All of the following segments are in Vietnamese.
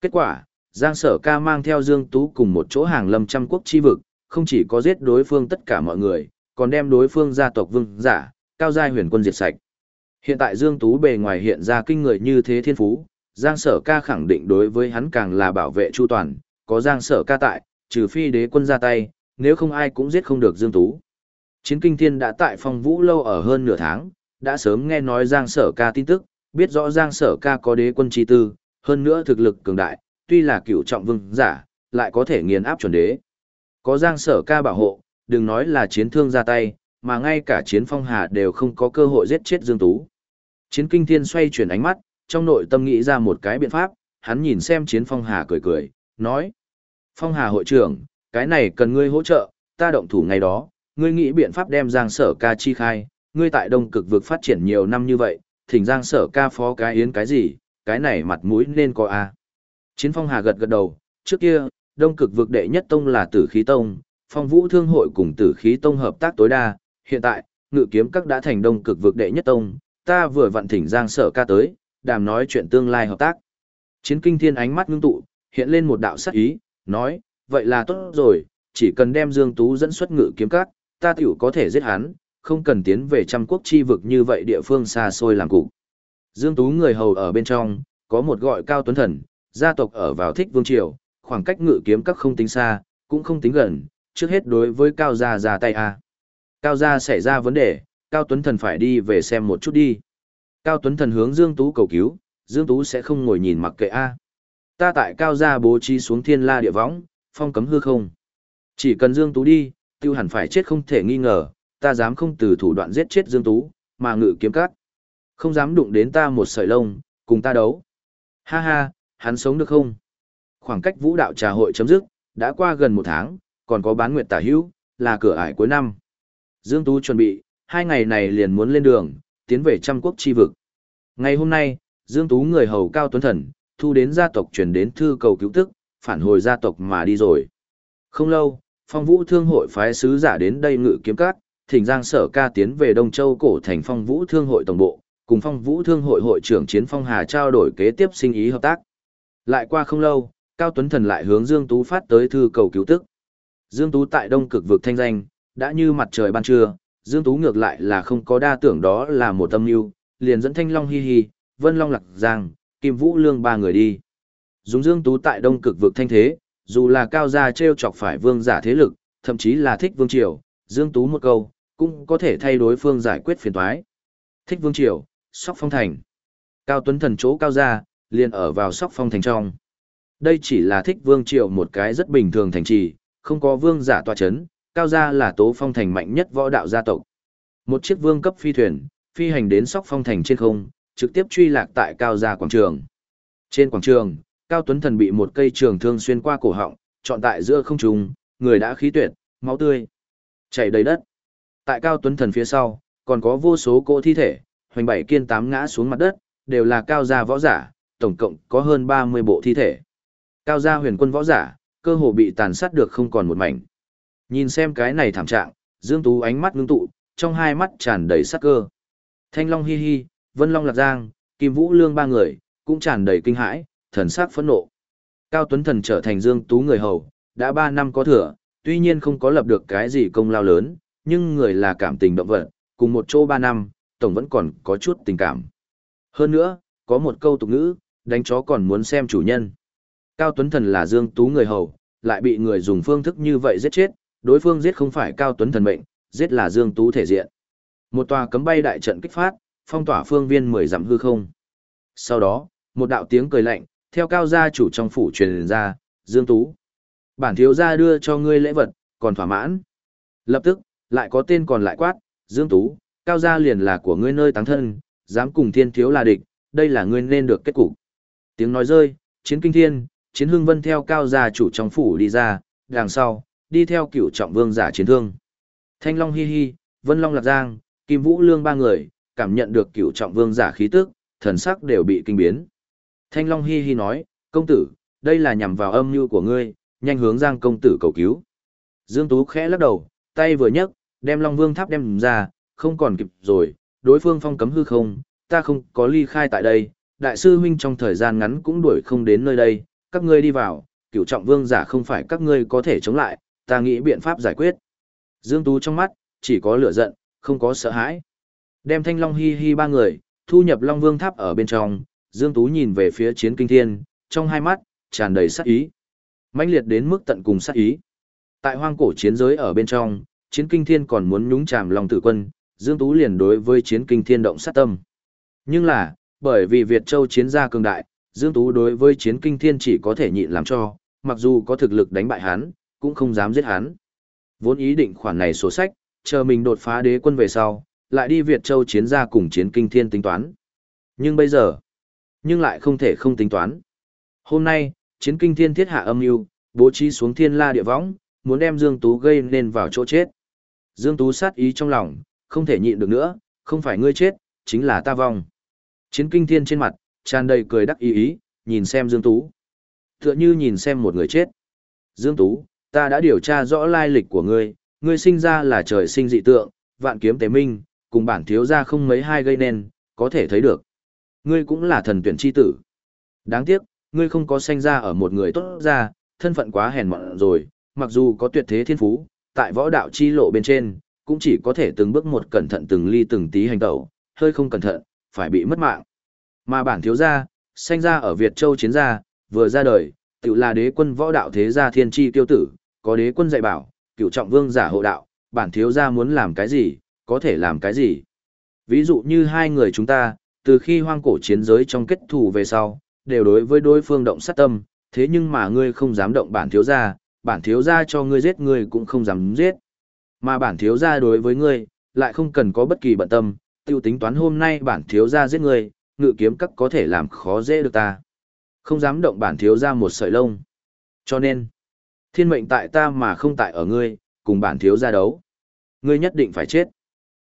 Kết quả, Giang Sở Ca mang theo Dương Tú cùng một chỗ hàng lâm trăm quốc chi vực, không chỉ có giết đối phương tất cả mọi người, còn đem đối phương gia tộc vương giả, cao giai huyền quân diệt sạch. Hiện tại Dương Tú bề ngoài hiện ra kinh người như thế thiên phú, Giang Sở Ca khẳng định đối với hắn càng là bảo vệ chu toàn, có Giang Sở Ca tại, trừ phi đế quân ra tay, nếu không ai cũng giết không được Dương Tú. Chiến kinh thiên đã tại phong vũ lâu ở hơn nửa tháng, đã sớm nghe nói Giang Sở Ca tin tức, biết rõ Giang Sở Ca có đế quân chi tư, hơn nữa thực lực cường đại, tuy là cựu trọng vương giả, lại có thể nghiền áp chuẩn đế. Có Giang Sở Ca bảo hộ, đừng nói là chiến thương ra tay, mà ngay cả chiến phong hà đều không có cơ hội giết chết Dương Tú. Chiến kinh thiên xoay chuyển ánh mắt, trong nội tâm nghĩ ra một cái biện pháp, hắn nhìn xem chiến phong hà cười cười, nói. Phong hà hội trưởng, cái này cần ngươi hỗ trợ, ta động thủ ngày đó, ngươi nghĩ biện pháp đem Giang Sở Ca chi khai, ngươi tại Đông Cực vực phát triển nhiều năm như vậy, thỉnh Giang Sở Ca phó cái yến cái gì, cái này mặt mũi nên có a. Chiến Phong Hà gật gật đầu, trước kia, Đông Cực vực đệ nhất tông là Tử Khí Tông, Phong Vũ Thương hội cùng Tử Khí Tông hợp tác tối đa, hiện tại, Ngự Kiếm Các đã thành Đông Cực vực đệ nhất tông, ta vừa vặn thỉnh Giang Sở Ca tới, đàm nói chuyện tương lai hợp tác. Chiến Kinh Thiên ánh mắt ngưng tụ, hiện lên một đạo sắc ý, nói, vậy là tốt rồi, chỉ cần đem Dương Tú dẫn xuất Ngự Kiếm Các, ta tiểu có thể giết hắn, không cần tiến về trăm quốc chi vực như vậy địa phương xa xôi làm cục. Dương Tú người hầu ở bên trong, có một gọi cao tuấn thần, gia tộc ở vào thích vương triều, khoảng cách ngự kiếm các không tính xa, cũng không tính gần, trước hết đối với cao gia ra tay a. Cao gia xảy ra vấn đề, cao tuấn thần phải đi về xem một chút đi. Cao tuấn thần hướng Dương Tú cầu cứu, Dương Tú sẽ không ngồi nhìn mặc kệ a. Ta tại cao gia bố trí xuống thiên la địa võng, phong cấm hư không. Chỉ cần Dương Tú đi, tiêu hẳn phải chết không thể nghi ngờ, ta dám không từ thủ đoạn giết chết Dương Tú, mà ngự kiếm cắt. Không dám đụng đến ta một sợi lông, cùng ta đấu. Ha ha, hắn sống được không? Khoảng cách vũ đạo trà hội chấm dứt, đã qua gần một tháng, còn có bán nguyện tả hữu, là cửa ải cuối năm. Dương Tú chuẩn bị, hai ngày này liền muốn lên đường, tiến về trăm quốc chi vực. Ngày hôm nay, Dương Tú người hầu cao tuấn thần, thu đến gia tộc truyền đến thư cầu cứu tức, phản hồi gia tộc mà đi rồi. Không lâu, phong vũ thương hội phái sứ giả đến đây ngự kiếm cát, thỉnh Giang Sở Ca tiến về Đông Châu cổ thành phong vũ thương hội tổng bộ, cùng phong vũ thương hội hội trưởng Chiến Phong Hà trao đổi kế tiếp sinh ý hợp tác. Lại qua không lâu, Cao Tuấn Thần lại hướng Dương Tú phát tới thư cầu cứu tức. Dương Tú tại Đông Cực vực thanh danh, đã như mặt trời ban trưa, Dương Tú ngược lại là không có đa tưởng đó là một tâm lưu, liền dẫn Thanh Long Hi Hi, Vân Long Lạc Giang, Kim Vũ Lương ba người đi. Dùng Dương Tú tại Đông Cực vực thanh thế, dù là cao gia treo chọc phải vương giả thế lực, thậm chí là thích vương triều, Dương Tú một câu, cũng có thể thay đối phương giải quyết phiền toái. Thích vương triều, sóc phong thành. Cao Tuấn Thần chỗ cao gia, liền ở vào sóc phong thành trong. Đây chỉ là thích vương triều một cái rất bình thường thành trì, không có vương giả tòa chấn, cao gia là tố phong thành mạnh nhất võ đạo gia tộc. Một chiếc vương cấp phi thuyền, phi hành đến sóc phong thành trên không, trực tiếp truy lạc tại cao gia quảng trường. Trên quảng trường, Cao Tuấn Thần bị một cây trường thương xuyên qua cổ họng, trọn tại giữa không trung, người đã khí tuyệt, máu tươi chảy đầy đất. Tại Cao Tuấn Thần phía sau, còn có vô số cỗ thi thể, hoành bảy kiên tám ngã xuống mặt đất, đều là cao gia võ giả, tổng cộng có hơn 30 bộ thi thể. Cao gia huyền quân võ giả, cơ hồ bị tàn sát được không còn một mảnh. Nhìn xem cái này thảm trạng, Dương Tú ánh mắt ngưng tụ, trong hai mắt tràn đầy sát cơ. Thanh Long hi hi, Vân Long lạc giang, Kim Vũ Lương ba người, cũng tràn đầy kinh hãi, thần sắc phẫn nộ. Cao Tuấn Thần trở thành Dương Tú người hầu, đã 3 năm có thừa, tuy nhiên không có lập được cái gì công lao lớn, nhưng người là cảm tình động vật, cùng một chỗ 3 năm, tổng vẫn còn có chút tình cảm. Hơn nữa, có một câu tục ngữ, đánh chó còn muốn xem chủ nhân. Cao Tuấn Thần là Dương Tú người hầu, lại bị người dùng phương thức như vậy giết chết, đối phương giết không phải Cao Tuấn Thần mệnh, giết là Dương Tú thể diện. Một tòa cấm bay đại trận kích phát, phong tỏa phương viên 10 dặm hư không. Sau đó, một đạo tiếng cười lạnh, theo cao gia chủ trong phủ truyền ra, Dương Tú. Bản thiếu gia đưa cho ngươi lễ vật, còn thỏa mãn. Lập tức, lại có tên còn lại quát, Dương Tú, cao gia liền là của ngươi nơi táng thân, dám cùng thiên thiếu là địch, đây là ngươi nên được kết cục. Tiếng nói rơi, chiến kinh thiên, chiến hương vân theo cao gia chủ trong phủ đi ra, đằng sau, đi theo cựu trọng vương giả chiến thương. Thanh Long hi hi, Vân Long lạc giang, Kim Vũ lương ba người, cảm nhận được cựu trọng vương giả khí tức, thần sắc đều bị kinh biến. Thanh Long hi hi nói, công tử, đây là nhằm vào âm mưu của ngươi, nhanh hướng Giang công tử cầu cứu. Dương Tú khẽ lắc đầu, tay vừa nhấc, đem Long Vương tháp đem ra, không còn kịp rồi, đối phương phong cấm hư không, ta không có ly khai tại đây, đại sư huynh trong thời gian ngắn cũng đuổi không đến nơi đây, các ngươi đi vào, cựu trọng vương giả không phải các ngươi có thể chống lại, ta nghĩ biện pháp giải quyết. Dương Tú trong mắt, chỉ có lửa giận, không có sợ hãi. Đem thanh long hi hi ba người, thu nhập long vương tháp ở bên trong, Dương Tú nhìn về phía chiến kinh thiên, trong hai mắt, tràn đầy sát ý. mãnh liệt đến mức tận cùng sát ý. Tại hoang cổ chiến giới ở bên trong, chiến kinh thiên còn muốn nhúng chàm lòng tử quân, Dương Tú liền đối với chiến kinh thiên động sát tâm. Nhưng là, bởi vì Việt Châu chiến gia cường đại, Dương Tú đối với chiến kinh thiên chỉ có thể nhịn làm cho, mặc dù có thực lực đánh bại hắn, cũng không dám giết hắn. Vốn ý định khoản này sổ sách, chờ mình đột phá đế quân về sau, lại đi Việt Châu chiến gia cùng chiến kinh thiên tính toán. Nhưng bây giờ, nhưng lại không thể không tính toán. Hôm nay, chiến kinh thiên thiết hạ âm mưu bố trí xuống thiên la địa võng, muốn đem Dương Tú gây nên vào chỗ chết. Dương Tú sát ý trong lòng, không thể nhịn được nữa, không phải ngươi chết, chính là ta vong. Chiến kinh thiên trên mặt, tràn đầy cười đắc ý ý, nhìn xem Dương Tú. Tựa như nhìn xem một người chết. Dương Tú, ta đã điều tra rõ lai lịch của ngươi, ngươi sinh ra là trời sinh dị tượng, vạn kiếm tế minh, cùng bản thiếu gia không mấy hai gây nên, có thể thấy được. Ngươi cũng là thần tuyển chi tử. Đáng tiếc, ngươi không có sinh ra ở một người tốt ra, thân phận quá hèn mọn rồi, mặc dù có tuyệt thế thiên phú, tại võ đạo chi lộ bên trên, cũng chỉ có thể từng bước một cẩn thận từng ly từng tí hành tẩu, hơi không cẩn thận, phải bị mất mạng. Mà bản thiếu gia, sinh ra ở Việt Châu chiến gia, vừa ra đời, tự là đế quân võ đạo thế gia thiên chi tiêu tử, có đế quân dạy bảo, cựu trọng vương giả hộ đạo, bản thiếu gia muốn làm cái gì, có thể làm cái gì. Ví dụ như hai người chúng ta, từ khi hoang cổ chiến giới trong kết thù về sau, đều đối với đối phương động sát tâm, thế nhưng mà ngươi không dám động bản thiếu gia, bản thiếu gia cho ngươi giết ngươi cũng không dám giết. Mà bản thiếu gia đối với ngươi, lại không cần có bất kỳ bận tâm, tiêu tính toán hôm nay bản thiếu gia giết ngươi, ngự kiếm các có thể làm khó dễ được ta. Không dám động bản thiếu gia một sợi lông. Cho nên, thiên mệnh tại ta mà không tại ở ngươi, cùng bản thiếu gia đấu. Ngươi nhất định phải chết.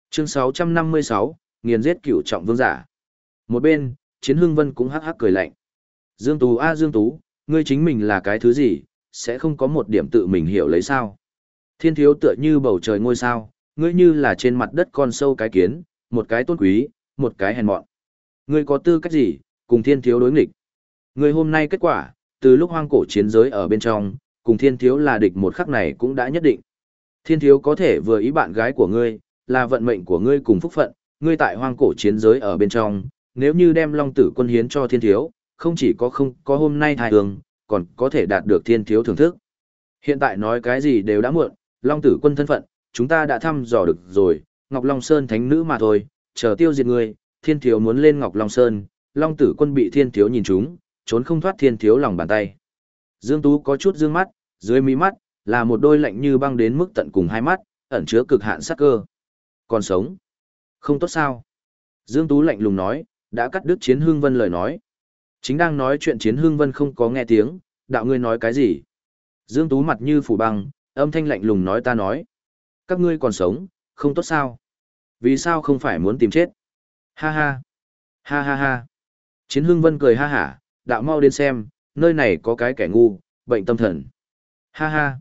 Chương 656, nghiền giết cửu trọng vương giả. Một bên, Chiến Hưng Vân cũng hắc hắc cười lạnh. Dương Tú a Dương Tú, ngươi chính mình là cái thứ gì, sẽ không có một điểm tự mình hiểu lấy sao. Thiên thiếu tựa như bầu trời ngôi sao, ngươi như là trên mặt đất con sâu cái kiến, một cái tôn quý, một cái hèn mọn. Ngươi có tư cách gì, cùng thiên thiếu đối nghịch. Ngươi hôm nay kết quả, từ lúc hoang cổ chiến giới ở bên trong, cùng thiên thiếu là địch một khắc này cũng đã nhất định. Thiên thiếu có thể vừa ý bạn gái của ngươi, là vận mệnh của ngươi cùng phúc phận, ngươi tại hoang cổ chiến giới ở bên trong, nếu như đem long tử quân hiến cho thiên thiếu, không chỉ có không có hôm nay thai hương, còn có thể đạt được thiên thiếu thưởng thức. Hiện tại nói cái gì đều đã muộn, long tử quân thân phận, chúng ta đã thăm dò được rồi, Ngọc Long Sơn thánh nữ mà thôi, chờ tiêu diệt ngươi, thiên thiếu muốn lên Ngọc Long Sơn, long tử quân bị thiên thiếu nhìn trúng, trốn không thoát thiên thiếu lòng bàn tay. Dương Tú có chút dương mắt, dưới mí mắt, là một đôi lạnh như băng đến mức tận cùng hai mắt, ẩn chứa cực hạn sắc cơ. Còn sống? Không tốt sao? Dương Tú lạnh lùng nói, đã cắt đứt Chiến Hương Vân lời nói. Chính đang nói chuyện Chiến Hương Vân không có nghe tiếng, đạo ngươi nói cái gì? Dương Tú mặt như phủ băng, âm thanh lạnh lùng nói ta nói. Các ngươi còn sống, không tốt sao? Vì sao không phải muốn tìm chết? Ha ha! Ha ha ha! Chiến Hương Vân cười ha hả, đạo mau đến xem, nơi này có cái kẻ ngu, bệnh tâm thần. Ha ha!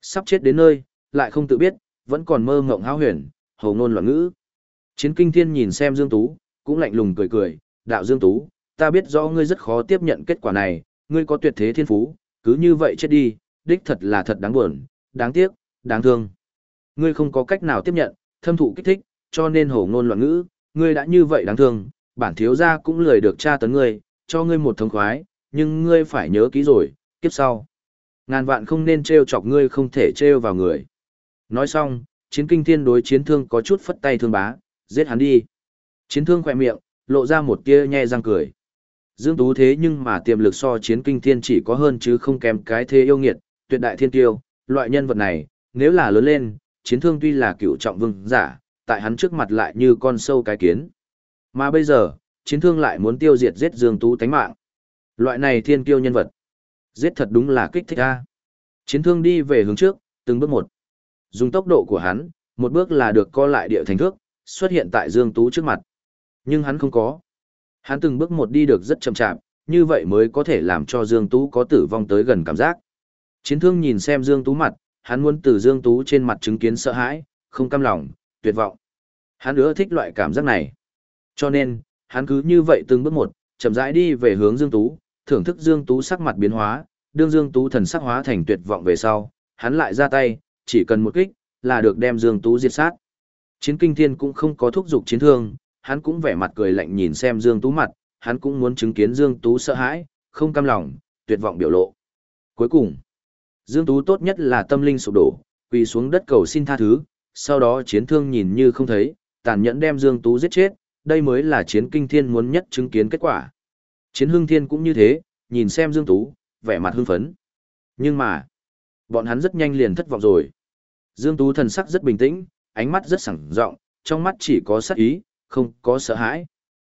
Sắp chết đến nơi, lại không tự biết, vẫn còn mơ ngộng háo huyền, hầu ngôn loạn ngữ. Chiến kinh thiên nhìn xem Dương Tú, cũng lạnh lùng cười cười, đạo Dương Tú, ta biết rõ ngươi rất khó tiếp nhận kết quả này, ngươi có tuyệt thế thiên phú, cứ như vậy chết đi, đích thật là thật đáng buồn, đáng tiếc, đáng thương. Ngươi không có cách nào tiếp nhận, thâm thụ kích thích, cho nên hồ ngôn loạn ngữ, ngươi đã như vậy đáng thương, bản thiếu gia cũng lười được tra tấn ngươi, cho ngươi một thống khoái, nhưng ngươi phải nhớ kỹ rồi, kiếp sau. Ngàn vạn không nên trêu chọc ngươi không thể trêu vào người. Nói xong, chiến kinh thiên đối chiến thương có chút phất tay thương bá, giết hắn đi. Chiến thương khỏe miệng, lộ ra một tia nhe răng cười. Dương Tú thế nhưng mà tiềm lực so chiến kinh thiên chỉ có hơn chứ không kém cái thế yêu nghiệt, tuyệt đại thiên tiêu, loại nhân vật này, nếu là lớn lên, chiến thương tuy là cựu trọng vương giả, tại hắn trước mặt lại như con sâu cái kiến. Mà bây giờ, chiến thương lại muốn tiêu diệt giết Dương Tú tánh mạng. Loại này thiên kiêu nhân vật. Giết thật đúng là kích thích a. Chiến thương đi về hướng trước, từng bước một. Dùng tốc độ của hắn, một bước là được co lại địa thành thước, xuất hiện tại Dương Tú trước mặt. Nhưng hắn không có. Hắn từng bước một đi được rất chậm chạp, như vậy mới có thể làm cho Dương Tú có tử vong tới gần cảm giác. Chiến thương nhìn xem Dương Tú mặt, hắn muốn từ Dương Tú trên mặt chứng kiến sợ hãi, không cam lòng, tuyệt vọng. Hắn ưa thích loại cảm giác này. Cho nên, hắn cứ như vậy từng bước một, chậm rãi đi về hướng Dương Tú, thưởng thức Dương Tú sắc mặt biến hóa, đương Dương Tú thần sắc hóa thành tuyệt vọng về sau, hắn lại ra tay, chỉ cần một kích, là được đem Dương Tú diệt sát. Chiến kinh thiên cũng không có thúc giục chiến thương, hắn cũng vẻ mặt cười lạnh nhìn xem Dương Tú mặt, hắn cũng muốn chứng kiến Dương Tú sợ hãi, không cam lòng, tuyệt vọng biểu lộ. Cuối cùng, Dương Tú tốt nhất là tâm linh sụp đổ, quỳ xuống đất cầu xin tha thứ, sau đó chiến thương nhìn như không thấy, tàn nhẫn đem Dương Tú giết chết, đây mới là chiến kinh thiên muốn nhất chứng kiến kết quả. Chiến hưng thiên cũng như thế, nhìn xem Dương Tú, vẻ mặt hưng phấn. Nhưng mà, bọn hắn rất nhanh liền thất vọng rồi. Dương Tú thần sắc rất bình tĩnh, ánh mắt rất sẵn rộng, trong mắt chỉ có sát ý, không có sợ hãi.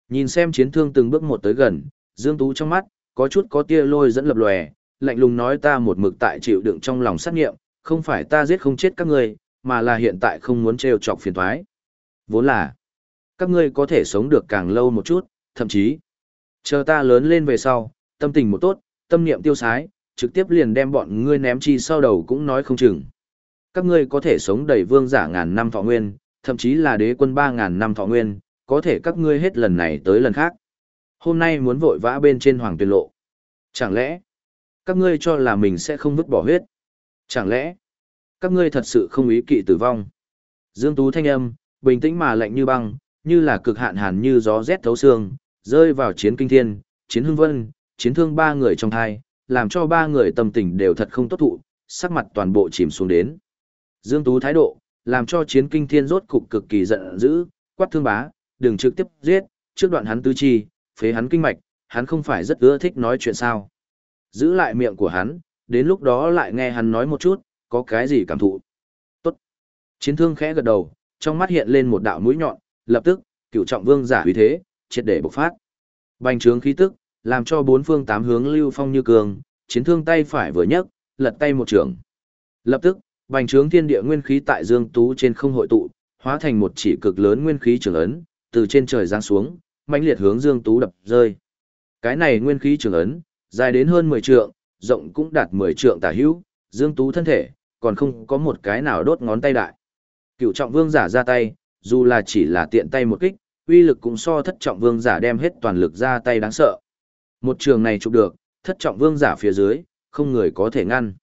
Nhìn xem chiến thương từng bước một tới gần, Dương Tú trong mắt, có chút có tia lôi dẫn lập lòe, lạnh lùng nói ta một mực tại chịu đựng trong lòng sát nghiệm, không phải ta giết không chết các ngươi, mà là hiện tại không muốn trêu chọc phiền toái. Vốn là, các ngươi có thể sống được càng lâu một chút, thậm chí, chờ ta lớn lên về sau, tâm tình một tốt, tâm niệm tiêu sái, trực tiếp liền đem bọn ngươi ném chi sau đầu cũng nói không chừng. Các ngươi có thể sống đầy vương giả ngàn năm thọ nguyên, thậm chí là đế quân ba ngàn năm thọ nguyên, có thể các ngươi hết lần này tới lần khác. Hôm nay muốn vội vã bên trên hoàng tuyệt lộ. Chẳng lẽ, các ngươi cho là mình sẽ không vứt bỏ huyết? Chẳng lẽ, các ngươi thật sự không ý kỵ tử vong? Dương Tú thanh âm, bình tĩnh mà lạnh như băng, như là cực hạn hàn như gió rét thấu xương, rơi vào chiến kinh thiên, chiến hưng vân, chiến thương ba người trong thai, làm cho ba người tâm tình đều thật không tốt thụ, sắc mặt toàn bộ chìm xuống đến. Dương Tú thái độ, làm cho chiến kinh thiên rốt cục cực kỳ giận dữ, quát thương bá, đừng trực tiếp giết, trước đoạn hắn tứ chi, phế hắn kinh mạch, hắn không phải rất ưa thích nói chuyện sao. Giữ lại miệng của hắn, đến lúc đó lại nghe hắn nói một chút, có cái gì cảm thụ. Tốt. Chiến thương khẽ gật đầu, trong mắt hiện lên một đạo mũi nhọn, lập tức, cựu trọng vương giả uy thế, triệt để bộc phát. Bành trướng khí tức, làm cho bốn phương tám hướng lưu phong như cường, chiến thương tay phải vừa nhấc, lật tay một trường. Lập tức, bành trướng thiên địa nguyên khí tại Dương Tú trên không hội tụ, hóa thành một chỉ cực lớn nguyên khí trường ấn, từ trên trời giáng xuống, mãnh liệt hướng Dương Tú đập rơi. Cái này nguyên khí trường ấn, dài đến hơn 10 trượng, rộng cũng đạt 10 trượng tả hữu, Dương Tú thân thể, còn không có một cái nào đốt ngón tay đại. Cựu trọng vương giả ra tay, dù là chỉ là tiện tay một kích, uy lực cũng so thất trọng vương giả đem hết toàn lực ra tay đáng sợ. Một trường này chụp được, thất trọng vương giả phía dưới, không người có thể ngăn.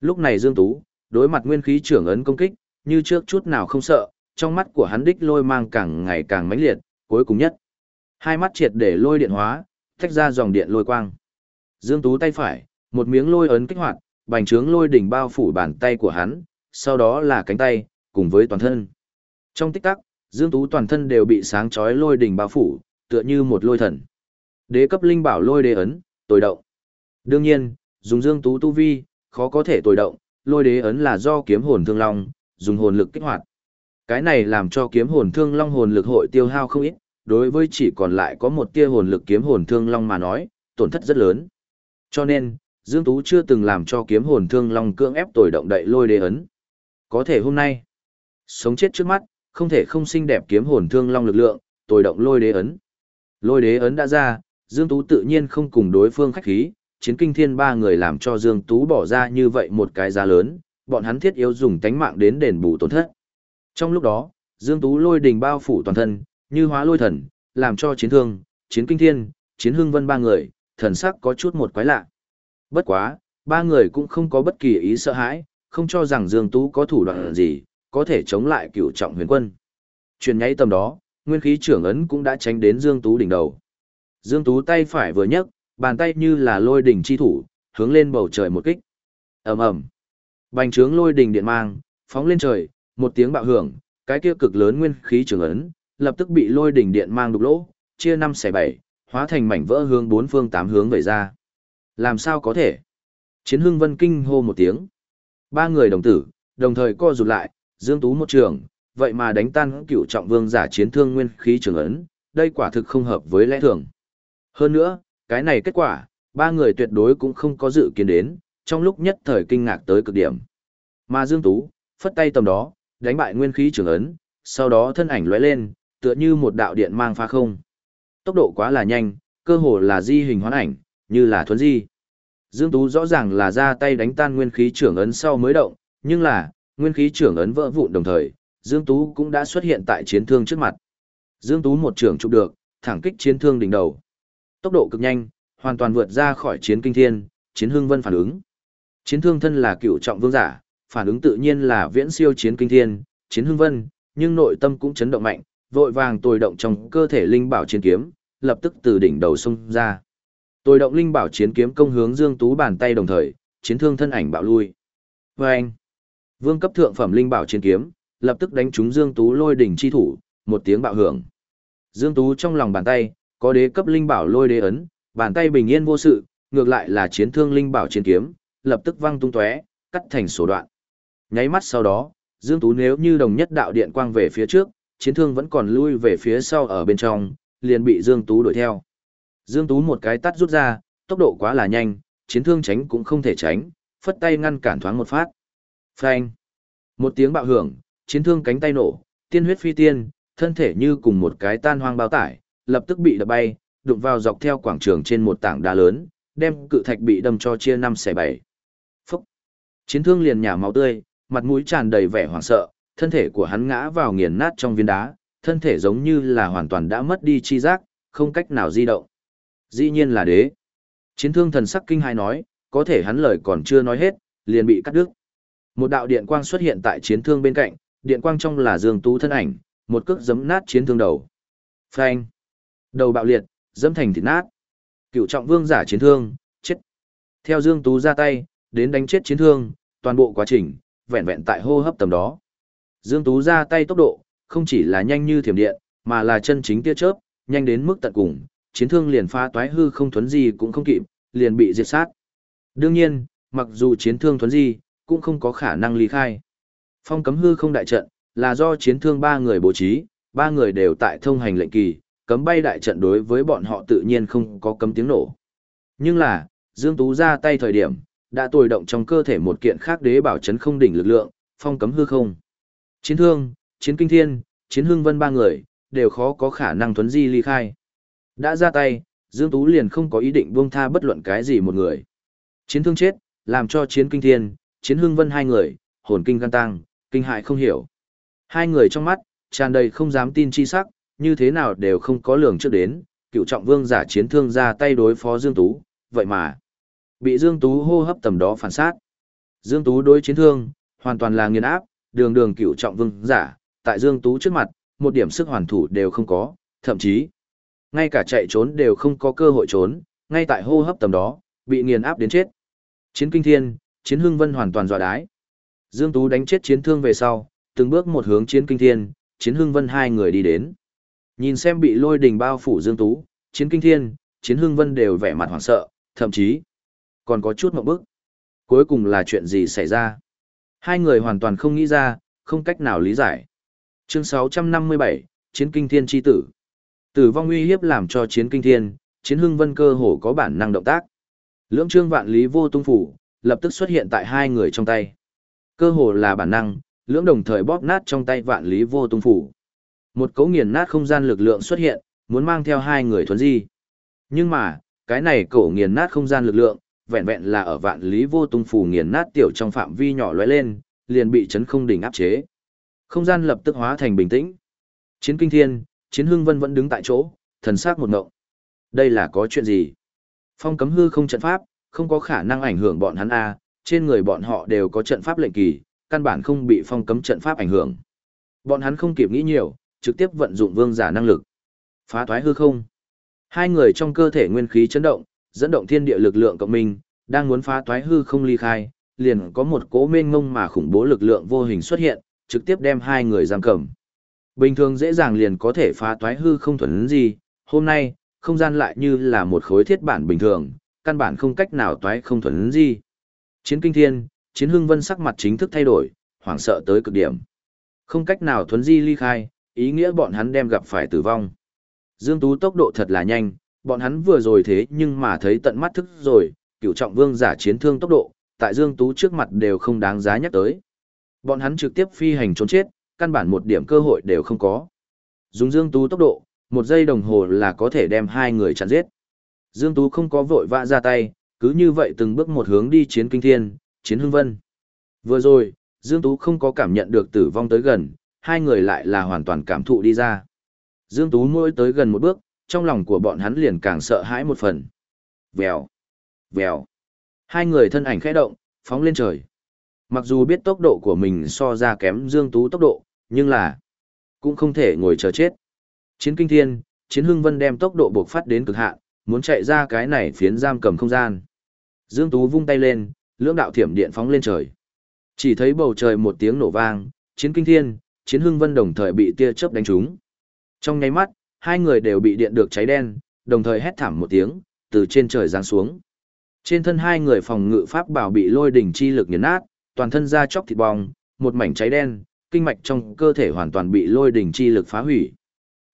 Lúc này Dương Tú, đối mặt nguyên khí trưởng ấn công kích, như trước chút nào không sợ, trong mắt của hắn đích lôi mang càng ngày càng mãnh liệt, cuối cùng nhất. Hai mắt triệt để lôi điện hóa, tách ra dòng điện lôi quang. Dương Tú tay phải, một miếng lôi ấn kích hoạt, bành trướng lôi đỉnh bao phủ bàn tay của hắn, sau đó là cánh tay, cùng với toàn thân. Trong tích tắc, Dương Tú toàn thân đều bị sáng chói lôi đỉnh bao phủ, tựa như một lôi thần. Đế cấp linh bảo lôi đế ấn, tồi động. Đương nhiên, dùng Dương Tú tu vi, khó có thể tồi động, lôi đế ấn là do kiếm hồn thương long, dùng hồn lực kích hoạt. Cái này làm cho kiếm hồn thương long hồn lực hội tiêu hao không ít, đối với chỉ còn lại có một tia hồn lực kiếm hồn thương long mà nói, tổn thất rất lớn. Cho nên, Dương Tú chưa từng làm cho kiếm hồn thương long cưỡng ép tồi động đậy lôi đế ấn. Có thể hôm nay, sống chết trước mắt, không thể không xinh đẹp kiếm hồn thương long lực lượng, tồi động lôi đế ấn. Lôi đế ấn đã ra, Dương Tú tự nhiên không cùng đối phương khách khí, chiến kinh thiên ba người làm cho Dương Tú bỏ ra như vậy một cái giá lớn, bọn hắn thiết yếu dùng tánh mạng đến đền bù tổn thất. Trong lúc đó, Dương Tú lôi đình bao phủ toàn thân, như hóa lôi thần, làm cho chiến thương, chiến kinh thiên, chiến hương vân ba người, thần sắc có chút một quái lạ. Bất quá, ba người cũng không có bất kỳ ý sợ hãi, không cho rằng Dương Tú có thủ đoạn gì, có thể chống lại cựu trọng huyền quân. Chuyển nháy tầm đó, nguyên khí trưởng ấn cũng đã tránh đến Dương Tú đỉnh đầu. Dương Tú tay phải vừa nhấc, bàn tay như là lôi đỉnh chi thủ, hướng lên bầu trời một kích. ầm ầm, Bành trướng lôi đỉnh điện mang, phóng lên trời, một tiếng bạo hưởng, cái kia cực lớn nguyên khí Trưởng ấn, lập tức bị lôi đỉnh điện mang đục lỗ, chia năm xẻ bảy, hóa thành mảnh vỡ hướng bốn phương tám hướng về ra. Làm sao có thể? Chiến hưng vân kinh hô một tiếng. Ba người đồng tử, đồng thời co rụt lại, dương tú một trường, vậy mà đánh tan cựu trọng vương giả chiến thương nguyên khí trường ấn, đây quả thực không hợp với lẽ thường. Hơn nữa, cái này kết quả, ba người tuyệt đối cũng không có dự kiến đến, trong lúc nhất thời kinh ngạc tới cực điểm. Mà Dương Tú, phất tay tầm đó, đánh bại nguyên khí trường ấn, sau đó thân ảnh lóe lên, tựa như một đạo điện mang pha không. Tốc độ quá là nhanh, cơ hồ là di hình hoán ảnh, như là thuấn di. Dương Tú rõ ràng là ra tay đánh tan nguyên khí trưởng ấn sau mới động, nhưng là, nguyên khí trưởng ấn vỡ vụn đồng thời, Dương Tú cũng đã xuất hiện tại chiến thương trước mặt. Dương Tú một trưởng chụp được, thẳng kích chiến thương đỉnh đầu. Tốc độ cực nhanh, hoàn toàn vượt ra khỏi chiến kinh thiên, chiến hưng vân phản ứng. Chiến thương thân là cựu trọng vương giả, phản ứng tự nhiên là viễn siêu chiến kinh thiên, chiến hưng vân, nhưng nội tâm cũng chấn động mạnh, vội vàng tồi động trong cơ thể linh bảo chiến kiếm, lập tức từ đỉnh đầu xông ra. tôi động linh bảo chiến kiếm công hướng Dương Tú bàn tay đồng thời, chiến thương thân ảnh bạo lui. Và anh, vương cấp thượng phẩm linh bảo chiến kiếm, lập tức đánh trúng Dương Tú lôi đỉnh chi thủ, một tiếng bạo hưởng. Dương Tú trong lòng bàn tay, có đế cấp linh bảo lôi đế ấn, bàn tay bình yên vô sự, ngược lại là chiến thương linh bảo chiến kiếm, lập tức văng tung tóe, cắt thành số đoạn. Nháy mắt sau đó, Dương Tú nếu như đồng nhất đạo điện quang về phía trước, chiến thương vẫn còn lui về phía sau ở bên trong, liền bị Dương Tú đuổi theo. Dương Tú một cái tắt rút ra, tốc độ quá là nhanh, chiến thương tránh cũng không thể tránh, phất tay ngăn cản thoáng một phát. Phanh! Một tiếng bạo hưởng, chiến thương cánh tay nổ, tiên huyết phi tiên, thân thể như cùng một cái tan hoang bao tải, lập tức bị đập bay, đụng vào dọc theo quảng trường trên một tảng đá lớn, đem cự thạch bị đâm cho chia năm xẻ bảy. Phúc! Chiến thương liền nhả máu tươi, mặt mũi tràn đầy vẻ hoảng sợ, thân thể của hắn ngã vào nghiền nát trong viên đá, thân thể giống như là hoàn toàn đã mất đi chi giác, không cách nào di động. Dĩ nhiên là đế. Chiến thương thần sắc kinh hai nói, có thể hắn lời còn chưa nói hết, liền bị cắt đứt. Một đạo điện quang xuất hiện tại chiến thương bên cạnh, điện quang trong là Dương Tú thân ảnh, một cước giấm nát chiến thương đầu. Phanh. Đầu bạo liệt, dẫm thành thịt nát. Cựu trọng vương giả chiến thương, chết. Theo Dương Tú ra tay, đến đánh chết chiến thương, toàn bộ quá trình, vẹn vẹn tại hô hấp tầm đó. Dương Tú ra tay tốc độ, không chỉ là nhanh như thiểm điện, mà là chân chính tia chớp, nhanh đến mức tận cùng, chiến thương liền phá toái hư không thuấn gì cũng không kịp, liền bị diệt sát. Đương nhiên, mặc dù chiến thương thuấn gì, cũng không có khả năng ly khai. Phong cấm hư không đại trận, là do chiến thương ba người bố trí, ba người đều tại thông hành lệnh kỳ, cấm bay đại trận đối với bọn họ tự nhiên không có cấm tiếng nổ. Nhưng là, Dương Tú ra tay thời điểm, đã tồi động trong cơ thể một kiện khác đế bảo chấn không đỉnh lực lượng, phong cấm hư không. Chiến thương, chiến kinh thiên, chiến hương vân ba người, đều khó có khả năng thuấn di ly khai. Đã ra tay, Dương Tú liền không có ý định buông tha bất luận cái gì một người. Chiến thương chết, làm cho chiến kinh thiên, chiến hương vân hai người, hồn kinh gan tăng, kinh hại không hiểu. Hai người trong mắt, tràn đầy không dám tin chi sắc, như thế nào đều không có lường trước đến, cựu trọng vương giả chiến thương ra tay đối phó Dương Tú, vậy mà, bị Dương Tú hô hấp tầm đó phản sát. Dương Tú đối chiến thương, hoàn toàn là nghiền áp, đường đường cựu trọng vương giả, tại Dương Tú trước mặt, một điểm sức hoàn thủ đều không có, thậm chí, ngay cả chạy trốn đều không có cơ hội trốn, ngay tại hô hấp tầm đó, bị nghiền áp đến chết. Chiến kinh thiên, chiến hưng vân hoàn toàn dọa đái. Dương Tú đánh chết chiến thương về sau, từng bước một hướng chiến kinh thiên, chiến hưng vân hai người đi đến. Nhìn xem bị lôi đình bao phủ Dương Tú, chiến kinh thiên, chiến hưng vân đều vẻ mặt hoảng sợ, thậm chí còn có chút mộng bức. Cuối cùng là chuyện gì xảy ra? Hai người hoàn toàn không nghĩ ra, không cách nào lý giải. Chương 657, Chiến Kinh Thiên Chi Tử Tử vong uy hiếp làm cho Chiến Kinh Thiên, Chiến Hưng Vân cơ hồ có bản năng động tác. Lưỡng trương vạn lý vô tung phủ, lập tức xuất hiện tại hai người trong tay. Cơ hồ là bản năng, lưỡng đồng thời bóp nát trong tay vạn lý vô tung phủ. Một cấu nghiền nát không gian lực lượng xuất hiện, muốn mang theo hai người thuấn di. Nhưng mà, cái này cổ nghiền nát không gian lực lượng, vẹn vẹn là ở vạn lý vô tung phủ nghiền nát tiểu trong phạm vi nhỏ lóe lên, liền bị chấn không đỉnh áp chế. Không gian lập tức hóa thành bình tĩnh. Chiến kinh thiên, chiến hưng vân vẫn đứng tại chỗ, thần sắc một ngộng. Đây là có chuyện gì? Phong cấm hư không trận pháp, không có khả năng ảnh hưởng bọn hắn A, trên người bọn họ đều có trận pháp lệnh kỳ, căn bản không bị phong cấm trận pháp ảnh hưởng. Bọn hắn không kịp nghĩ nhiều, trực tiếp vận dụng vương giả năng lực. Phá thoái hư không. Hai người trong cơ thể nguyên khí chấn động, dẫn động thiên địa lực lượng cộng minh, đang muốn phá thoái hư không ly khai, liền có một cỗ mênh ngông mà khủng bố lực lượng vô hình xuất hiện, trực tiếp đem hai người giam cầm. Bình thường dễ dàng liền có thể phá toái hư không thuần gì, hôm nay, không gian lại như là một khối thiết bản bình thường, căn bản không cách nào toái không thuần gì. Chiến kinh thiên, chiến hưng vân sắc mặt chính thức thay đổi, hoảng sợ tới cực điểm. Không cách nào thuần di ly khai, ý nghĩa bọn hắn đem gặp phải tử vong. Dương Tú tốc độ thật là nhanh, bọn hắn vừa rồi thế nhưng mà thấy tận mắt thức rồi, cửu trọng vương giả chiến thương tốc độ, tại Dương Tú trước mặt đều không đáng giá nhắc tới. Bọn hắn trực tiếp phi hành trốn chết, căn bản một điểm cơ hội đều không có. Dùng Dương Tú tốc độ, một giây đồng hồ là có thể đem hai người chặn giết. Dương Tú không có vội vã ra tay, cứ như vậy từng bước một hướng đi chiến kinh thiên, chiến hưng vân. Vừa rồi, Dương Tú không có cảm nhận được tử vong tới gần, hai người lại là hoàn toàn cảm thụ đi ra. Dương Tú mỗi tới gần một bước, trong lòng của bọn hắn liền càng sợ hãi một phần. vèo, vèo. Hai người thân ảnh khẽ động, phóng lên trời. Mặc dù biết tốc độ của mình so ra kém Dương Tú tốc độ, nhưng là cũng không thể ngồi chờ chết. Chiến kinh thiên, chiến hưng vân đem tốc độ buộc phát đến cực hạn, muốn chạy ra cái này phiến giam cầm không gian. Dương Tú vung tay lên, lưỡng đạo thiểm điện phóng lên trời. Chỉ thấy bầu trời một tiếng nổ vang, chiến kinh thiên, chiến hưng vân đồng thời bị tia chớp đánh trúng. Trong nháy mắt, hai người đều bị điện được cháy đen, đồng thời hét thảm một tiếng, từ trên trời giáng xuống. Trên thân hai người phòng ngự pháp bảo bị lôi đỉnh chi lực nghiền nát, toàn thân da chóc thịt bong, một mảnh cháy đen, kinh mạch trong cơ thể hoàn toàn bị lôi đỉnh chi lực phá hủy.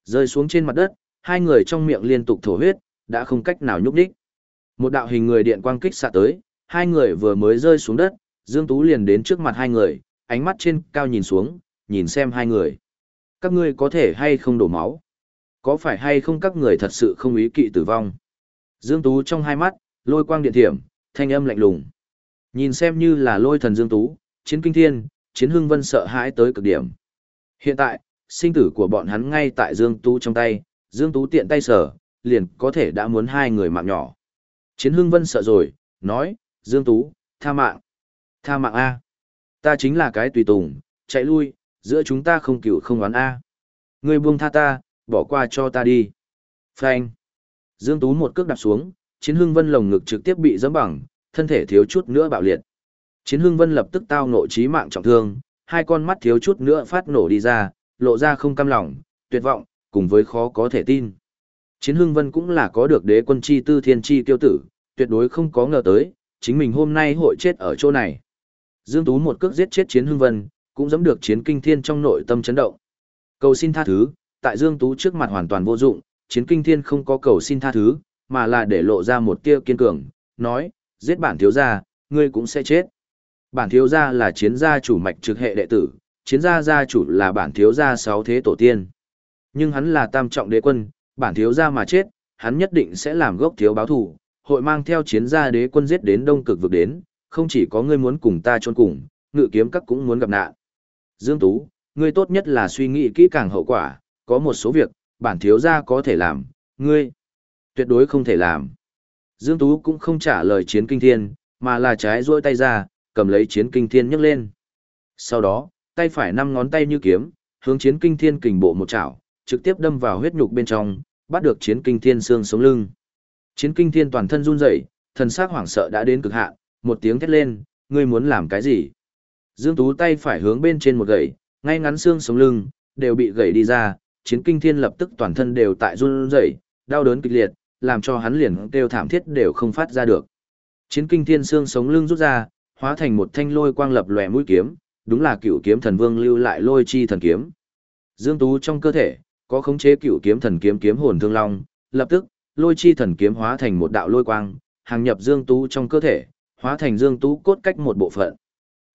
Rơi xuống trên mặt đất, hai người trong miệng liên tục thổ huyết, đã không cách nào nhúc đích. Một đạo hình người điện quang kích xạ tới, hai người vừa mới rơi xuống đất, Dương Tú liền đến trước mặt hai người, ánh mắt trên cao nhìn xuống, nhìn xem hai người. Các ngươi có thể hay không đổ máu? Có phải hay không các người thật sự không ý kỵ tử vong? Dương Tú trong hai mắt, lôi quang điện thiểm, thanh âm lạnh lùng. Nhìn xem như là lôi thần Dương Tú, chiến kinh thiên, chiến hưng vân sợ hãi tới cực điểm. Hiện tại, sinh tử của bọn hắn ngay tại Dương Tú trong tay, Dương Tú tiện tay sở, liền có thể đã muốn hai người mạng nhỏ. Chiến hưng vân sợ rồi, nói, Dương Tú, tha mạng. Tha mạng A. Ta chính là cái tùy tùng, chạy lui, giữa chúng ta không cựu không oán A. Ngươi buông tha ta, bỏ qua cho ta đi. Phanh. Dương Tú một cước đạp xuống, chiến hưng vân lồng ngực trực tiếp bị dẫm bằng, thân thể thiếu chút nữa bạo liệt. Chiến hưng vân lập tức tao ngộ trí mạng trọng thương, hai con mắt thiếu chút nữa phát nổ đi ra, lộ ra không cam lòng, tuyệt vọng, cùng với khó có thể tin. Chiến hưng vân cũng là có được đế quân chi tư thiên chi tiêu tử, tuyệt đối không có ngờ tới, chính mình hôm nay hội chết ở chỗ này. Dương Tú một cước giết chết chiến hưng vân, cũng giẫm được chiến kinh thiên trong nội tâm chấn động. Cầu xin tha thứ, tại Dương Tú trước mặt hoàn toàn vô dụng, chiến kinh thiên không có cầu xin tha thứ, mà là để lộ ra một tia kiên cường, nói, giết bản thiếu gia, ngươi cũng sẽ chết. Bản thiếu gia là chiến gia chủ mạch trực hệ đệ tử, chiến gia gia chủ là bản thiếu gia sáu thế tổ tiên. Nhưng hắn là tam trọng đế quân, bản thiếu gia mà chết, hắn nhất định sẽ làm gốc thiếu báo thù, hội mang theo chiến gia đế quân giết đến đông cực vực đến, không chỉ có ngươi muốn cùng ta chôn cùng, ngự kiếm các cũng muốn gặp nạn. Dương Tú, ngươi tốt nhất là suy nghĩ kỹ càng hậu quả, có một số việc, bản thiếu gia có thể làm, ngươi tuyệt đối không thể làm. Dương Tú cũng không trả lời chiến kinh thiên, mà là trái duỗi tay ra, cầm lấy chiến kinh thiên nhấc lên. Sau đó, tay phải năm ngón tay như kiếm, hướng chiến kinh thiên kình bộ một chảo, trực tiếp đâm vào huyết nhục bên trong, bắt được chiến kinh thiên xương sống lưng. Chiến kinh thiên toàn thân run rẩy, thần sắc hoảng sợ đã đến cực hạn, một tiếng thét lên, ngươi muốn làm cái gì? Dương Tú tay phải hướng bên trên một gậy, ngay ngắn xương sống lưng, đều bị gậy đi ra, chiến kinh thiên lập tức toàn thân đều tại run rẩy, đau đớn kịch liệt, làm cho hắn liền kêu thảm thiết đều không phát ra được. Chiến kinh thiên xương sống lưng rút ra, hóa thành một thanh lôi quang lập lòe mũi kiếm, đúng là cựu kiếm thần vương lưu lại lôi chi thần kiếm. Dương Tú trong cơ thể, có khống chế cựu kiếm thần kiếm kiếm hồn thương long, lập tức, lôi chi thần kiếm hóa thành một đạo lôi quang, hàng nhập Dương Tú trong cơ thể, hóa thành Dương Tú cốt cách một bộ phận.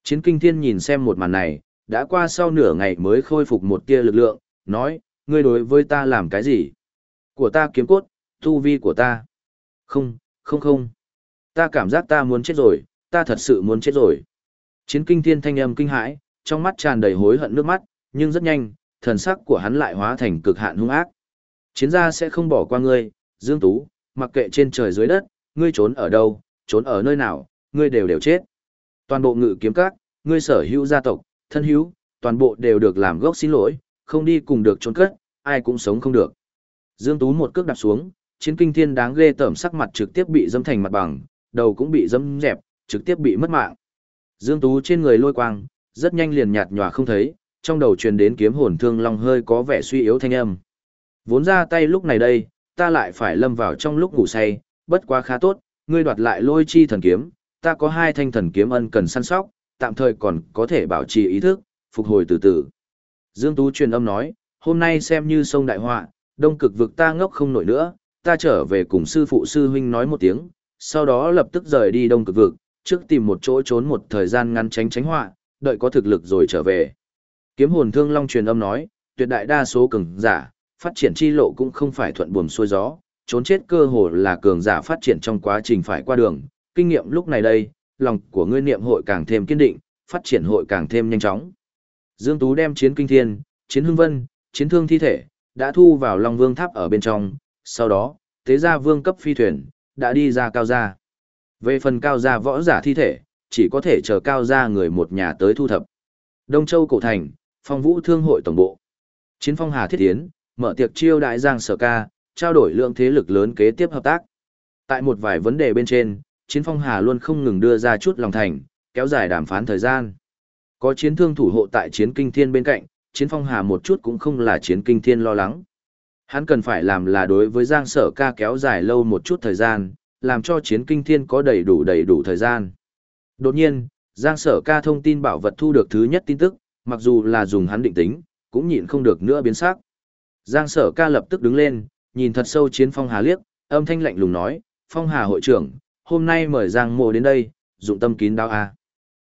Chiến kinh thiên nhìn xem một màn này, đã qua sau nửa ngày mới khôi phục một tia lực lượng, nói, ngươi đối với ta làm cái gì? Của ta kiếm cốt, tu vi của ta. Không, không không. Ta cảm giác ta muốn chết rồi, ta thật sự muốn chết rồi. Chiến kinh thiên thanh âm kinh hãi, trong mắt tràn đầy hối hận nước mắt, nhưng rất nhanh, thần sắc của hắn lại hóa thành cực hạn hung ác. Chiến gia sẽ không bỏ qua ngươi, Dương Tú, mặc kệ trên trời dưới đất, ngươi trốn ở đâu, trốn ở nơi nào, ngươi đều đều chết. Toàn bộ ngự kiếm các, ngươi sở hữu gia tộc, thân hữu, toàn bộ đều được làm gốc xin lỗi, không đi cùng được trốn cất, ai cũng sống không được. Dương Tú một cước đạp xuống, chiến kinh thiên đáng ghê tởm sắc mặt trực tiếp bị dâm thành mặt bằng, đầu cũng bị dâm dẹp, trực tiếp bị mất mạng. Dương Tú trên người lôi quang, rất nhanh liền nhạt nhòa không thấy, trong đầu truyền đến kiếm hồn thương long hơi có vẻ suy yếu thanh âm. Vốn ra tay lúc này đây, ta lại phải lâm vào trong lúc ngủ say, bất quá khá tốt, ngươi đoạt lại lôi chi thần kiếm, ta có hai thanh thần kiếm ân cần săn sóc, tạm thời còn có thể bảo trì ý thức, phục hồi từ từ. Dương Tú truyền âm nói, hôm nay xem như sông đại họa, đông cực vực ta ngốc không nổi nữa, ta trở về cùng sư phụ sư huynh nói một tiếng, sau đó lập tức rời đi đông cực vực, trước tìm một chỗ trốn một thời gian ngắn tránh tránh họa, đợi có thực lực rồi trở về. Kiếm hồn thương long truyền âm nói, tuyệt đại đa số cường giả, phát triển chi lộ cũng không phải thuận buồm xuôi gió, trốn chết cơ hồ là cường giả phát triển trong quá trình phải qua đường, kinh nghiệm lúc này đây, lòng của ngươi niệm hội càng thêm kiên định, phát triển hội càng thêm nhanh chóng. Dương Tú đem chiến kinh thiên, chiến hưng vân, chiến thương thi thể, đã thu vào Long Vương Tháp ở bên trong, sau đó, tế gia vương cấp phi thuyền, đã đi ra cao gia. Về phần cao gia võ giả thi thể, chỉ có thể chờ cao gia người một nhà tới thu thập. Đông Châu Cổ Thành, Phong Vũ Thương hội Tổng bộ. Chiến phong Hà Thiết Tiến, mở tiệc chiêu đại Giang Sở Ca, trao đổi lượng thế lực lớn kế tiếp hợp tác. Tại một vài vấn đề bên trên, Chiến phong Hà luôn không ngừng đưa ra chút lòng thành, kéo dài đàm phán thời gian. Có chiến thương thủ hộ tại chiến kinh thiên bên cạnh, chiến phong hà một chút cũng không là chiến kinh thiên lo lắng. Hắn cần phải làm là đối với Giang Sở ca kéo dài lâu một chút thời gian, làm cho chiến kinh thiên có đầy đủ đầy đủ thời gian. Đột nhiên, Giang Sở ca thông tin bảo vật thu được thứ nhất tin tức, mặc dù là dùng hắn định tính, cũng nhịn không được nữa biến sắc. Giang Sở ca lập tức đứng lên, nhìn thật sâu chiến phong hà liếc, âm thanh lạnh lùng nói, phong hà hội trưởng, hôm nay mời Giang mộ đến đây, dụng tâm kín đáo a.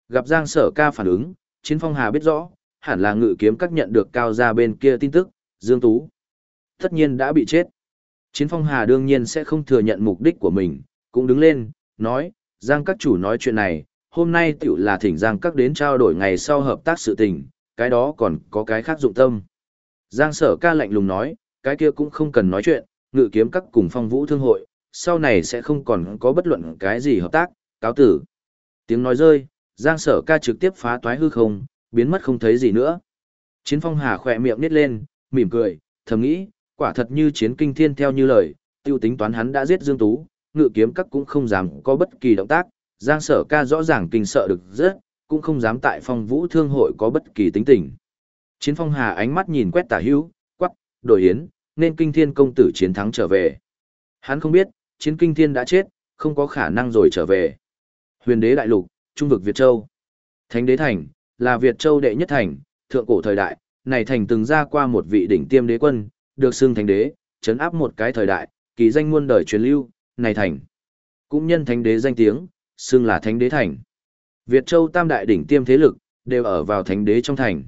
Gặp Giang Sở ca phản ứng, chiến phong hà biết rõ, hẳn là ngự kiếm các nhận được cao ra bên kia tin tức, Dương Tú. Tất nhiên đã bị chết. Chiến phong hà đương nhiên sẽ không thừa nhận mục đích của mình, cũng đứng lên, nói, Giang các chủ nói chuyện này, hôm nay tiểu là thỉnh Giang các đến trao đổi ngày sau hợp tác sự tình, cái đó còn có cái khác dụng tâm. Giang sở ca lạnh lùng nói, cái kia cũng không cần nói chuyện, ngự kiếm các cùng phong vũ thương hội, sau này sẽ không còn có bất luận cái gì hợp tác, cáo tử. Tiếng nói rơi, Giang sở ca trực tiếp phá toái hư không, biến mất không thấy gì nữa. Chiến phong hà khỏe miệng nít lên, mỉm cười, thầm nghĩ, quả thật như chiến kinh thiên theo như lời, tiêu tính toán hắn đã giết Dương Tú, ngự kiếm các cũng không dám có bất kỳ động tác, Giang sở ca rõ ràng kinh sợ được rất, cũng không dám tại phong vũ thương hội có bất kỳ tính tình. Chiến phong hà ánh mắt nhìn quét tả hữu, quắc, đổi yến, nên kinh thiên công tử chiến thắng trở về. Hắn không biết, chiến kinh thiên đã chết, không có khả năng rồi trở về. Huyền đế đại lục, trung vực Việt Châu. Thánh đế thành, là Việt Châu đệ nhất thành, thượng cổ thời đại, này thành từng ra qua một vị đỉnh tiêm đế quân, được xưng thánh đế, chấn áp một cái thời đại, kỳ danh muôn đời truyền lưu, này thành. Cũng nhân thánh đế danh tiếng, xưng là thánh đế thành. Việt Châu tam đại đỉnh tiêm thế lực, đều ở vào thánh đế trong thành.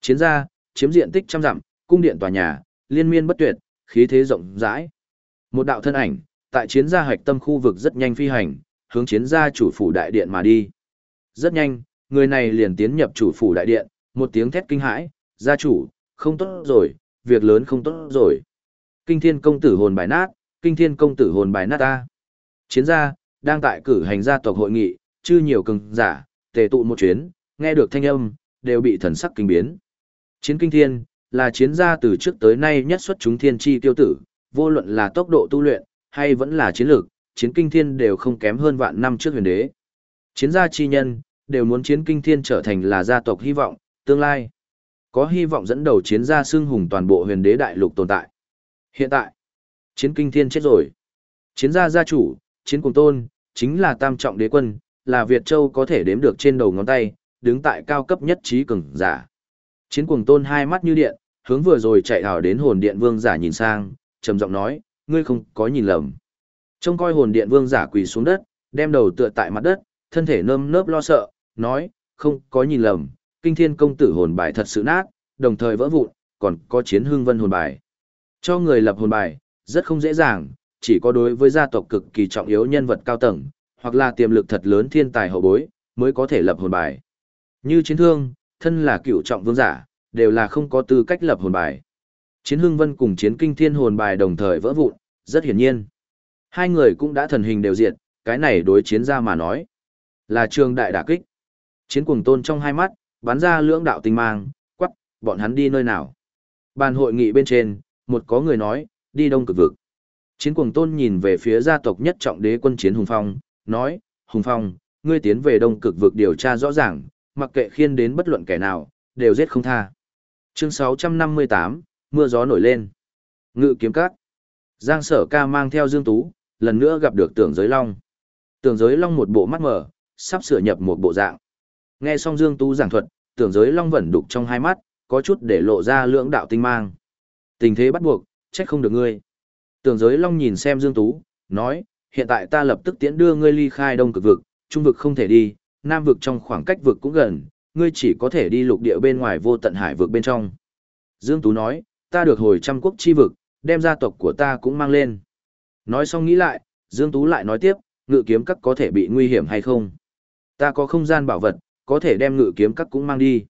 Chiến gia, chiếm diện tích trăm dặm, cung điện tòa nhà, liên miên bất tuyệt, khí thế rộng rãi. Một đạo thân ảnh, tại chiến gia hạch tâm khu vực rất nhanh phi hành, hướng chiến gia chủ phủ đại điện mà đi. Rất nhanh, người này liền tiến nhập chủ phủ đại điện, một tiếng thét kinh hãi, gia chủ, không tốt rồi, việc lớn không tốt rồi. Kinh thiên công tử hồn bài nát, kinh thiên công tử hồn bài nát ta. Chiến gia, đang tại cử hành gia tộc hội nghị, chư nhiều cường giả, tề tụ một chuyến, nghe được thanh âm, đều bị thần sắc kinh biến. Chiến kinh thiên, là chiến gia từ trước tới nay nhất xuất chúng thiên chi tiêu tử, vô luận là tốc độ tu luyện, hay vẫn là chiến lược, chiến kinh thiên đều không kém hơn vạn năm trước huyền đế. Chiến gia chi nhân, đều muốn chiến kinh thiên trở thành là gia tộc hy vọng, tương lai. Có hy vọng dẫn đầu chiến gia xưng hùng toàn bộ huyền đế đại lục tồn tại. Hiện tại, chiến kinh thiên chết rồi. Chiến gia gia chủ, chiến cùng tôn, chính là tam trọng đế quân, là Việt Châu có thể đếm được trên đầu ngón tay, đứng tại cao cấp nhất trí cường giả. Chiến cuồng tôn hai mắt như điện, hướng vừa rồi chạy hào đến hồn điện vương giả nhìn sang, trầm giọng nói, ngươi không có nhìn lầm. Trông coi hồn điện vương giả quỳ xuống đất, đem đầu tựa tại mặt đất, thân thể nơm nớp lo sợ, nói, không có nhìn lầm, kinh thiên công tử hồn bài thật sự nát, đồng thời vỡ vụn, còn có chiến hương vân hồn bài. Cho người lập hồn bài, rất không dễ dàng, chỉ có đối với gia tộc cực kỳ trọng yếu nhân vật cao tầng, hoặc là tiềm lực thật lớn thiên tài hậu bối, mới có thể lập hồn bài. Như chiến thương, thân là cựu trọng vương giả, đều là không có tư cách lập hồn bài. Chiến hương vân cùng chiến kinh thiên hồn bài đồng thời vỡ vụn, rất hiển nhiên. Hai người cũng đã thần hình đều diệt, cái này đối chiến ra mà nói. Là trường đại đả kích. Chiến cuồng tôn trong hai mắt, bắn ra lưỡng đạo tinh mang, quắc, bọn hắn đi nơi nào. Bàn hội nghị bên trên, một có người nói, đi đông cực vực. Chiến cuồng tôn nhìn về phía gia tộc nhất trọng đế quân chiến Hùng Phong, nói, Hùng Phong, ngươi tiến về đông cực vực điều tra rõ ràng, mặc kệ khiên đến bất luận kẻ nào, đều giết không tha. Chương 658, mưa gió nổi lên. Ngự kiếm cát. Giang sở ca mang theo Dương Tú, lần nữa gặp được tưởng giới long. Tưởng giới long một bộ mắt mở, sắp sửa nhập một bộ dạng. Nghe xong Dương Tú giảng thuật, tưởng giới long vẩn đục trong hai mắt, có chút để lộ ra lưỡng đạo tinh mang. Tình thế bắt buộc, trách không được ngươi. Tưởng giới long nhìn xem Dương Tú, nói, hiện tại ta lập tức tiễn đưa ngươi ly khai đông cực vực, trung vực không thể đi, nam vực trong khoảng cách vực cũng gần, ngươi chỉ có thể đi lục địa bên ngoài vô tận hải vực bên trong. Dương Tú nói, ta được hồi trăm quốc chi vực, đem gia tộc của ta cũng mang lên. Nói xong nghĩ lại, Dương Tú lại nói tiếp, ngự kiếm các có thể bị nguy hiểm hay không? Ta có không gian bảo vật, có thể đem ngự kiếm các cũng mang đi.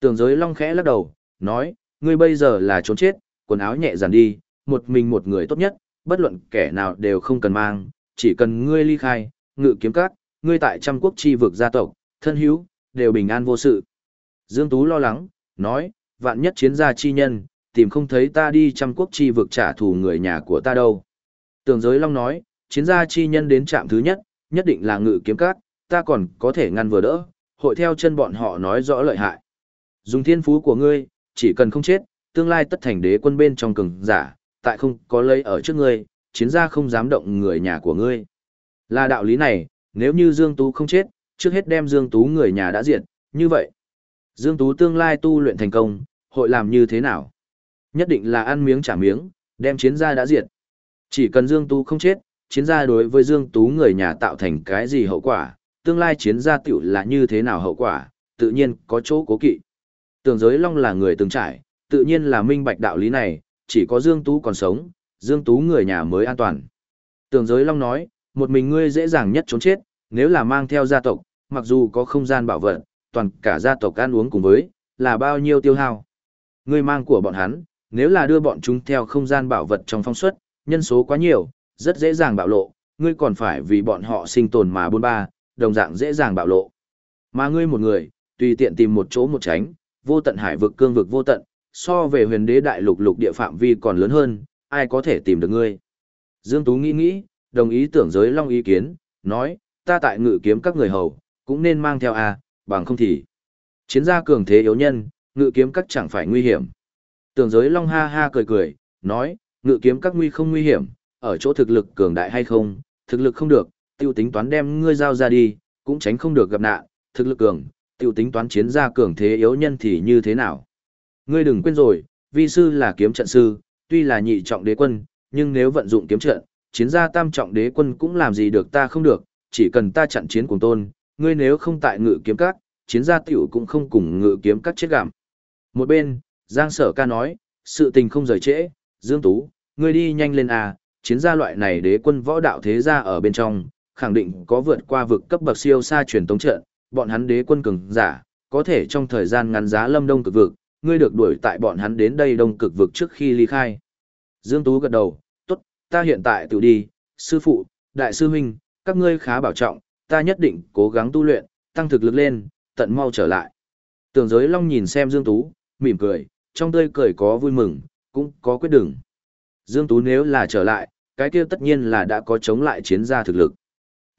Tường giới long khẽ lắc đầu, nói, ngươi bây giờ là trốn chết, quần áo nhẹ dàn đi, một mình một người tốt nhất, bất luận kẻ nào đều không cần mang, chỉ cần ngươi ly khai, ngự kiếm các, ngươi tại trăm quốc chi vực gia tộc, thân hữu, đều bình an vô sự. Dương Tú lo lắng, nói, vạn nhất chiến gia chi nhân, tìm không thấy ta đi trăm quốc chi vực trả thù người nhà của ta đâu. Tường giới long nói, chiến gia chi nhân đến trạm thứ nhất, nhất định là ngự kiếm các, ta còn có thể ngăn vừa đỡ, hội theo chân bọn họ nói rõ lợi hại. Dùng thiên phú của ngươi, chỉ cần không chết, tương lai tất thành đế quân bên trong cường giả, tại không có lấy ở trước ngươi, chiến gia không dám động người nhà của ngươi. Là đạo lý này, nếu như Dương Tú không chết, trước hết đem Dương Tú người nhà đã diệt, như vậy. Dương Tú tương lai tu luyện thành công, hội làm như thế nào? Nhất định là ăn miếng trả miếng, đem chiến gia đã diệt. Chỉ cần Dương Tú không chết, chiến gia đối với Dương Tú người nhà tạo thành cái gì hậu quả, tương lai chiến gia tiểu là như thế nào hậu quả, tự nhiên có chỗ cố kỵ. Tường giới long là người từng trải, tự nhiên là minh bạch đạo lý này, chỉ có Dương Tú còn sống, Dương Tú người nhà mới an toàn. Tường giới long nói, một mình ngươi dễ dàng nhất trốn chết, nếu là mang theo gia tộc, mặc dù có không gian bảo vật, toàn cả gia tộc ăn uống cùng với, là bao nhiêu tiêu hao. Ngươi mang của bọn hắn, nếu là đưa bọn chúng theo không gian bảo vật trong phong suất, nhân số quá nhiều, rất dễ dàng bạo lộ, ngươi còn phải vì bọn họ sinh tồn mà buôn ba, đồng dạng dễ dàng bạo lộ. Mà ngươi một người, tùy tiện tìm một chỗ một tránh, vô tận hải vực cương vực vô tận, so về huyền đế đại lục lục địa phạm vi còn lớn hơn, ai có thể tìm được ngươi. Dương Tú nghĩ nghĩ, đồng ý tưởng giới long ý kiến, nói, ta tại ngự kiếm các người hầu, cũng nên mang theo a bằng không thì. Chiến gia cường thế yếu nhân, ngự kiếm các chẳng phải nguy hiểm. Tưởng giới long ha ha cười cười, nói, ngự kiếm các nguy không nguy hiểm, ở chỗ thực lực cường đại hay không, thực lực không được, tiêu tính toán đem ngươi giao ra đi, cũng tránh không được gặp nạn, thực lực cường, tiêu tính toán chiến gia cường thế yếu nhân thì như thế nào. Ngươi đừng quên rồi, vi sư là kiếm trận sư, tuy là nhị trọng đế quân, nhưng nếu vận dụng kiếm trận, chiến gia tam trọng đế quân cũng làm gì được ta không được, chỉ cần ta chặn chiến cùng tôn, ngươi nếu không tại ngự kiếm các, chiến gia tiểu cũng không cùng ngự kiếm các chết gạm. Một bên, Giang Sở ca nói, sự tình không rời trễ, Dương Tú, ngươi đi nhanh lên à, chiến gia loại này đế quân võ đạo thế gia ở bên trong, khẳng định có vượt qua vực cấp bậc siêu xa truyền tống trận, bọn hắn đế quân cường giả, có thể trong thời gian ngắn giá lâm đông cực vực, ngươi được đuổi tại bọn hắn đến đây đông cực vực trước khi ly khai. Dương Tú gật đầu, tốt, ta hiện tại tự đi, sư phụ, đại sư huynh, các ngươi khá bảo trọng, ta nhất định cố gắng tu luyện, tăng thực lực lên, tận mau trở lại. Tường giới long nhìn xem Dương Tú, mỉm cười, trong tươi cười có vui mừng, cũng có quyết định. Dương Tú nếu là trở lại, cái kia tất nhiên là đã có chống lại chiến gia thực lực.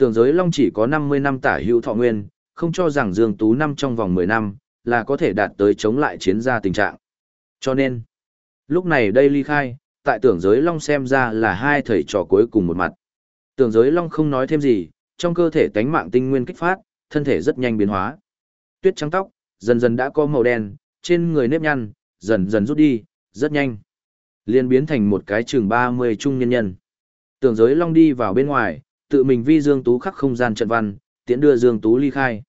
Tường giới long chỉ có 50 năm tả hữu thọ nguyên, không cho rằng Dương Tú năm trong vòng 10 năm, là có thể đạt tới chống lại chiến gia tình trạng. Cho nên, lúc này đây ly khai, tại tưởng giới long xem ra là hai thầy trò cuối cùng một mặt. Tưởng giới long không nói thêm gì, trong cơ thể tánh mạng tinh nguyên kích phát, thân thể rất nhanh biến hóa. Tuyết trắng tóc, dần dần đã có màu đen, trên người nếp nhăn, dần dần rút đi, rất nhanh. Liên biến thành một cái trường 30 trung nhân nhân. Tưởng giới long đi vào bên ngoài, tự mình vi Dương Tú khắc không gian trận văn, tiễn đưa Dương Tú ly khai.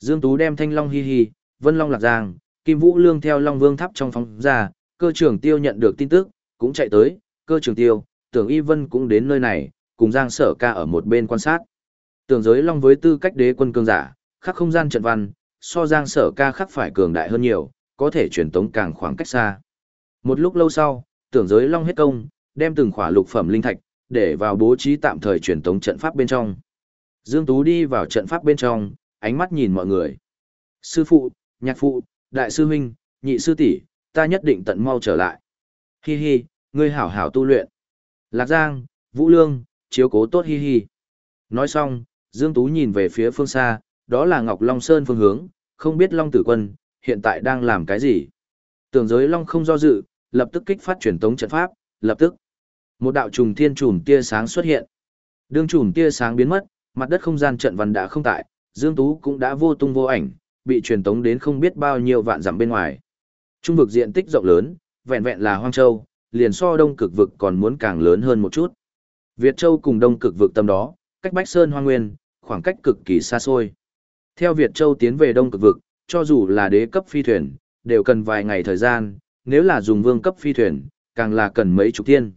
Dương Tú đem thanh long hi hi, vân long lạc giang, kim vũ lương theo long vương tháp trong phóng ra, cơ trưởng tiêu nhận được tin tức, cũng chạy tới, cơ trưởng tiêu, tưởng y vân cũng đến nơi này, cùng giang sở ca ở một bên quan sát. Tưởng giới long với tư cách đế quân cường giả, khắc không gian trận văn, so giang sở ca khắc phải cường đại hơn nhiều, có thể truyền tống càng khoảng cách xa. Một lúc lâu sau, tưởng giới long hết công, đem từng khỏa lục phẩm linh thạch, để vào bố trí tạm thời truyền tống trận pháp bên trong. Dương Tú đi vào trận pháp bên trong, ánh mắt nhìn mọi người. Sư phụ, nhạc phụ, đại sư huynh, nhị sư tỷ, ta nhất định tận mau trở lại. Hi hi, ngươi hảo hảo tu luyện. Lạc Giang, Vũ Lương, chiếu cố tốt hi hi. Nói xong, Dương Tú nhìn về phía phương xa, đó là Ngọc Long Sơn phương hướng, không biết Long Tử Quân, hiện tại đang làm cái gì. Tưởng giới Long không do dự, lập tức kích phát truyền tống trận pháp, lập tức. Một đạo trùng thiên trùm tia sáng xuất hiện. Đương trùm tia sáng biến mất, mặt đất không gian trận văn đã không tại, Dương Tú cũng đã vô tung vô ảnh, bị truyền tống đến không biết bao nhiêu vạn dặm bên ngoài. Trung vực diện tích rộng lớn, vẹn vẹn là Hoang Châu, liền so đông cực vực còn muốn càng lớn hơn một chút. Việt Châu cùng đông cực vực tâm đó, cách Bách Sơn Hoang Nguyên, khoảng cách cực kỳ xa xôi. Theo Việt Châu tiến về đông cực vực, cho dù là đế cấp phi thuyền, đều cần vài ngày thời gian, nếu là dùng vương cấp phi thuyền, càng là cần mấy chục thiên.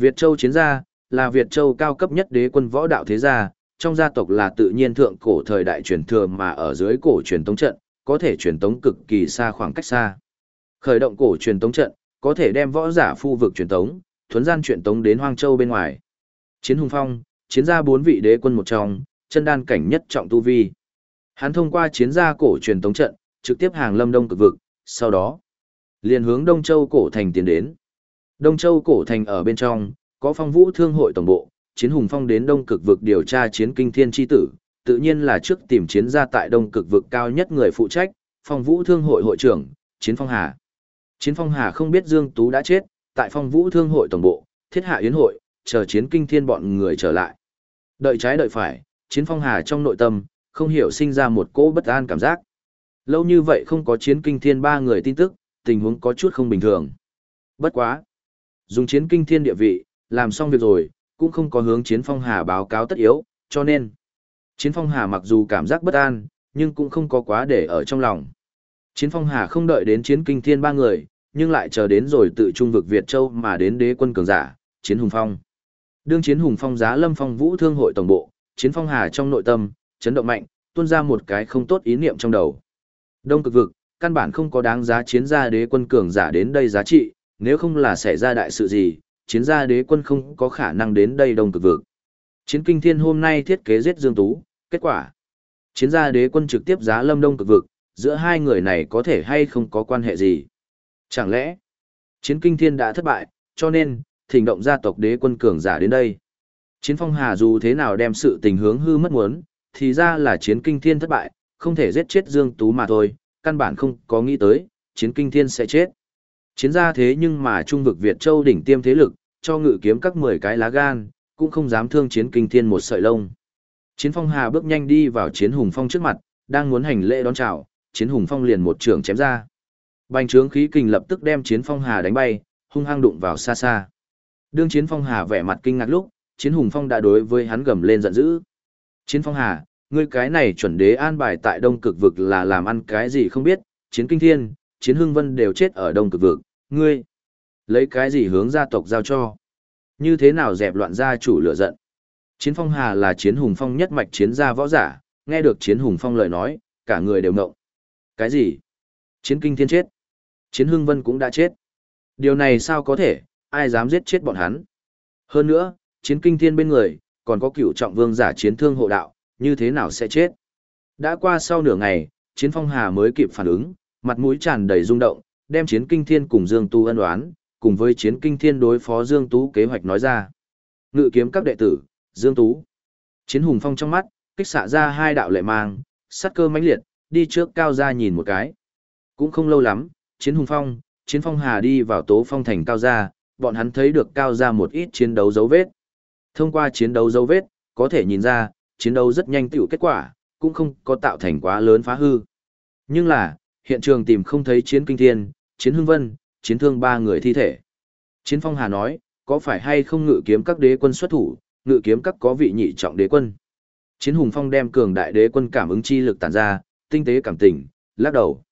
Việt Châu chiến gia, là Việt Châu cao cấp nhất đế quân võ đạo thế gia, trong gia tộc là tự nhiên thượng cổ thời đại truyền thừa mà ở dưới cổ truyền tống trận, có thể truyền tống cực kỳ xa khoảng cách xa. Khởi động cổ truyền tống trận, có thể đem võ giả phu vực truyền tống, thuấn gian truyền tống đến Hoang Châu bên ngoài. Chiến hùng phong, chiến gia bốn vị đế quân một trong, chân đan cảnh nhất trọng tu vi. Hắn thông qua chiến gia cổ truyền tống trận, trực tiếp hàng lâm đông cực vực, sau đó liền hướng Đông Châu cổ thành tiến đến. Đông Châu cổ thành ở bên trong, có phong vũ thương hội tổng bộ, chiến hùng phong đến đông cực vực điều tra chiến kinh thiên chi tử, tự nhiên là trước tìm chiến gia tại đông cực vực cao nhất người phụ trách, phong vũ thương hội hội trưởng, chiến phong hà. Chiến phong hà không biết Dương Tú đã chết, tại phong vũ thương hội tổng bộ, thiết hạ yến hội, chờ chiến kinh thiên bọn người trở lại. Đợi trái đợi phải, chiến phong hà trong nội tâm, không hiểu sinh ra một cỗ bất an cảm giác. Lâu như vậy không có chiến kinh thiên ba người tin tức, tình huống có chút không bình thường. Bất quá. Dùng chiến kinh thiên địa vị, làm xong việc rồi, cũng không có hướng chiến phong hà báo cáo tất yếu, cho nên. Chiến phong hà mặc dù cảm giác bất an, nhưng cũng không có quá để ở trong lòng. Chiến phong hà không đợi đến chiến kinh thiên ba người, nhưng lại chờ đến rồi tự trung vực Việt Châu mà đến đế quân cường giả, chiến hùng phong. Đương chiến hùng phong giá lâm phong vũ thương hội tổng bộ, chiến phong hà trong nội tâm, chấn động mạnh, tuôn ra một cái không tốt ý niệm trong đầu. Đông cực vực, căn bản không có đáng giá chiến gia đế quân cường giả đến đây giá trị, nếu không là xảy ra đại sự gì, chiến gia đế quân không có khả năng đến đây đông cực vực. Chiến kinh thiên hôm nay thiết kế giết Dương Tú, kết quả. Chiến gia đế quân trực tiếp giá lâm đông cực vực, giữa hai người này có thể hay không có quan hệ gì. Chẳng lẽ, chiến kinh thiên đã thất bại, cho nên, thỉnh động gia tộc đế quân cường giả đến đây. Chiến phong hà dù thế nào đem sự tình hướng hư mất muốn, thì ra là chiến kinh thiên thất bại, không thể giết chết Dương Tú mà thôi, căn bản không có nghĩ tới, chiến kinh thiên sẽ chết. Chiến gia thế nhưng mà trung vực Việt Châu đỉnh tiêm thế lực, cho ngự kiếm các 10 cái lá gan, cũng không dám thương chiến kinh thiên một sợi lông. Chiến phong hà bước nhanh đi vào chiến hùng phong trước mặt, đang muốn hành lễ đón chào, chiến hùng phong liền một trường chém ra. Bành trướng khí kình lập tức đem chiến phong hà đánh bay, hung hăng đụng vào xa xa. Đương chiến phong hà vẻ mặt kinh ngạc lúc, chiến hùng phong đã đối với hắn gầm lên giận dữ. Chiến phong hà, ngươi cái này chuẩn đế an bài tại đông cực vực là làm ăn cái gì không biết, chiến kinh thiên, chiến hưng vân đều chết ở đông cực vực, ngươi lấy cái gì hướng gia tộc giao cho. Như thế nào dẹp loạn gia chủ lửa giận. Chiến phong hà là chiến hùng phong nhất mạch chiến gia võ giả, nghe được chiến hùng phong lời nói, cả người đều ngộng. Cái gì? Chiến kinh thiên chết. Chiến hưng vân cũng đã chết. Điều này sao có thể, ai dám giết chết bọn hắn. Hơn nữa, chiến kinh thiên bên người, còn có cựu trọng vương giả chiến thương hộ đạo, như thế nào sẽ chết. Đã qua sau nửa ngày, chiến phong hà mới kịp phản ứng, mặt mũi tràn đầy rung động, đem chiến kinh thiên cùng Dương Tú ân đoán, cùng với chiến kinh thiên đối phó Dương Tú kế hoạch nói ra. Ngự kiếm các đệ tử, Dương Tú. Chiến hùng phong trong mắt, kích xạ ra hai đạo lệ mang, sắt cơ mãnh liệt, đi trước cao ra nhìn một cái. Cũng không lâu lắm, chiến hùng phong, chiến phong hà đi vào tố phong thành cao ra, bọn hắn thấy được cao ra một ít chiến đấu dấu vết. Thông qua chiến đấu dấu vết, có thể nhìn ra, chiến đấu rất nhanh tiểu kết quả, cũng không có tạo thành quá lớn phá hư. Nhưng là, hiện trường tìm không thấy chiến kinh thiên, chiến hưng vân, chiến thương ba người thi thể. Chiến phong hà nói, có phải hay không ngự kiếm các đế quân xuất thủ, ngự kiếm các có vị nhị trọng đế quân. Chiến hùng phong đem cường đại đế quân cảm ứng chi lực tản ra, tinh tế cảm tình, lắc đầu.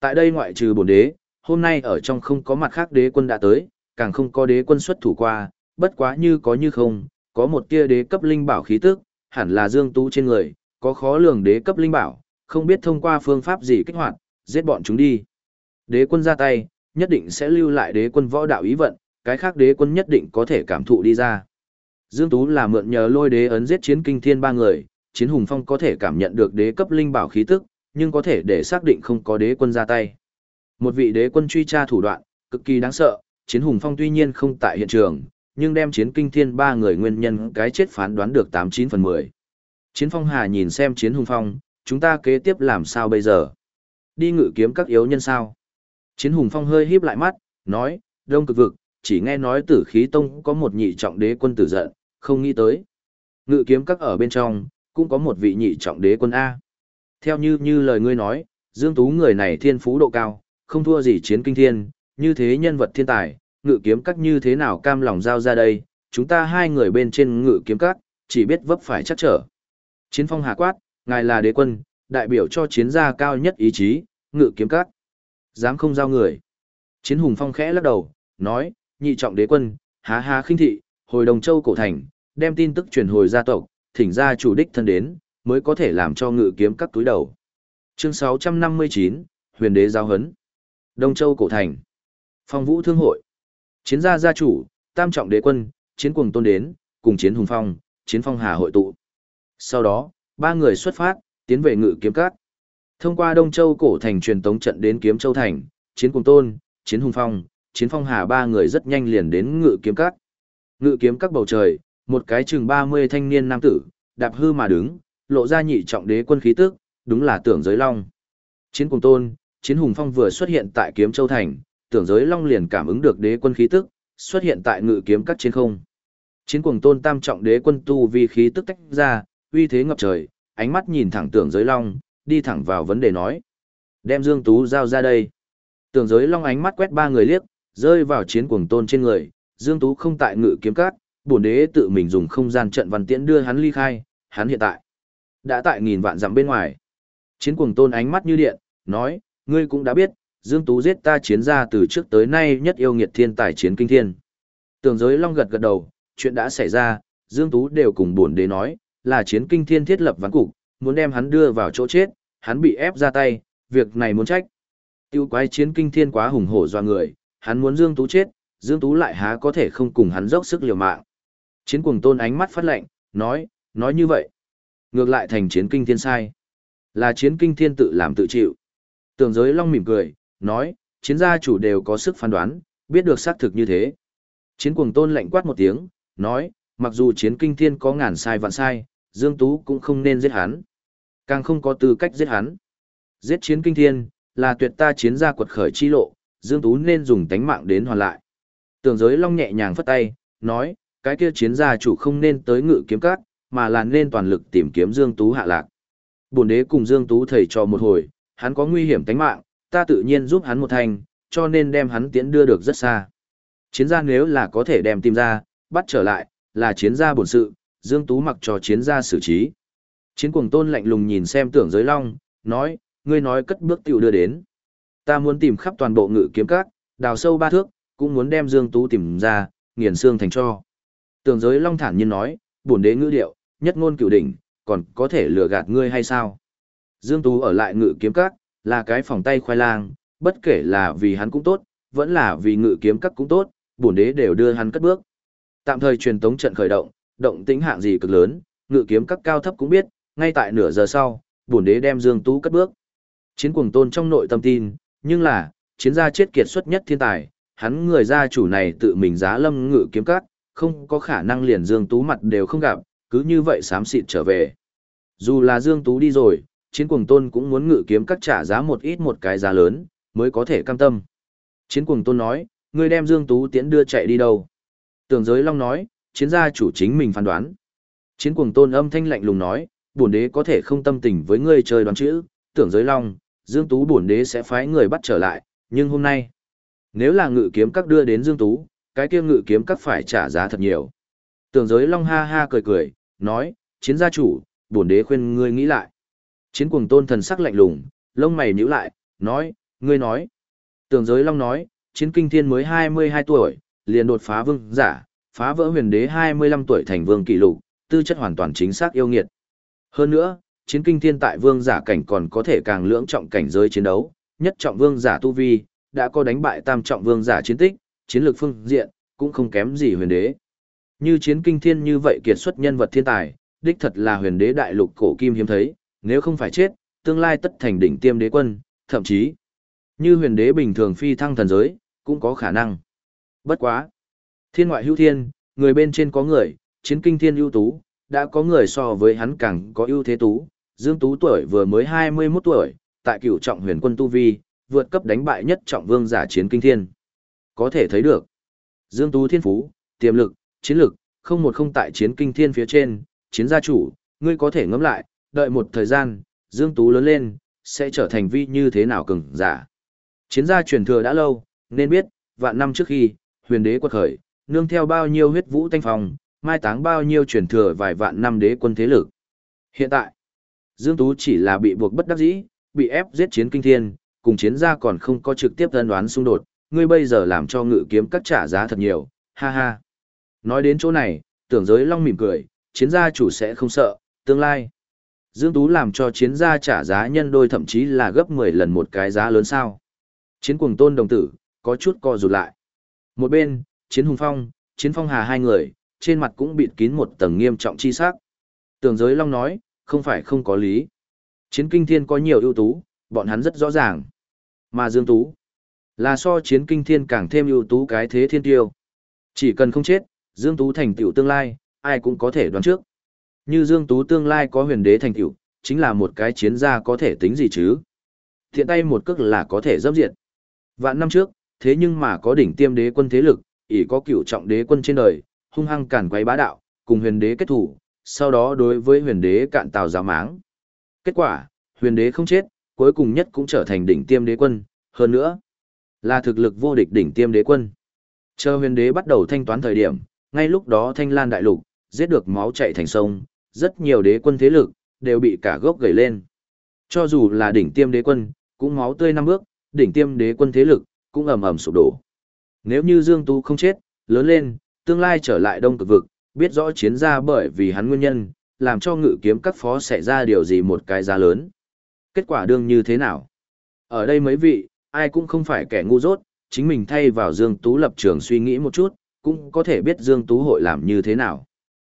Tại đây ngoại trừ bổn đế, hôm nay ở trong không có mặt khác đế quân đã tới, càng không có đế quân xuất thủ qua, bất quá như có như không, có một tia đế cấp linh bảo khí tức, hẳn là Dương Tú trên người, có khó lường đế cấp linh bảo, không biết thông qua phương pháp gì kích hoạt, giết bọn chúng đi. Đế quân ra tay, nhất định sẽ lưu lại đế quân võ đạo ý vận, cái khác đế quân nhất định có thể cảm thụ đi ra. Dương Tú là mượn nhờ lôi đế ấn giết chiến kinh thiên ba người, chiến hùng phong có thể cảm nhận được đế cấp linh bảo khí tức, nhưng có thể để xác định không có đế quân ra tay. Một vị đế quân truy tra thủ đoạn, cực kỳ đáng sợ, chiến hùng phong tuy nhiên không tại hiện trường, nhưng đem chiến kinh thiên ba người nguyên nhân cái chết phán đoán được 89 phần 10. Chiến phong hà nhìn xem chiến hùng phong, chúng ta kế tiếp làm sao bây giờ? Đi ngự kiếm các yếu nhân sao? Chiến hùng phong hơi híp lại mắt, nói, đông cực vực, chỉ nghe nói tử khí tông có một nhị trọng đế quân tử giận, không nghĩ tới. Ngự kiếm các ở bên trong, cũng có một vị nhị trọng đế quân A. Theo như như lời ngươi nói, Dương Tú người này thiên phú độ cao, không thua gì chiến kinh thiên, như thế nhân vật thiên tài, ngự kiếm các như thế nào cam lòng giao ra đây, chúng ta hai người bên trên ngự kiếm các, chỉ biết vấp phải chắc trở. Chiến phong hà quát, ngài là đế quân, đại biểu cho chiến gia cao nhất ý chí, ngự kiếm các. Dám không giao người. Chiến hùng phong khẽ lắc đầu, nói, nhị trọng đế quân, há há khinh thị, hồi đồng châu cổ thành, đem tin tức truyền hồi gia tộc, thỉnh ra chủ đích thân đến, mới có thể làm cho ngự kiếm các túi đầu. Chương 659, Huyền đế giao hấn. Đông châu cổ thành. Phong vũ thương hội. Chiến gia gia chủ, tam trọng đế quân, chiến cuồng tôn đến, cùng chiến hùng phong, chiến phong hà hội tụ. Sau đó, ba người xuất phát, tiến về ngự kiếm các. Thông qua Đông Châu cổ thành truyền tống trận đến Kiếm Châu thành, chiến cùng tôn, chiến hùng phong, chiến phong hà ba người rất nhanh liền đến ngự kiếm các. Ngự kiếm các bầu trời, một cái chừng 30 thanh niên nam tử, đạp hư mà đứng, lộ ra nhị trọng đế quân khí tức, đúng là tưởng giới long. Chiến cùng tôn, chiến hùng phong vừa xuất hiện tại kiếm châu thành, tưởng giới long liền cảm ứng được đế quân khí tức, xuất hiện tại ngự kiếm các trên không. Chiến Cùng tôn tam trọng đế quân tu vi khí tức tách ra, uy thế ngập trời, ánh mắt nhìn thẳng tưởng giới long, đi thẳng vào vấn đề nói. Đem Dương Tú giao ra đây. Tưởng giới long ánh mắt quét ba người liếc, rơi vào chiến cuồng tôn trên người, Dương Tú không tại ngự kiếm cát, bổn đế tự mình dùng không gian trận văn tiễn đưa hắn ly khai, hắn hiện tại đã tại nghìn vạn dặm bên ngoài. Chiến cuồng tôn ánh mắt như điện, nói, ngươi cũng đã biết, Dương Tú giết ta chiến ra từ trước tới nay nhất yêu nghiệt thiên tài chiến kinh thiên. tường giới long gật gật đầu, chuyện đã xảy ra, Dương Tú đều cùng bổn đế nói, là chiến kinh thiên thiết lập ván cục, muốn đem hắn đưa vào chỗ chết, hắn bị ép ra tay, việc này muốn trách. Tiêu quái chiến kinh thiên quá hùng hổ doa người, hắn muốn Dương Tú chết, Dương Tú lại há có thể không cùng hắn dốc sức liều mạng. Chiến cuồng tôn ánh mắt phát lệnh, nói, nói như vậy. Ngược lại thành chiến kinh thiên sai. Là chiến kinh thiên tự làm tự chịu. Tưởng giới long mỉm cười, nói, chiến gia chủ đều có sức phán đoán, biết được xác thực như thế. Chiến cuồng tôn lạnh quát một tiếng, nói, mặc dù chiến kinh thiên có ngàn sai vạn sai, Dương Tú cũng không nên giết hắn. Càng không có tư cách giết hắn. Giết chiến kinh thiên, là tuyệt ta chiến gia quật khởi chi lộ, Dương Tú nên dùng tánh mạng đến hoàn lại. Tường giới long nhẹ nhàng phất tay, nói, cái kia chiến gia chủ không nên tới ngự kiếm cát, mà là nên toàn lực tìm kiếm Dương Tú hạ lạc. Bồn đế cùng Dương Tú thầy cho một hồi, hắn có nguy hiểm tánh mạng, ta tự nhiên giúp hắn một thành, cho nên đem hắn tiến đưa được rất xa. Chiến gia nếu là có thể đem tìm ra, bắt trở lại, là chiến gia bổn sự, Dương Tú mặc cho chiến gia xử trí. Chiến cuồng tôn lạnh lùng nhìn xem tưởng giới long, nói, ngươi nói cất bước tiểu đưa đến. Ta muốn tìm khắp toàn bộ ngự kiếm các, đào sâu ba thước, cũng muốn đem Dương Tú tìm ra, nghiền xương thành cho. Tưởng giới long thản nhiên nói, bổn đế ngữ điệu, nhất ngôn cửu đỉnh, còn có thể lừa gạt ngươi hay sao? Dương Tú ở lại ngự kiếm các, là cái phòng tay khoai lang, bất kể là vì hắn cũng tốt, vẫn là vì ngự kiếm các cũng tốt, bổn đế đều đưa hắn cất bước. Tạm thời truyền tống trận khởi động, động tĩnh hạng gì cực lớn, ngự kiếm các cao thấp cũng biết, ngay tại nửa giờ sau, bổn đế đem Dương Tú cất bước. Chiến cuồng tôn trong nội tâm tin, nhưng là, chiến gia chết kiệt xuất nhất thiên tài, hắn người gia chủ này tự mình giá lâm ngự kiếm các, không có khả năng liền Dương Tú mặt đều không gặp, cứ như vậy xám xịt trở về. Dù là Dương Tú đi rồi, chiến cuồng tôn cũng muốn ngự kiếm các trả giá một ít một cái giá lớn, mới có thể cam tâm. Chiến cuồng tôn nói, ngươi đem Dương Tú tiễn đưa chạy đi đâu? Tưởng giới long nói, chiến gia chủ chính mình phán đoán. Chiến cuồng tôn âm thanh lạnh lùng nói, bổn đế có thể không tâm tình với ngươi chơi đoán chữ, tưởng giới long, Dương Tú bổn đế sẽ phái người bắt trở lại, nhưng hôm nay, nếu là ngự kiếm các đưa đến Dương Tú, cái kia ngự kiếm các phải trả giá thật nhiều. Tưởng giới long ha ha cười cười, nói, chiến gia chủ, bổn đế khuyên ngươi nghĩ lại. Chiến cuồng tôn thần sắc lạnh lùng, lông mày nhíu lại, nói, ngươi nói. Tưởng giới long nói, chiến kinh thiên mới 22 tuổi, liền đột phá vương giả, phá vỡ huyền đế 25 tuổi thành vương kỷ lục, tư chất hoàn toàn chính xác yêu nghiệt. Hơn nữa, chiến kinh thiên tại vương giả cảnh còn có thể càng lưỡng trọng cảnh giới chiến đấu, nhất trọng vương giả tu vi, đã có đánh bại tam trọng vương giả chiến tích, chiến lược phương diện, cũng không kém gì huyền đế. Như chiến kinh thiên như vậy kiệt xuất nhân vật thiên tài, đích thật là huyền đế đại lục cổ kim hiếm thấy, nếu không phải chết, tương lai tất thành đỉnh tiêm đế quân, thậm chí, như huyền đế bình thường phi thăng thần giới, cũng có khả năng. Bất quá. Thiên ngoại hữu thiên, người bên trên có người, chiến kinh thiên ưu tú, đã có người so với hắn càng có ưu thế tú. Dương Tú tuổi vừa mới 21 tuổi, tại cửu trọng huyền quân Tu Vi, vượt cấp đánh bại nhất trọng vương giả chiến kinh thiên. Có thể thấy được. Dương Tú thiên phú, tiềm lực, chiến lực, không một không tại chiến kinh thiên phía trên, chiến gia chủ, ngươi có thể ngẫm lại, đợi một thời gian, Dương Tú lớn lên, sẽ trở thành vi như thế nào cường giả. Chiến gia truyền thừa đã lâu, nên biết, vạn năm trước khi, huyền đế quật khởi, nương theo bao nhiêu huyết vũ thanh phòng, mai táng bao nhiêu truyền thừa vài vạn năm đế quân thế lực. Hiện tại, Dương Tú chỉ là bị buộc bất đắc dĩ, bị ép giết chiến kinh thiên, cùng chiến gia còn không có trực tiếp thân đoán xung đột, ngươi bây giờ làm cho ngự kiếm các trả giá thật nhiều, ha ha. Nói đến chỗ này, tưởng giới long mỉm cười, chiến gia chủ sẽ không sợ, tương lai. Dương Tú làm cho chiến gia trả giá nhân đôi thậm chí là gấp 10 lần một cái giá lớn sao. Chiến cuồng tôn đồng tử, có chút co rụt lại. Một bên, chiến hùng phong, chiến phong hà hai người, trên mặt cũng bịt kín một tầng nghiêm trọng chi sắc. Tường giới long nói, không phải không có lý. Chiến kinh thiên có nhiều ưu tú, bọn hắn rất rõ ràng. Mà Dương Tú, là so chiến kinh thiên càng thêm ưu tú cái thế thiên tiêu. Chỉ cần không chết, Dương Tú thành tựu tương lai, ai cũng có thể đoán trước. Như Dương Tú tương lai có huyền đế thành tựu, chính là một cái chiến gia có thể tính gì chứ. Thiện tay một cước là có thể dẫm diệt. Vạn năm trước, thế nhưng mà có đỉnh tiêm đế quân thế lực, ỷ có cựu trọng đế quân trên đời, hung hăng cản quấy bá đạo, cùng huyền đế kết thủ, sau đó đối với huyền đế cạn tàu giáo máng. Kết quả, huyền đế không chết, cuối cùng nhất cũng trở thành đỉnh tiêm đế quân, hơn nữa, là thực lực vô địch đỉnh tiêm đế quân. Chờ huyền đế bắt đầu thanh toán thời điểm, ngay lúc đó thanh lan đại lục, giết được máu chạy thành sông, rất nhiều đế quân thế lực, đều bị cả gốc gầy lên. Cho dù là đỉnh tiêm đế quân, cũng máu tươi năm bước, đỉnh tiêm đế quân thế lực, cũng ầm ầm sụp đổ. Nếu như Dương Tú không chết, lớn lên, tương lai trở lại đông cực vực, biết rõ chiến ra bởi vì hắn nguyên nhân, làm cho ngự kiếm các phó xảy ra điều gì một cái giá lớn. Kết quả đương như thế nào? Ở đây mấy vị, ai cũng không phải kẻ ngu dốt, chính mình thay vào Dương Tú lập trường suy nghĩ một chút, cũng có thể biết Dương Tú hội làm như thế nào.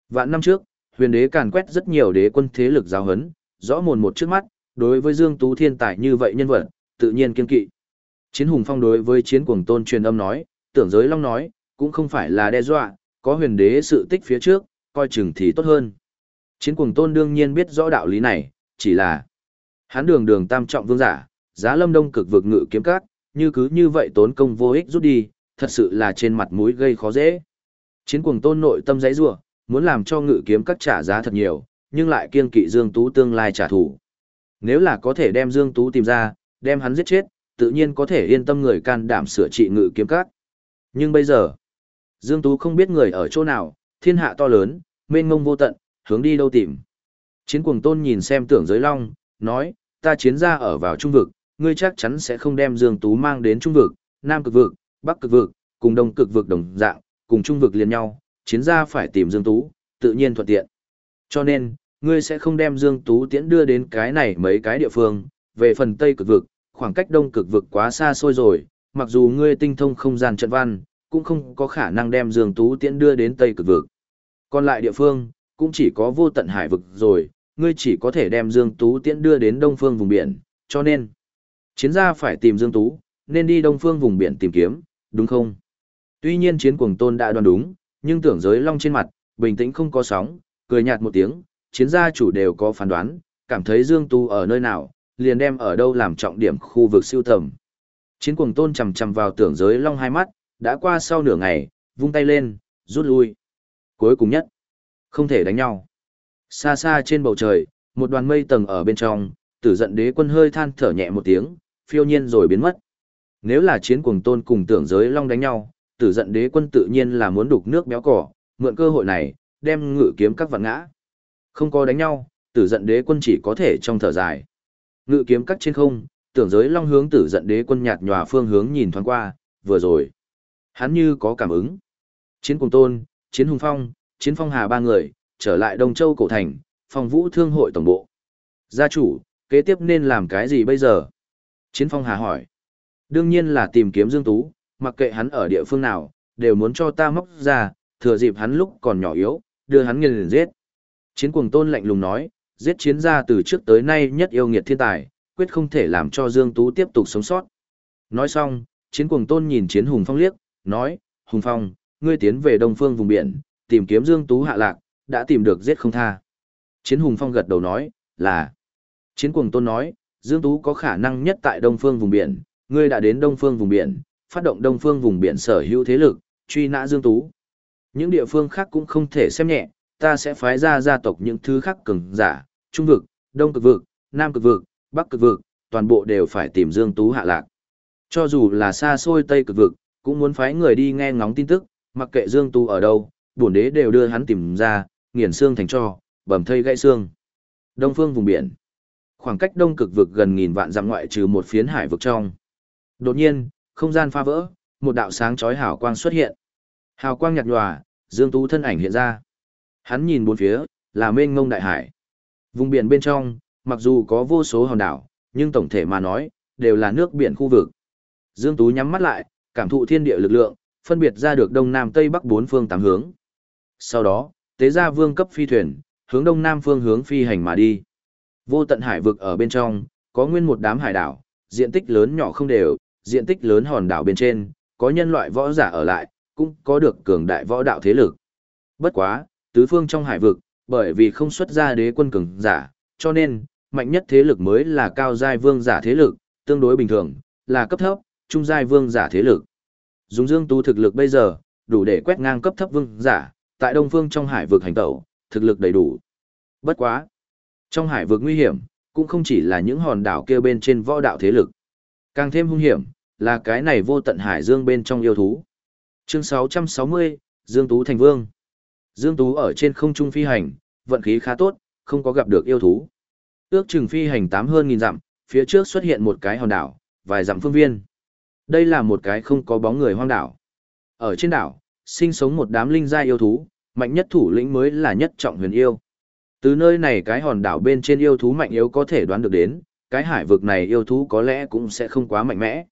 Vạn năm trước, huyền đế càn quét rất nhiều đế quân thế lực giáo hấn, rõ mồn một trước mắt, đối với Dương Tú thiên tài như vậy nhân vật, tự nhiên kiên kỵ. Chiến hùng phong đối với chiến cuồng tôn truyền âm nói, tưởng giới long nói, cũng không phải là đe dọa, có huyền đế sự tích phía trước, coi chừng thì tốt hơn. Chiến cuồng tôn đương nhiên biết rõ đạo lý này, chỉ là hắn đường đường tam trọng vương giả, giá lâm đông cực vực ngự kiếm cát, như cứ như vậy tốn công vô ích rút đi, thật sự là trên mặt mũi gây khó dễ. Chiến cuồng tôn nội tâm giấy rủa muốn làm cho ngự kiếm cát trả giá thật nhiều, nhưng lại kiên kỵ Dương Tú tương lai trả thù. Nếu là có thể đem Dương Tú tìm ra, đem hắn giết chết, tự nhiên có thể yên tâm người can đảm sửa trị ngự kiếm cát. Nhưng bây giờ, Dương Tú không biết người ở chỗ nào, thiên hạ to lớn, mênh mông vô tận, hướng đi đâu tìm. Chiến cuồng tôn nhìn xem tưởng giới long, nói, ta chiến ra ở vào trung vực, ngươi chắc chắn sẽ không đem Dương Tú mang đến trung vực, nam cực vực, bắc cực vực, cùng đông cực vực đồng dạng, cùng trung vực liền nhau, chiến ra phải tìm Dương Tú, tự nhiên thuận tiện. Cho nên, ngươi sẽ không đem Dương Tú tiễn đưa đến cái này mấy cái địa phương, về phần Tây cực vực, khoảng cách đông cực vực quá xa xôi rồi, mặc dù ngươi tinh thông không gian trận văn, cũng không có khả năng đem Dương Tú tiễn đưa đến Tây cực vực. Còn lại địa phương, cũng chỉ có vô tận hải vực rồi, ngươi chỉ có thể đem Dương Tú tiễn đưa đến đông phương vùng biển, cho nên, chiến gia phải tìm Dương Tú, nên đi đông phương vùng biển tìm kiếm, đúng không? Tuy nhiên chiến cuồng tôn đã đoán đúng, nhưng tưởng giới long trên mặt, bình tĩnh không có sóng, cười nhạt một tiếng, chiến gia chủ đều có phán đoán, cảm thấy Dương Tú ở nơi nào, liền đem ở đâu làm trọng điểm khu vực siêu tầm. Chiến cuồng tôn chầm chầm vào tưởng giới long hai mắt, đã qua sau nửa ngày, vung tay lên, rút lui. Cuối cùng nhất, không thể đánh nhau. Xa xa trên bầu trời, một đoàn mây tầng ở bên trong, tử giận đế quân hơi than thở nhẹ một tiếng, phiêu nhiên rồi biến mất. Nếu là chiến cuồng tôn cùng tưởng giới long đánh nhau, tử giận đế quân tự nhiên là muốn đục nước béo cỏ, mượn cơ hội này, đem ngự kiếm các vạn ngã. Không có đánh nhau, tử giận đế quân chỉ có thể trong thở dài. Ngự kiếm các trên không, tưởng giới long hướng tử giận đế quân nhạt nhòa phương hướng nhìn thoáng qua, vừa rồi. Hắn như có cảm ứng. Chiến cùng tôn, chiến hùng phong, chiến phong hà ba người, trở lại Đông Châu cổ thành, phòng vũ thương hội tổng bộ. Gia chủ, kế tiếp nên làm cái gì bây giờ? Chiến phong hà hỏi. Đương nhiên là tìm kiếm Dương Tú, mặc kệ hắn ở địa phương nào, đều muốn cho ta móc ra, thừa dịp hắn lúc còn nhỏ yếu, đưa hắn nghiền giết. Chiến cuồng tôn lạnh lùng nói, giết chiến gia từ trước tới nay nhất yêu nghiệt thiên tài, quyết không thể làm cho Dương Tú tiếp tục sống sót. Nói xong, chiến cuồng tôn nhìn chiến hùng phong liếc, nói, hùng phong, ngươi tiến về đông phương vùng biển, tìm kiếm Dương Tú hạ lạc, đã tìm được giết không tha. Chiến hùng phong gật đầu nói, là. Chiến cuồng tôn nói, Dương Tú có khả năng nhất tại đông phương vùng biển, ngươi đã đến đông phương vùng biển, phát động đông phương vùng biển sở hữu thế lực, truy nã Dương Tú. Những địa phương khác cũng không thể xem nhẹ, ta sẽ phái ra gia tộc những thứ khác cường giả, trung vực, đông cực vực, nam cực vực, bắc cực vực, toàn bộ đều phải tìm Dương Tú hạ lạc. Cho dù là xa xôi tây cực vực, cũng muốn phái người đi nghe ngóng tin tức, mặc kệ Dương Tú ở đâu, bổn đế đều đưa hắn tìm ra, nghiền xương thành cho, bầm thây gãy xương. Đông phương vùng biển. Khoảng cách đông cực vực gần nghìn vạn dặm ngoại trừ một phiến hải vực trong. Đột nhiên, không gian phá vỡ, một đạo sáng chói hào quang xuất hiện. Hào quang nhạt nhòa, Dương Tú thân ảnh hiện ra. Hắn nhìn bốn phía, là mênh ngông đại hải. Vùng biển bên trong, mặc dù có vô số hòn đảo, nhưng tổng thể mà nói, đều là nước biển khu vực. Dương Tú nhắm mắt lại, cảm thụ thiên địa lực lượng, phân biệt ra được đông nam tây bắc bốn phương tám hướng. Sau đó, tế ra vương cấp phi thuyền, hướng đông nam phương hướng phi hành mà đi. Vô tận hải vực ở bên trong, có nguyên một đám hải đảo, diện tích lớn nhỏ không đều, diện tích lớn hòn đảo bên trên, có nhân loại võ giả ở lại, cũng có được cường đại võ đạo thế lực. Bất quá, tứ phương trong hải vực, bởi vì không xuất ra đế quân cường giả, cho nên, mạnh nhất thế lực mới là cao giai vương giả thế lực, tương đối bình thường, là cấp thấp, trung giai vương giả thế lực. Dùng Dương Tú thực lực bây giờ, đủ để quét ngang cấp thấp vương giả, tại Đông Phương trong hải vực hành tẩu, thực lực đầy đủ. Bất quá, trong hải vực nguy hiểm, cũng không chỉ là những hòn đảo kia bên trên võ đạo thế lực. Càng thêm hung hiểm, là cái này vô tận hải dương bên trong yêu thú. Chương 660, Dương Tú thành vương. Dương Tú ở trên không trung phi hành, vận khí khá tốt, không có gặp được yêu thú. Ước chừng phi hành tám hơn nghìn dặm, phía trước xuất hiện một cái hòn đảo, vài dặm phương viên. Đây là một cái không có bóng người hoang đảo. Ở trên đảo, sinh sống một đám linh gia yêu thú, mạnh nhất thủ lĩnh mới là nhất trọng huyền yêu. Từ nơi này cái hòn đảo bên trên yêu thú mạnh yếu có thể đoán được đến, cái hải vực này yêu thú có lẽ cũng sẽ không quá mạnh mẽ.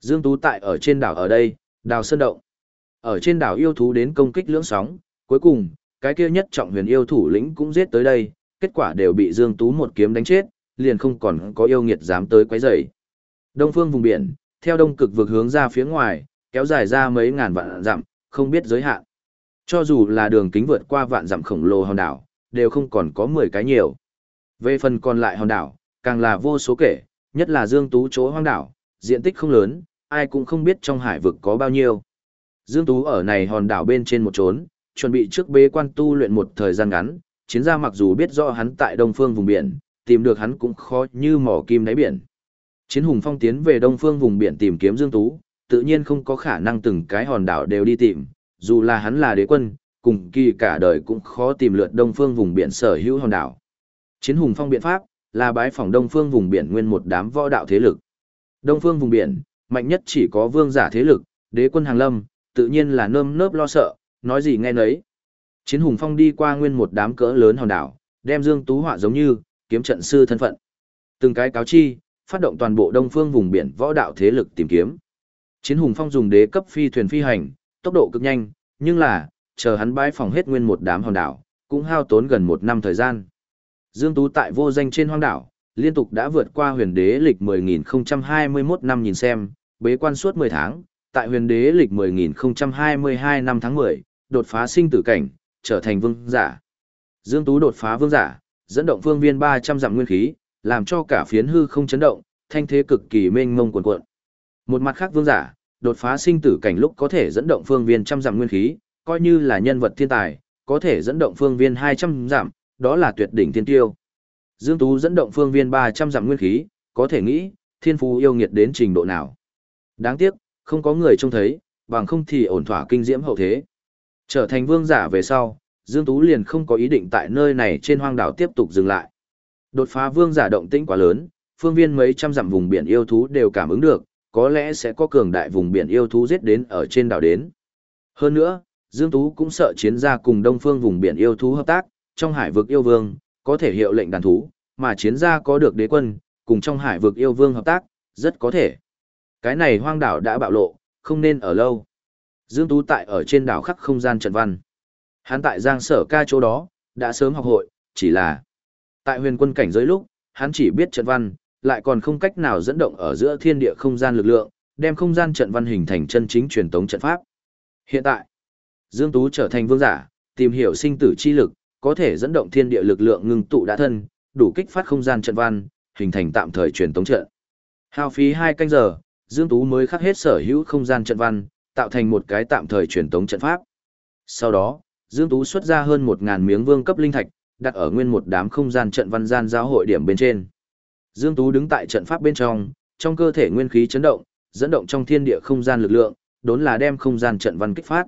Dương Tú tại ở trên đảo ở đây, đào sơn động. Ở trên đảo yêu thú đến công kích lưỡng sóng, cuối cùng, cái kia nhất trọng huyền yêu thủ lĩnh cũng giết tới đây, kết quả đều bị Dương Tú một kiếm đánh chết, liền không còn có yêu nghiệt dám tới quấy rầy. Đông phương vùng biển, theo đông cực vực hướng ra phía ngoài, kéo dài ra mấy ngàn vạn dặm, không biết giới hạn. Cho dù là đường kính vượt qua vạn dặm khổng lồ hòn đảo, đều không còn có 10 cái nhiều. Về phần còn lại hòn đảo, càng là vô số kể, nhất là Dương Tú chỗ hoang đảo, diện tích không lớn, ai cũng không biết trong hải vực có bao nhiêu. Dương Tú ở này hòn đảo bên trên một trốn, chuẩn bị trước bế quan tu luyện một thời gian ngắn, chiến gia mặc dù biết rõ hắn tại đông phương vùng biển, tìm được hắn cũng khó như mỏ kim đáy biển. Chiến hùng phong tiến về đông phương vùng biển tìm kiếm Dương Tú, tự nhiên không có khả năng từng cái hòn đảo đều đi tìm, dù là hắn là đế quân, cùng kỳ cả đời cũng khó tìm lượt đông phương vùng biển sở hữu hòn đảo. Chiến hùng phong biện pháp, là bái phỏng đông phương vùng biển nguyên một đám võ đạo thế lực. Đông phương vùng biển, mạnh nhất chỉ có vương giả thế lực, đế quân hàng lâm, tự nhiên là nơm nớp lo sợ, nói gì nghe nấy. Chiến hùng phong đi qua nguyên một đám cỡ lớn hòn đảo, đem Dương Tú họa giống như, kiếm trận sư thân phận. Từng cái cáo chi, phát động toàn bộ đông phương vùng biển võ đạo thế lực tìm kiếm. Chiến hùng phong dùng đế cấp phi thuyền phi hành, tốc độ cực nhanh, nhưng là, chờ hắn bãi phòng hết nguyên một đám hòn đảo, cũng hao tốn gần một năm thời gian. Dương Tú tại vô danh trên hoang đảo, liên tục đã vượt qua huyền đế lịch 10.021 năm nhìn xem, bế quan suốt 10 tháng, tại huyền đế lịch 10.022 năm tháng 10, đột phá sinh tử cảnh, trở thành vương giả. Dương Tú đột phá vương giả, dẫn động phương viên 300 dặm nguyên khí, làm cho cả phiến hư không chấn động, thanh thế cực kỳ mênh mông cuồn cuộn. Một mặt khác vương giả, đột phá sinh tử cảnh lúc có thể dẫn động phương viên trăm dặm nguyên khí, coi như là nhân vật thiên tài, có thể dẫn động phương viên 200 dặm, đó là tuyệt đỉnh thiên tiêu. Dương Tú dẫn động phương viên 300 dặm nguyên khí, có thể nghĩ, thiên phú yêu nghiệt đến trình độ nào. Đáng tiếc, không có người trông thấy, bằng không thì ổn thỏa kinh diễm hậu thế. Trở thành vương giả về sau, Dương Tú liền không có ý định tại nơi này trên hoang đảo tiếp tục dừng lại. Đột phá vương giả động tĩnh quá lớn, phương viên mấy trăm dặm vùng biển yêu thú đều cảm ứng được, có lẽ sẽ có cường đại vùng biển yêu thú giết đến ở trên đảo đến. Hơn nữa, Dương Tú cũng sợ chiến gia cùng đông phương vùng biển yêu thú hợp tác, trong hải vực yêu vương, có thể hiệu lệnh đàn thú, mà chiến gia có được đế quân, cùng trong hải vực yêu vương hợp tác, rất có thể. Cái này hoang đảo đã bạo lộ, không nên ở lâu. Dương Tú tại ở trên đảo khắc không gian trận văn. Hắn tại Giang Sở ca chỗ đó, đã sớm học hội, chỉ là tại huyền quân cảnh giới lúc, hắn chỉ biết trận văn, lại còn không cách nào dẫn động ở giữa thiên địa không gian lực lượng, đem không gian trận văn hình thành chân chính truyền tống trận pháp. Hiện tại, Dương Tú trở thành vương giả, tìm hiểu sinh tử chi lực, có thể dẫn động thiên địa lực lượng ngưng tụ đã thân, đủ kích phát không gian trận văn, hình thành tạm thời truyền tống trận. Hao phí 2 canh giờ, Dương Tú mới khắc hết sở hữu không gian trận văn, tạo thành một cái tạm thời truyền tống trận pháp. Sau đó, Dương Tú xuất ra hơn 1000 miếng vương cấp linh thạch, đặt ở nguyên một đám không gian trận văn gian giáo hội điểm bên trên. Dương Tú đứng tại trận pháp bên trong, trong cơ thể nguyên khí chấn động, dẫn động trong thiên địa không gian lực lượng, đốn là đem không gian trận văn kích phát.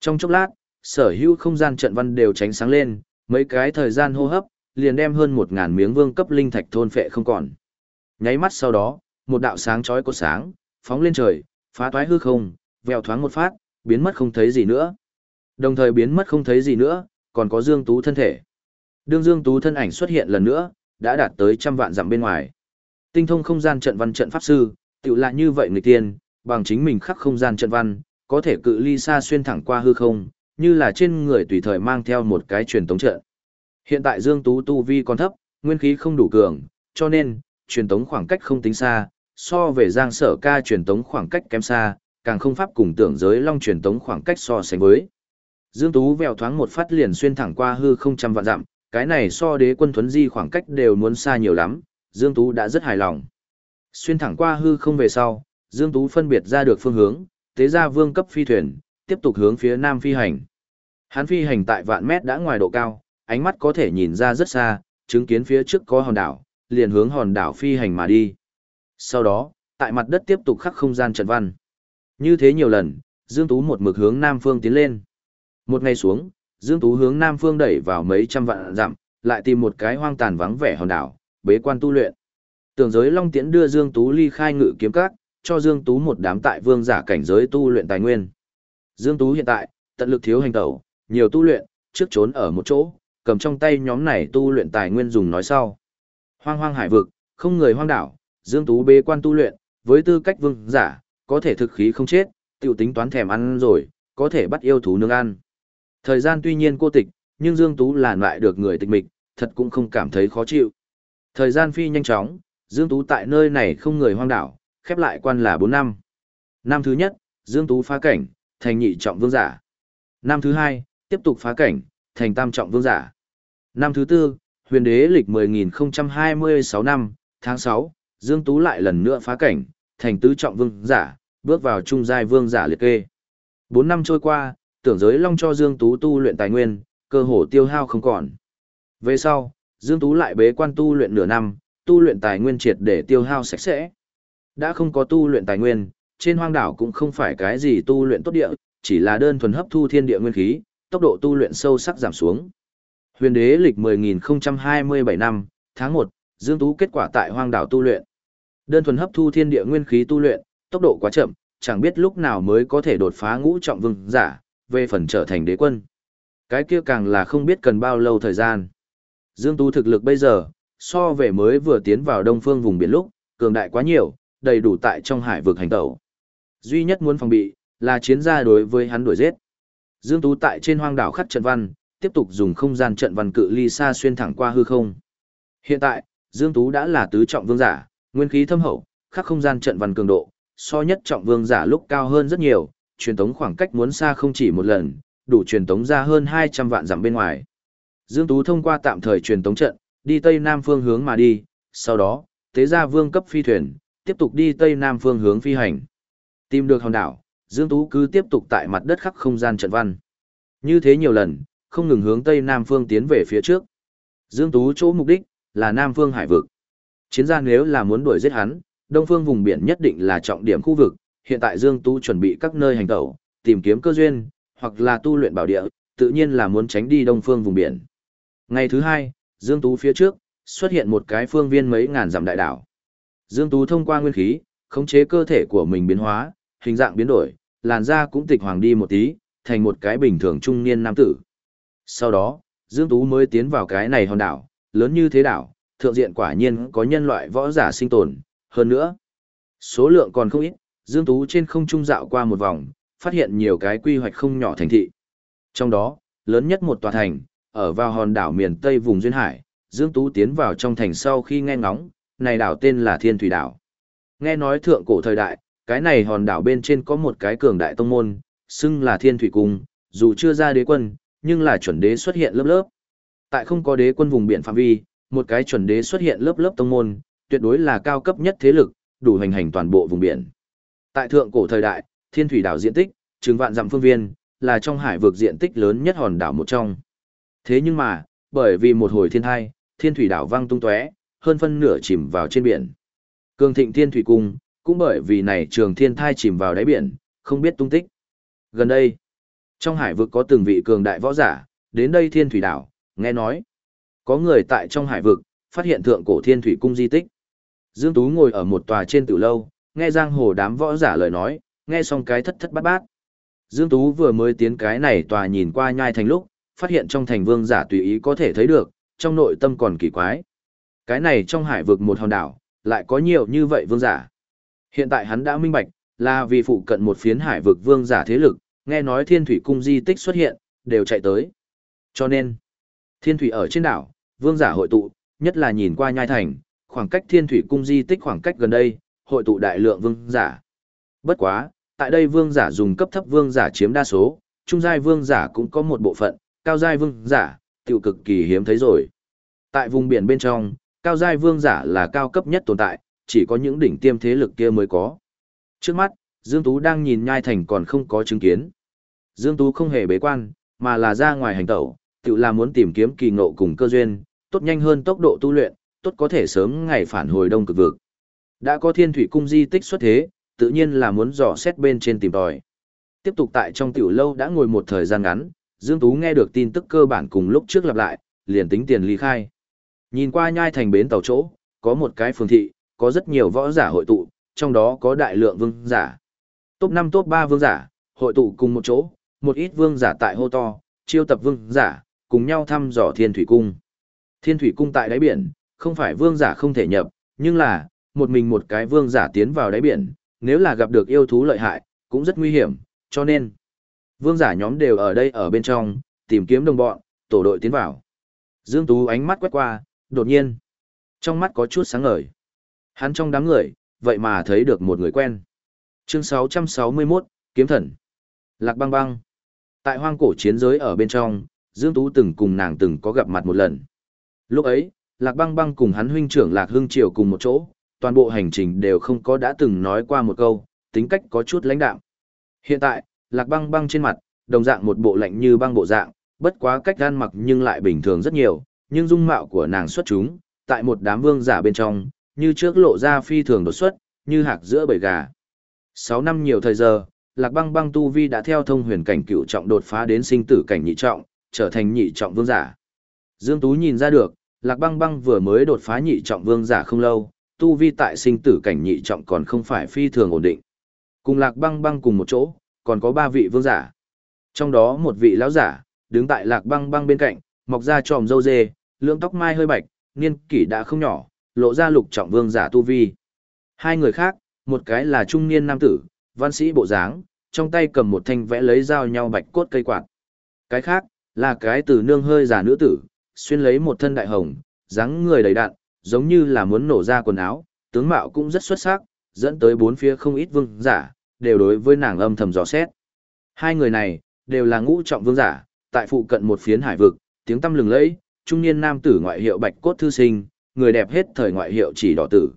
Trong chốc lát, sở hữu không gian trận văn đều tránh sáng lên, mấy cái thời gian hô hấp, liền đem hơn 1000 miếng vương cấp linh thạch thôn phệ không còn. Nháy mắt sau đó, một đạo sáng chói của sáng, phóng lên trời, phá toái hư không, vèo thoáng một phát, biến mất không thấy gì nữa. Đồng thời biến mất không thấy gì nữa, còn có Dương Tú thân thể. Đương Dương Tú thân ảnh xuất hiện lần nữa, đã đạt tới trăm vạn dặm bên ngoài. Tinh thông không gian trận văn trận pháp sư, tự lại như vậy người tiên, bằng chính mình khắc không gian trận văn, có thể cự ly xa xuyên thẳng qua hư không, như là trên người tùy thời mang theo một cái truyền tống trận. Hiện tại Dương Tú tu vi còn thấp, nguyên khí không đủ cường, cho nên, truyền tống khoảng cách không tính xa, so về Giang Sở Ca truyền tống khoảng cách kém xa, càng không pháp cùng tưởng giới long truyền tống khoảng cách so sánh với. Dương Tú vèo thoáng một phát liền xuyên thẳng qua hư không trăm vạn dặm, cái này so đế quân thuấn di khoảng cách đều muốn xa nhiều lắm, Dương Tú đã rất hài lòng. Xuyên thẳng qua hư không về sau, Dương Tú phân biệt ra được phương hướng, tế ra vương cấp phi thuyền, tiếp tục hướng phía nam phi hành. Hắn phi hành tại vạn mét đã ngoài độ cao, ánh mắt có thể nhìn ra rất xa, chứng kiến phía trước có hòn đảo, liền hướng hòn đảo phi hành mà đi. Sau đó, tại mặt đất tiếp tục khắc không gian trận văn. Như thế nhiều lần, Dương Tú một mực hướng nam phương tiến lên. Một ngày xuống, Dương Tú hướng nam phương đẩy vào mấy trăm vạn dặm, lại tìm một cái hoang tàn vắng vẻ hòn đảo, bế quan tu luyện. Tưởng giới Long Tiễn đưa Dương Tú ly khai ngự kiếm các, cho Dương Tú một đám tại vương giả cảnh giới tu luyện tài nguyên. Dương Tú hiện tại, tận lực thiếu hành tẩu, nhiều tu luyện, trước trốn ở một chỗ, cầm trong tay nhóm này tu luyện tài nguyên dùng nói sau. Hoang hoang hải vực, không người hoang đảo, Dương Tú bế quan tu luyện, với tư cách vương giả, có thể thực khí không chết, tiểu tính toán thèm ăn rồi, có thể bắt yêu thú nướng ăn. Thời gian tuy nhiên cô tịch, nhưng Dương Tú làn lại được người tịch mịch, thật cũng không cảm thấy khó chịu. Thời gian phi nhanh chóng, Dương Tú tại nơi này không người hoang đảo, khép lại quan là 4 năm. Năm thứ nhất, Dương Tú phá cảnh, thành nhị trọng vương giả. Năm thứ hai, tiếp tục phá cảnh, thành tam trọng vương giả. Năm thứ tư, huyền đế lịch 10.026 năm, tháng 6, Dương Tú lại lần nữa phá cảnh, thành tứ trọng vương giả, bước vào trung giai vương giả liệt kê. 4 năm trôi qua, tưởng giới long cho Dương Tú tu luyện tài nguyên, cơ hồ tiêu hao không còn. Về sau, Dương Tú lại bế quan tu luyện nửa năm, tu luyện tài nguyên triệt để tiêu hao sạch sẽ. Đã không có tu luyện tài nguyên, trên hoang đảo cũng không phải cái gì tu luyện tốt địa, chỉ là đơn thuần hấp thu thiên địa nguyên khí, tốc độ tu luyện sâu sắc giảm xuống. Huyền đế lịch 10027 năm, tháng 1, Dương Tú kết quả tại hoang đảo tu luyện. Đơn thuần hấp thu thiên địa nguyên khí tu luyện, tốc độ quá chậm, chẳng biết lúc nào mới có thể đột phá ngũ trọng vương giả, về phần trở thành đế quân. Cái kia càng là không biết cần bao lâu thời gian. Dương Tú thực lực bây giờ, so về mới vừa tiến vào đông phương vùng biển lúc, cường đại quá nhiều, đầy đủ tại trong hải vực hành tẩu. Duy nhất muốn phòng bị, là chiến gia đối với hắn đuổi giết. Dương Tú tại trên hoang đảo khắc trận văn, tiếp tục dùng không gian trận văn cự ly xa xuyên thẳng qua hư không. Hiện tại, Dương Tú đã là tứ trọng vương giả, nguyên khí thâm hậu, khắc không gian trận văn cường độ, so nhất trọng vương giả lúc cao hơn rất nhiều, truyền tống khoảng cách muốn xa không chỉ một lần, đủ truyền tống ra hơn 200 vạn dặm bên ngoài. Dương Tú thông qua tạm thời truyền tống trận, đi tây nam phương hướng mà đi, sau đó, tế ra vương cấp phi thuyền, tiếp tục đi tây nam phương hướng phi hành. Tìm được hòn đảo, Dương Tú cứ tiếp tục tại mặt đất khắc không gian trận văn. Như thế nhiều lần, không ngừng hướng tây nam phương tiến về phía trước. Dương Tú chỗ mục đích là nam phương hải vực. Chiến gia nếu là muốn đuổi giết hắn, đông phương vùng biển nhất định là trọng điểm khu vực, hiện tại Dương Tú chuẩn bị các nơi hành tẩu, tìm kiếm cơ duyên, hoặc là tu luyện bảo địa, tự nhiên là muốn tránh đi đông phương vùng biển. Ngày thứ hai, Dương Tú phía trước, xuất hiện một cái phương viên mấy ngàn dặm đại đảo. Dương Tú thông qua nguyên khí, khống chế cơ thể của mình biến hóa, hình dạng biến đổi, làn da cũng tịch hoàng đi một tí, thành một cái bình thường trung niên nam tử. Sau đó, Dương Tú mới tiến vào cái này hòn đảo, lớn như thế đảo, thượng diện quả nhiên có nhân loại võ giả sinh tồn, hơn nữa. Số lượng còn không ít, Dương Tú trên không trung dạo qua một vòng, phát hiện nhiều cái quy hoạch không nhỏ thành thị. Trong đó, lớn nhất một tòa thành, ở vào hòn đảo miền Tây vùng Duyên Hải, Dương Tú tiến vào trong thành sau khi nghe ngóng, này đảo tên là Thiên Thủy Đảo. Nghe nói thượng cổ thời đại, cái này hòn đảo bên trên có một cái cường đại tông môn, xưng là Thiên Thủy Cung, dù chưa ra đế quân, nhưng là chuẩn đế xuất hiện lớp lớp. Tại không có đế quân vùng biển phạm vi, một cái chuẩn đế xuất hiện lớp lớp tông môn, tuyệt đối là cao cấp nhất thế lực, đủ hành hành toàn bộ vùng biển. Tại thượng cổ thời đại, Thiên Thủy Đảo diện tích, trường vạn dặm phương viên, là trong hải vực diện tích lớn nhất hòn đảo một trong. Thế nhưng mà, bởi vì một hồi thiên thai, Thiên Thủy Đảo văng tung tóe, hơn phân nửa chìm vào trên biển. Cường Thịnh Thiên Thủy Cung, cũng bởi vì này trường thiên thai chìm vào đáy biển, không biết tung tích. Gần đây, trong hải vực có từng vị cường đại võ giả, đến đây Thiên Thủy Đảo, nghe nói. Có người tại trong hải vực, phát hiện thượng cổ Thiên Thủy Cung di tích. Dương Tú ngồi ở một tòa trên tử lâu, nghe giang hồ đám võ giả lời nói, nghe xong cái thất thất bát bát. Dương Tú vừa mới tiến cái này tòa nhìn qua nhai thành lúc, phát hiện trong thành vương giả tùy ý có thể thấy được, trong nội tâm còn kỳ quái. Cái này trong hải vực một hòn đảo, lại có nhiều như vậy vương giả. Hiện tại hắn đã minh bạch, là vì phụ cận một phiến hải vực vương giả thế lực, nghe nói thiên thủy cung di tích xuất hiện, đều chạy tới. Cho nên, thiên thủy ở trên đảo, vương giả hội tụ, nhất là nhìn qua nhai thành, khoảng cách thiên thủy cung di tích khoảng cách gần đây, hội tụ đại lượng vương giả. Bất quá, tại đây vương giả dùng cấp thấp vương giả chiếm đa số, trung giai vương giả cũng có một bộ phận, cao giai vương giả, tiểu cực kỳ hiếm thấy rồi. Tại vùng biển bên trong, cao giai vương giả là cao cấp nhất tồn tại, chỉ có những đỉnh tiêm thế lực kia mới có. Trước mắt, Dương Tú đang nhìn nhai thành còn không có chứng kiến. Dương Tú không hề bế quan, mà là ra ngoài hành tẩu, tự là muốn tìm kiếm kỳ ngộ cùng cơ duyên, tốt nhanh hơn tốc độ tu luyện, tốt có thể sớm ngày phản hồi đông cực vực. Đã có thiên thủy cung di tích xuất thế, tự nhiên là muốn dò xét bên trên tìm tòi. Tiếp tục tại trong tiểu lâu đã ngồi một thời gian ngắn, Dương Tú nghe được tin tức cơ bản cùng lúc trước lặp lại, liền tính tiền ly khai. Nhìn qua nhai thành bến tàu chỗ, có một cái phường thị, có rất nhiều võ giả hội tụ, trong đó có đại lượng vương giả. Top 5 top 3 vương giả, hội tụ cùng một chỗ, một ít vương giả tại hô to, chiêu tập vương giả, cùng nhau thăm dò thiên thủy cung. Thiên thủy cung tại đáy biển, không phải vương giả không thể nhập, nhưng là, một mình một cái vương giả tiến vào đáy biển, nếu là gặp được yêu thú lợi hại, cũng rất nguy hiểm, cho nên, vương giả nhóm đều ở đây ở bên trong, tìm kiếm đồng bọn, tổ đội tiến vào. Dương Tú ánh mắt quét qua, đột nhiên, trong mắt có chút sáng ngời. Hắn trong đám người, vậy mà thấy được một người quen. Chương 661, Kiếm Thần. Lạc băng băng. Tại hoang cổ chiến giới ở bên trong, Dương Tú từng cùng nàng từng có gặp mặt một lần. Lúc ấy, Lạc băng băng cùng hắn huynh trưởng Lạc Hưng Triều cùng một chỗ, toàn bộ hành trình đều không có đã từng nói qua một câu, tính cách có chút lãnh đạm. Hiện tại, Lạc băng băng trên mặt, đồng dạng một bộ lạnh như băng bộ dạng, bất quá cách gan mặc nhưng lại bình thường rất nhiều, nhưng dung mạo của nàng xuất chúng, tại một đám vương giả bên trong, như trước lộ ra phi thường đột xuất, như hạc giữa bầy gà. 6 năm nhiều thời giờ, Lạc Băng Băng tu vi đã theo thông huyền cảnh cựu trọng đột phá đến sinh tử cảnh nhị trọng, trở thành nhị trọng vương giả. Dương Tú nhìn ra được, Lạc Băng Băng vừa mới đột phá nhị trọng vương giả không lâu, tu vi tại sinh tử cảnh nhị trọng còn không phải phi thường ổn định. Cùng Lạc Băng Băng cùng một chỗ, còn có ba vị vương giả. Trong đó một vị lão giả, đứng tại Lạc Băng Băng bên cạnh, mọc ra tròm râu dê, lượng tóc mai hơi bạch, niên kỷ đã không nhỏ, lộ ra lục trọng vương giả tu vi. Hai người khác, một cái là trung niên nam tử, văn sĩ bộ dáng, trong tay cầm một thanh vẽ lấy dao nhau bạch cốt cây quạt. Cái khác, là cái từ nương hơi già nữ tử, xuyên lấy một thân đại hồng, dáng người đầy đặn, giống như là muốn nổ ra quần áo, tướng mạo cũng rất xuất sắc, dẫn tới bốn phía không ít vương giả, đều đối với nàng âm thầm dò xét. Hai người này, đều là ngũ trọng vương giả, tại phụ cận một phiến hải vực, tiếng tâm lừng lẫy, trung niên nam tử ngoại hiệu bạch cốt thư sinh, người đẹp hết thời ngoại hiệu chỉ đỏ tử.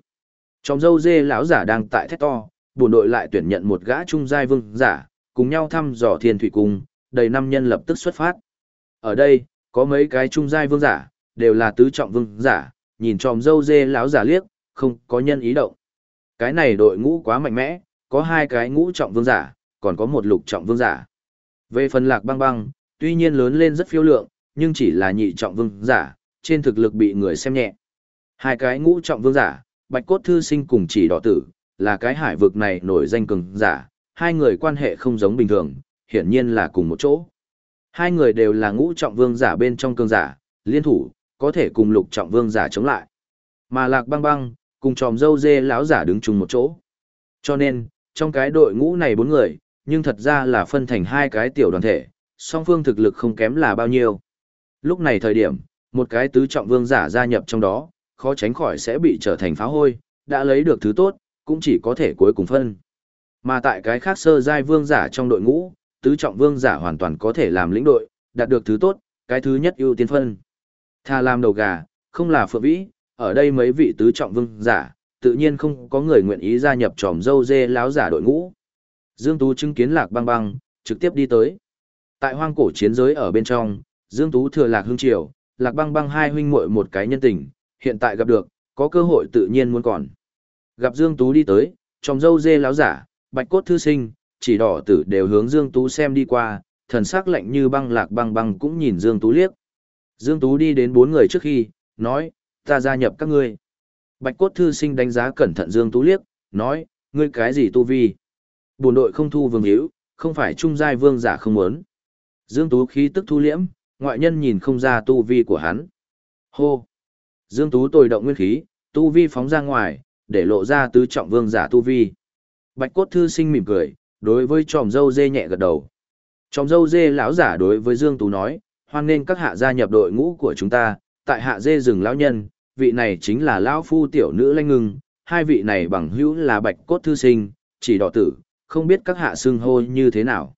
Trong dâu dê lão giả đang tại thét to, buồn đội lại tuyển nhận một gã trung giai vương giả, cùng nhau thăm dò thiên thủy cung, đầy năm nhân lập tức xuất phát. Ở đây, có mấy cái trung giai vương giả, đều là tứ trọng vương giả, nhìn tròm dâu dê láo giả liếc, không có nhân ý động. Cái này đội ngũ quá mạnh mẽ, có hai cái ngũ trọng vương giả, còn có một lục trọng vương giả. Về phần lạc băng băng, tuy nhiên lớn lên rất phiêu lượng, nhưng chỉ là nhị trọng vương giả, trên thực lực bị người xem nhẹ. Hai cái ngũ trọng vương giả, bạch cốt thư sinh cùng chỉ đỏ tử, là cái hải vực này nổi danh cường giả, hai người quan hệ không giống bình thường, hiển nhiên là cùng một chỗ. Hai người đều là ngũ trọng vương giả bên trong cường giả, liên thủ, có thể cùng lục trọng vương giả chống lại. Mà lạc băng băng, cùng tròm dâu dê lão giả đứng chung một chỗ. Cho nên, trong cái đội ngũ này bốn người, nhưng thật ra là phân thành hai cái tiểu đoàn thể, song phương thực lực không kém là bao nhiêu. Lúc này thời điểm, một cái tứ trọng vương giả gia nhập trong đó, khó tránh khỏi sẽ bị trở thành phá hôi, đã lấy được thứ tốt, cũng chỉ có thể cuối cùng phân. Mà tại cái khác sơ giai vương giả trong đội ngũ, tứ trọng vương giả hoàn toàn có thể làm lĩnh đội, đạt được thứ tốt, cái thứ nhất ưu tiên phân. Tha làm đầu gà, không là phượng vĩ, ở đây mấy vị tứ trọng vương giả, tự nhiên không có người nguyện ý gia nhập tròm dâu dê láo giả đội ngũ. Dương Tú chứng kiến lạc băng băng, trực tiếp đi tới. Tại hoang cổ chiến giới ở bên trong, Dương Tú thừa lạc hương triều, lạc băng băng hai huynh muội một cái nhân tình, hiện tại gặp được, có cơ hội tự nhiên muốn còn. Gặp Dương Tú đi tới, tròm dâu dê láo giả, bạch cốt thư sinh, chỉ đỏ tử đều hướng Dương Tú xem đi qua, thần sắc lạnh như băng lạc băng băng cũng nhìn Dương Tú liếc. Dương Tú đi đến bốn người trước khi, nói, ta gia nhập các ngươi. Bạch cốt thư sinh đánh giá cẩn thận Dương Tú liếc, nói, ngươi cái gì tu vi? Buồn đội không thu vương hữu, không phải trung giai vương giả không muốn. Dương Tú khí tức thu liễm, ngoại nhân nhìn không ra tu vi của hắn. Hô! Dương Tú tồi động nguyên khí, tu vi phóng ra ngoài, để lộ ra tứ trọng vương giả tu vi. Bạch cốt thư sinh mỉm cười, đối với tròm dâu dê nhẹ gật đầu. tròm dâu dê lão giả đối với Dương Tú nói, hoan nên các hạ gia nhập đội ngũ của chúng ta, tại hạ dê rừng lão nhân, vị này chính là lão phu tiểu nữ lanh ngưng, hai vị này bằng hữu là bạch cốt thư sinh, chỉ đỏ tử, không biết các hạ xưng hô như thế nào.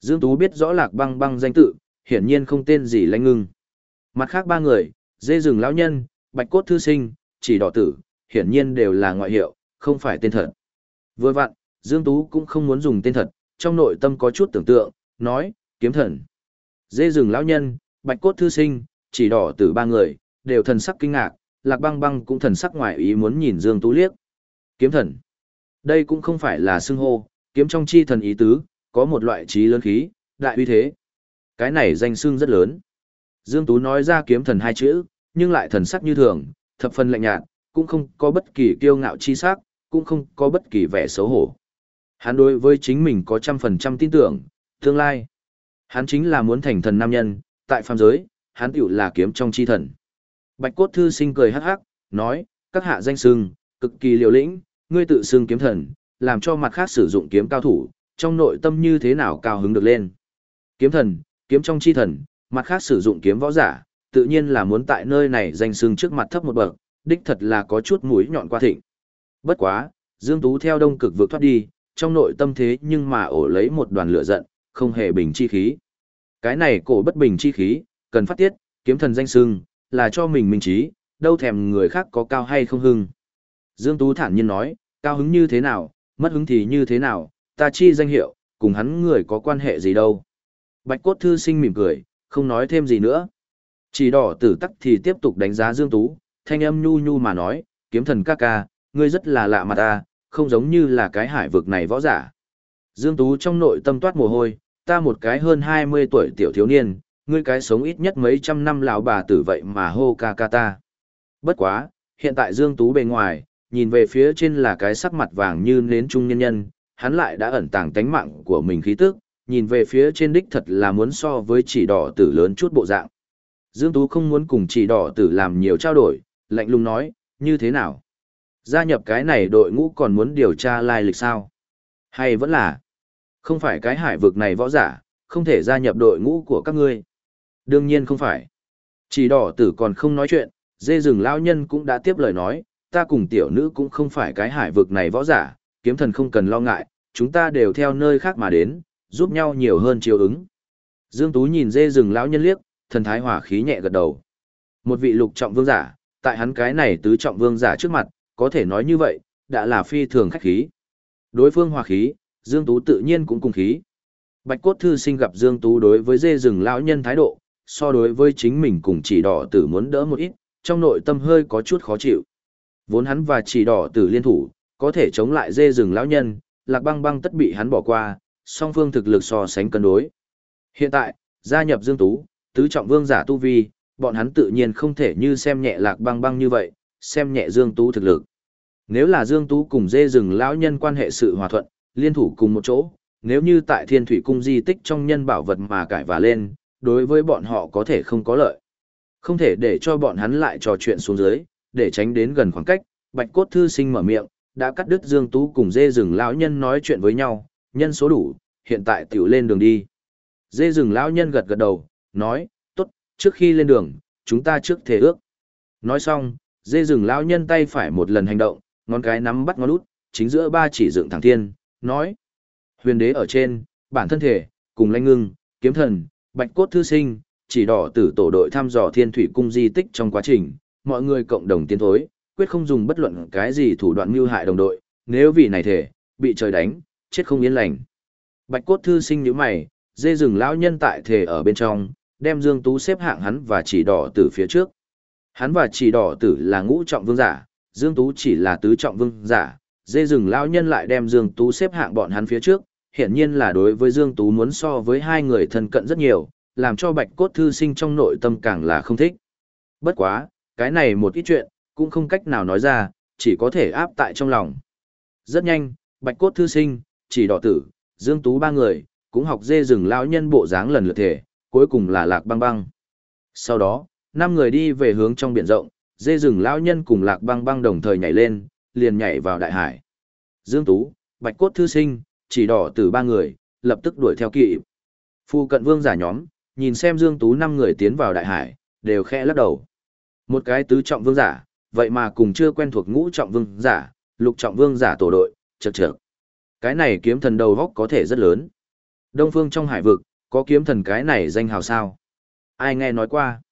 Dương Tú biết rõ lạc băng băng danh tự, hiển nhiên không tên gì lanh ngưng. Mặt khác ba người, dê rừng lão nhân, bạch cốt thư sinh, chỉ đỏ tử, hiển nhiên đều là ngoại hiệu, không phải tên thật. Vừa vặn, Dương Tú cũng không muốn dùng tên thật, trong nội tâm có chút tưởng tượng, nói, kiếm thần. Dê rừng lão nhân, bạch cốt thư sinh, chỉ đỏ tử ba người, đều thần sắc kinh ngạc, lạc băng băng cũng thần sắc ngoài ý muốn nhìn Dương Tú liếc. Kiếm thần. Đây cũng không phải là xưng hô, kiếm trong chi thần ý tứ, có một loại trí lớn khí, đại uy thế. Cái này danh xưng rất lớn. Dương Tú nói ra kiếm thần hai chữ, nhưng lại thần sắc như thường, thập phần lạnh nhạt, cũng không có bất kỳ kiêu ngạo chi sắc, cũng không có bất kỳ vẻ xấu hổ. Hắn đối với chính mình có trăm phần trăm tin tưởng, tương lai. Hắn chính là muốn thành thần nam nhân, tại phàm giới, hắn tiểu là kiếm trong chi thần. Bạch cốt thư sinh cười hắc hắc, nói, các hạ danh sưng, cực kỳ liều lĩnh, ngươi tự xưng kiếm thần, làm cho mặt khác sử dụng kiếm cao thủ, trong nội tâm như thế nào cao hứng được lên. Kiếm thần, kiếm trong chi thần, mặt khác sử dụng kiếm võ giả, tự nhiên là muốn tại nơi này danh sưng trước mặt thấp một bậc, đích thật là có chút mũi nhọn qua thịnh. Bất quá, Dương Tú theo đông cực vượt thoát đi, trong nội tâm thế nhưng mà ổ lấy một đoàn lửa giận, không hề bình chi khí. Cái này cổ bất bình chi khí, cần phát tiết, kiếm thần danh sưng, là cho mình minh trí, đâu thèm người khác có cao hay không hưng. Dương Tú thản nhiên nói, cao hứng như thế nào, mất hứng thì như thế nào, ta chi danh hiệu, cùng hắn người có quan hệ gì đâu. Bạch cốt thư sinh mỉm cười, không nói thêm gì nữa. Chỉ đỏ tử tắc thì tiếp tục đánh giá Dương Tú, thanh âm nhu nhu mà nói, kiếm thần ca ca, ngươi rất là lạ mặt ta, không giống như là cái hải vực này võ giả. Dương Tú trong nội tâm toát mồ hôi, ta một cái hơn 20 tuổi tiểu thiếu niên, ngươi cái sống ít nhất mấy trăm năm lão bà tử vậy mà hô ca ca ta. Bất quá, hiện tại Dương Tú bề ngoài, nhìn về phía trên là cái sắc mặt vàng như nến trung nhân nhân, hắn lại đã ẩn tàng tánh mạng của mình khí tức, nhìn về phía trên đích thật là muốn so với chỉ đỏ tử lớn chút bộ dạng. Dương Tú không muốn cùng chỉ đỏ tử làm nhiều trao đổi, lạnh lùng nói, như thế nào? Gia nhập cái này đội ngũ còn muốn điều tra lai lịch sao? Hay vẫn là, không phải cái hải vực này võ giả, không thể gia nhập đội ngũ của các ngươi? Đương nhiên không phải. Chỉ đỏ tử còn không nói chuyện, dê rừng lao nhân cũng đã tiếp lời nói, ta cùng tiểu nữ cũng không phải cái hải vực này võ giả, kiếm thần không cần lo ngại, chúng ta đều theo nơi khác mà đến, giúp nhau nhiều hơn chiều ứng. Dương Tú nhìn dê rừng lão nhân liếc, thần thái hỏa khí nhẹ gật đầu. Một vị lục trọng vương giả, tại hắn cái này tứ trọng vương giả trước mặt, có thể nói như vậy, đã là phi thường khách khí. Đối phương hòa khí, Dương Tú tự nhiên cũng cùng khí. Bạch cốt thư sinh gặp Dương Tú đối với dê rừng lão nhân thái độ, so đối với chính mình cùng chỉ đỏ tử muốn đỡ một ít, trong nội tâm hơi có chút khó chịu. Vốn hắn và chỉ đỏ tử liên thủ, có thể chống lại dê rừng lão nhân, lạc băng băng tất bị hắn bỏ qua, song phương thực lực so sánh cân đối. Hiện tại, gia nhập Dương Tú, tứ trọng vương giả tu vi, bọn hắn tự nhiên không thể như xem nhẹ lạc băng băng như vậy, xem nhẹ Dương Tú thực lực. Nếu là Dương Tú cùng dê rừng lão nhân quan hệ sự hòa thuận, liên thủ cùng một chỗ, nếu như tại thiên thủy cung di tích trong nhân bảo vật mà cải và lên, đối với bọn họ có thể không có lợi. Không thể để cho bọn hắn lại trò chuyện xuống dưới, để tránh đến gần khoảng cách, bạch cốt thư sinh mở miệng, đã cắt đứt Dương Tú cùng dê rừng lão nhân nói chuyện với nhau, nhân số đủ, hiện tại tiểu lên đường đi. Dê rừng lão nhân gật gật đầu, nói, tốt, trước khi lên đường, chúng ta trước thể ước. Nói xong, dê rừng lão nhân tay phải một lần hành động, ngón cái nắm bắt ngón út, chính giữa ba chỉ dựng thẳng thiên, nói. Huyền đế ở trên, bản thân thể, cùng lãnh ngưng, kiếm thần, bạch cốt thư sinh, chỉ đỏ tử tổ đội thăm dò thiên thủy cung di tích trong quá trình, mọi người cộng đồng tiến thối, quyết không dùng bất luận cái gì thủ đoạn mưu hại đồng đội, nếu vì này thể, bị trời đánh, chết không yên lành. Bạch cốt thư sinh nhíu mày, dê rừng lão nhân tại thể ở bên trong, đem Dương Tú xếp hạng hắn và chỉ đỏ tử phía trước. Hắn và chỉ đỏ tử là ngũ trọng vương giả, Dương Tú chỉ là tứ trọng vương giả, dê rừng lão nhân lại đem Dương Tú xếp hạng bọn hắn phía trước, hiện nhiên là đối với Dương Tú muốn so với hai người thân cận rất nhiều, làm cho bạch cốt thư sinh trong nội tâm càng là không thích. Bất quá, cái này một ít chuyện, cũng không cách nào nói ra, chỉ có thể áp tại trong lòng. Rất nhanh, bạch cốt thư sinh, chỉ đỏ tử, Dương Tú ba người, cũng học dê rừng lão nhân bộ dáng lần lượt thể, cuối cùng là lạc băng băng. Sau đó, năm người đi về hướng trong biển rộng, dê rừng lão nhân cùng lạc băng băng đồng thời nhảy lên, liền nhảy vào đại hải. Dương Tú, Bạch Cốt Thư Sinh, chỉ đỏ từ ba người, lập tức đuổi theo kỵ. Phu cận vương giả nhóm, nhìn xem Dương Tú năm người tiến vào đại hải, đều khẽ lắc đầu. Một cái tứ trọng vương giả, vậy mà cùng chưa quen thuộc ngũ trọng vương giả, lục trọng vương giả tổ đội, chật chật. Cái này kiếm thần đầu góc có thể rất lớn. Đông phương trong hải vực, có kiếm thần cái này danh hào sao? Ai nghe nói qua?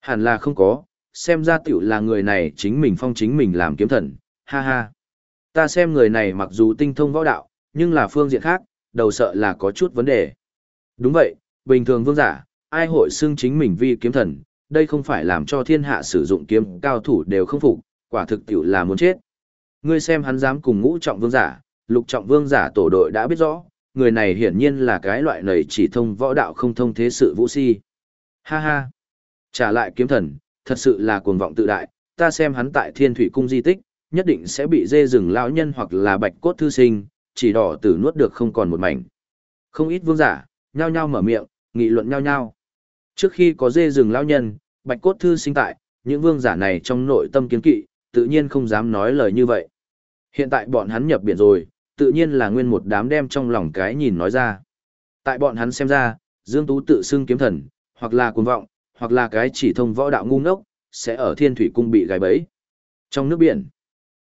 Hẳn là không có, xem ra tiểu là người này chính mình phong chính mình làm kiếm thần, ha ha. Ta xem người này mặc dù tinh thông võ đạo, nhưng là phương diện khác, đầu sợ là có chút vấn đề. Đúng vậy, bình thường vương giả, ai hội xưng chính mình vi kiếm thần, đây không phải làm cho thiên hạ sử dụng kiếm cao thủ đều không phục, quả thực tiểu là muốn chết. Ngươi xem hắn dám cùng ngũ trọng vương giả, lục trọng vương giả tổ đội đã biết rõ, người này hiển nhiên là cái loại nầy chỉ thông võ đạo không thông thế sự vũ si. Ha ha! Trả lại kiếm thần, thật sự là cuồng vọng tự đại, ta xem hắn tại thiên thủy cung di tích, nhất định sẽ bị dê rừng lão nhân hoặc là bạch cốt thư sinh, chỉ đỏ tử nuốt được không còn một mảnh. Không ít vương giả, nhao nhao mở miệng, nghị luận nhao nhao. Trước khi có dê rừng lão nhân, bạch cốt thư sinh tại, những vương giả này trong nội tâm kiến kỵ, tự nhiên không dám nói lời như vậy. Hiện tại bọn hắn nhập biển rồi, tự nhiên là nguyên một đám đem trong lòng cái nhìn nói ra. Tại bọn hắn xem ra, Dương Tú tự xưng kiếm thần, hoặc là cuồng vọng, hoặc là cái chỉ thông võ đạo ngu ngốc, sẽ ở thiên thủy cung bị gài bẫy. Trong nước biển,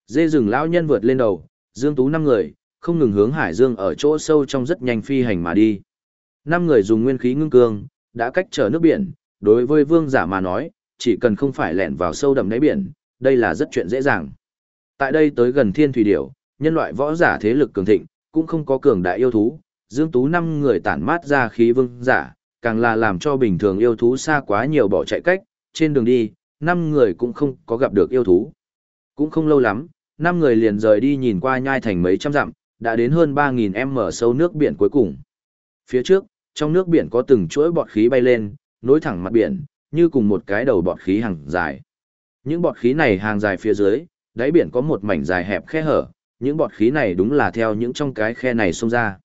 dê rừng lão nhân vượt lên đầu, Dương Tú năm người, không ngừng hướng hải dương ở chỗ sâu trong rất nhanh phi hành mà đi. Năm người dùng nguyên khí ngưng cương, đã cách trở nước biển, đối với vương giả mà nói, chỉ cần không phải lẻn vào sâu đậm đáy biển, đây là rất chuyện dễ dàng. Tại đây tới gần thiên thủy điểu, nhân loại võ giả thế lực cường thịnh, cũng không có cường đại yêu thú, Dương Tú năm người tản mát ra khí vương giả, càng là làm cho bình thường yêu thú xa quá nhiều bỏ chạy cách, trên đường đi, năm người cũng không có gặp được yêu thú. Cũng không lâu lắm, năm người liền rời đi nhìn qua nhai thành mấy trăm dặm, đã đến hơn 3.000 m sâu nước biển cuối cùng. Phía trước, trong nước biển có từng chuỗi bọt khí bay lên, nối thẳng mặt biển, như cùng một cái đầu bọt khí hàng dài. Những bọt khí này hàng dài phía dưới, đáy biển có một mảnh dài hẹp khe hở, những bọt khí này đúng là theo những trong cái khe này xông ra.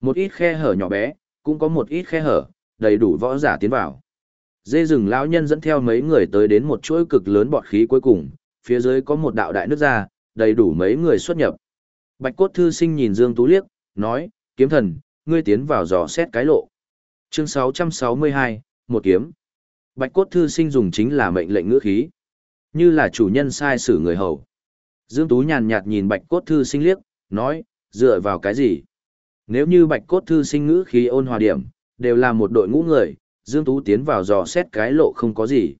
Một ít khe hở nhỏ bé, cũng có một ít khe hở, đầy đủ võ giả tiến vào. Dê rừng lão nhân dẫn theo mấy người tới đến một chuỗi cực lớn bọt khí cuối cùng, phía dưới có một đạo đại nước ra, đầy đủ mấy người xuất nhập. Bạch cốt thư sinh nhìn Dương Tú liếc, nói, kiếm thần, ngươi tiến vào dò xét cái lộ. Chương 662, một kiếm. Bạch cốt thư sinh dùng chính là mệnh lệnh ngữ khí. Như là chủ nhân sai xử người hầu. Dương Tú nhàn nhạt nhìn bạch cốt thư sinh liếc, nói, dựa vào cái gì? Nếu như bạch cốt thư sinh ngữ khí ôn hòa điểm, đều là một đội ngũ người, Dương Tú tiến vào dò xét cái lộ không có gì.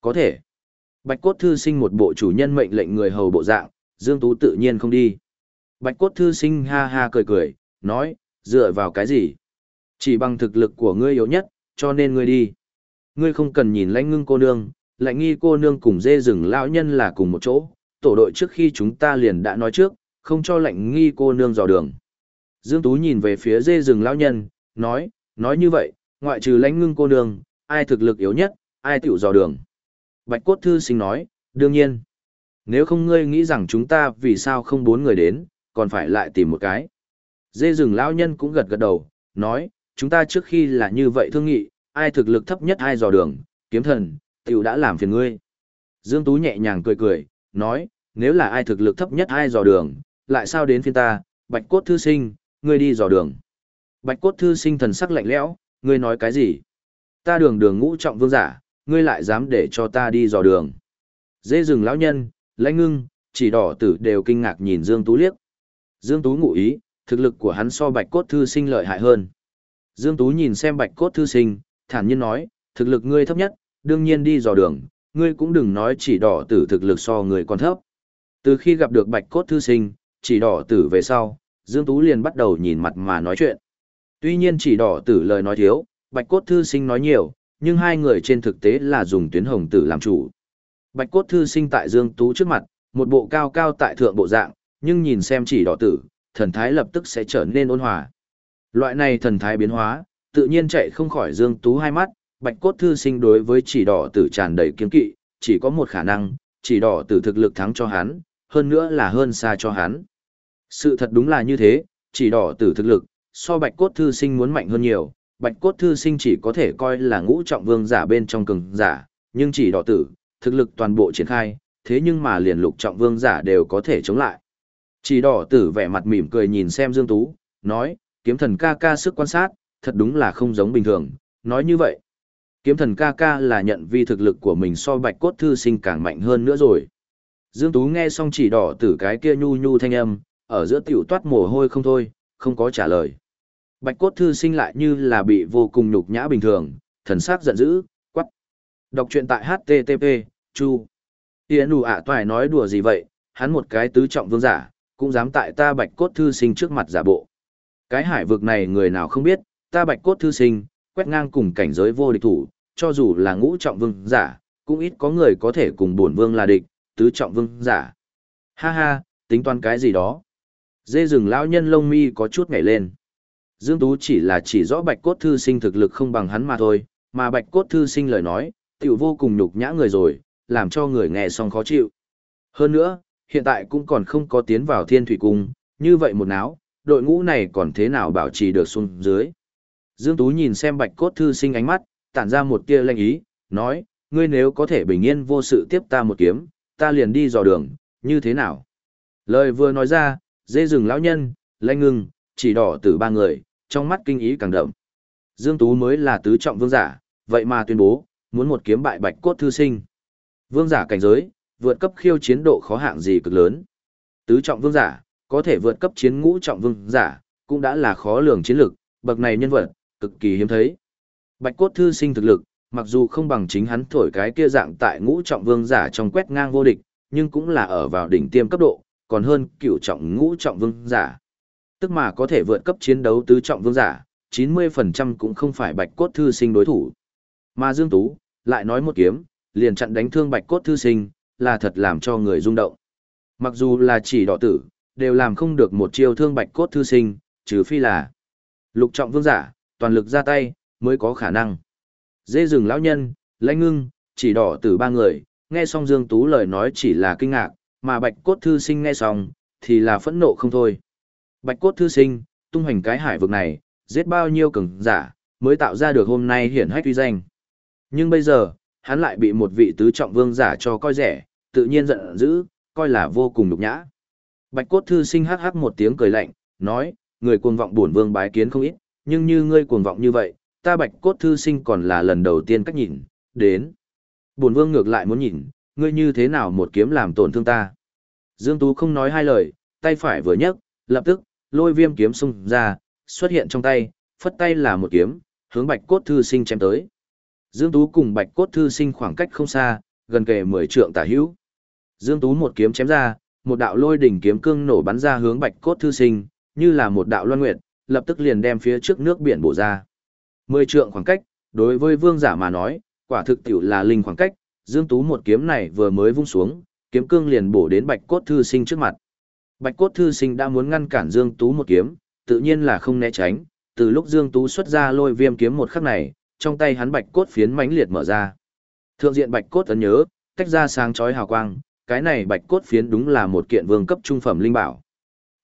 Có thể. Bạch cốt thư sinh một bộ chủ nhân mệnh lệnh người hầu bộ dạng, Dương Tú tự nhiên không đi. Bạch cốt thư sinh ha ha cười cười, nói, dựa vào cái gì? Chỉ bằng thực lực của ngươi yếu nhất, cho nên ngươi đi. Ngươi không cần nhìn lãnh ngưng cô nương, lãnh nghi cô nương cùng dê rừng lão nhân là cùng một chỗ, tổ đội trước khi chúng ta liền đã nói trước, không cho lãnh nghi cô nương dò đường. Dương Tú nhìn về phía dê rừng lão nhân, nói, nói như vậy, ngoại trừ lãnh ngưng cô nương, ai thực lực yếu nhất, ai tiểu dò đường. Bạch cốt thư sinh nói, đương nhiên. Nếu không ngươi nghĩ rằng chúng ta vì sao không bốn người đến, còn phải lại tìm một cái. Dê rừng lão nhân cũng gật gật đầu, nói, chúng ta trước khi là như vậy thương nghị, ai thực lực thấp nhất ai dò đường, kiếm thần, tiểu đã làm phiền ngươi. Dương Tú nhẹ nhàng cười cười, nói, nếu là ai thực lực thấp nhất ai dò đường, lại sao đến phiên ta, bạch cốt thư sinh, ngươi đi dò đường. Bạch cốt thư sinh thần sắc lạnh lẽo, ngươi nói cái gì? Ta đường đường ngũ trọng vương giả, ngươi lại dám để cho ta đi dò đường. Dê rừng lão nhân, lãnh ngưng, chỉ đỏ tử đều kinh ngạc nhìn Dương Tú liếc. Dương Tú ngụ ý, thực lực của hắn so bạch cốt thư sinh lợi hại hơn. Dương Tú nhìn xem bạch cốt thư sinh, thản nhiên nói, thực lực ngươi thấp nhất, đương nhiên đi dò đường, ngươi cũng đừng nói chỉ đỏ tử thực lực so người còn thấp. Từ khi gặp được bạch cốt thư sinh, chỉ đỏ tử về sau, Dương Tú liền bắt đầu nhìn mặt mà nói chuyện. Tuy nhiên chỉ đỏ tử lời nói thiếu, bạch cốt thư sinh nói nhiều, nhưng hai người trên thực tế là dùng tuyến hồng tử làm chủ. Bạch cốt thư sinh tại Dương Tú trước mặt, một bộ cao cao tại thượng bộ dạng, nhưng nhìn xem chỉ đỏ tử, thần thái lập tức sẽ trở nên ôn hòa. Loại này thần thái biến hóa, tự nhiên chạy không khỏi Dương Tú hai mắt, bạch cốt thư sinh đối với chỉ đỏ tử tràn đầy kiếm kỵ, chỉ có một khả năng, chỉ đỏ tử thực lực thắng cho hắn, hơn nữa là hơn xa cho hắn. Sự thật đúng là như thế, chỉ đỏ tử thực lực, so bạch cốt thư sinh muốn mạnh hơn nhiều, bạch cốt thư sinh chỉ có thể coi là ngũ trọng vương giả bên trong cường giả, nhưng chỉ đỏ tử, thực lực toàn bộ triển khai, thế nhưng mà liền lục trọng vương giả đều có thể chống lại. Chỉ đỏ tử vẻ mặt mỉm cười nhìn xem Dương Tú, nói, kiếm thần ca ca sức quan sát, thật đúng là không giống bình thường, nói như vậy. Kiếm thần ca ca là nhận vi thực lực của mình so bạch cốt thư sinh càng mạnh hơn nữa rồi. Dương Tú nghe xong chỉ đỏ tử cái kia nhu nhu thanh âm, ở giữa tiểu toát mồ hôi không thôi, không có trả lời. Bạch cốt thư sinh lại như là bị vô cùng nhục nhã bình thường, thần sắc giận dữ, quắc. Đọc truyện tại HTTP, Chu. Tiễn đủ ạ toài nói đùa gì vậy, hắn một cái tứ trọng vương giả, cũng dám tại ta bạch cốt thư sinh trước mặt giả bộ. Cái hải vực này người nào không biết, ta bạch cốt thư sinh, quét ngang cùng cảnh giới vô địch thủ, cho dù là ngũ trọng vương giả, cũng ít có người có thể cùng bổn vương là địch, tứ trọng vương giả. Ha ha, tính toán cái gì đó. Dê rừng lão nhân lông mi có chút nhảy lên. Dương Tú chỉ là chỉ rõ bạch cốt thư sinh thực lực không bằng hắn mà thôi, mà bạch cốt thư sinh lời nói, tiểu vô cùng nhục nhã người rồi, làm cho người nghe xong khó chịu. Hơn nữa, hiện tại cũng còn không có tiến vào thiên thủy cung, như vậy một náo, đội ngũ này còn thế nào bảo trì được xuống dưới. Dương Tú nhìn xem bạch cốt thư sinh ánh mắt, tản ra một tia lệnh ý, nói, ngươi nếu có thể bình yên vô sự tiếp ta một kiếm, ta liền đi dò đường, như thế nào? Lời vừa nói ra, dê rừng lão nhân, lanh ngưng, chỉ đỏ từ ba người, trong mắt kinh ý càng đậm. Dương Tú mới là tứ trọng vương giả, vậy mà tuyên bố, muốn một kiếm bại bạch cốt thư sinh. Vương giả cảnh giới, vượt cấp khiêu chiến độ khó hạng gì cực lớn. Tứ trọng vương giả, có thể vượt cấp chiến ngũ trọng vương giả, cũng đã là khó lường chiến lực, bậc này nhân vật, cực kỳ hiếm thấy. Bạch cốt thư sinh thực lực, mặc dù không bằng chính hắn thổi cái kia dạng tại ngũ trọng vương giả trong quét ngang vô địch, nhưng cũng là ở vào đỉnh tiêm cấp độ, còn hơn cửu trọng ngũ trọng vương giả. Tức mà có thể vượt cấp chiến đấu tứ trọng vương giả, 90% cũng không phải bạch cốt thư sinh đối thủ. Mà Dương Tú, lại nói một kiếm, liền chặn đánh thương bạch cốt thư sinh, là thật làm cho người rung động. Mặc dù là chỉ đỏ tử, đều làm không được một chiêu thương bạch cốt thư sinh, trừ phi là lục trọng vương giả, toàn lực ra tay, mới có khả năng. Dê rừng lão nhân, lãnh ngưng, chỉ đỏ tử ba người, nghe xong Dương Tú lời nói chỉ là kinh ngạc, mà bạch cốt thư sinh nghe xong, thì là phẫn nộ không thôi. Bạch cốt thư sinh, tung hoành cái hải vực này, giết bao nhiêu cường giả, mới tạo ra được hôm nay hiển hách uy danh. Nhưng bây giờ, hắn lại bị một vị tứ trọng vương giả cho coi rẻ, tự nhiên giận dữ, coi là vô cùng nhục nhã. Bạch cốt thư sinh hắc hắc một tiếng cười lạnh, nói, người cuồng vọng bổn vương bái kiến không ít, nhưng như ngươi cuồng vọng như vậy, ta bạch cốt thư sinh còn là lần đầu tiên cách nhìn, đến. Bổn vương ngược lại muốn nhìn, ngươi như thế nào một kiếm làm tổn thương ta. Dương Tú không nói hai lời, tay phải vừa nhấc, lập tức, lôi viêm kiếm xung ra, xuất hiện trong tay, phất tay là một kiếm, hướng bạch cốt thư sinh chém tới. Dương Tú cùng bạch cốt thư sinh khoảng cách không xa, gần kề 10 trượng tả hữu. Dương Tú một kiếm chém ra, một đạo lôi đỉnh kiếm cương nổ bắn ra hướng bạch cốt thư sinh, như là một đạo loan nguyệt, lập tức liền đem phía trước nước biển bổ ra. 10 trượng khoảng cách, đối với vương giả mà nói, quả thực tiểu là linh khoảng cách, Dương Tú một kiếm này vừa mới vung xuống, kiếm cương liền bổ đến bạch cốt thư sinh trước mặt. Bạch cốt thư sinh đã muốn ngăn cản Dương Tú một kiếm, tự nhiên là không né tránh, từ lúc Dương Tú xuất ra lôi viêm kiếm một khắc này, trong tay hắn bạch cốt phiến mãnh liệt mở ra. Thượng diện bạch cốt ấn nhớ, tách ra sáng chói hào quang, cái này bạch cốt phiến đúng là một kiện vương cấp trung phẩm linh bảo.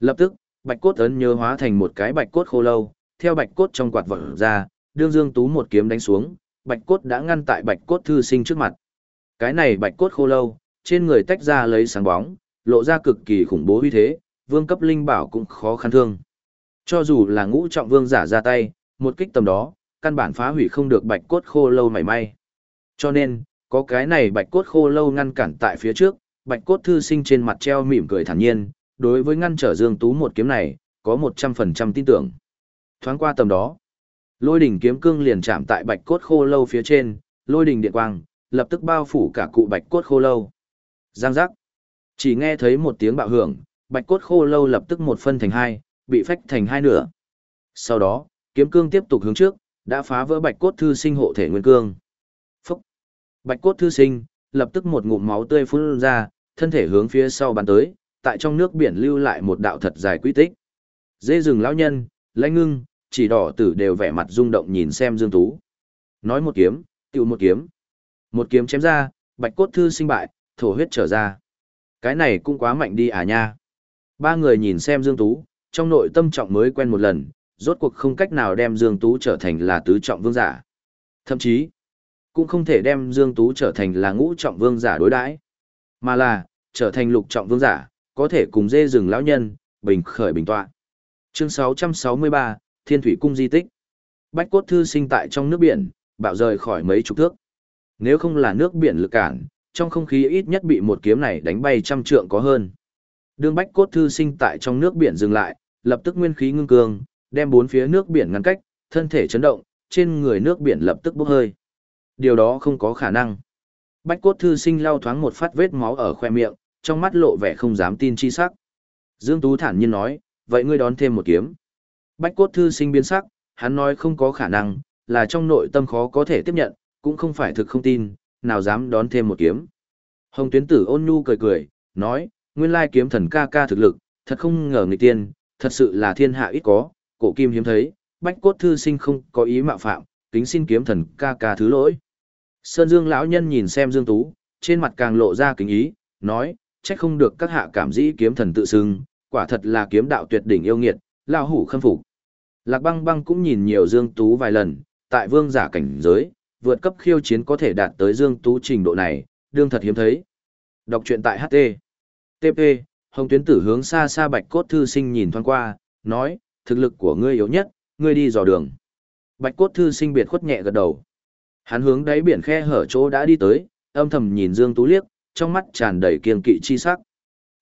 Lập tức, bạch cốt ấn nhớ hóa thành một cái bạch cốt khô lâu, theo bạch cốt trong quạt vỡ ra, đương Dương Tú một kiếm đánh xuống, bạch cốt đã ngăn tại bạch cốt thư sinh trước mặt. Cái này bạch cốt khô lâu, trên người tách ra lấy sáng bóng, lộ ra cực kỳ khủng bố uy thế, vương cấp linh bảo cũng khó khăn thương. Cho dù là ngũ trọng vương giả ra tay, một kích tầm đó, căn bản phá hủy không được bạch cốt khô lâu mảy may. Cho nên, có cái này bạch cốt khô lâu ngăn cản tại phía trước, bạch cốt thư sinh trên mặt treo mỉm cười thản nhiên, đối với ngăn trở Dương Tú một kiếm này, có 100% tin tưởng. Thoáng qua tầm đó, lôi đỉnh kiếm cương liền chạm tại bạch cốt khô lâu phía trên, lôi đỉnh điện quang, lập tức bao phủ cả cụ bạch cốt khô lâu. Giang giác. Chỉ nghe thấy một tiếng bạo hưởng, bạch cốt khô lâu lập tức một phân thành hai, bị phách thành hai nửa. Sau đó, kiếm cương tiếp tục hướng trước, đã phá vỡ bạch cốt thư sinh hộ thể nguyên cương. Phúc! Bạch cốt thư sinh, lập tức một ngụm máu tươi phun ra, thân thể hướng phía sau bàn tới, tại trong nước biển lưu lại một đạo thật dài quy tích. Dê rừng lão nhân, lãnh ngưng, chỉ đỏ tử đều vẻ mặt rung động nhìn xem Dương Tú. Nói một kiếm, tiêu một kiếm. Một kiếm chém ra, bạch cốt thư sinh bại, thổ huyết trở ra. Cái này cũng quá mạnh đi à nha. Ba người nhìn xem Dương Tú, trong nội tâm trọng mới quen một lần, rốt cuộc không cách nào đem Dương Tú trở thành là tứ trọng vương giả. Thậm chí, cũng không thể đem Dương Tú trở thành là ngũ trọng vương giả đối đãi mà là, trở thành lục trọng vương giả, có thể cùng dê rừng lão nhân, bình khởi bình tọa. Chương 663, Thiên Thủy Cung Di Tích Bách cốt thư sinh tại trong nước biển, bạo rời khỏi mấy chục thước. Nếu không là nước biển lực cản, trong không khí ít nhất bị một kiếm này đánh bay trăm trượng có hơn. Đường bách cốt thư sinh tại trong nước biển dừng lại, lập tức nguyên khí ngưng cường, đem bốn phía nước biển ngăn cách, thân thể chấn động, trên người nước biển lập tức bốc hơi. Điều đó không có khả năng. Bách cốt thư sinh lau thoáng một phát vết máu ở khoe miệng, trong mắt lộ vẻ không dám tin chi sắc. Dương Tú thản nhiên nói, vậy ngươi đón thêm một kiếm. Bách cốt thư sinh biến sắc, hắn nói không có khả năng, là trong nội tâm khó có thể tiếp nhận, cũng không phải thực không tin, nào dám đón thêm một kiếm. Hồng tuyến tử ôn nhu cười cười, nói, nguyên lai kiếm thần ca ca thực lực, thật không ngờ người tiên, thật sự là thiên hạ ít có, cổ kim hiếm thấy, bách cốt thư sinh không có ý mạo phạm, kính xin kiếm thần ca ca thứ lỗi. Sơn Dương lão nhân nhìn xem Dương Tú, trên mặt càng lộ ra kính ý, nói, trách không được các hạ cảm dĩ kiếm thần tự xưng, quả thật là kiếm đạo tuyệt đỉnh yêu nghiệt, lão hủ khâm phục. Lạc Băng Băng cũng nhìn nhiều Dương Tú vài lần, tại vương giả cảnh giới, vượt cấp khiêu chiến có thể đạt tới Dương Tú trình độ này, đương thật hiếm thấy. Đọc truyện tại HT. TP, Hồng Tuyến Tử hướng xa xa Bạch Cốt Thư Sinh nhìn thoáng qua, nói, thực lực của ngươi yếu nhất, ngươi đi dò đường. Bạch Cốt Thư Sinh biệt khuất nhẹ gật đầu. Hắn hướng đáy biển khe hở chỗ đã đi tới, âm thầm nhìn Dương Tú liếc, trong mắt tràn đầy kiên kỵ chi sắc.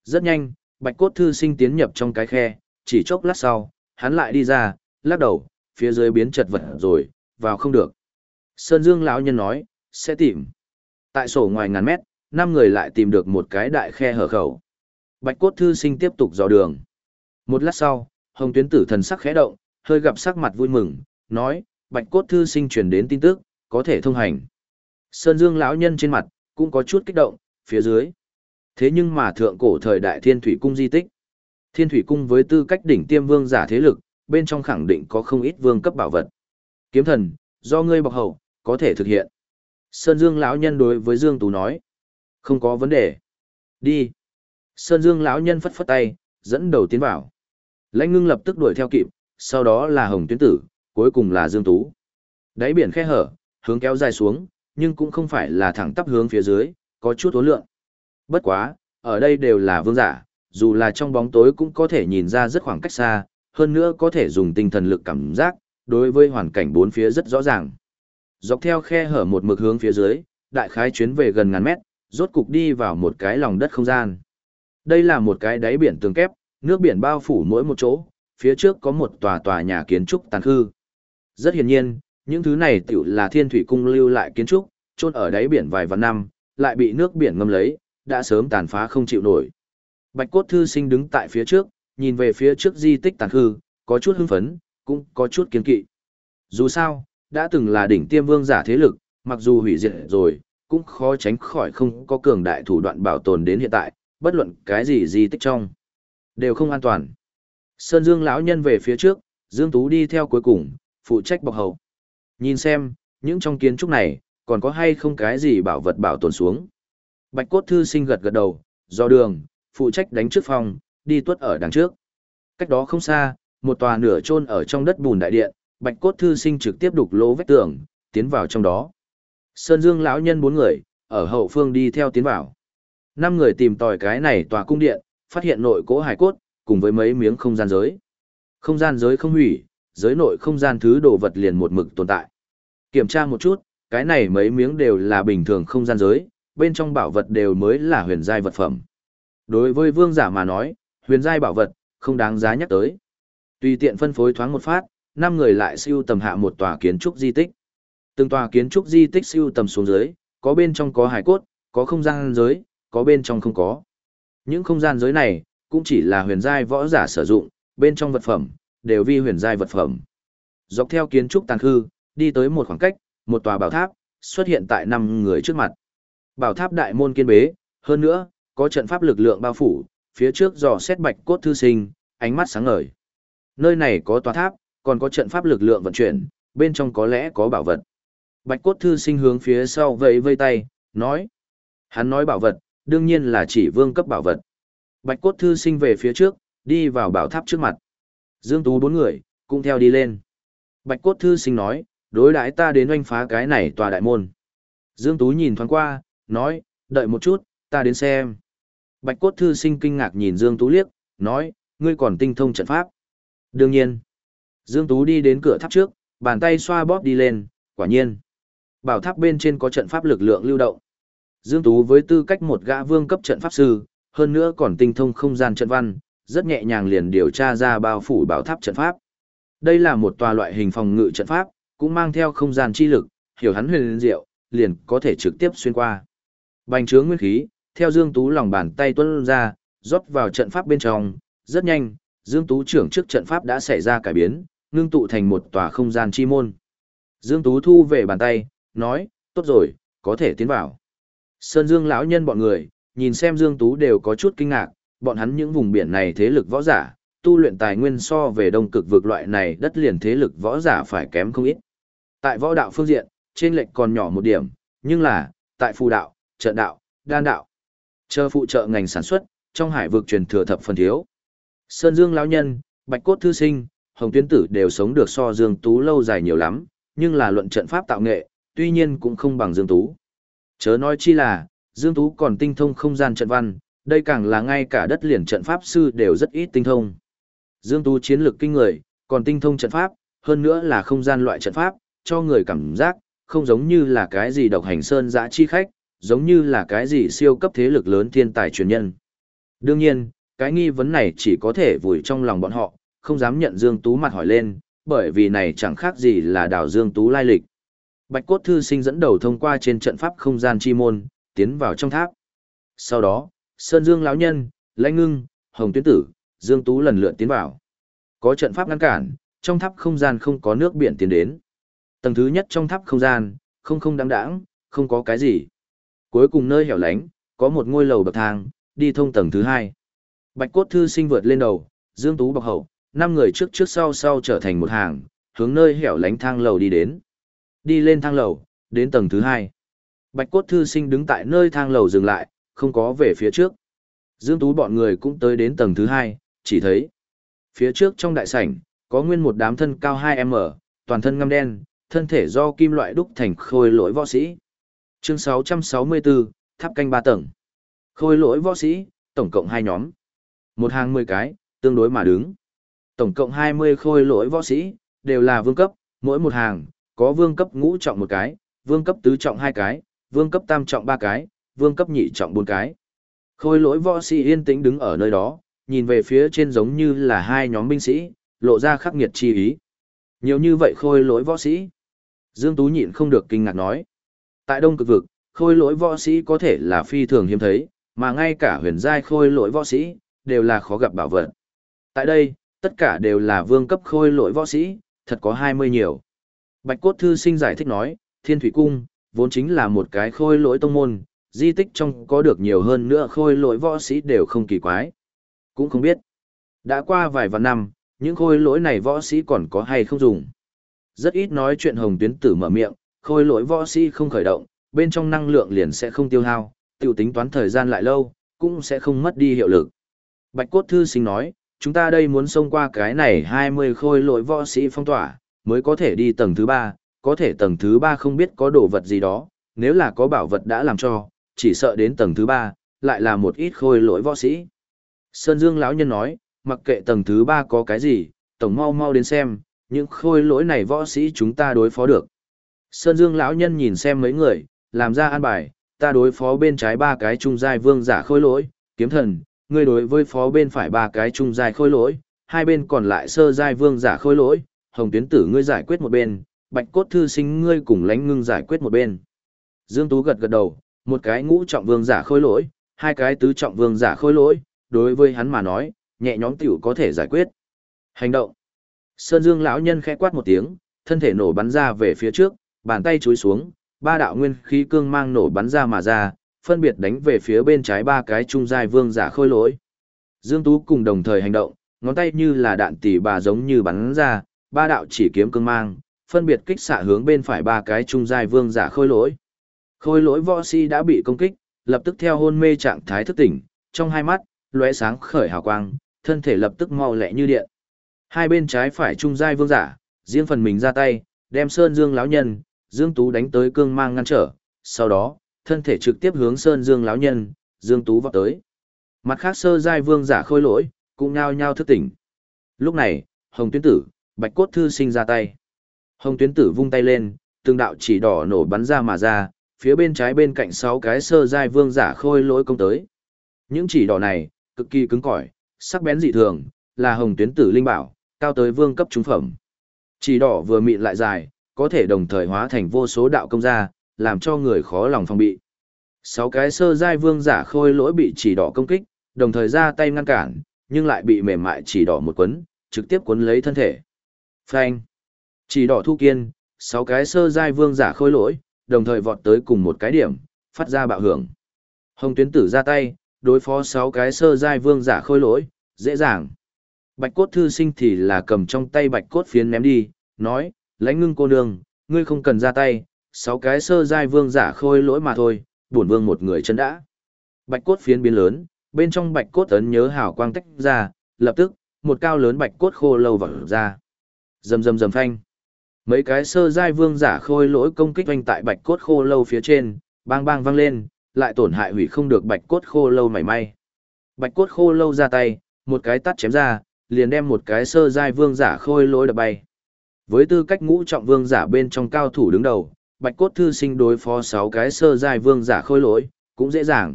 Rất nhanh, Bạch Cốt Thư Sinh tiến nhập trong cái khe, chỉ chốc lát sau, hắn lại đi ra, lắc đầu, phía dưới biến chật vật rồi, vào không được. Sơn Dương lão nhân nói, sẽ tìm. Tại sổ ngoài ngàn mét, năm người lại tìm được một cái đại khe hở khẩu. Bạch cốt thư sinh tiếp tục dò đường. Một lát sau, hồng tuyến tử thần sắc khẽ động, hơi gặp sắc mặt vui mừng, nói, bạch cốt thư sinh truyền đến tin tức, có thể thông hành. Sơn Dương lão nhân trên mặt, cũng có chút kích động, phía dưới. Thế nhưng mà thượng cổ thời đại thiên thủy cung di tích. Thiên thủy cung với tư cách đỉnh tiêm vương giả thế lực, bên trong khẳng định có không ít vương cấp bảo vật. Kiếm thần, do ngươi bọc hậu, có thể thực hiện. Sơn Dương lão nhân đối với Dương Tú nói. Không có vấn đề. Đi. Sơn Dương lão nhân phất phất tay, dẫn đầu tiến vào. Lãnh ngưng lập tức đuổi theo kịp, sau đó là Hồng Tuyến Tử, cuối cùng là Dương Tú. Đáy biển khe hở, hướng kéo dài xuống, nhưng cũng không phải là thẳng tắp hướng phía dưới, có chút hối lượng. Bất quá, ở đây đều là vương giả, dù là trong bóng tối cũng có thể nhìn ra rất khoảng cách xa, hơn nữa có thể dùng tinh thần lực cảm giác, đối với hoàn cảnh bốn phía rất rõ ràng. Dọc theo khe hở một mực hướng phía dưới, đại khái chuyến về gần ngàn mét, rốt cục đi vào một cái lòng đất không gian. Đây là một cái đáy biển tường kép, nước biển bao phủ mỗi một chỗ, phía trước có một tòa tòa nhà kiến trúc tàn khư. Rất hiển nhiên, những thứ này tiểu là thiên thủy cung lưu lại kiến trúc, chôn ở đáy biển vài vạn năm, lại bị nước biển ngâm lấy, đã sớm tàn phá không chịu nổi. Bạch cốt thư sinh đứng tại phía trước, nhìn về phía trước di tích tàn khư, có chút hưng phấn, cũng có chút kiên kỵ. Dù sao, đã từng là đỉnh tiêm vương giả thế lực, mặc dù hủy diệt rồi, cũng khó tránh khỏi không có cường đại thủ đoạn bảo tồn đến hiện tại, bất luận cái gì di tích trong, đều không an toàn. Sơn Dương lão nhân về phía trước, Dương Tú đi theo cuối cùng, phụ trách bọc hậu. Nhìn xem, những trong kiến trúc này, còn có hay không cái gì bảo vật bảo tồn xuống. Bạch cốt thư sinh gật gật đầu, do đường, phụ trách đánh trước phòng, đi tuất ở đằng trước. Cách đó không xa, một tòa nửa chôn ở trong đất bùn đại điện, Bạch cốt thư sinh trực tiếp đục lỗ vách tường, tiến vào trong đó. Sơn Dương lão nhân bốn người, ở hậu phương đi theo tiến vào. Năm người tìm tòi cái này tòa cung điện, phát hiện nội cỗ hải cốt, cùng với mấy miếng không gian giới. Không gian giới không hủy, giới nội không gian thứ đồ vật liền một mực tồn tại. Kiểm tra một chút, cái này mấy miếng đều là bình thường không gian giới, bên trong bảo vật đều mới là huyền giai vật phẩm. Đối với vương giả mà nói, huyền giai bảo vật, không đáng giá nhắc tới. Tùy tiện phân phối thoáng một phát, năm người lại siêu tầm hạ một tòa kiến trúc di tích. Từng tòa kiến trúc di tích siêu tầm xuống dưới, có bên trong có hải cốt, có không gian giới, có bên trong không có. Những không gian giới này, cũng chỉ là huyền giai võ giả sử dụng, bên trong vật phẩm, đều vi huyền giai vật phẩm. Dọc theo kiến trúc tàn hư, đi tới một khoảng cách, một tòa bảo tháp, xuất hiện tại năm người trước mặt. Bảo tháp đại môn kiên bế, hơn nữa, có trận pháp lực lượng bao phủ, phía trước dò xét bạch cốt thư sinh, ánh mắt sáng ngời. Nơi này có tòa tháp, còn có trận pháp lực lượng vận chuyển, bên trong có lẽ có bảo vật. Bạch cốt thư sinh hướng phía sau vẫy vây tay, nói. Hắn nói bảo vật, đương nhiên là chỉ vương cấp bảo vật. Bạch cốt thư sinh về phía trước, đi vào bảo tháp trước mặt. Dương Tú bốn người, cũng theo đi lên. Bạch cốt thư sinh nói, đối đãi ta đến oanh phá cái này tòa đại môn. Dương Tú nhìn thoáng qua, nói, đợi một chút, ta đến xem. Bạch cốt thư sinh kinh ngạc nhìn Dương Tú liếc, nói, ngươi còn tinh thông trận pháp. Đương nhiên, Dương Tú đi đến cửa tháp trước, bàn tay xoa bóp đi lên, quả nhiên. Bảo tháp bên trên có trận pháp lực lượng lưu động. Dương Tú với tư cách một gã vương cấp trận pháp sư, hơn nữa còn tinh thông không gian trận văn, rất nhẹ nhàng liền điều tra ra bao phủ bảo tháp trận pháp. Đây là một tòa loại hình phòng ngự trận pháp, cũng mang theo không gian chi lực, hiểu hắn huyền liên diệu, liền có thể trực tiếp xuyên qua. Bành trướng nguyên khí, theo Dương Tú lòng bàn tay tuôn ra, rót vào trận pháp bên trong, rất nhanh, Dương Tú trưởng trước trận pháp đã xảy ra cải biến, ngưng tụ thành một tòa không gian chi môn. Dương Tú thu về bàn tay, nói, tốt rồi, có thể tiến vào. Sơn Dương lão nhân bọn người, nhìn xem Dương Tú đều có chút kinh ngạc, bọn hắn những vùng biển này thế lực võ giả, tu luyện tài nguyên so về đông cực vực loại này đất liền thế lực võ giả phải kém không ít. Tại võ đạo phương diện, trên lệch còn nhỏ một điểm, nhưng là, tại phù đạo, trận đạo, đan đạo, chờ phụ trợ ngành sản xuất, trong hải vực truyền thừa thập phần thiếu. Sơn Dương lão nhân, Bạch Cốt thư sinh, Hồng Tuyến tử đều sống được so Dương Tú lâu dài nhiều lắm, nhưng là luận trận pháp tạo nghệ, tuy nhiên cũng không bằng Dương Tú. Chớ nói chi là, Dương Tú còn tinh thông không gian trận văn, đây càng là ngay cả đất liền trận pháp sư đều rất ít tinh thông. Dương Tú chiến lược kinh người, còn tinh thông trận pháp, hơn nữa là không gian loại trận pháp, cho người cảm giác, không giống như là cái gì độc hành sơn dã chi khách, giống như là cái gì siêu cấp thế lực lớn thiên tài truyền nhân. Đương nhiên, cái nghi vấn này chỉ có thể vùi trong lòng bọn họ, không dám nhận Dương Tú mặt hỏi lên, bởi vì này chẳng khác gì là đảo Dương Tú lai lịch. Bạch cốt thư sinh dẫn đầu thông qua trên trận pháp không gian chi môn, tiến vào trong tháp. Sau đó, Sơn Dương lão nhân, Lãnh Ngưng, Hồng Tuyến Tử, Dương Tú lần lượt tiến vào. Có trận pháp ngăn cản, trong tháp không gian không có nước biển tiến đến. Tầng thứ nhất trong tháp không gian, không không đáng đáng, không có cái gì. Cuối cùng nơi hẻo lánh, có một ngôi lầu bậc thang, đi thông tầng thứ hai. Bạch cốt thư sinh vượt lên đầu, Dương Tú bọc hậu, năm người trước trước sau sau trở thành một hàng, hướng nơi hẻo lánh thang lầu đi đến. Đi lên thang lầu, đến tầng thứ hai. Bạch cốt thư sinh đứng tại nơi thang lầu dừng lại, không có về phía trước. Dương Tú bọn người cũng tới đến tầng thứ hai, chỉ thấy. Phía trước trong đại sảnh, có nguyên một đám thân cao 2M, toàn thân ngăm đen, thân thể do kim loại đúc thành khôi lỗi võ sĩ. Chương 664, tháp canh 3 tầng. Khôi lỗi võ sĩ, tổng cộng 2 nhóm. Một hàng 10 cái, tương đối mà đứng. Tổng cộng 20 khôi lỗi võ sĩ, đều là vương cấp, mỗi một hàng, có vương cấp ngũ trọng một cái, vương cấp tứ trọng hai cái, vương cấp tam trọng ba cái, vương cấp nhị trọng bốn cái. Khôi lỗi võ sĩ yên tĩnh đứng ở nơi đó, nhìn về phía trên giống như là hai nhóm binh sĩ, lộ ra khắc nghiệt chi ý. Nhiều như vậy khôi lỗi võ sĩ. Dương Tú nhịn không được kinh ngạc nói. Tại Đông Cực Vực, khôi lỗi võ sĩ có thể là phi thường hiếm thấy, mà ngay cả huyền giai khôi lỗi võ sĩ, đều là khó gặp bảo vật. Tại đây, tất cả đều là vương cấp khôi lỗi võ sĩ, thật có 20 nhiều. Bạch Cốt Thư Sinh giải thích nói, Thiên Thủy Cung, vốn chính là một cái khôi lỗi tông môn, di tích trong có được nhiều hơn nữa khôi lỗi võ sĩ đều không kỳ quái. Cũng không biết. Đã qua vài vạn năm, những khôi lỗi này võ sĩ còn có hay không dùng. Rất ít nói chuyện hồng tuyến tử mở miệng, khôi lỗi võ sĩ không khởi động, bên trong năng lượng liền sẽ không tiêu hao, tiểu tính toán thời gian lại lâu, cũng sẽ không mất đi hiệu lực. Bạch Cốt Thư Sinh nói, chúng ta đây muốn xông qua cái này 20 khôi lỗi võ sĩ phong tỏa, mới có thể đi tầng thứ 3, có thể tầng thứ 3 không biết có đồ vật gì đó, nếu là có bảo vật đã làm cho, chỉ sợ đến tầng thứ 3, lại là một ít khôi lỗi võ sĩ. Sơn Dương lão nhân nói, mặc kệ tầng thứ 3 có cái gì, tổng mau mau đến xem, những khôi lỗi này võ sĩ chúng ta đối phó được. Sơn Dương lão nhân nhìn xem mấy người, làm ra an bài, ta đối phó bên trái ba cái trung giai vương giả khôi lỗi, kiếm thần, ngươi đối với phó bên phải ba cái trung giai khôi lỗi, hai bên còn lại sơ giai vương giả khôi lỗi, hồng tuyến tử ngươi giải quyết một bên, bạch cốt thư sinh ngươi cùng lánh ngưng giải quyết một bên. Dương Tú gật gật đầu, một cái ngũ trọng vương giả khôi lỗi, hai cái tứ trọng vương giả khôi lỗi, đối với hắn mà nói, nhẹ nhõm tiểu có thể giải quyết. Hành động. Sơn Dương lão nhân khẽ quát một tiếng, thân thể nổ bắn ra về phía trước, bàn tay chúi xuống, ba đạo nguyên khí cương mang nổ bắn ra mà ra, phân biệt đánh về phía bên trái ba cái trung giai vương giả khôi lỗi. Dương Tú cùng đồng thời hành động, ngón tay như là đạn tỉ bà giống như bắn ra, ba đạo chỉ kiếm cương mang, phân biệt kích xạ hướng bên phải ba cái trung giai vương giả khôi lỗi. Khôi lỗi võ si đã bị công kích, lập tức theo hôn mê trạng thái thức tỉnh, trong hai mắt, lóe sáng khởi hào quang, thân thể lập tức mau lẹ như điện. Hai bên trái phải trung giai vương giả, riêng phần mình ra tay, đem Sơn Dương lão nhân, Dương Tú đánh tới cương mang ngăn trở, sau đó, thân thể trực tiếp hướng Sơn Dương lão nhân, Dương Tú vọt tới. Mặt khác sơ giai vương giả khôi lỗi, cũng nhao nhao thức tỉnh. Lúc này, Hồng Tuyến Tử, Bạch Cốt Thư sinh ra tay. Hồng tuyến tử vung tay lên, từng đạo chỉ đỏ nổ bắn ra mà ra, phía bên trái bên cạnh sáu cái sơ giai vương giả khôi lỗi công tới. Những chỉ đỏ này, cực kỳ cứng cỏi, sắc bén dị thường, là hồng tuyến tử linh bảo, cao tới vương cấp trung phẩm. Chỉ đỏ vừa mịn lại dài, có thể đồng thời hóa thành vô số đạo công gia, làm cho người khó lòng phòng bị. Sáu cái sơ giai vương giả khôi lỗi bị chỉ đỏ công kích, đồng thời ra tay ngăn cản, nhưng lại bị mềm mại chỉ đỏ một quấn, trực tiếp quấn lấy thân thể. Phanh. Chỉ đỏ thu kiên, sáu cái sơ giai vương giả khôi lỗi, đồng thời vọt tới cùng một cái điểm, phát ra bạo hưởng. Hồng tuyến tử ra tay, đối phó sáu cái sơ giai vương giả khôi lỗi, dễ dàng. Bạch cốt thư sinh thì là cầm trong tay bạch cốt phiến ném đi, nói, lãnh ngưng cô nương, ngươi không cần ra tay, sáu cái sơ giai vương giả khôi lỗi mà thôi, bổn vương một người chân đã. Bạch cốt phiến biến lớn, bên trong bạch cốt ấn nhớ hào quang tách ra, lập tức, một cao lớn bạch cốt khô lâu vỡ ra. Rầm rầm rầm phanh. Mấy cái sơ giai vương giả khôi lỗi công kích oanh tại bạch cốt khô lâu phía trên, bang bang vang lên, lại tổn hại hủy không được bạch cốt khô lâu mảy may. Bạch cốt khô lâu ra tay, một cái tắt chém ra, liền đem một cái sơ giai vương giả khôi lỗi đập bay. Với tư cách ngũ trọng vương giả bên trong cao thủ đứng đầu, bạch cốt thư sinh đối phó sáu cái sơ giai vương giả khôi lỗi, cũng dễ dàng.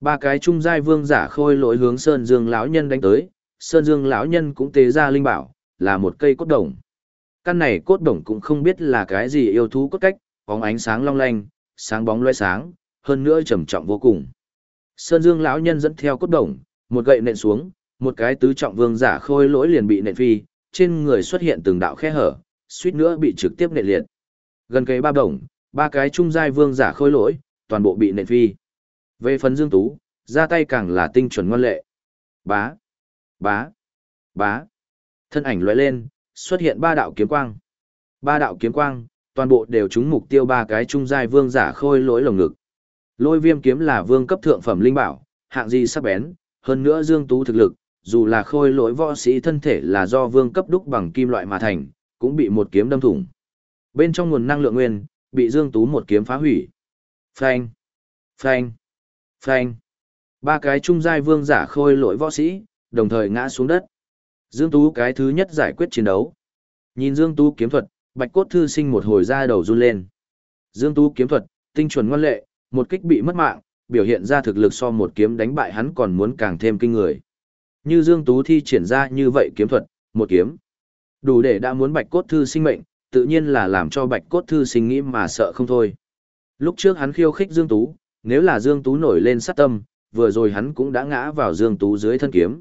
Ba cái trung giai vương giả khôi lỗi hướng Sơn Dương lão nhân đánh tới, Sơn Dương lão nhân cũng tế ra linh bảo, là một cây cốt đồng. Căn này cốt đồng cũng không biết là cái gì yêu thú cốt cách, bóng ánh sáng long lanh, sáng bóng loe sáng, hơn nữa trầm trọng vô cùng. Sơn Dương lão nhân dẫn theo cốt đồng, một gậy nện xuống, một cái tứ trọng vương giả khôi lỗi liền bị nện phi, trên người xuất hiện từng đạo khe hở, suýt nữa bị trực tiếp nện liệt. Gần cây ba đồng, ba cái trung giai vương giả khôi lỗi, toàn bộ bị nện phi. Về phần Dương Tú, ra tay càng là tinh chuẩn ngoan lệ. Bá, bá, bá. Thân ảnh lóe lên, xuất hiện ba đạo kiếm quang. Ba đạo kiếm quang, toàn bộ đều trúng mục tiêu ba cái trung giai vương giả khôi lỗi lồng ngực. Lôi viêm kiếm là vương cấp thượng phẩm linh bảo, hạng gì sắc bén, hơn nữa Dương Tú thực lực, dù là khôi lỗi võ sĩ thân thể là do vương cấp đúc bằng kim loại mà thành, cũng bị một kiếm đâm thủng. Bên trong nguồn năng lượng nguyên, bị Dương Tú một kiếm phá hủy. Phanh, phanh, phanh. Ba cái trung giai vương giả khôi lỗi võ sĩ, đồng thời ngã xuống đất. Dương Tú cái thứ nhất giải quyết chiến đấu. Nhìn Dương Tú kiếm thuật, bạch cốt thư sinh một hồi ra đầu run lên. Dương Tú kiếm thuật, tinh chuẩn ngoan lệ, một kích bị mất mạng, biểu hiện ra thực lực so một kiếm đánh bại hắn còn muốn càng thêm kinh người. Như Dương Tú thi triển ra như vậy kiếm thuật, một kiếm. Đủ để đã muốn bạch cốt thư sinh mệnh, tự nhiên là làm cho bạch cốt thư sinh nghĩ mà sợ không thôi. Lúc trước hắn khiêu khích Dương Tú, nếu là Dương Tú nổi lên sát tâm, vừa rồi hắn cũng đã ngã vào Dương Tú dưới thân kiếm.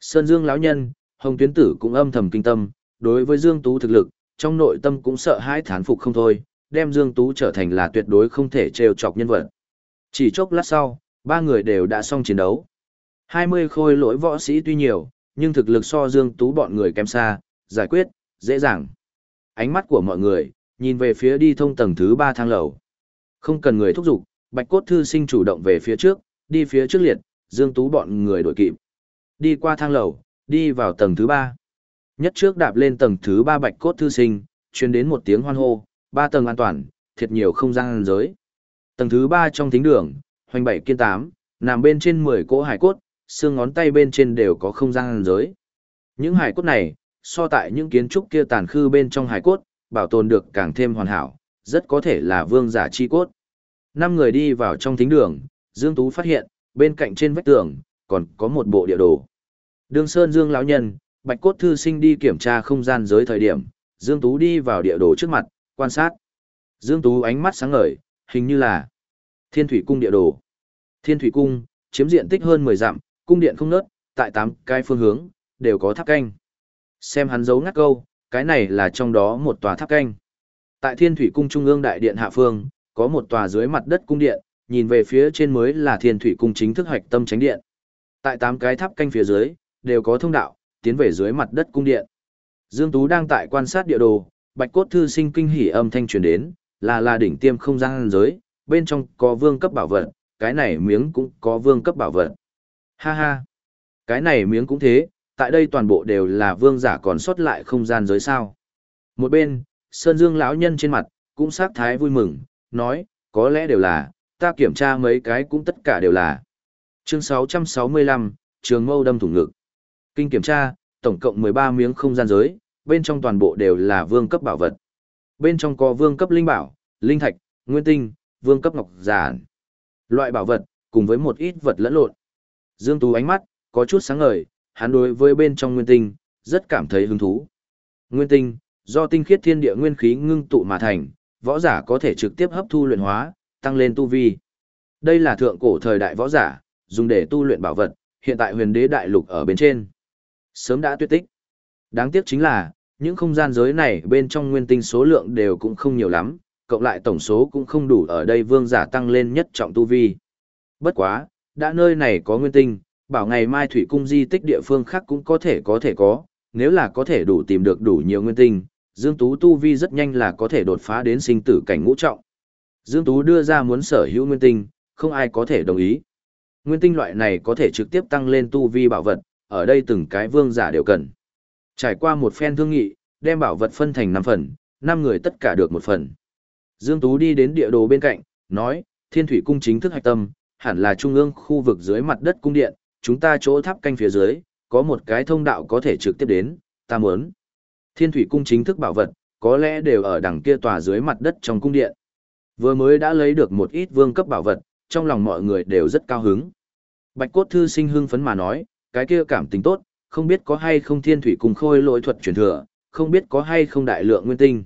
Sơn Dương lão nhân, Hồng Tuyến Tử cũng âm thầm kinh tâm, đối với Dương Tú thực lực, trong nội tâm cũng sợ hãi thán phục không thôi, đem Dương Tú trở thành là tuyệt đối không thể trêu chọc nhân vật. Chỉ chốc lát sau, ba người đều đã xong chiến đấu. 20 khôi lỗi võ sĩ tuy nhiều, nhưng thực lực so Dương Tú bọn người kém xa, giải quyết, dễ dàng. Ánh mắt của mọi người, nhìn về phía đi thông tầng thứ ba thang lầu. Không cần người thúc giục, Bạch Cốt Thư Sinh chủ động về phía trước, đi phía trước liệt, Dương Tú bọn người đội kịp. Đi qua thang lầu, đi vào tầng thứ ba. Nhất trước đạp lên tầng thứ ba Bạch Cốt Thư Sinh, truyền đến một tiếng hoan hô, ba tầng an toàn, thiệt nhiều không gian giới. Tầng thứ ba trong thính đường, hoành bảy kiên tám, nằm bên trên 10 cỗ hải cốt, xương ngón tay bên trên đều có không gian giới. Những hải cốt này, so tại những kiến trúc kia tàn khư bên trong hải cốt, bảo tồn được càng thêm hoàn hảo, rất có thể là vương giả chi cốt. Năm người đi vào trong thính đường, Dương Tú phát hiện, bên cạnh trên vách tường, còn có một bộ địa đồ. Đường Sơn Dương lão nhân, Bạch Cốt Thư Sinh đi kiểm tra không gian giới thời điểm, Dương Tú đi vào địa đồ trước mặt, quan sát. Dương Tú ánh mắt sáng ngời, hình như là Thiên Thủy Cung địa đồ. Thiên Thủy Cung, chiếm diện tích hơn 10 dặm, cung điện không nớt, tại 8 cái phương hướng, đều có tháp canh. Xem hắn giấu ngắt câu, cái này là trong đó một tòa tháp canh. Tại Thiên Thủy Cung Trung ương Đại Điện Hạ Phương, có một tòa dưới mặt đất cung điện, nhìn về phía trên mới là Thiên Thủy Cung chính thức hoạch tâm tránh điện. Tại 8 cái tháp canh phía dưới, đều có thông đạo, tiến về dưới mặt đất cung điện. Dương Tú đang tại quan sát địa đồ, Bạch Cốt Thư sinh kinh hỉ âm thanh truyền đến, là là đỉnh tiêm không gian giới, bên trong có vương cấp bảo vật, cái này miếng cũng có vương cấp bảo vật. Ha ha, cái này miếng cũng thế, tại đây toàn bộ đều là vương giả còn sót lại không gian giới sao. Một bên, Sơn Dương lão nhân trên mặt, cũng sát thái vui mừng, nói, có lẽ đều là, ta kiểm tra mấy cái cũng tất cả đều là. Chương 665, Trường Mâu đâm thủng ngực. Kinh kiểm tra, tổng cộng 13 miếng không gian giới, bên trong toàn bộ đều là vương cấp bảo vật. Bên trong có vương cấp linh bảo, linh thạch, nguyên tinh, vương cấp ngọc giản. Loại bảo vật, cùng với một ít vật lẫn lộn. Dương Tú ánh mắt, có chút sáng ngời, hắn đối với bên trong nguyên tinh, rất cảm thấy hứng thú. Nguyên tinh, do tinh khiết thiên địa nguyên khí ngưng tụ mà thành, võ giả có thể trực tiếp hấp thu luyện hóa, tăng lên tu vi. Đây là thượng cổ thời đại võ giả, dùng để tu luyện bảo vật, hiện tại huyền đế đại lục ở bên trên. Sớm đã tuyệt tích. Đáng tiếc chính là, những không gian giới này bên trong nguyên tinh số lượng đều cũng không nhiều lắm, cộng lại tổng số cũng không đủ ở đây vương giả tăng lên nhất trọng tu vi. Bất quá, đã nơi này có nguyên tinh, bảo ngày mai thủy cung di tích địa phương khác cũng có thể có thể có, nếu là có thể đủ tìm được đủ nhiều nguyên tinh, Dương Tú tu vi rất nhanh là có thể đột phá đến sinh tử cảnh ngũ trọng. Dương Tú đưa ra muốn sở hữu nguyên tinh, không ai có thể đồng ý. Nguyên tinh loại này có thể trực tiếp tăng lên tu vi bảo vật, ở đây từng cái vương giả đều cần. Trải qua một phen thương nghị, đem bảo vật phân thành 5 phần, 5 người tất cả được một phần. Dương Tú đi đến địa đồ bên cạnh, nói, thiên thủy cung chính thức hạch tâm, hẳn là trung ương khu vực dưới mặt đất cung điện, chúng ta chỗ tháp canh phía dưới, có một cái thông đạo có thể trực tiếp đến, ta muốn. Thiên thủy cung chính thức bảo vật, có lẽ đều ở đằng kia tòa dưới mặt đất trong cung điện. Vừa mới đã lấy được một ít vương cấp bảo vật, trong lòng mọi người đều rất cao hứng. Bạch cốt thư sinh hưng phấn mà nói, cái kia cảm tình tốt, không biết có hay không thiên thủy cung khôi lỗi thuật truyền thừa, không biết có hay không đại lượng nguyên tinh.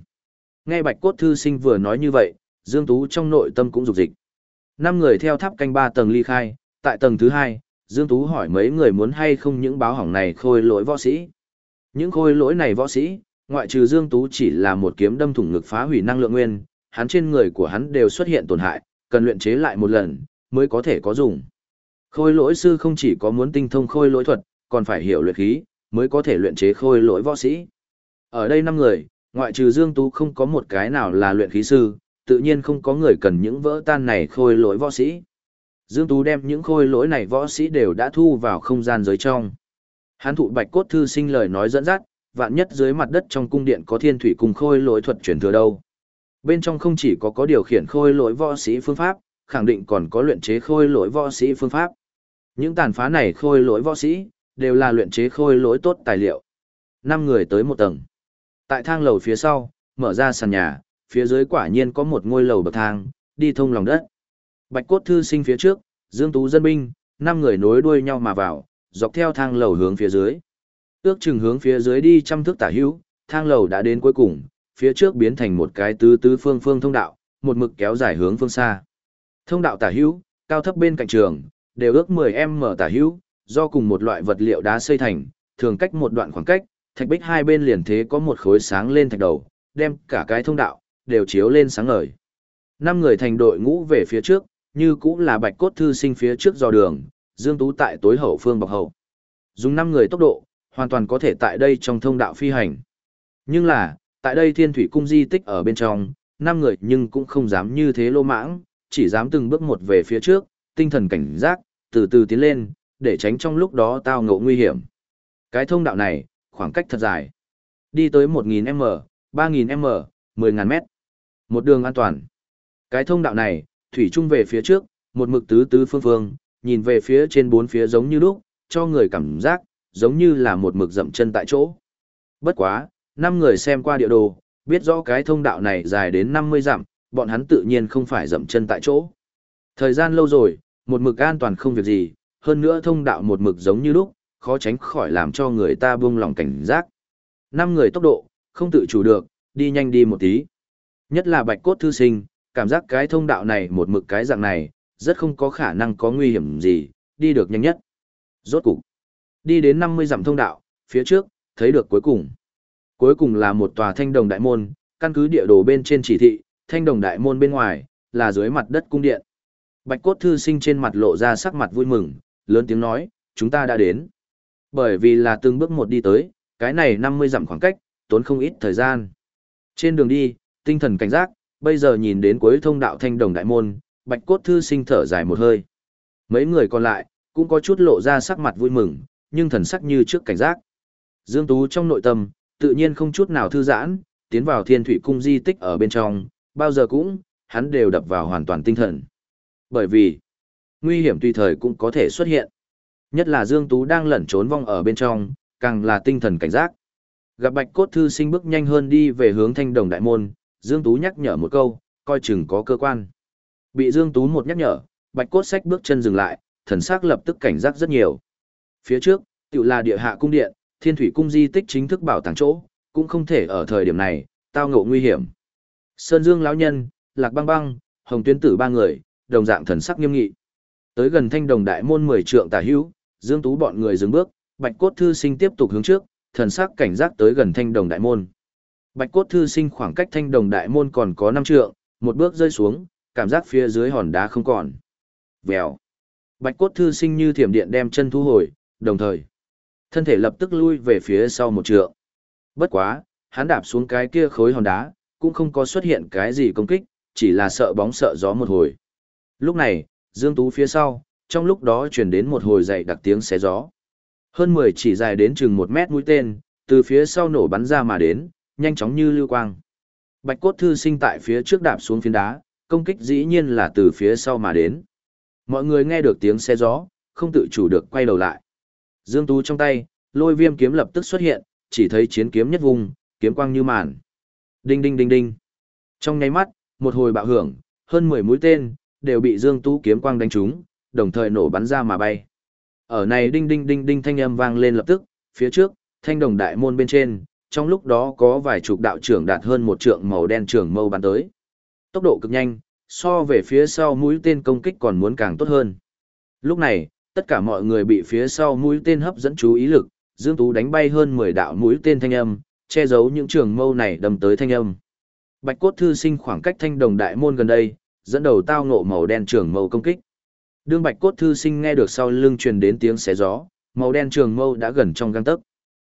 Nghe bạch cốt thư sinh vừa nói như vậy, Dương Tú trong nội tâm cũng dục dịch. Năm người theo tháp canh ba tầng ly khai, tại tầng thứ hai, Dương Tú hỏi mấy người muốn hay không những báo hỏng này khôi lỗi võ sĩ. Những khôi lỗi này võ sĩ, ngoại trừ Dương Tú chỉ là một kiếm đâm thủng ngực phá hủy năng lượng nguyên, hắn trên người của hắn đều xuất hiện tổn hại, cần luyện chế lại một lần, mới có thể có dùng. Khôi lỗi sư không chỉ có muốn tinh thông khôi lỗi thuật, còn phải hiểu luyện khí, mới có thể luyện chế khôi lỗi võ sĩ. Ở đây 5 người, ngoại trừ Dương Tú không có một cái nào là luyện khí sư, tự nhiên không có người cần những vỡ tan này khôi lỗi võ sĩ. Dương Tú đem những khôi lỗi này võ sĩ đều đã thu vào không gian giới trong. Hán thụ bạch cốt thư sinh lời nói dẫn dắt, vạn nhất dưới mặt đất trong cung điện có thiên thủy cùng khôi lỗi thuật chuyển thừa đâu. Bên trong không chỉ có có điều khiển khôi lỗi võ sĩ phương pháp, khẳng định còn có luyện chế khôi lỗi võ sĩ phương pháp. Những tàn phá này khôi lỗi võ sĩ, đều là luyện chế khôi lỗi tốt tài liệu. Năm người tới một tầng. Tại thang lầu phía sau, mở ra sàn nhà, phía dưới quả nhiên có một ngôi lầu bậc thang, đi thông lòng đất. Bạch cốt thư sinh phía trước, Dương Tú dân binh, năm người nối đuôi nhau mà vào, dọc theo thang lầu hướng phía dưới. Ước chừng hướng phía dưới đi trăm thước tả hữu, thang lầu đã đến cuối cùng, phía trước biến thành một cái tứ tứ phương phương thông đạo, một mực kéo dài hướng phương xa. Thông đạo tả hữu, cao thấp bên cạnh trường, đều ước 10m tả hữu, do cùng một loại vật liệu đá xây thành, thường cách một đoạn khoảng cách, thạch bích hai bên liền thế có một khối sáng lên thạch đầu, đem cả cái thông đạo đều chiếu lên sáng ngời. Năm người thành đội ngũ về phía trước, như cũng là bạch cốt thư sinh phía trước do đường, Dương Tú tại tối hậu phương bọc hậu. Dùng 5 người tốc độ, hoàn toàn có thể tại đây trong thông đạo phi hành. Nhưng là, tại đây thiên thủy cung di tích ở bên trong, 5 người nhưng cũng không dám như thế lô mãng, chỉ dám từng bước một về phía trước, tinh thần cảnh giác, từ từ tiến lên, để tránh trong lúc đó tao ngộ nguy hiểm. Cái thông đạo này, khoảng cách thật dài. Đi tới 1.000m, 3.000m, 10.000m. Một đường an toàn. Cái thông đạo này, thủy trung về phía trước, một mực tứ tứ phương phương, nhìn về phía trên bốn phía giống như lúc, cho người cảm giác, giống như là một mực dậm chân tại chỗ. Bất quá, năm người xem qua địa đồ, biết rõ cái thông đạo này dài đến 50 dặm, bọn hắn tự nhiên không phải dậm chân tại chỗ. Thời gian lâu rồi, một mực an toàn không việc gì, hơn nữa thông đạo một mực giống như lúc, khó tránh khỏi làm cho người ta buông lòng cảnh giác. Năm người tốc độ, không tự chủ được, đi nhanh đi một tí. Nhất là bạch cốt thư sinh, cảm giác cái thông đạo này một mực cái dạng này, rất không có khả năng có nguy hiểm gì, đi được nhanh nhất. Rốt cục, đi đến 50 dặm thông đạo, phía trước, thấy được cuối cùng. Cuối cùng là một tòa thanh đồng đại môn, căn cứ địa đồ bên trên chỉ thị, thanh đồng đại môn bên ngoài, là dưới mặt đất cung điện. Bạch cốt thư sinh trên mặt lộ ra sắc mặt vui mừng, lớn tiếng nói, chúng ta đã đến. Bởi vì là từng bước một đi tới, cái này 50 dặm khoảng cách, tốn không ít thời gian. Trên đường đi, tinh thần cảnh giác, bây giờ nhìn đến cuối thông đạo thanh đồng đại môn, bạch cốt thư sinh thở dài một hơi. Mấy người còn lại, cũng có chút lộ ra sắc mặt vui mừng, nhưng thần sắc như trước cảnh giác. Dương Tú trong nội tâm, tự nhiên không chút nào thư giãn, tiến vào thiên thủy cung di tích ở bên trong, bao giờ cũng, hắn đều đập vào hoàn toàn tinh thần. Bởi vì, nguy hiểm tùy thời cũng có thể xuất hiện. Nhất là Dương Tú đang lẩn trốn vong ở bên trong, càng là tinh thần cảnh giác. Gặp bạch cốt thư sinh bước nhanh hơn đi về hướng thanh đồng đại môn, Dương Tú nhắc nhở một câu, coi chừng có cơ quan. Bị Dương Tú một nhắc nhở, Bạch Cốt Sách bước chân dừng lại, thần sắc lập tức cảnh giác rất nhiều. Phía trước, tự là địa hạ cung điện, Thiên Thủy cung di tích chính thức bảo tàng chỗ, cũng không thể ở thời điểm này tao ngộ nguy hiểm. Sơn Dương lão nhân, Lạc Băng Băng, Hồng Tuyến Tử ba người, đồng dạng thần sắc nghiêm nghị. Tới gần Thanh Đồng đại môn 10 trượng tả hữu, Dương Tú bọn người dừng bước, Bạch Cốt thư sinh tiếp tục hướng trước, thần sắc cảnh giác tới gần Thanh Đồng đại môn. Bạch Cốt thư sinh khoảng cách Thanh Đồng đại môn còn có 5 trượng, một bước rơi xuống, cảm giác phía dưới hòn đá không còn. Vèo. Bạch Cốt thư sinh như thiểm điện đem chân thu hồi, đồng thời thân thể lập tức lui về phía sau một trượng. Bất quá, hắn đạp xuống cái kia khối hòn đá, cũng không có xuất hiện cái gì công kích, chỉ là sợ bóng sợ gió một hồi. Lúc này, Dương Tú phía sau, trong lúc đó truyền đến một hồi dậy đặc tiếng xé gió. Hơn 10 chỉ dài đến chừng 1 mét mũi tên, từ phía sau nổ bắn ra mà đến, nhanh chóng như lưu quang. Bạch cốt thư sinh tại phía trước đạp xuống phiến đá, công kích dĩ nhiên là từ phía sau mà đến. Mọi người nghe được tiếng xe gió, không tự chủ được quay đầu lại. Dương Tú trong tay, lôi viêm kiếm lập tức xuất hiện, chỉ thấy chiến kiếm nhất vùng, kiếm quang như màn. Đinh đinh đinh đinh. Trong nháy mắt, một hồi bạo hưởng, hơn 10 mũi tên, đều bị Dương Tú kiếm quang đánh trúng, đồng thời nổ bắn ra mà bay. Ở này đinh đinh đinh đinh thanh âm vang lên lập tức, phía trước, thanh đồng đại môn bên trên, trong lúc đó có vài chục đạo trưởng đạt hơn một trượng màu đen trường mâu bắn tới. Tốc độ cực nhanh, so về phía sau mũi tên công kích còn muốn càng tốt hơn. Lúc này, tất cả mọi người bị phía sau mũi tên hấp dẫn chú ý lực, Dương Tú đánh bay hơn 10 đạo mũi tên thanh âm, che giấu những trường mâu này đâm tới thanh âm. Bạch cốt thư sinh khoảng cách thanh đồng đại môn gần đây, dẫn đầu tao ngộ màu đen trường mâu công kích. Đương bạch cốt thư sinh nghe được sau lưng truyền đến tiếng xé gió, màu đen trường mâu đã gần trong gang tấc.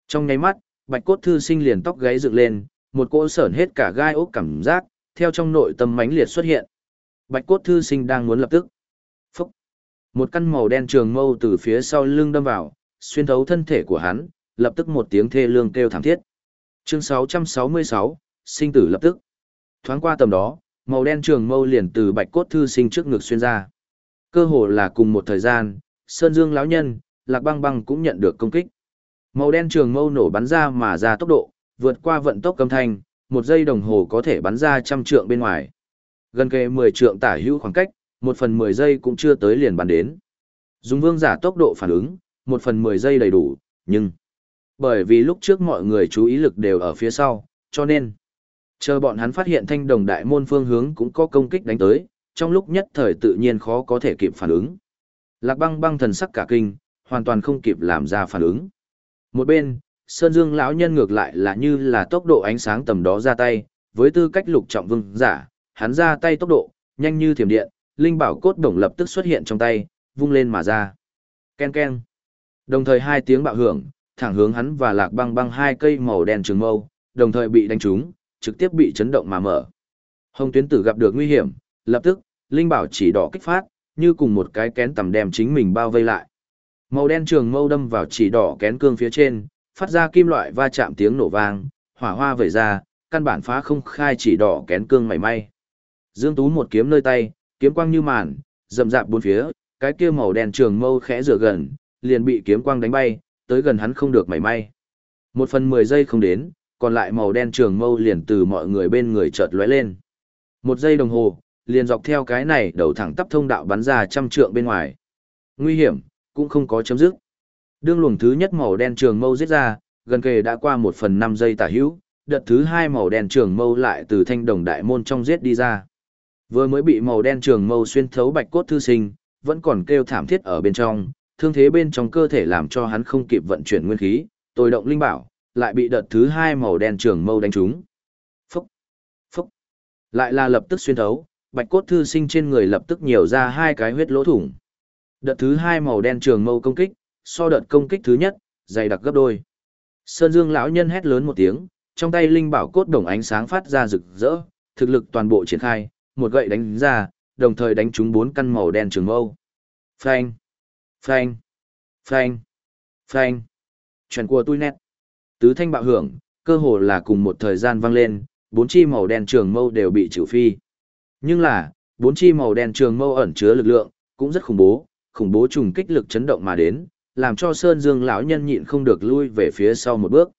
Trong nháy mắt, bạch cốt thư sinh liền tóc gáy dựng lên, một cỗ sởn hết cả gai ốc cảm giác, theo trong nội tâm mãnh liệt xuất hiện. Bạch cốt thư sinh đang muốn lập tức. Phúc! Một căn màu đen trường mâu từ phía sau lưng đâm vào, xuyên thấu thân thể của hắn, lập tức một tiếng thê lương kêu thảm thiết. Chương 666, sinh tử lập tức. Thoáng qua tầm đó, màu đen trường mâu liền từ bạch cốt thư sinh trước ngực xuyên ra. Cơ hồ là cùng một thời gian, Sơn Dương lão nhân, Lạc Băng Băng cũng nhận được công kích. Màu đen trường mâu nổ bắn ra mà ra tốc độ, vượt qua vận tốc âm thanh, một giây đồng hồ có thể bắn ra trăm trượng bên ngoài. Gần kề 10 trượng tả hữu khoảng cách, một phần 10 giây cũng chưa tới liền bắn đến. Dùng vương giả tốc độ phản ứng, một phần 10 giây đầy đủ, nhưng bởi vì lúc trước mọi người chú ý lực đều ở phía sau, cho nên chờ bọn hắn phát hiện thanh đồng đại môn phương hướng cũng có công kích đánh tới, trong lúc nhất thời tự nhiên khó có thể kịp phản ứng. Lạc băng băng thần sắc cả kinh, hoàn toàn không kịp làm ra phản ứng. Một bên, Sơn Dương lão nhân ngược lại là như là tốc độ ánh sáng tầm đó ra tay, với tư cách lục trọng vương giả, hắn ra tay tốc độ, nhanh như thiểm điện, linh bảo cốt đồng lập tức xuất hiện trong tay, vung lên mà ra. Ken ken. Đồng thời hai tiếng bạo hưởng, thẳng hướng hắn và lạc băng băng hai cây màu đen trường mâu, đồng thời bị đánh trúng, trực tiếp bị chấn động mà mở. Hồng tuyến tử gặp được nguy hiểm, lập tức, linh bảo chỉ đỏ kích phát, như cùng một cái kén tầm đem chính mình bao vây lại. Màu đen trường mâu đâm vào chỉ đỏ kén cương phía trên, phát ra kim loại va chạm tiếng nổ vang, hỏa hoa vẩy ra, căn bản phá không khai chỉ đỏ kén cương mảy may. Dương Tú một kiếm nơi tay, kiếm quang như màn, rậm rạp bốn phía, cái kia màu đen trường mâu khẽ rửa gần, liền bị kiếm quang đánh bay, tới gần hắn không được mảy may. Một phần mười giây không đến, còn lại màu đen trường mâu liền từ mọi người bên người chợt lóe lên. Một giây đồng hồ, liền dọc theo cái này đầu thẳng tắp thông đạo bắn ra trăm trượng bên ngoài. Nguy hiểm, cũng không có chấm dứt. Đương luồng thứ nhất màu đen trường mâu giết ra, gần kề đã qua một phần năm giây tả hữu, đợt thứ hai màu đen trường mâu lại từ thanh đồng đại môn trong giết đi ra. Vừa mới bị màu đen trường mâu xuyên thấu bạch cốt thư sinh, vẫn còn kêu thảm thiết ở bên trong, thương thế bên trong cơ thể làm cho hắn không kịp vận chuyển nguyên khí, tôi động linh bảo, lại bị đợt thứ hai màu đen trường mâu đánh trúng. Phúc! Phúc! Lại là lập tức xuyên thấu, bạch cốt thư sinh trên người lập tức nhiều ra hai cái huyết lỗ thủng. Đợt thứ hai màu đen trường mâu công kích, so đợt công kích thứ nhất, dày đặc gấp đôi. Sơn Dương lão nhân hét lớn một tiếng, trong tay linh bảo cốt đồng ánh sáng phát ra rực rỡ, thực lực toàn bộ triển khai, một gậy đánh ra, đồng thời đánh trúng bốn căn màu đen trường mâu. Phanh, phanh, phanh, phanh. chuẩn của tôi nét. Tứ thanh bạo hưởng, cơ hồ là cùng một thời gian vang lên, bốn chi màu đen trường mâu đều bị trừ phi. Nhưng là, bốn chi màu đen trường mâu ẩn chứa lực lượng, cũng rất khủng bố, khủng bố trùng kích lực chấn động mà đến, làm cho Sơn Dương lão nhân nhịn không được lui về phía sau một bước.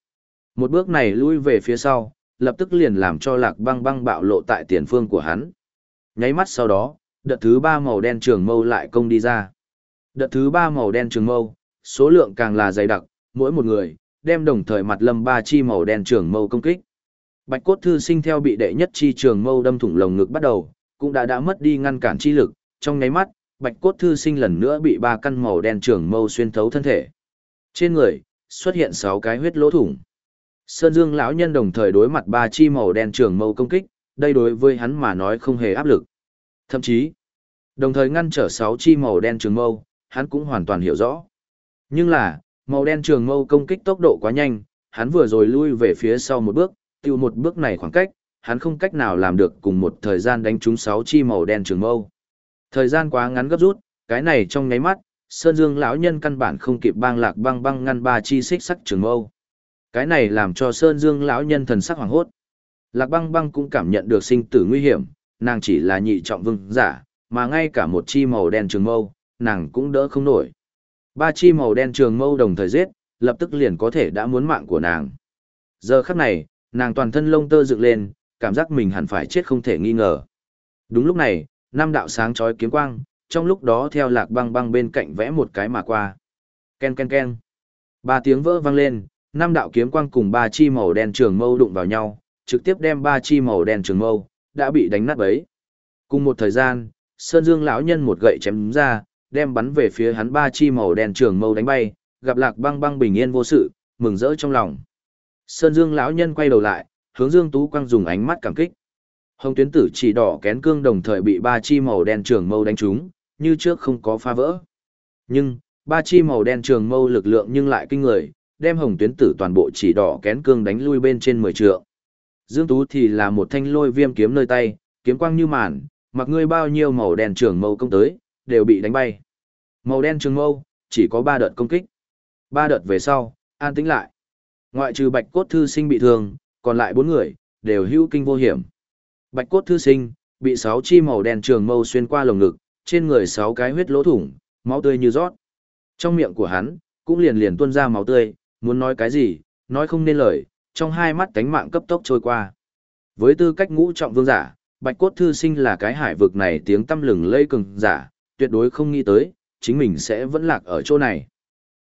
Một bước này lui về phía sau, lập tức liền làm cho lạc băng băng bạo lộ tại tiền phương của hắn. Nháy mắt sau đó, đợt thứ ba màu đen trường mâu lại công đi ra. Đợt thứ ba màu đen trường mâu, số lượng càng là dày đặc, mỗi một người, đem đồng thời mặt lâm ba chi màu đen trường mâu công kích. Bạch cốt thư sinh theo bị đệ nhất chi trường mâu đâm thủng lồng ngực bắt đầu, cũng đã đã mất đi ngăn cản chi lực, trong nháy mắt, bạch cốt thư sinh lần nữa bị ba căn màu đen trường mâu xuyên thấu thân thể. Trên người, xuất hiện sáu cái huyết lỗ thủng. Sơn Dương lão nhân đồng thời đối mặt ba chi màu đen trường mâu công kích, đây đối với hắn mà nói không hề áp lực. Thậm chí, đồng thời ngăn trở sáu chi màu đen trường mâu, hắn cũng hoàn toàn hiểu rõ. Nhưng là, màu đen trường mâu công kích tốc độ quá nhanh, hắn vừa rồi lui về phía sau một bước, tiêu một bước này khoảng cách, hắn không cách nào làm được cùng một thời gian đánh trúng sáu chi màu đen trường mâu. Thời gian quá ngắn gấp rút, cái này trong nháy mắt, Sơn Dương lão nhân căn bản không kịp bang lạc băng băng ngăn ba chi xích sắc trường mâu. Cái này làm cho Sơn Dương lão nhân thần sắc hoảng hốt. Lạc băng băng cũng cảm nhận được sinh tử nguy hiểm, nàng chỉ là nhị trọng vương giả, mà ngay cả một chi màu đen trường mâu, nàng cũng đỡ không nổi. Ba chi màu đen trường mâu đồng thời giết, lập tức liền có thể đã muốn mạng của nàng. Giờ khắc này, nàng toàn thân lông tơ dựng lên, cảm giác mình hẳn phải chết không thể nghi ngờ. Đúng lúc này, năm đạo sáng chói kiếm quang, trong lúc đó theo lạc băng băng bên cạnh vẽ một cái mà qua. Ken ken ken. Ba tiếng vỡ vang lên, năm đạo kiếm quang cùng ba chi màu đen trường mâu đụng vào nhau, trực tiếp đem ba chi màu đen trường mâu, đã bị đánh nát bấy. Cùng một thời gian, Sơn Dương lão nhân một gậy chém ra, đem bắn về phía hắn ba chi màu đen trường mâu đánh bay, gặp Lạc Băng Băng bình yên vô sự, mừng rỡ trong lòng. Sơn Dương lão nhân quay đầu lại, hướng Dương Tú Quang dùng ánh mắt cảm kích. Hồng tuyến tử chỉ đỏ kén cương đồng thời bị ba chi màu đen trường mâu đánh trúng, như trước không có phá vỡ. Nhưng, ba chi màu đen trường mâu lực lượng nhưng lại kinh người, đem hồng tuyến tử toàn bộ chỉ đỏ kén cương đánh lui bên trên 10 trượng. Dương Tú thì là một thanh lôi viêm kiếm nơi tay, kiếm quang như màn, mặc ngươi bao nhiêu màu đen trường mâu công tới, đều bị đánh bay. Màu đen trường mâu, chỉ có 3 đợt công kích. 3 đợt về sau, an tĩnh lại. Ngoại trừ bạch cốt thư sinh bị thương, còn lại 4 người, đều hữu kinh vô hiểm. Bạch cốt thư sinh, bị sáu chi màu đen trường mâu xuyên qua lồng ngực, trên người sáu cái huyết lỗ thủng, máu tươi như rót. Trong miệng của hắn, cũng liền liền tuôn ra máu tươi, muốn nói cái gì, nói không nên lời, trong hai mắt cánh mạng cấp tốc trôi qua. Với tư cách ngũ trọng vương giả, Bạch Cốt Thư Sinh là cái hải vực này tiếng tâm lừng lây cường giả, tuyệt đối không nghĩ tới, chính mình sẽ vẫn lạc ở chỗ này.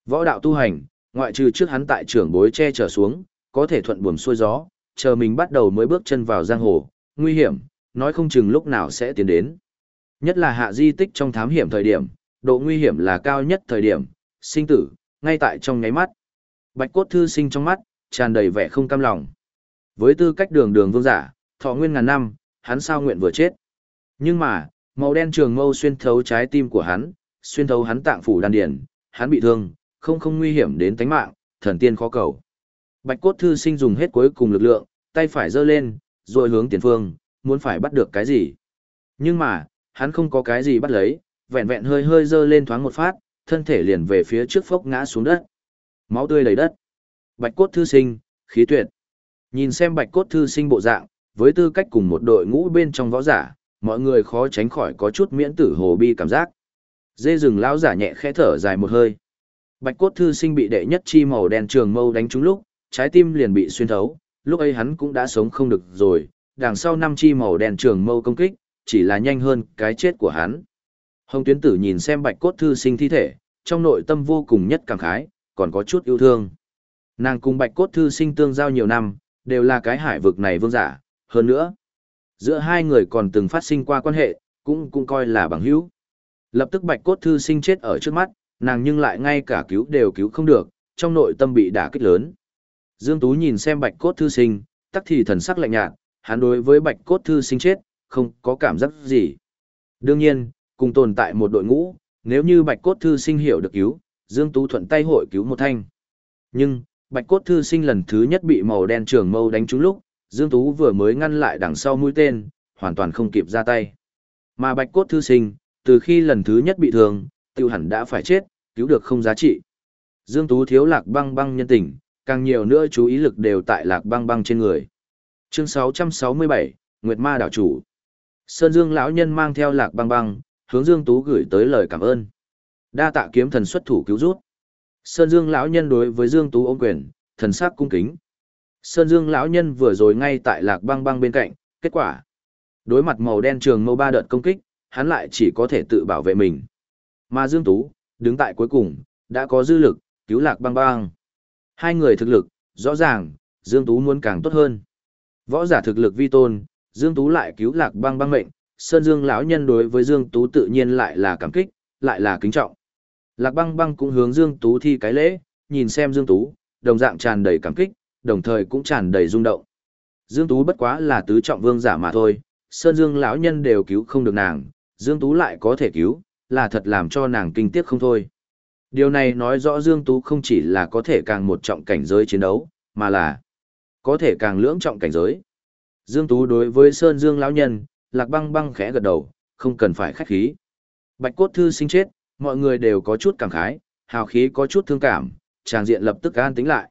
Võ đạo tu hành, ngoại trừ trước hắn tại trưởng bối che trở xuống, có thể thuận buồm xuôi gió, chờ mình bắt đầu mới bước chân vào giang hồ, nguy hiểm, nói không chừng lúc nào sẽ tiến đến. Nhất là hạ di tích trong thám hiểm thời điểm, độ nguy hiểm là cao nhất thời điểm, sinh tử, ngay tại trong nháy mắt. Bạch cốt thư sinh trong mắt, tràn đầy vẻ không cam lòng. Với tư cách đường đường vương giả, thọ nguyên ngàn năm, hắn sao nguyện vừa chết. Nhưng mà, màu đen trường mâu xuyên thấu trái tim của hắn, xuyên thấu hắn tạng phủ đan điền, hắn bị thương, không không nguy hiểm đến tính mạng, thần tiên khó cầu. Bạch cốt thư sinh dùng hết cuối cùng lực lượng, tay phải giơ lên, rồi hướng tiền phương, muốn phải bắt được cái gì. Nhưng mà, hắn không có cái gì bắt lấy, vẹn vẹn hơi hơi dơ lên thoáng một phát, thân thể liền về phía trước phốc ngã xuống đất. Máu tươi đầy đất. Bạch cốt thư sinh, khí tuyệt. Nhìn xem bạch cốt thư sinh bộ dạng, với tư cách cùng một đội ngũ bên trong võ giả, mọi người khó tránh khỏi có chút miễn tử hồ bi cảm giác. Dê rừng lão giả nhẹ khẽ thở dài một hơi. Bạch cốt thư sinh bị đệ nhất chi màu đen trường mâu đánh trúng lúc, trái tim liền bị xuyên thấu, lúc ấy hắn cũng đã sống không được rồi, đằng sau năm chi màu đen trường mâu công kích, chỉ là nhanh hơn cái chết của hắn. Hồng tuyến tử nhìn xem bạch cốt thư sinh thi thể, trong nội tâm vô cùng nhất cảm khái, còn có chút yêu thương. Nàng cùng bạch cốt thư sinh tương giao nhiều năm, đều là cái hải vực này vương giả, hơn nữa. Giữa hai người còn từng phát sinh qua quan hệ, cũng cũng coi là bằng hữu. Lập tức bạch cốt thư sinh chết ở trước mắt, nàng nhưng lại ngay cả cứu đều cứu không được, trong nội tâm bị đả kích lớn. Dương Tú nhìn xem bạch cốt thư sinh, tắc thì thần sắc lạnh nhạt, hắn đối với bạch cốt thư sinh chết, không có cảm giác gì. Đương nhiên, cùng tồn tại một đội ngũ, nếu như bạch cốt thư sinh hiểu được cứu, Dương Tú thuận tay hội cứu một thanh. Nhưng, bạch cốt thư sinh lần thứ nhất bị màu đen trường mâu đánh trúng lúc, Dương Tú vừa mới ngăn lại đằng sau mũi tên, hoàn toàn không kịp ra tay. Mà bạch cốt thư sinh, từ khi lần thứ nhất bị thương, tiêu hẳn đã phải chết, cứu được không giá trị. Dương Tú thiếu lạc băng băng nhân tình, càng nhiều nữa chú ý lực đều tại lạc băng băng trên người. Chương 667, Nguyệt Ma đảo chủ. Sơn Dương lão nhân mang theo lạc băng băng, hướng Dương Tú gửi tới lời cảm ơn. Đa tạ kiếm thần xuất thủ cứu rút. Sơn Dương lão nhân đối với Dương Tú ôm quyền, thần sắc cung kính. Sơn Dương lão nhân vừa rồi ngay tại Lạc Băng Băng bên cạnh, kết quả đối mặt màu đen trường mâu ba đợt công kích, hắn lại chỉ có thể tự bảo vệ mình. Mà Dương Tú, đứng tại cuối cùng, đã có dư lực, cứu Lạc Băng Băng. Hai người thực lực, rõ ràng, Dương Tú muốn càng tốt hơn. Võ giả thực lực vi tôn, Dương Tú lại cứu Lạc Băng Băng mệnh, Sơn Dương lão nhân đối với Dương Tú tự nhiên lại là cảm kích, lại là kính trọng. Lạc Băng Băng cũng hướng Dương Tú thi cái lễ, nhìn xem Dương Tú, đồng dạng tràn đầy cảm kích, đồng thời cũng tràn đầy rung động. Dương Tú bất quá là tứ trọng vương giả mà thôi, Sơn Dương lão nhân đều cứu không được nàng, Dương Tú lại có thể cứu, là thật làm cho nàng kinh tiếc không thôi. Điều này nói rõ Dương Tú không chỉ là có thể càng một trọng cảnh giới chiến đấu, mà là có thể càng lưỡng trọng cảnh giới. Dương Tú đối với Sơn Dương lão nhân, Lạc Băng Băng khẽ gật đầu, không cần phải khách khí. Bạch cốt thư sinh chết, mọi người đều có chút cảm khái, hào khí có chút thương cảm, tràng diện lập tức an tính lại.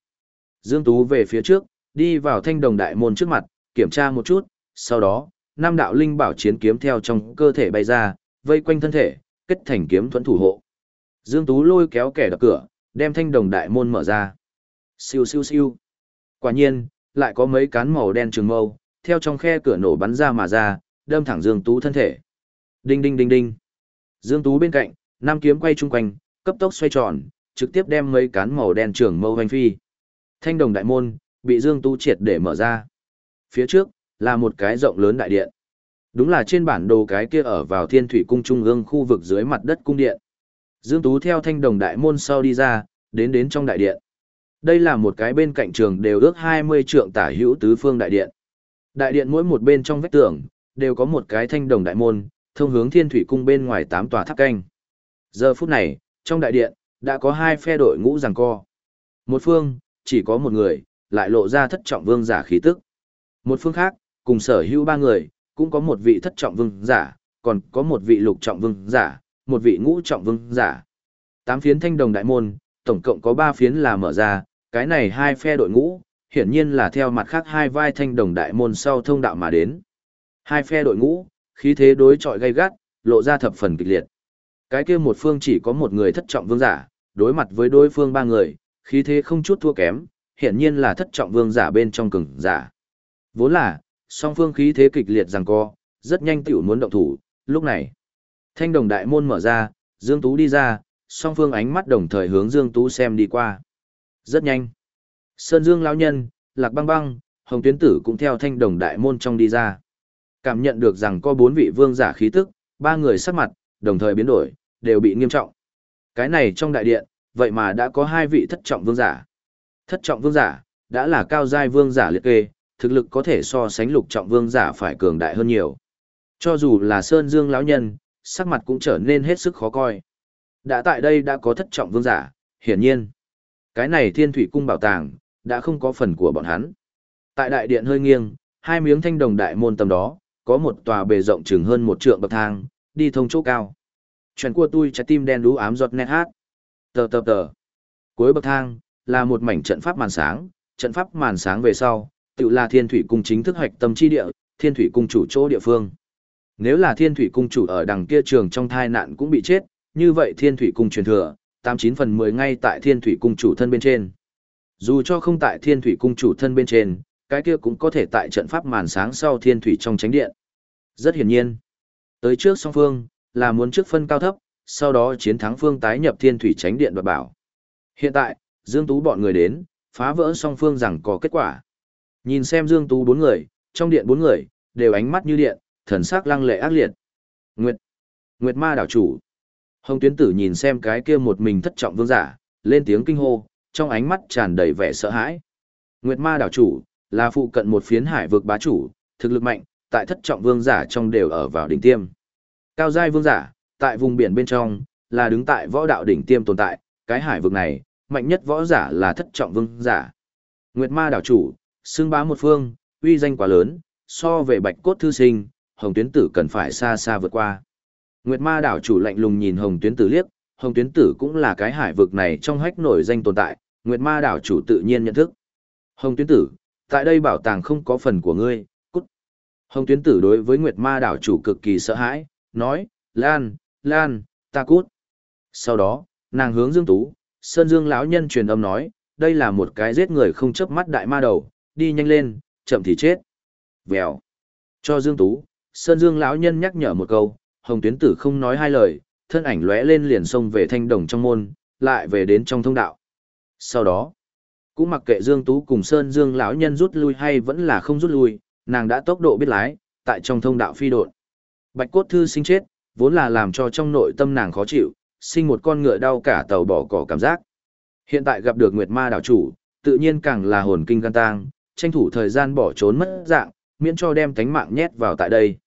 Dương Tú về phía trước, đi vào thanh đồng đại môn trước mặt, kiểm tra một chút, sau đó, năm đạo linh bảo chiến kiếm theo trong cơ thể bay ra, vây quanh thân thể, kết thành kiếm thuẫn thủ hộ. Dương Tú lôi kéo kẻ đập cửa, đem thanh đồng đại môn mở ra. Siêu siêu siêu. Quả nhiên, lại có mấy cán màu đen trường mâu, theo trong khe cửa nổ bắn ra mà ra, đâm thẳng Dương Tú thân thể. Đinh đinh đinh đinh. Dương Tú bên cạnh, nam kiếm quay chung quanh, cấp tốc xoay tròn, trực tiếp đem mấy cán màu đen trường mâu hoành phi. Thanh đồng đại môn, bị Dương Tú triệt để mở ra. Phía trước, là một cái rộng lớn đại điện. Đúng là trên bản đồ cái kia ở vào thiên thủy cung trung ương khu vực dưới mặt đất cung điện. Dương Tú theo thanh đồng đại môn sau đi ra, đến đến trong đại điện. Đây là một cái bên cạnh trường đều ước 20 trượng tả hữu tứ phương đại điện. Đại điện mỗi một bên trong vách tường, đều có một cái thanh đồng đại môn, thông hướng thiên thủy cung bên ngoài tám tòa tháp canh. Giờ phút này, trong đại điện, đã có hai phe đội ngũ giằng co. Một phương, chỉ có một người, lại lộ ra thất trọng vương giả khí tức. Một phương khác, cùng sở hữu ba người, cũng có một vị thất trọng vương giả, còn có một vị lục trọng vương giả, một vị ngũ trọng vương giả. Tám phiến thanh đồng đại môn, tổng cộng có ba phiến là mở ra, cái này hai phe đội ngũ, hiển nhiên là theo mặt khác hai vai thanh đồng đại môn sau thông đạo mà đến. Hai phe đội ngũ, khí thế đối chọi gay gắt, lộ ra thập phần kịch liệt. Cái kia một phương chỉ có một người thất trọng vương giả, đối mặt với đối phương ba người, khí thế không chút thua kém, hiển nhiên là thất trọng vương giả bên trong cường giả. Vốn là, song phương khí thế kịch liệt rằng co, rất nhanh tiểu muốn động thủ, lúc này. Thanh đồng đại môn mở ra, Dương Tú đi ra, song phương ánh mắt đồng thời hướng Dương Tú xem đi qua. Rất nhanh. Sơn Dương lão nhân, Lạc Băng Băng, Hồng Tuyến Tử cũng theo thanh đồng đại môn trong đi ra. Cảm nhận được rằng có bốn vị vương giả khí tức, ba người sắc mặt, đồng thời biến đổi, đều bị nghiêm trọng. Cái này trong đại điện, vậy mà đã có hai vị thất trọng vương giả. Thất trọng vương giả, đã là cao giai vương giả liệt kê, thực lực có thể so sánh lục trọng vương giả phải cường đại hơn nhiều. Cho dù là Sơn Dương lão nhân, sắc mặt cũng trở nên hết sức khó coi. Đã tại đây đã có thất trọng vương giả, hiển nhiên. Cái này thiên thủy cung bảo tàng, đã không có phần của bọn hắn. Tại đại điện hơi nghiêng, hai miếng thanh đồng đại môn tầm đó, có một tòa bề rộng chừng hơn một trượng bậc thang, đi thông chỗ cao. Chuyện của tôi trái tim đen đú ám giọt nét hát. Tờ tờ tờ. Cuối bậc thang, là một mảnh trận pháp màn sáng, trận pháp màn sáng về sau, tự là thiên thủy cung chính thức hoạch tâm chi địa, thiên thủy cung chủ chỗ địa phương. Nếu là thiên thủy cung chủ ở đằng kia trường trong thai nạn cũng bị chết, như vậy thiên thủy cung truyền thừa, 89 phần 10 ngay tại thiên thủy cung chủ thân bên trên. Dù cho không tại thiên thủy cung chủ thân bên trên, cái kia cũng có thể tại trận pháp màn sáng sau thiên thủy trong tránh điện. Rất hiển nhiên, tới trước song phương, là muốn trước phân cao thấp, sau đó chiến thắng phương tái nhập thiên thủy tránh điện và bảo. Hiện tại, Dương Tú bọn người đến, phá vỡ song phương rằng có kết quả. Nhìn xem Dương Tú bốn người, trong điện bốn người, đều ánh mắt như điện, thần sắc lăng lệ ác liệt. Nguyệt, Nguyệt ma đảo chủ. Hồng tuyến tử nhìn xem cái kia một mình thất trọng vương giả, lên tiếng kinh hô, trong ánh mắt tràn đầy vẻ sợ hãi. Nguyệt ma đảo chủ, là phụ cận một phiến hải vực bá chủ, thực lực mạnh, tại thất trọng vương giả trong đều ở vào đỉnh tiêm. Cao giai vương giả, tại vùng biển bên trong, là đứng tại võ đạo đỉnh tiêm tồn tại, cái hải vực này, mạnh nhất võ giả là thất trọng vương giả. Nguyệt ma đảo chủ, xương bá một phương, uy danh quá lớn, so về bạch cốt thư sinh, hồng tuyến tử cần phải xa xa vượt qua. Nguyệt ma đảo chủ lạnh lùng nhìn hồng tuyến tử liếc, hồng tuyến tử cũng là cái hải vực này trong hách nổi danh tồn tại, Nguyệt ma đảo chủ tự nhiên nhận thức. Hồng tuyến tử, tại đây bảo tàng không có phần của ngươi, cút. Hồng tuyến tử đối với Nguyệt ma đảo chủ cực kỳ sợ hãi, nói, Lan, Lan, ta cút. Sau đó, nàng hướng Dương Tú, Sơn Dương lão nhân truyền âm nói, đây là một cái giết người không chớp mắt đại ma đầu, đi nhanh lên, chậm thì chết. Vèo. Cho Dương Tú, Sơn Dương lão nhân nhắc nhở một câu, Hồng Tuyến Tử không nói hai lời, thân ảnh lóe lên liền xông về thanh đồng trong môn, lại về đến trong thông đạo. Sau đó, cũng mặc kệ Dương Tú cùng Sơn Dương lão nhân rút lui hay vẫn là không rút lui, nàng đã tốc độ biết lái, tại trong thông đạo phi độn. Bạch cốt thư sinh chết, vốn là làm cho trong nội tâm nàng khó chịu, sinh một con ngựa đau cả tàu bỏ cỏ cảm giác. Hiện tại gặp được Nguyệt Ma đảo chủ, tự nhiên càng là hồn kinh gan tang, tranh thủ thời gian bỏ trốn mất dạng, miễn cho đem tánh mạng nhét vào tại đây.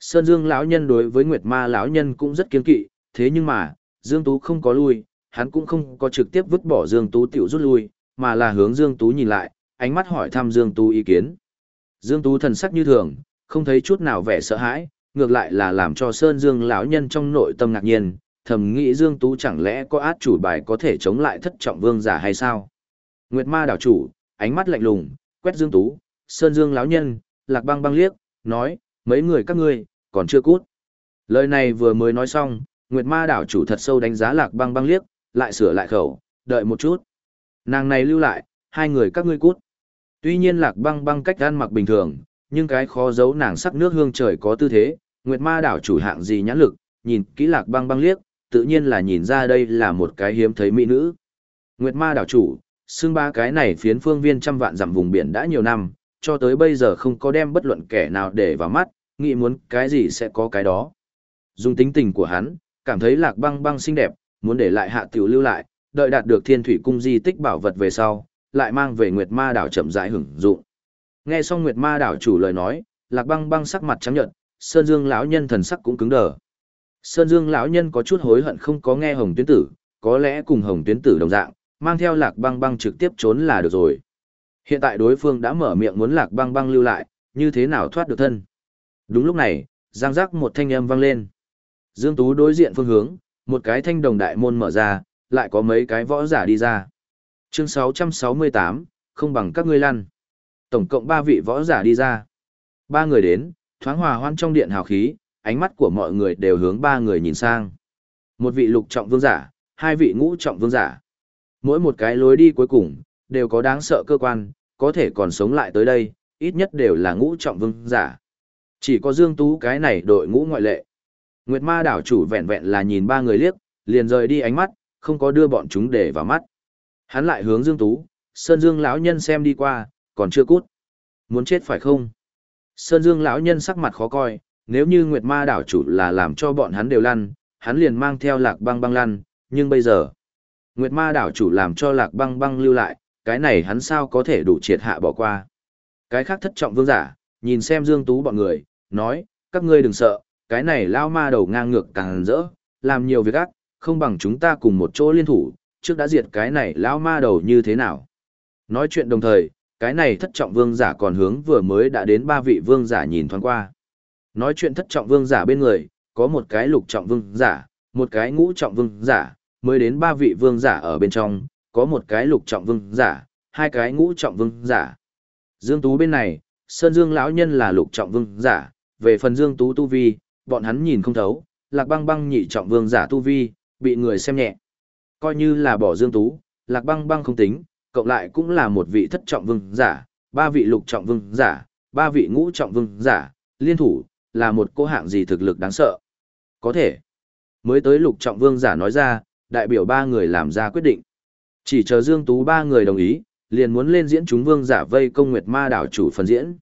Sơn Dương lão nhân đối với Nguyệt Ma lão nhân cũng rất kiên kỵ, thế nhưng mà, Dương Tú không có lui, hắn cũng không có trực tiếp vứt bỏ Dương Tú tiểu rút lui, mà là hướng Dương Tú nhìn lại, ánh mắt hỏi thăm Dương Tú ý kiến. Dương Tú thần sắc như thường, không thấy chút nào vẻ sợ hãi, ngược lại là làm cho Sơn Dương lão nhân trong nội tâm ngạc nhiên, thầm nghĩ Dương Tú chẳng lẽ có át chủ bài có thể chống lại thất trọng vương giả hay sao? Nguyệt Ma đảo chủ, ánh mắt lạnh lùng, quét Dương Tú, Sơn Dương lão nhân, Lạc Băng băng liếc, nói, mấy người các ngươi còn chưa cút. Lời này vừa mới nói xong, Nguyệt Ma đảo chủ thật sâu đánh giá Lạc Băng băng liếc, lại sửa lại khẩu, đợi một chút. Nàng này lưu lại, hai người các ngươi cút. Tuy nhiên Lạc Băng băng cách ăn mặc bình thường, nhưng cái khó giấu nàng sắc nước hương trời có tư thế, Nguyệt Ma đảo chủ hạng gì nhãn lực, nhìn kỹ Lạc Băng băng liếc, tự nhiên là nhìn ra đây là một cái hiếm thấy mỹ nữ. Nguyệt Ma đảo chủ, xưng ba cái này phiến phương viên trăm vạn dặm vùng biển đã nhiều năm, cho tới bây giờ không có đem bất luận kẻ nào để vào mắt, nghĩ muốn cái gì sẽ có cái đó. Dùng tính tình của hắn, cảm thấy lạc băng băng xinh đẹp, muốn để lại hạ tiểu lưu lại, đợi đạt được thiên thủy cung di tích bảo vật về sau, lại mang về Nguyệt Ma đảo chậm rãi hưởng dụng. Nghe xong Nguyệt Ma đảo chủ lời nói, Lạc Băng Băng sắc mặt trắng nhợt, Sơn Dương lão nhân thần sắc cũng cứng đờ. Sơn Dương lão nhân có chút hối hận không có nghe Hồng Tuyến Tử, có lẽ cùng Hồng Tuyến Tử đồng dạng, mang theo Lạc Băng Băng trực tiếp trốn là được rồi. Hiện tại đối phương đã mở miệng muốn Lạc Băng Băng lưu lại, như thế nào thoát được thân? Đúng lúc này, giang giác một thanh âm vang lên. Dương Tú đối diện phương hướng, một cái thanh đồng đại môn mở ra, lại có mấy cái võ giả đi ra. Chương 668, không bằng các ngươi lăn. Tổng cộng 3 vị võ giả đi ra. Ba người đến, thoáng hòa hoan trong điện hào khí, ánh mắt của mọi người đều hướng ba người nhìn sang. Một vị lục trọng vương giả, hai vị ngũ trọng vương giả. Mỗi một cái lối đi cuối cùng, đều có đáng sợ cơ quan, có thể còn sống lại tới đây, ít nhất đều là ngũ trọng vương giả. Chỉ có Dương Tú cái này đội ngũ ngoại lệ. Nguyệt Ma đảo chủ vẹn vẹn là nhìn ba người liếc, liền rời đi ánh mắt, không có đưa bọn chúng để vào mắt. Hắn lại hướng Dương Tú, Sơn Dương lão nhân xem đi qua, còn chưa cút. Muốn chết phải không? Sơn Dương lão nhân sắc mặt khó coi, nếu như Nguyệt Ma đảo chủ là làm cho bọn hắn đều lăn, hắn liền mang theo Lạc Băng Băng lăn, nhưng bây giờ, Nguyệt Ma đảo chủ làm cho Lạc Băng Băng lưu lại, cái này hắn sao có thể đủ triệt hạ bỏ qua. Cái khác thất trọng vương giả, nhìn xem Dương Tú bọn người, nói, các ngươi đừng sợ, cái này lao ma đầu ngang ngược càng rỡ, làm nhiều việc ác, không bằng chúng ta cùng một chỗ liên thủ, trước đã diệt cái này lao ma đầu như thế nào. Nói chuyện đồng thời, cái này thất trọng vương giả còn hướng vừa mới đã đến ba vị vương giả nhìn thoáng qua. Nói chuyện thất trọng vương giả bên người, có một cái lục trọng vương giả, một cái ngũ trọng vương giả, mới đến ba vị vương giả ở bên trong, có một cái lục trọng vương giả, hai cái ngũ trọng vương giả. Dương Tú bên này, Sơn Dương lão nhân là lục trọng vương giả, về phần Dương Tú tu vi, bọn hắn nhìn không thấu, Lạc Băng Băng nhị trọng vương giả tu vi, bị người xem nhẹ. Coi như là bỏ Dương Tú, Lạc Băng Băng không tính, cộng lại cũng là một vị thất trọng vương giả, ba vị lục trọng vương giả, ba vị ngũ trọng vương giả, liên thủ, là một cô hạng gì thực lực đáng sợ. Có thể, mới tới lục trọng vương giả nói ra, đại biểu ba người làm ra quyết định. Chỉ chờ Dương Tú ba người đồng ý, liền muốn lên diễn chúng vương giả vây công Nguyệt Ma đảo chủ phần diễn.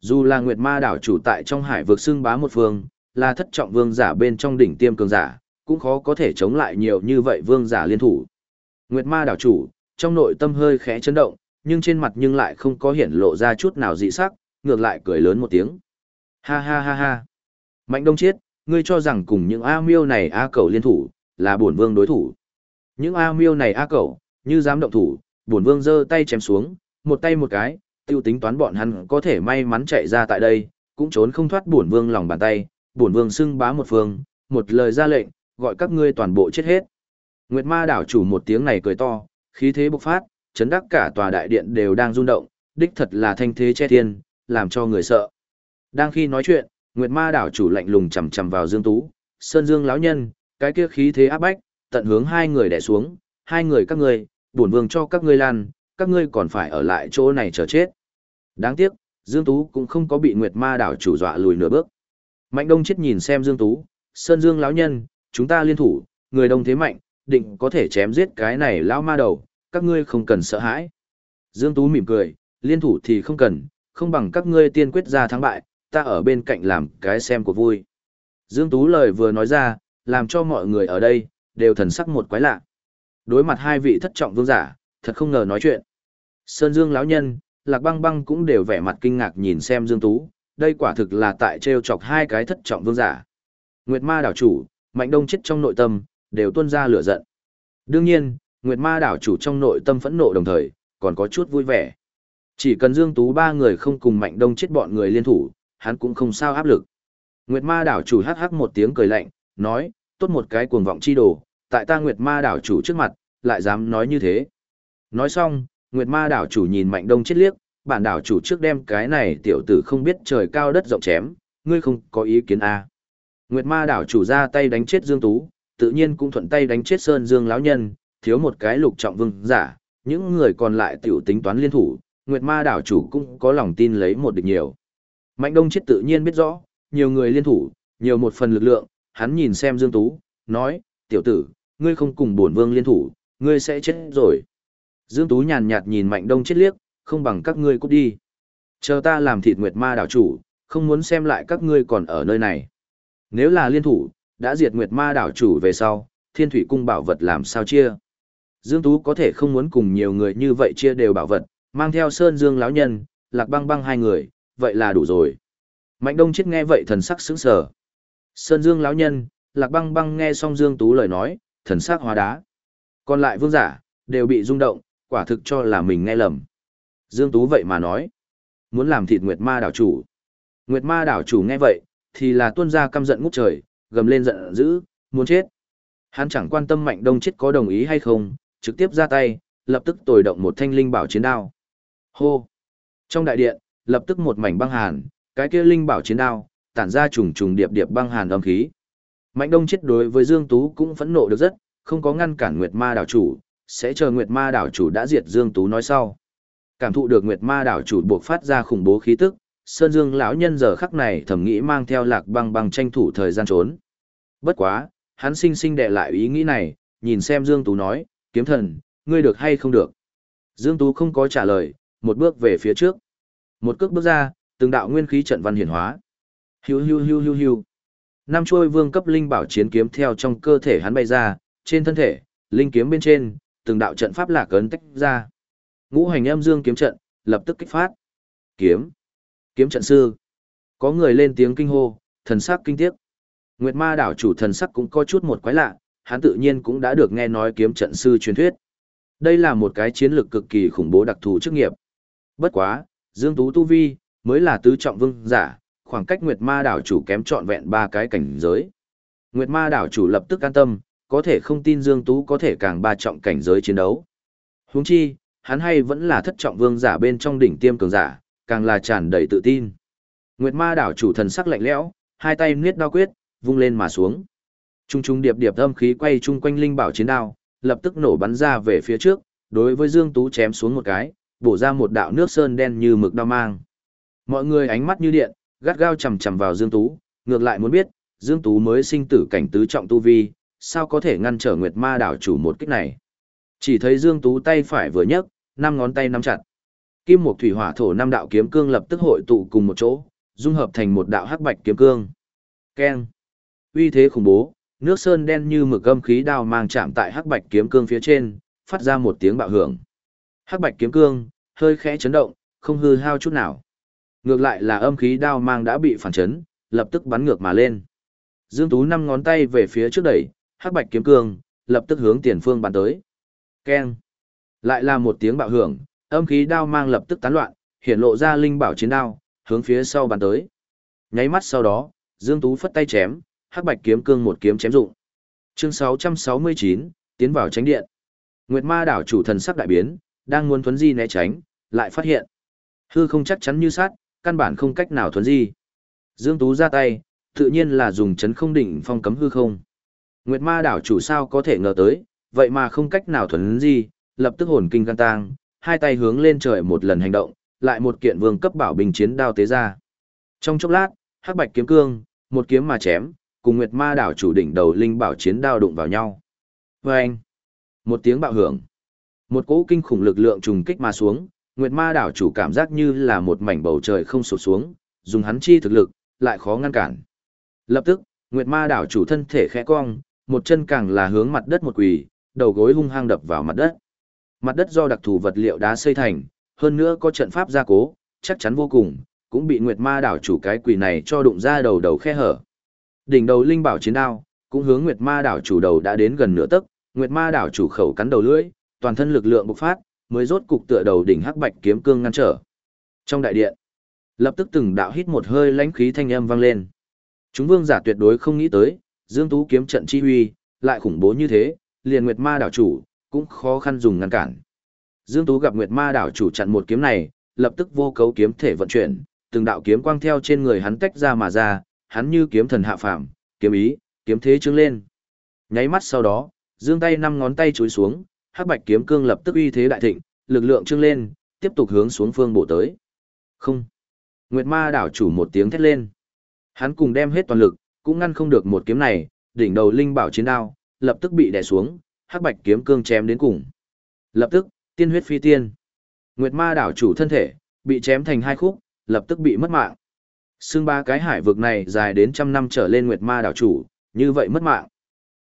Dù là Nguyệt Ma đảo chủ tại trong hải vực xưng bá một phương, là thất trọng vương giả bên trong đỉnh tiêm cường giả, cũng khó có thể chống lại nhiều như vậy vương giả liên thủ. Nguyệt Ma đảo chủ, trong nội tâm hơi khẽ chấn động, nhưng trên mặt nhưng lại không có hiển lộ ra chút nào dị sắc, ngược lại cười lớn một tiếng. Ha ha ha ha. Mạnh Đông Chiết, ngươi cho rằng cùng những A miêu này A cầu liên thủ, là bổn vương đối thủ. Những A miêu này A cầu, như dám động thủ, bổn vương giơ tay chém xuống, một tay một cái, tiêu tính toán bọn hắn có thể may mắn chạy ra tại đây, cũng trốn không thoát bổn vương lòng bàn tay, bổn vương xưng bá một phương, một lời ra lệnh, gọi các ngươi toàn bộ chết hết. Nguyệt Ma đảo chủ một tiếng này cười to, khí thế bộc phát, chấn đắc cả tòa đại điện đều đang rung động, đích thật là thanh thế che thiên, làm cho người sợ. Đang khi nói chuyện, Nguyệt Ma đảo chủ lạnh lùng chầm chầm vào Dương Tú, Sơn Dương lão nhân, cái kia khí thế áp bách, tận hướng hai người đè xuống, hai người các ngươi, bổn vương cho các ngươi lan, các ngươi còn phải ở lại chỗ này chờ chết. Đáng tiếc, Dương Tú cũng không có bị Nguyệt Ma đảo chủ dọa lùi nửa bước. Mạnh Đông chết nhìn xem Dương Tú, Sơn Dương lão nhân, chúng ta liên thủ, người đông thế mạnh, định có thể chém giết cái này lão ma đầu, các ngươi không cần sợ hãi. Dương Tú mỉm cười, liên thủ thì không cần, không bằng các ngươi tiên quyết ra thắng bại, ta ở bên cạnh làm cái xem của vui. Dương Tú lời vừa nói ra, làm cho mọi người ở đây, đều thần sắc một quái lạ. Đối mặt hai vị thất trọng vương giả, thật không ngờ nói chuyện. Sơn Dương lão nhân, Lạc Băng Băng cũng đều vẻ mặt kinh ngạc nhìn xem Dương Tú, đây quả thực là tại trêu chọc hai cái thất trọng vương giả. Nguyệt Ma đảo chủ, Mạnh Đông chết trong nội tâm, đều tuôn ra lửa giận. Đương nhiên, Nguyệt Ma đảo chủ trong nội tâm phẫn nộ đồng thời, còn có chút vui vẻ. Chỉ cần Dương Tú ba người không cùng Mạnh Đông chết bọn người liên thủ, hắn cũng không sao áp lực. Nguyệt Ma đảo chủ hắc hắc một tiếng cười lạnh, nói, tốt một cái cuồng vọng chi đồ, tại ta Nguyệt Ma đảo chủ trước mặt, lại dám nói như thế. Nói xong, Nguyệt Ma đảo chủ nhìn Mạnh Đông chết liếc, bản đảo chủ trước đem cái này tiểu tử không biết trời cao đất rộng chém, ngươi không có ý kiến à. Nguyệt Ma đảo chủ ra tay đánh chết Dương Tú, tự nhiên cũng thuận tay đánh chết Sơn Dương lão nhân, thiếu một cái lục trọng vương giả, những người còn lại tiểu tính toán liên thủ, Nguyệt Ma đảo chủ cũng có lòng tin lấy một địch nhiều. Mạnh Đông chết tự nhiên biết rõ, nhiều người liên thủ, nhiều một phần lực lượng, hắn nhìn xem Dương Tú, nói, tiểu tử, ngươi không cùng bổn vương liên thủ, ngươi sẽ chết rồi. Dương Tú nhàn nhạt nhìn Mạnh Đông chết liếc, không bằng các ngươi cút đi. Chờ ta làm thịt Nguyệt Ma đảo chủ, không muốn xem lại các ngươi còn ở nơi này. Nếu là liên thủ, đã diệt Nguyệt Ma đảo chủ về sau, Thiên Thủy cung bảo vật làm sao chia? Dương Tú có thể không muốn cùng nhiều người như vậy chia đều bảo vật, mang theo Sơn Dương lão nhân, Lạc Băng Băng hai người, vậy là đủ rồi. Mạnh Đông chết nghe vậy thần sắc sững sờ. Sơn Dương lão nhân, Lạc Băng Băng nghe xong Dương Tú lời nói, thần sắc hóa đá. Còn lại vương giả, đều bị rung động, quả thực cho là mình nghe lầm. Dương Tú vậy mà nói, muốn làm thịt Nguyệt Ma đảo chủ. Nguyệt Ma đảo chủ nghe vậy, thì là tuân ra căm giận ngút trời, gầm lên giận dữ, muốn chết. Hắn chẳng quan tâm Mạnh Đông chết có đồng ý hay không, trực tiếp ra tay, lập tức tồi động một thanh linh bảo chiến đao. Hô! Trong đại điện, lập tức một mảnh băng hàn, cái kia linh bảo chiến đao, tản ra trùng trùng điệp điệp băng hàn âm khí. Mạnh Đông chết đối với Dương Tú cũng phẫn nộ được rất, không có ngăn cản Nguyệt Ma đảo chủ, sẽ chờ Nguyệt Ma đảo chủ đã diệt Dương Tú nói sau. Cảm thụ được Nguyệt Ma đảo chủ buộc phát ra khủng bố khí tức, Sơn Dương lão nhân giờ khắc này thầm nghĩ mang theo Lạc Băng Băng tranh thủ thời gian trốn. Bất quá, hắn sinh sinh đệ lại ý nghĩ này, nhìn xem Dương Tú nói, kiếm thần, ngươi được hay không được. Dương Tú không có trả lời, một bước về phía trước. Một cước bước ra, từng đạo nguyên khí trận văn hiển hóa. Hiu hiu hiu hiu hiu. Nam chuôi vương cấp linh bảo chiến kiếm theo trong cơ thể hắn bay ra, trên thân thể, linh kiếm bên trên, từng đạo trận pháp lạc ấn tách ra. Ngũ hành âm dương kiếm trận, lập tức kích phát. Kiếm. Kiếm trận sư. Có người lên tiếng kinh hô, thần sắc kinh tiếc. Nguyệt Ma đảo chủ thần sắc cũng có chút một quái lạ, hắn tự nhiên cũng đã được nghe nói kiếm trận sư truyền thuyết. Đây là một cái chiến lược cực kỳ khủng bố đặc thù chức nghiệp. Bất quá, Dương Tú Tu Vi, mới là tứ trọng vương giả, khoảng cách Nguyệt Ma đảo chủ kém trọn vẹn ba cái cảnh giới. Nguyệt Ma đảo chủ lập tức an tâm, có thể không tin Dương Tú có thể càng ba trọng cảnh giới chiến đấu. Huống chi, hắn hay vẫn là thất trọng vương giả bên trong đỉnh tiêm cường giả, càng là tràn đầy tự tin. Nguyệt Ma đảo chủ thần sắc lạnh lẽo, hai tay niết đao quyết, vung lên mà xuống. Trung trung điệp điệp âm khí quay chung quanh linh bảo chiến đao, lập tức nổ bắn ra về phía trước, đối với Dương Tú chém xuống một cái, bổ ra một đạo nước sơn đen như mực đao mang. Mọi người ánh mắt như điện, gắt gao chầm chầm vào Dương Tú, ngược lại muốn biết, Dương Tú mới sinh tử cảnh tứ trọng tu vi, sao có thể ngăn trở Nguyệt Ma đảo chủ một kích này. Chỉ thấy Dương Tú tay phải vừa nhấc, năm ngón tay nắm chặt. Kim Mộc Thủy Hỏa Thổ năm đạo kiếm cương lập tức hội tụ cùng một chỗ, dung hợp thành một đạo hắc bạch kiếm cương. Keng. Uy thế khủng bố, nước sơn đen như mực âm khí đao mang chạm tại hắc bạch kiếm cương phía trên, phát ra một tiếng bạo hưởng. Hắc bạch kiếm cương hơi khẽ chấn động, không hư hao chút nào. Ngược lại là âm khí đao mang đã bị phản chấn, lập tức bắn ngược mà lên. Dương Tú năm ngón tay về phía trước đẩy, hắc bạch kiếm cương, lập tức hướng tiền phương bắn tới. Keng. Lại là một tiếng bạo hưởng, âm khí đao mang lập tức tán loạn, hiện lộ ra linh bảo chiến đao, hướng phía sau bắn tới. Nháy mắt sau đó, Dương Tú phất tay chém, hắc bạch kiếm cương một kiếm chém dụng. Chương 669, tiến vào tránh điện. Nguyệt Ma đảo chủ thần sắc đại biến, đang muốn thuấn di né tránh, lại phát hiện hư không chắc chắn như sát, căn bản không cách nào thuấn di. Dương Tú ra tay, tự nhiên là dùng chấn không đỉnh phong cấm hư không. Nguyệt Ma đảo chủ sao có thể ngờ tới, vậy mà không cách nào thuấn di, lập tức hồn kinh gan tang, hai tay hướng lên trời một lần hành động, lại một kiện vương cấp bảo bình chiến đao tế ra. Trong chốc lát, hắc bạch kiếm cương, một kiếm mà chém, cùng Nguyệt Ma đảo chủ đỉnh đầu linh bảo chiến đao đụng vào nhau. Vâng! Một tiếng bạo hưởng. Một cỗ kinh khủng lực lượng trùng kích mà xuống, Nguyệt Ma đảo chủ cảm giác như là một mảnh bầu trời không sụp xuống, dùng hắn chi thực lực, lại khó ngăn cản. Lập tức, Nguyệt Ma đảo chủ thân thể khẽ cong, một chân càng là hướng mặt đất một quỳ, đầu gối hung hăng đập vào mặt đất. Mặt đất do đặc thù vật liệu đá xây thành, hơn nữa có trận pháp gia cố, chắc chắn vô cùng, cũng bị Nguyệt Ma đảo chủ cái quỳ này cho đụng ra đầu đầu khe hở. Đỉnh đầu linh bảo chiến đao, cũng hướng Nguyệt Ma đảo chủ đầu đã đến gần nửa tấc, Nguyệt Ma đảo chủ khẩu cắn đầu lưỡi, toàn thân lực lượng bộc phát, mới rốt cục tựa đầu đỉnh hắc bạch kiếm cương ngăn trở. Trong đại điện, lập tức từng đạo hít một hơi lãnh khí thanh âm vang lên. Chúng vương giả tuyệt đối không nghĩ tới, Dương Tú kiếm trận chi huy, lại khủng bố như thế, liền Nguyệt Ma đảo chủ, cũng khó khăn dùng ngăn cản. Dương Tú gặp Nguyệt Ma đảo chủ chặn một kiếm này, lập tức vô cấu kiếm thể vận chuyển, từng đạo kiếm quang theo trên người hắn tách ra mà ra, hắn như kiếm thần hạ phàm, kiếm ý, kiếm thế trướng lên. Nháy mắt sau đó, dương tay năm ngón tay chối xuống, hắc bạch kiếm cương lập tức uy thế đại thịnh, lực lượng trưng lên, tiếp tục hướng xuống phương bổ tới. Không. Nguyệt Ma đảo chủ một tiếng thét lên. Hắn cùng đem hết toàn lực, cũng ngăn không được một kiếm này, đỉnh đầu linh bảo chiến đao, lập tức bị đè xuống, hắc bạch kiếm cương chém đến cùng. Lập tức, tiên huyết phi tiên. Nguyệt Ma đảo chủ thân thể bị chém thành hai khúc, lập tức bị mất mạng. Xương ba cái hải vực này dài đến trăm năm trở lên Nguyệt Ma đảo chủ, như vậy mất mạng.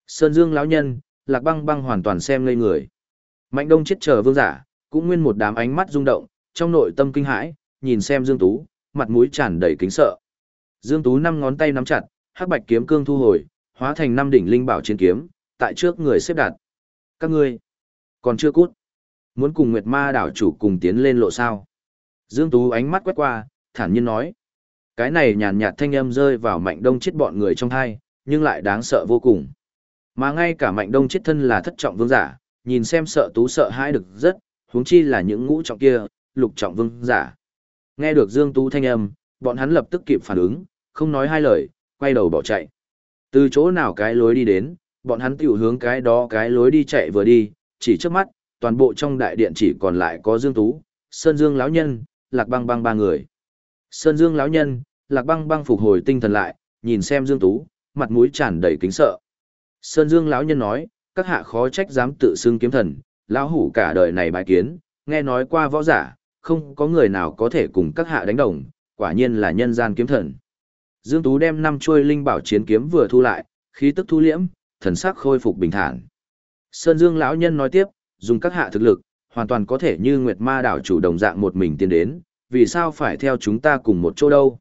Sơn Dương lão nhân, Lạc Băng Băng hoàn toàn xem ngây người. Mạnh Đông chết chờ vương giả, cũng nguyên một đám ánh mắt rung động, trong nội tâm kinh hãi, nhìn xem Dương Tú, mặt mũi tràn đầy kính sợ. Dương Tú năm ngón tay nắm chặt, hắc bạch kiếm cương thu hồi, hóa thành năm đỉnh linh bảo chiến kiếm, tại trước người xếp đặt. Các ngươi, còn chưa cút. Muốn cùng Nguyệt Ma đảo chủ cùng tiến lên lộ sao? Dương Tú ánh mắt quét qua, thản nhiên nói. Cái này nhàn nhạt thanh âm rơi vào mạnh đông chết bọn người trong thai, nhưng lại đáng sợ vô cùng. Mà ngay cả mạnh đông chết thân là thất trọng vương giả, nhìn xem sợ tú sợ hãi được rất, huống chi là những ngũ trọng kia, lục trọng vương giả. Nghe được Dương Tú thanh âm, bọn hắn lập tức kịp phản ứng, không nói hai lời, quay đầu bỏ chạy. Từ chỗ nào cái lối đi đến, bọn hắn tiểu hướng cái đó cái lối đi chạy vừa đi, chỉ trước mắt, toàn bộ trong đại điện chỉ còn lại có Dương Tú, Sơn Dương lão nhân, Lạc Băng Băng ba người. Sơn Dương lão nhân, Lạc Băng Băng phục hồi tinh thần lại, nhìn xem Dương Tú, mặt mũi tràn đầy kính sợ. Sơn Dương lão nhân nói, các hạ khó trách dám tự xưng kiếm thần, lão hủ cả đời này bài kiến, nghe nói qua võ giả, không có người nào có thể cùng các hạ đánh đồng, quả nhiên là nhân gian kiếm thần. Dương Tú đem năm chuôi linh bảo chiến kiếm vừa thu lại, khí tức thu liễm, thần sắc khôi phục bình thản. Sơn Dương lão nhân nói tiếp, dùng các hạ thực lực, hoàn toàn có thể như Nguyệt Ma đảo chủ đồng dạng một mình tiến đến, vì sao phải theo chúng ta cùng một chỗ đâu?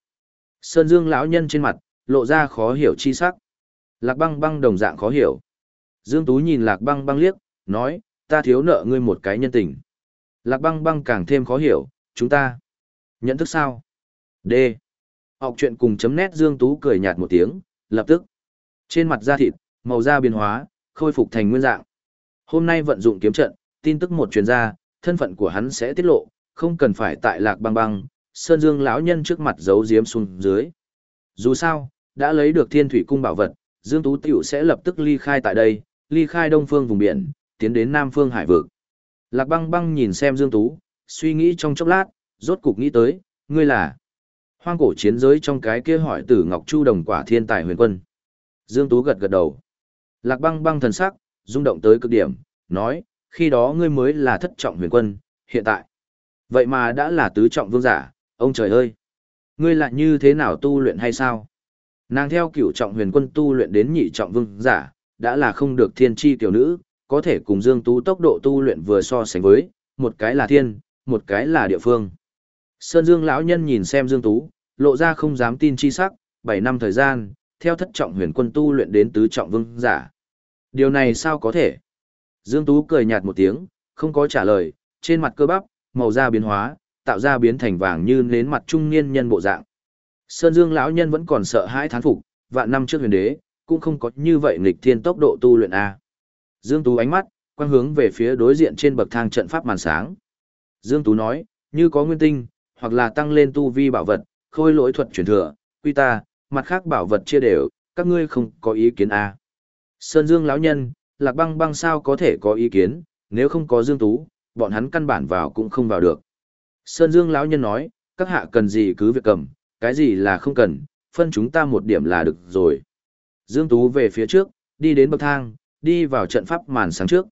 Sơn Dương lão nhân trên mặt lộ ra khó hiểu chi sắc. Lạc Băng Băng đồng dạng khó hiểu. Dương Tú nhìn Lạc Băng Băng liếc, nói, ta thiếu nợ ngươi một cái nhân tình. Lạc Băng Băng càng thêm khó hiểu, chúng ta nhận thức sao? D. Học chuyện cùng chấm nét Dương Tú cười nhạt một tiếng, lập tức. Trên mặt da thịt, màu da biến hóa, khôi phục thành nguyên dạng. Hôm nay vận dụng kiếm trận, tin tức một truyền ra, thân phận của hắn sẽ tiết lộ, không cần phải tại lạc băng băng, Sơn Dương lão nhân trước mặt giấu giếm xuống dưới. Dù sao, đã lấy được thiên thủy cung bảo vật, Dương Tú Tiểu sẽ lập tức ly khai tại đây, ly khai đông phương vùng biển, tiến đến nam phương hải vực. Lạc băng băng nhìn xem Dương Tú, suy nghĩ trong chốc lát, rốt cục nghĩ tới, ngươi là hoang cổ chiến giới trong cái kia hỏi tử Ngọc Chu đồng quả thiên tài huyền quân. Dương Tú gật gật đầu. Lạc băng băng thần sắc, rung động tới cực điểm, nói, khi đó ngươi mới là thất trọng huyền quân, hiện tại. Vậy mà đã là tứ trọng vương giả, ông trời ơi! Ngươi lại như thế nào tu luyện hay sao? Nàng theo cửu trọng huyền quân tu luyện đến nhị trọng vương giả, đã là không được thiên chi tiểu nữ, có thể cùng Dương Tú tốc độ tu luyện vừa so sánh với, một cái là thiên, một cái là địa phương. Sơn Dương lão nhân nhìn xem Dương Tú, lộ ra không dám tin chi sắc, 7 năm thời gian, theo thất trọng huyền quân tu luyện đến tứ trọng vương giả. Điều này sao có thể? Dương Tú cười nhạt một tiếng, không có trả lời, trên mặt cơ bắp, màu da biến hóa, tạo ra biến thành vàng như nến mặt trung niên nhân bộ dạng. Sơn Dương lão nhân vẫn còn sợ hãi thán phục, vạn năm trước huyền đế, cũng không có như vậy nghịch thiên tốc độ tu luyện a. Dương Tú ánh mắt quang hướng về phía đối diện trên bậc thang trận pháp màn sáng. Dương Tú nói, như có nguyên tinh, hoặc là tăng lên tu vi bảo vật, khôi lỗi thuật truyền thừa, quy ta, mặt khác bảo vật chia đều, các ngươi không có ý kiến a. Sơn Dương lão nhân, Lạc Băng Băng sao có thể có ý kiến, nếu không có Dương Tú, bọn hắn căn bản vào cũng không vào được. Sơn Dương lão nhân nói, các hạ cần gì cứ việc cầm, cái gì là không cần, phân chúng ta một điểm là được rồi. Dương Tú về phía trước, đi đến bậc thang, đi vào trận pháp màn sáng trước.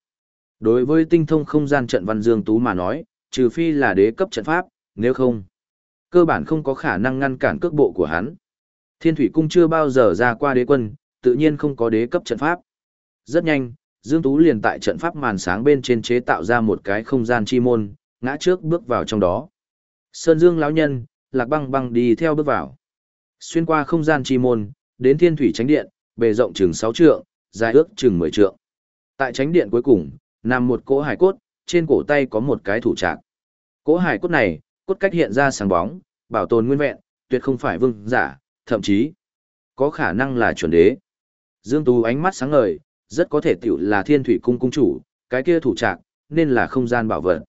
Đối với tinh thông không gian trận văn Dương Tú mà nói, trừ phi là đế cấp trận pháp, nếu không, cơ bản không có khả năng ngăn cản cước bộ của hắn. Thiên Thủy Cung chưa bao giờ ra qua đế quân, tự nhiên không có đế cấp trận pháp. Rất nhanh, Dương Tú liền tại trận pháp màn sáng bên trên chế tạo ra một cái không gian chi môn, ngã trước bước vào trong đó. Sơn Dương lão nhân, Lạc Băng Băng đi theo bước vào. Xuyên qua không gian chi môn, đến Thiên Thủy Tránh Điện, bề rộng chừng 6 trượng, dài ước chừng 10 trượng. Tại Tránh Điện cuối cùng, nằm một cỗ hải cốt, trên cổ tay có một cái thủ trạc. Cỗ hải cốt này, cốt cách hiện ra sáng bóng, bảo tồn nguyên vẹn, tuyệt không phải vương giả, thậm chí có khả năng là chuẩn đế. Dương Tú ánh mắt sáng ngời, rất có thể tiểu là Thiên Thủy cung cung chủ, cái kia thủ trạc, nên là không gian bảo vật.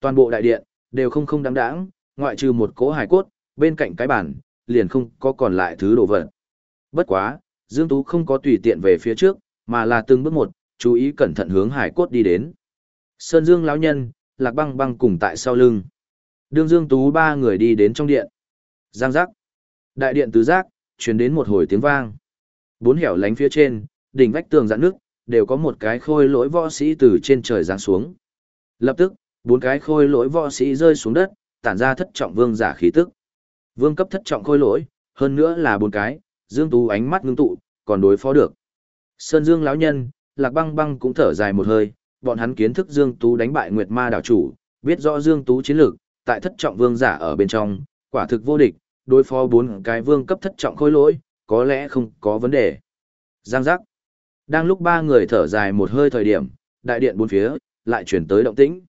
Toàn bộ đại điện đều không không đáng đáng, ngoại trừ một cỗ hải cốt, bên cạnh cái bàn, liền không có còn lại thứ đồ vật. Bất quá, Dương Tú không có tùy tiện về phía trước, mà là từng bước một, chú ý cẩn thận hướng hải cốt đi đến. Sơn Dương lão nhân, Lạc Băng Băng cùng tại sau lưng. Đương Dương Tú ba người đi đến trong điện. Giang giác. Đại điện tứ giác, truyền đến một hồi tiếng vang. Bốn hẻo lánh phía trên, đỉnh vách tường dạn nước, đều có một cái khôi lỗi võ sĩ từ trên trời giáng xuống. Lập tức, bốn cái khôi lỗi võ sĩ rơi xuống đất, tản ra thất trọng vương giả khí tức. Vương cấp thất trọng khôi lỗi, hơn nữa là bốn cái, Dương Tú ánh mắt ngưng tụ, còn đối phó được. Sơn Dương lão nhân, Lạc Băng Băng cũng thở dài một hơi, bọn hắn kiến thức Dương Tú đánh bại Nguyệt Ma đảo chủ, biết rõ Dương Tú chiến lược, tại thất trọng vương giả ở bên trong, quả thực vô địch, đối phó bốn cái vương cấp thất trọng khôi lỗi, có lẽ không có vấn đề. Giang giác. Đang lúc ba người thở dài một hơi thời điểm, đại điện bốn phía, lại chuyển tới động tĩnh.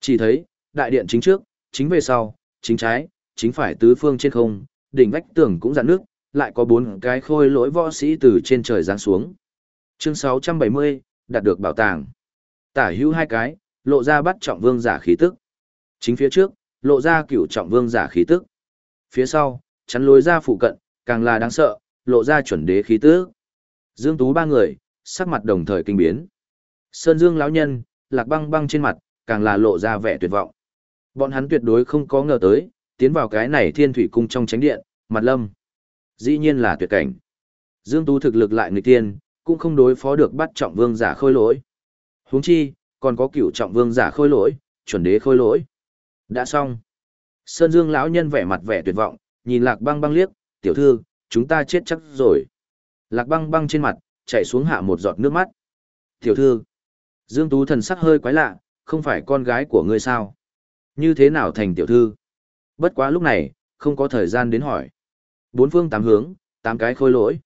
Chỉ thấy, đại điện chính trước, chính về sau, chính trái, chính phải tứ phương trên không, đỉnh vách tường cũng dạn nước, lại có bốn cái khôi lỗi võ sĩ từ trên trời giáng xuống. Chương 670, đạt được bảo tàng. Tả hữu hai cái, lộ ra bắt trọng vương giả khí tức. Chính phía trước, lộ ra cửu trọng vương giả khí tức. Phía sau, chắn lối ra phụ cận, càng là đáng sợ, lộ ra chuẩn đế khí tức. Dương Tú ba người, sắc mặt đồng thời kinh biến. Sơn Dương lão nhân, Lạc Băng Băng trên mặt, càng là lộ ra vẻ tuyệt vọng. Bọn hắn tuyệt đối không có ngờ tới, tiến vào cái này Thiên Thủy cung trong chánh điện, mặt lâm. Dĩ nhiên là tuyệt cảnh. Dương Tú thực lực lại người tiên, cũng không đối phó được bắt trọng vương giả khôi lỗi. Huống chi, còn có cửu trọng vương giả khôi lỗi, chuẩn đế khôi lỗi. Đã xong. Sơn Dương lão nhân vẻ mặt vẻ tuyệt vọng, nhìn Lạc Băng Băng liếc, "Tiểu thư, chúng ta chết chắc rồi." Lạc Băng Băng trên mặt chảy xuống hạ một giọt nước mắt. "Tiểu thư." Dương Tú thần sắc hơi quái lạ, "Không phải con gái của ngươi sao? Như thế nào thành tiểu thư?" Bất quá lúc này, không có thời gian đến hỏi. Bốn phương tám hướng, tám cái khôi lỗi.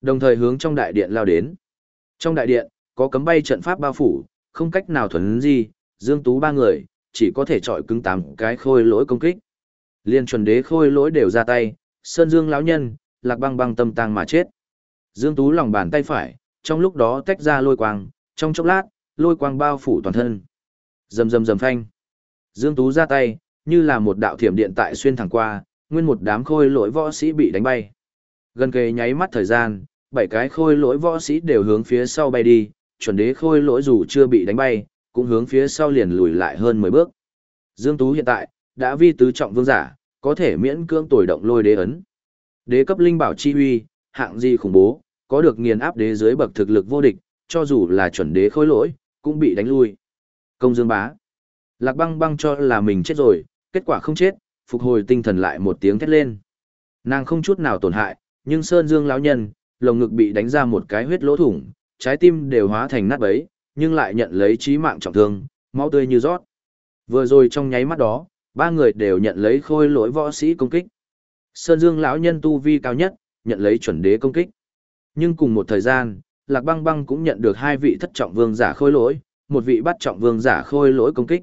Đồng thời hướng trong đại điện lao đến. Trong đại điện, có cấm bay trận pháp bao phủ, không cách nào thuần gì, Dương Tú ba người, chỉ có thể trọi cứng tám cái khôi lỗi công kích. Liên chuẩn đế khôi lỗi đều ra tay, Sơn Dương lão nhân, lạc băng băng tâm tang mà chết. Dương Tú lòng bàn tay phải, trong lúc đó tách ra lôi quang, trong chốc lát, lôi quang bao phủ toàn thân. Rầm rầm rầm phanh. Dương Tú ra tay, như là một đạo thiểm điện tại xuyên thẳng qua, nguyên một đám khôi lỗi võ sĩ bị đánh bay. Gần kề nháy mắt thời gian, bảy cái khôi lỗi võ sĩ đều hướng phía sau bay đi, chuẩn đế khôi lỗi dù chưa bị đánh bay, cũng hướng phía sau liền lùi lại hơn 10 bước. Dương Tú hiện tại, đã vi tứ trọng vương giả, có thể miễn cưỡng tồi động lôi đế ấn. Đế cấp linh bảo chi huy, hạng gì khủng bố, có được nghiền áp đế dưới bậc thực lực vô địch, cho dù là chuẩn đế khôi lỗi, cũng bị đánh lui. Công Dương Bá. Lạc băng băng cho là mình chết rồi, kết quả không chết, phục hồi tinh thần lại một tiếng thét lên. Nàng không chút nào tổn hại, nhưng Sơn Dương lão nhân, lồng ngực bị đánh ra một cái huyết lỗ thủng, trái tim đều hóa thành nát bấy, nhưng lại nhận lấy chí mạng trọng thương, máu tươi như rót. Vừa rồi trong nháy mắt đó, ba người đều nhận lấy khôi lỗi võ sĩ công kích. Sơn Dương lão nhân tu vi cao nhất, nhận lấy chuẩn đế công kích. Nhưng cùng một thời gian, Lạc Băng Băng cũng nhận được hai vị thất trọng vương giả khôi lỗi, một vị bắt trọng vương giả khôi lỗi công kích.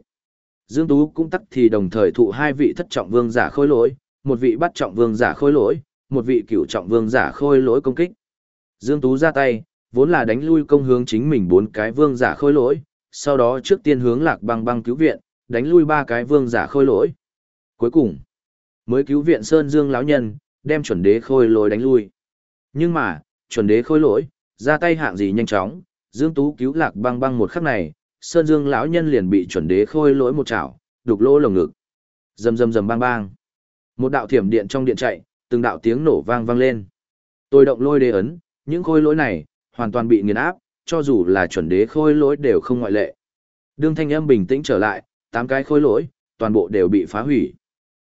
Dương Tú cũng tắc thì đồng thời thụ hai vị thất trọng vương giả khôi lỗi, một vị bắt trọng vương giả khôi lỗi, một vị cửu trọng vương giả khôi lỗi công kích. Dương Tú ra tay, vốn là đánh lui công hướng chính mình bốn cái vương giả khôi lỗi, sau đó trước tiên hướng lạc băng băng cứu viện, đánh lui ba cái vương giả khôi lỗi. Cuối cùng, mới cứu viện Sơn Dương lão nhân, đem chuẩn đế khôi lỗi đánh lui. Nhưng mà, chuẩn đế khôi lỗi, ra tay hạng gì nhanh chóng, Dương Tú cứu lạc băng băng một khắc này, Sơn Dương lão nhân liền bị chuẩn đế khôi lỗi một chảo, đục lỗ lồng ngực. Rầm rầm rầm bang bang. Một đạo thiểm điện trong điện chạy, từng đạo tiếng nổ vang vang lên. Tôi động lôi đế ấn, những khôi lỗi này hoàn toàn bị nghiền áp, cho dù là chuẩn đế khôi lỗi đều không ngoại lệ. Đương thanh âm bình tĩnh trở lại, tám cái khôi lỗi, toàn bộ đều bị phá hủy.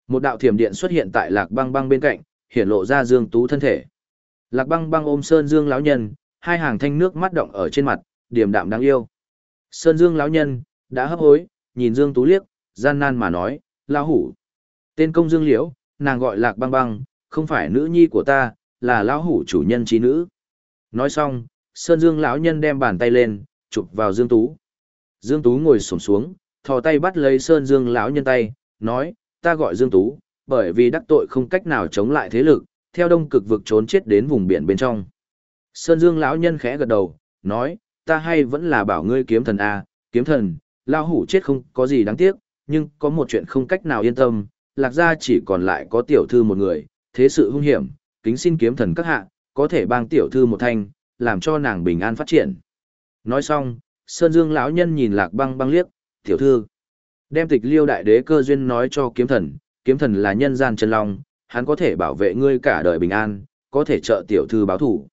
Một đạo thiểm điện xuất hiện tại Lạc Băng Băng bên cạnh, hiện lộ ra Dương Tú thân thể. Lạc Băng Băng ôm Sơn Dương lão nhân, hai hàng thanh nước mắt động ở trên mặt, điềm đạm đáng yêu. Sơn Dương lão nhân đã hấp hối, nhìn Dương Tú liếc, gian nan mà nói, "Lão hủ." Tên công Dương Liễu, nàng gọi Lạc Băng Băng, không phải nữ nhi của ta, là lão hủ chủ nhân trí nữ. Nói xong, Sơn Dương lão nhân đem bàn tay lên, chụp vào Dương Tú. Dương Tú ngồi xổm xuống, thò tay bắt lấy Sơn Dương lão nhân tay, nói, ta gọi Dương Tú, bởi vì đắc tội không cách nào chống lại thế lực, theo đông cực vực trốn chết đến vùng biển bên trong. Sơn Dương lão nhân khẽ gật đầu, nói, ta hay vẫn là bảo ngươi kiếm thần A, kiếm thần, lão hủ chết không có gì đáng tiếc, nhưng có một chuyện không cách nào yên tâm, lạc gia chỉ còn lại có tiểu thư một người, thế sự hung hiểm, kính xin kiếm thần các hạ, có thể bang tiểu thư một thanh, làm cho nàng bình an phát triển. Nói xong, Sơn Dương lão nhân nhìn Lạc Băng Băng liếc, "Tiểu thư." Đem Tịch Liêu đại đế cơ duyên nói cho kiếm thần, kiếm thần là nhân gian chân long, hắn có thể bảo vệ ngươi cả đời bình an, có thể trợ tiểu thư báo thủ.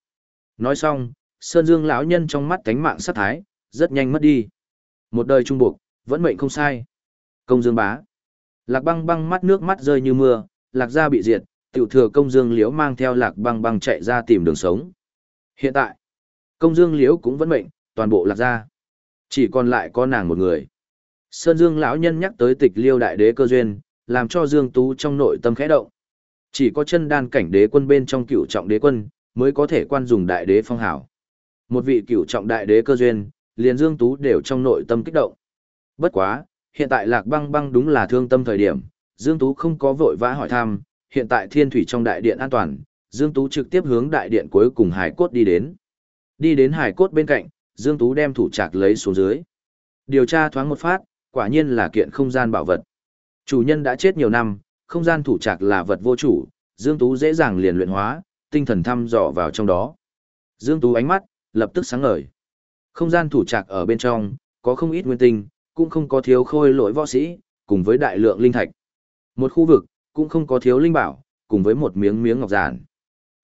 Nói xong, Sơn Dương lão nhân trong mắt cánh mạng sát thái, rất nhanh mất đi. Một đời trung buộc, vẫn mệnh không sai. Công Dương bá. Lạc Băng Băng mắt nước mắt rơi như mưa, Lạc gia bị diệt, tiểu thừa công Dương Liễu mang theo Lạc Băng Băng chạy ra tìm đường sống. Hiện tại, công Dương Liễu cũng vẫn mệnh, toàn bộ Lạc gia. Chỉ còn lại có nàng một người. Sơn Dương lão nhân nhắc tới tịch liêu đại đế cơ duyên, làm cho Dương Tú trong nội tâm khẽ động. Chỉ có chân đan cảnh đế quân bên trong cựu trọng đế quân, mới có thể quan dùng đại đế phong hảo. Một vị cựu trọng đại đế cơ duyên, liền Dương Tú đều trong nội tâm kích động. Bất quá, hiện tại lạc băng băng đúng là thương tâm thời điểm, Dương Tú không có vội vã hỏi thăm, hiện tại thiên thủy trong đại điện an toàn, Dương Tú trực tiếp hướng đại điện cuối cùng hải cốt đi đến. Đi đến hải cốt bên cạnh, Dương Tú đem thủ trạc lấy xuống dưới. Điều tra thoáng một phát, quả nhiên là kiện không gian bảo vật. Chủ nhân đã chết nhiều năm, không gian thủ trạc là vật vô chủ, Dương Tú dễ dàng liền luyện hóa, tinh thần thăm dò vào trong đó. Dương Tú ánh mắt, lập tức sáng ngời. Không gian thủ trạc ở bên trong, có không ít nguyên tinh, cũng không có thiếu khôi lỗi võ sĩ, cùng với đại lượng linh thạch. Một khu vực, cũng không có thiếu linh bảo, cùng với một miếng miếng ngọc giản.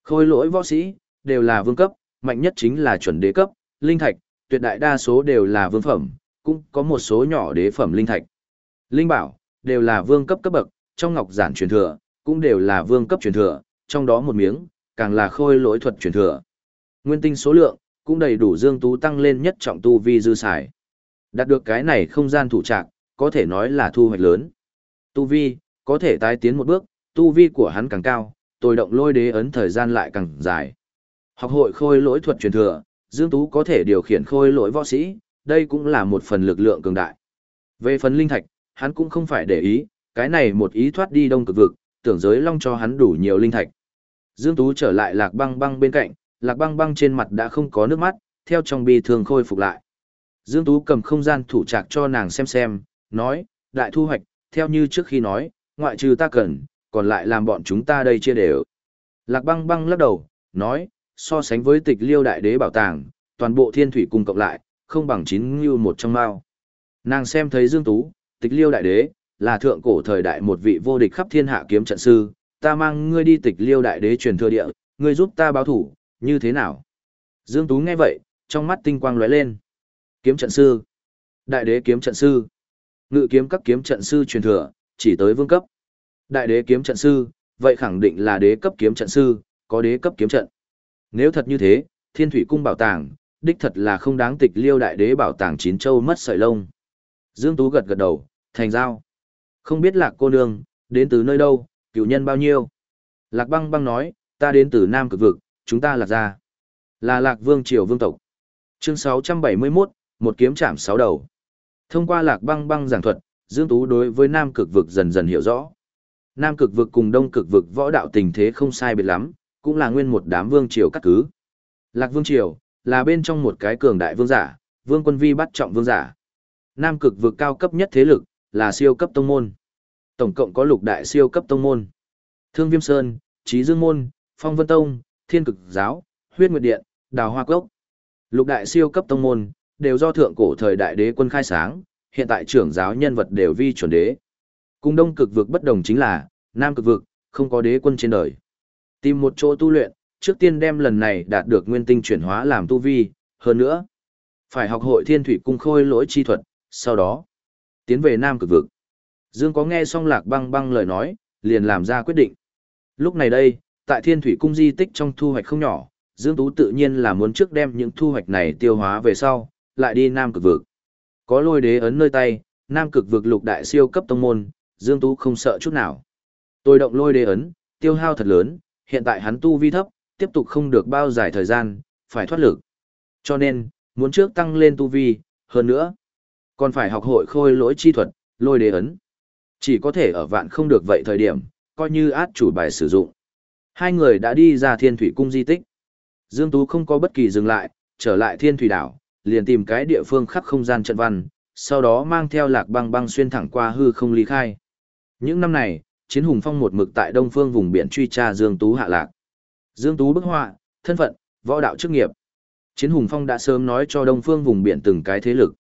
Khôi lỗi võ sĩ, đều là vương cấp, mạnh nhất chính là chuẩn đế cấp, linh thạch, tuyệt đại đa số đều là vương phẩm, cũng có một số nhỏ đế phẩm linh thạch. Linh bảo, đều là vương cấp cấp bậc, trong ngọc giản truyền thừa, cũng đều là vương cấp truyền thừa, trong đó một miếng, càng là khôi lỗi thuật truyền thừa. Nguyên tinh số lượng, cũng đầy đủ Dương Tú tăng lên nhất trọng tu vi dư xài. Đạt được cái này không gian thủ trạc, có thể nói là thu hoạch lớn. Tu vi, có thể tái tiến một bước, tu vi của hắn càng cao, tôi động lôi đế ấn thời gian lại càng dài. Học hội khôi lỗi thuật truyền thừa, Dương Tú có thể điều khiển khôi lỗi võ sĩ, đây cũng là một phần lực lượng cường đại. Về phần linh thạch, hắn cũng không phải để ý, cái này một ý thoát đi đông cực vực, tưởng giới long cho hắn đủ nhiều linh thạch. Dương Tú trở lại lạc băng băng bên cạnh, lạc băng băng trên mặt đã không có nước mắt, theo trong bi thường khôi phục lại. Dương Tú cầm không gian thủ trạc cho nàng xem xem, nói, đại thu hoạch, theo như trước khi nói, ngoại trừ ta cần, còn lại làm bọn chúng ta đây chia đều. Lạc băng băng lắc đầu, nói, so sánh với tịch liêu đại đế bảo tàng, toàn bộ thiên thủy cung cộng lại, không bằng chín như một trong mao. Nàng xem thấy Dương Tú, tịch liêu đại đế, là thượng cổ thời đại một vị vô địch khắp thiên hạ kiếm trận sư, ta mang ngươi đi tịch liêu đại đế truyền thừa địa, ngươi giúp ta báo thủ, như thế nào? Dương Tú nghe vậy, trong mắt tinh quang lóe lên. Kiếm trận sư, đại đế kiếm trận sư, ngự kiếm các kiếm trận sư truyền thừa, chỉ tới vương cấp. Đại đế kiếm trận sư, vậy khẳng định là đế cấp kiếm trận sư, có đế cấp kiếm trận. Nếu thật như thế, thiên thủy cung bảo tàng, đích thật là không đáng tịch liêu đại đế bảo tàng chín châu mất sợi lông. Dương Tú gật gật đầu, thành giao. Không biết lạc cô nương, đến từ nơi đâu, cửu nhân bao nhiêu. Lạc băng băng nói, ta đến từ Nam cực vực, chúng ta lạc ra. Là lạc vương triều vương tộc. Chương 671, một kiếm chạm sáu đầu. Thông qua lạc băng băng giảng thuật, Dương Tú đối với Nam cực vực dần dần hiểu rõ. Nam cực vực cùng Đông cực vực võ đạo tình thế không sai biệt lắm, cũng là nguyên một đám vương triều cắt cứ. Lạc vương triều, là bên trong một cái cường đại vương giả, vương quân vi bắt trọng vương giả. Nam cực vực cao cấp nhất thế lực, là siêu cấp tông môn. Tổng cộng có lục đại siêu cấp tông môn. Thương Viêm Sơn, Trí Dương Môn, Phong Vân Tông, Thiên Cực Giáo, Huyết Nguyệt Điện, Đào Hoa Cốc. Lục đại siêu cấp tông môn, đều do thượng cổ thời đại đế quân khai sáng, hiện tại trưởng giáo nhân vật đều vi chuẩn đế. Cùng đông cực vực bất đồng chính là, nam cực vực, không có đế quân trên đời. Tìm một chỗ tu luyện, trước tiên đem lần này đạt được nguyên tinh chuyển hóa làm tu vi, hơn nữa. Phải học hội thiên thủy cung khôi lỗi chi thuật, sau đó, tiến về nam cực vực. Dương có nghe xong lạc băng băng lời nói, liền làm ra quyết định. Lúc này đây, tại thiên thủy cung di tích trong thu hoạch không nhỏ, Dương Tú tự nhiên là muốn trước đem những thu hoạch này tiêu hóa về sau, lại đi nam cực vực. Có lôi đế ấn nơi tay, nam cực vực lục đại siêu cấp tông môn, Dương Tú không sợ chút nào. Tôi động lôi đế ấn, tiêu hao thật lớn, hiện tại hắn tu vi thấp, tiếp tục không được bao dài thời gian, phải thoát lực. Cho nên, muốn trước tăng lên tu vi, hơn nữa, còn phải học hội khôi lỗi chi thuật, lôi đế ấn. Chỉ có thể ở vạn không được vậy thời điểm, coi như át chủ bài sử dụng. Hai người đã đi ra thiên thủy cung di tích. Dương Tú không có bất kỳ dừng lại, trở lại thiên thủy đảo, liền tìm cái địa phương khắc không gian trận văn, sau đó mang theo lạc băng băng xuyên thẳng qua hư không ly khai. Những năm này, chiến hùng phong một mực tại đông phương vùng biển truy tra Dương Tú hạ lạc. Dương Tú bức họa, thân phận, võ đạo chức nghiệp. Chiến hùng phong đã sớm nói cho đông phương vùng biển từng cái thế lực.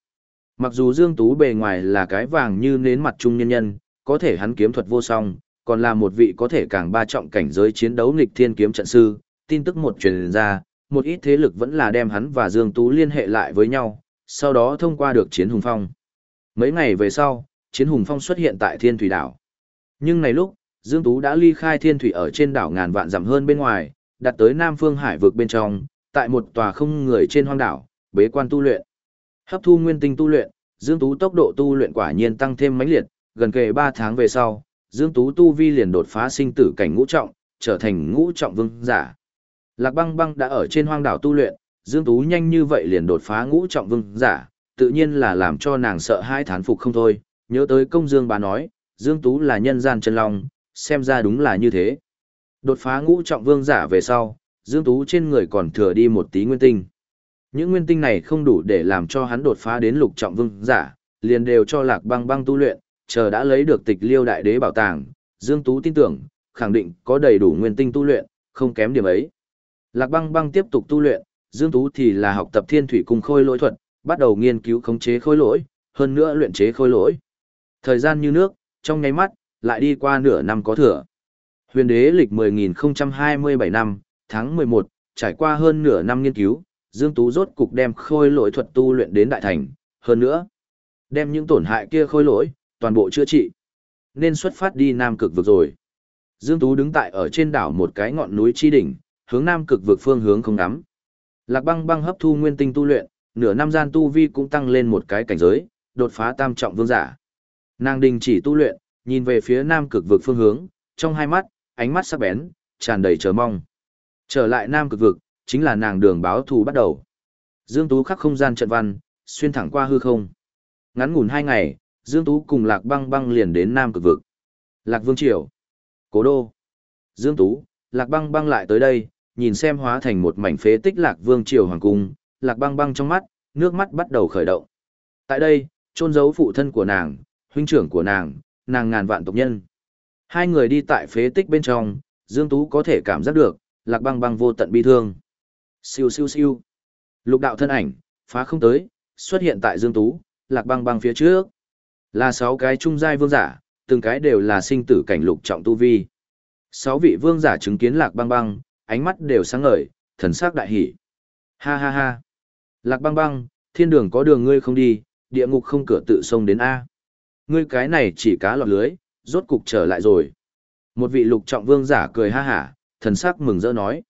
Mặc dù Dương Tú bề ngoài là cái vàng như nến mặt trung nhân nhân, có thể hắn kiếm thuật vô song, còn là một vị có thể càng ba trọng cảnh giới chiến đấu nghịch thiên kiếm trận sư, tin tức một truyền ra, một ít thế lực vẫn là đem hắn và Dương Tú liên hệ lại với nhau, sau đó thông qua được Chiến Hùng Phong. Mấy ngày về sau, Chiến Hùng Phong xuất hiện tại Thiên Thủy Đảo. Nhưng này lúc, Dương Tú đã ly khai Thiên Thủy ở trên đảo ngàn vạn dặm hơn bên ngoài, đặt tới Nam Phương Hải vực bên trong, tại một tòa không người trên hoang đảo, bế quan tu luyện. Hấp thu nguyên tinh tu luyện, Dương Tú tốc độ tu luyện quả nhiên tăng thêm mãnh liệt, gần kề 3 tháng về sau, Dương Tú tu vi liền đột phá sinh tử cảnh ngũ trọng, trở thành ngũ trọng vương giả. Lạc Băng Băng đã ở trên hoang đảo tu luyện, Dương Tú nhanh như vậy liền đột phá ngũ trọng vương giả, tự nhiên là làm cho nàng sợ hai thán phục không thôi, nhớ tới công Dương bà nói, Dương Tú là nhân gian chân long, xem ra đúng là như thế. Đột phá ngũ trọng vương giả về sau, Dương Tú trên người còn thừa đi một tí nguyên tinh. Những nguyên tinh này không đủ để làm cho hắn đột phá đến lục trọng vương giả, liền đều cho Lạc Băng Băng tu luyện, chờ đã lấy được tịch liêu đại đế bảo tàng, Dương Tú tin tưởng, khẳng định có đầy đủ nguyên tinh tu luyện, không kém điểm ấy. Lạc băng băng tiếp tục tu luyện, Dương Tú thì là học tập thiên thủy cung khôi lỗi thuật, bắt đầu nghiên cứu khống chế khôi lỗi, hơn nữa luyện chế khôi lỗi. Thời gian như nước, trong nháy mắt, lại đi qua nửa năm có thừa. Huyền đế lịch 10.027 năm, tháng 11, trải qua hơn nửa năm nghiên cứu, Dương Tú rốt cục đem khôi lỗi thuật tu luyện đến đại thành, hơn nữa, đem những tổn hại kia khôi lỗi, toàn bộ chữa trị. Nên xuất phát đi Nam Cực vực rồi. Dương Tú đứng tại ở trên đảo một cái ngọn núi chi đỉnh, hướng Nam Cực vực phương hướng không ngắm. Lạc băng băng hấp thu nguyên tinh tu luyện, nửa năm gian tu vi cũng tăng lên một cái cảnh giới, đột phá tam trọng vương giả. Nàng đình chỉ tu luyện, nhìn về phía Nam Cực vực phương hướng, trong hai mắt, ánh mắt sắc bén, tràn đầy chờ mong. Trở lại Nam Cực vực, chính là nàng đường báo thù bắt đầu. Dương Tú khắc không gian trận văn, xuyên thẳng qua hư không. Ngắn ngủn hai ngày, Dương Tú cùng Lạc Băng Băng liền đến Nam Cực Vực. Lạc Vương Triều. Cố Đô. Dương Tú, Lạc Băng Băng lại tới đây, nhìn xem hóa thành một mảnh phế tích Lạc Vương Triều Hoàng Cung, Lạc Băng Băng trong mắt, nước mắt bắt đầu khởi động. Tại đây, trôn giấu phụ thân của nàng, huynh trưởng của nàng, nàng ngàn vạn tộc nhân. Hai người đi tại phế tích bên trong, Dương Tú có thể cảm giác được, Lạc Băng Băng vô tận bi thương. Siêu siêu siêu. Lục đạo thân ảnh, phá không tới, xuất hiện tại Dương Tú, Lạc Băng Băng phía trước. Là sáu cái trung giai vương giả, từng cái đều là sinh tử cảnh lục trọng tu vi. Sáu vị vương giả chứng kiến lạc băng băng, ánh mắt đều sáng ngời, thần sắc đại hỷ. Ha ha ha. Lạc băng băng, thiên đường có đường ngươi không đi, địa ngục không cửa tự xông đến A. Ngươi cái này chỉ cá lọt lưới, rốt cục trở lại rồi. Một vị lục trọng vương giả cười ha hả, thần sắc mừng rỡ nói.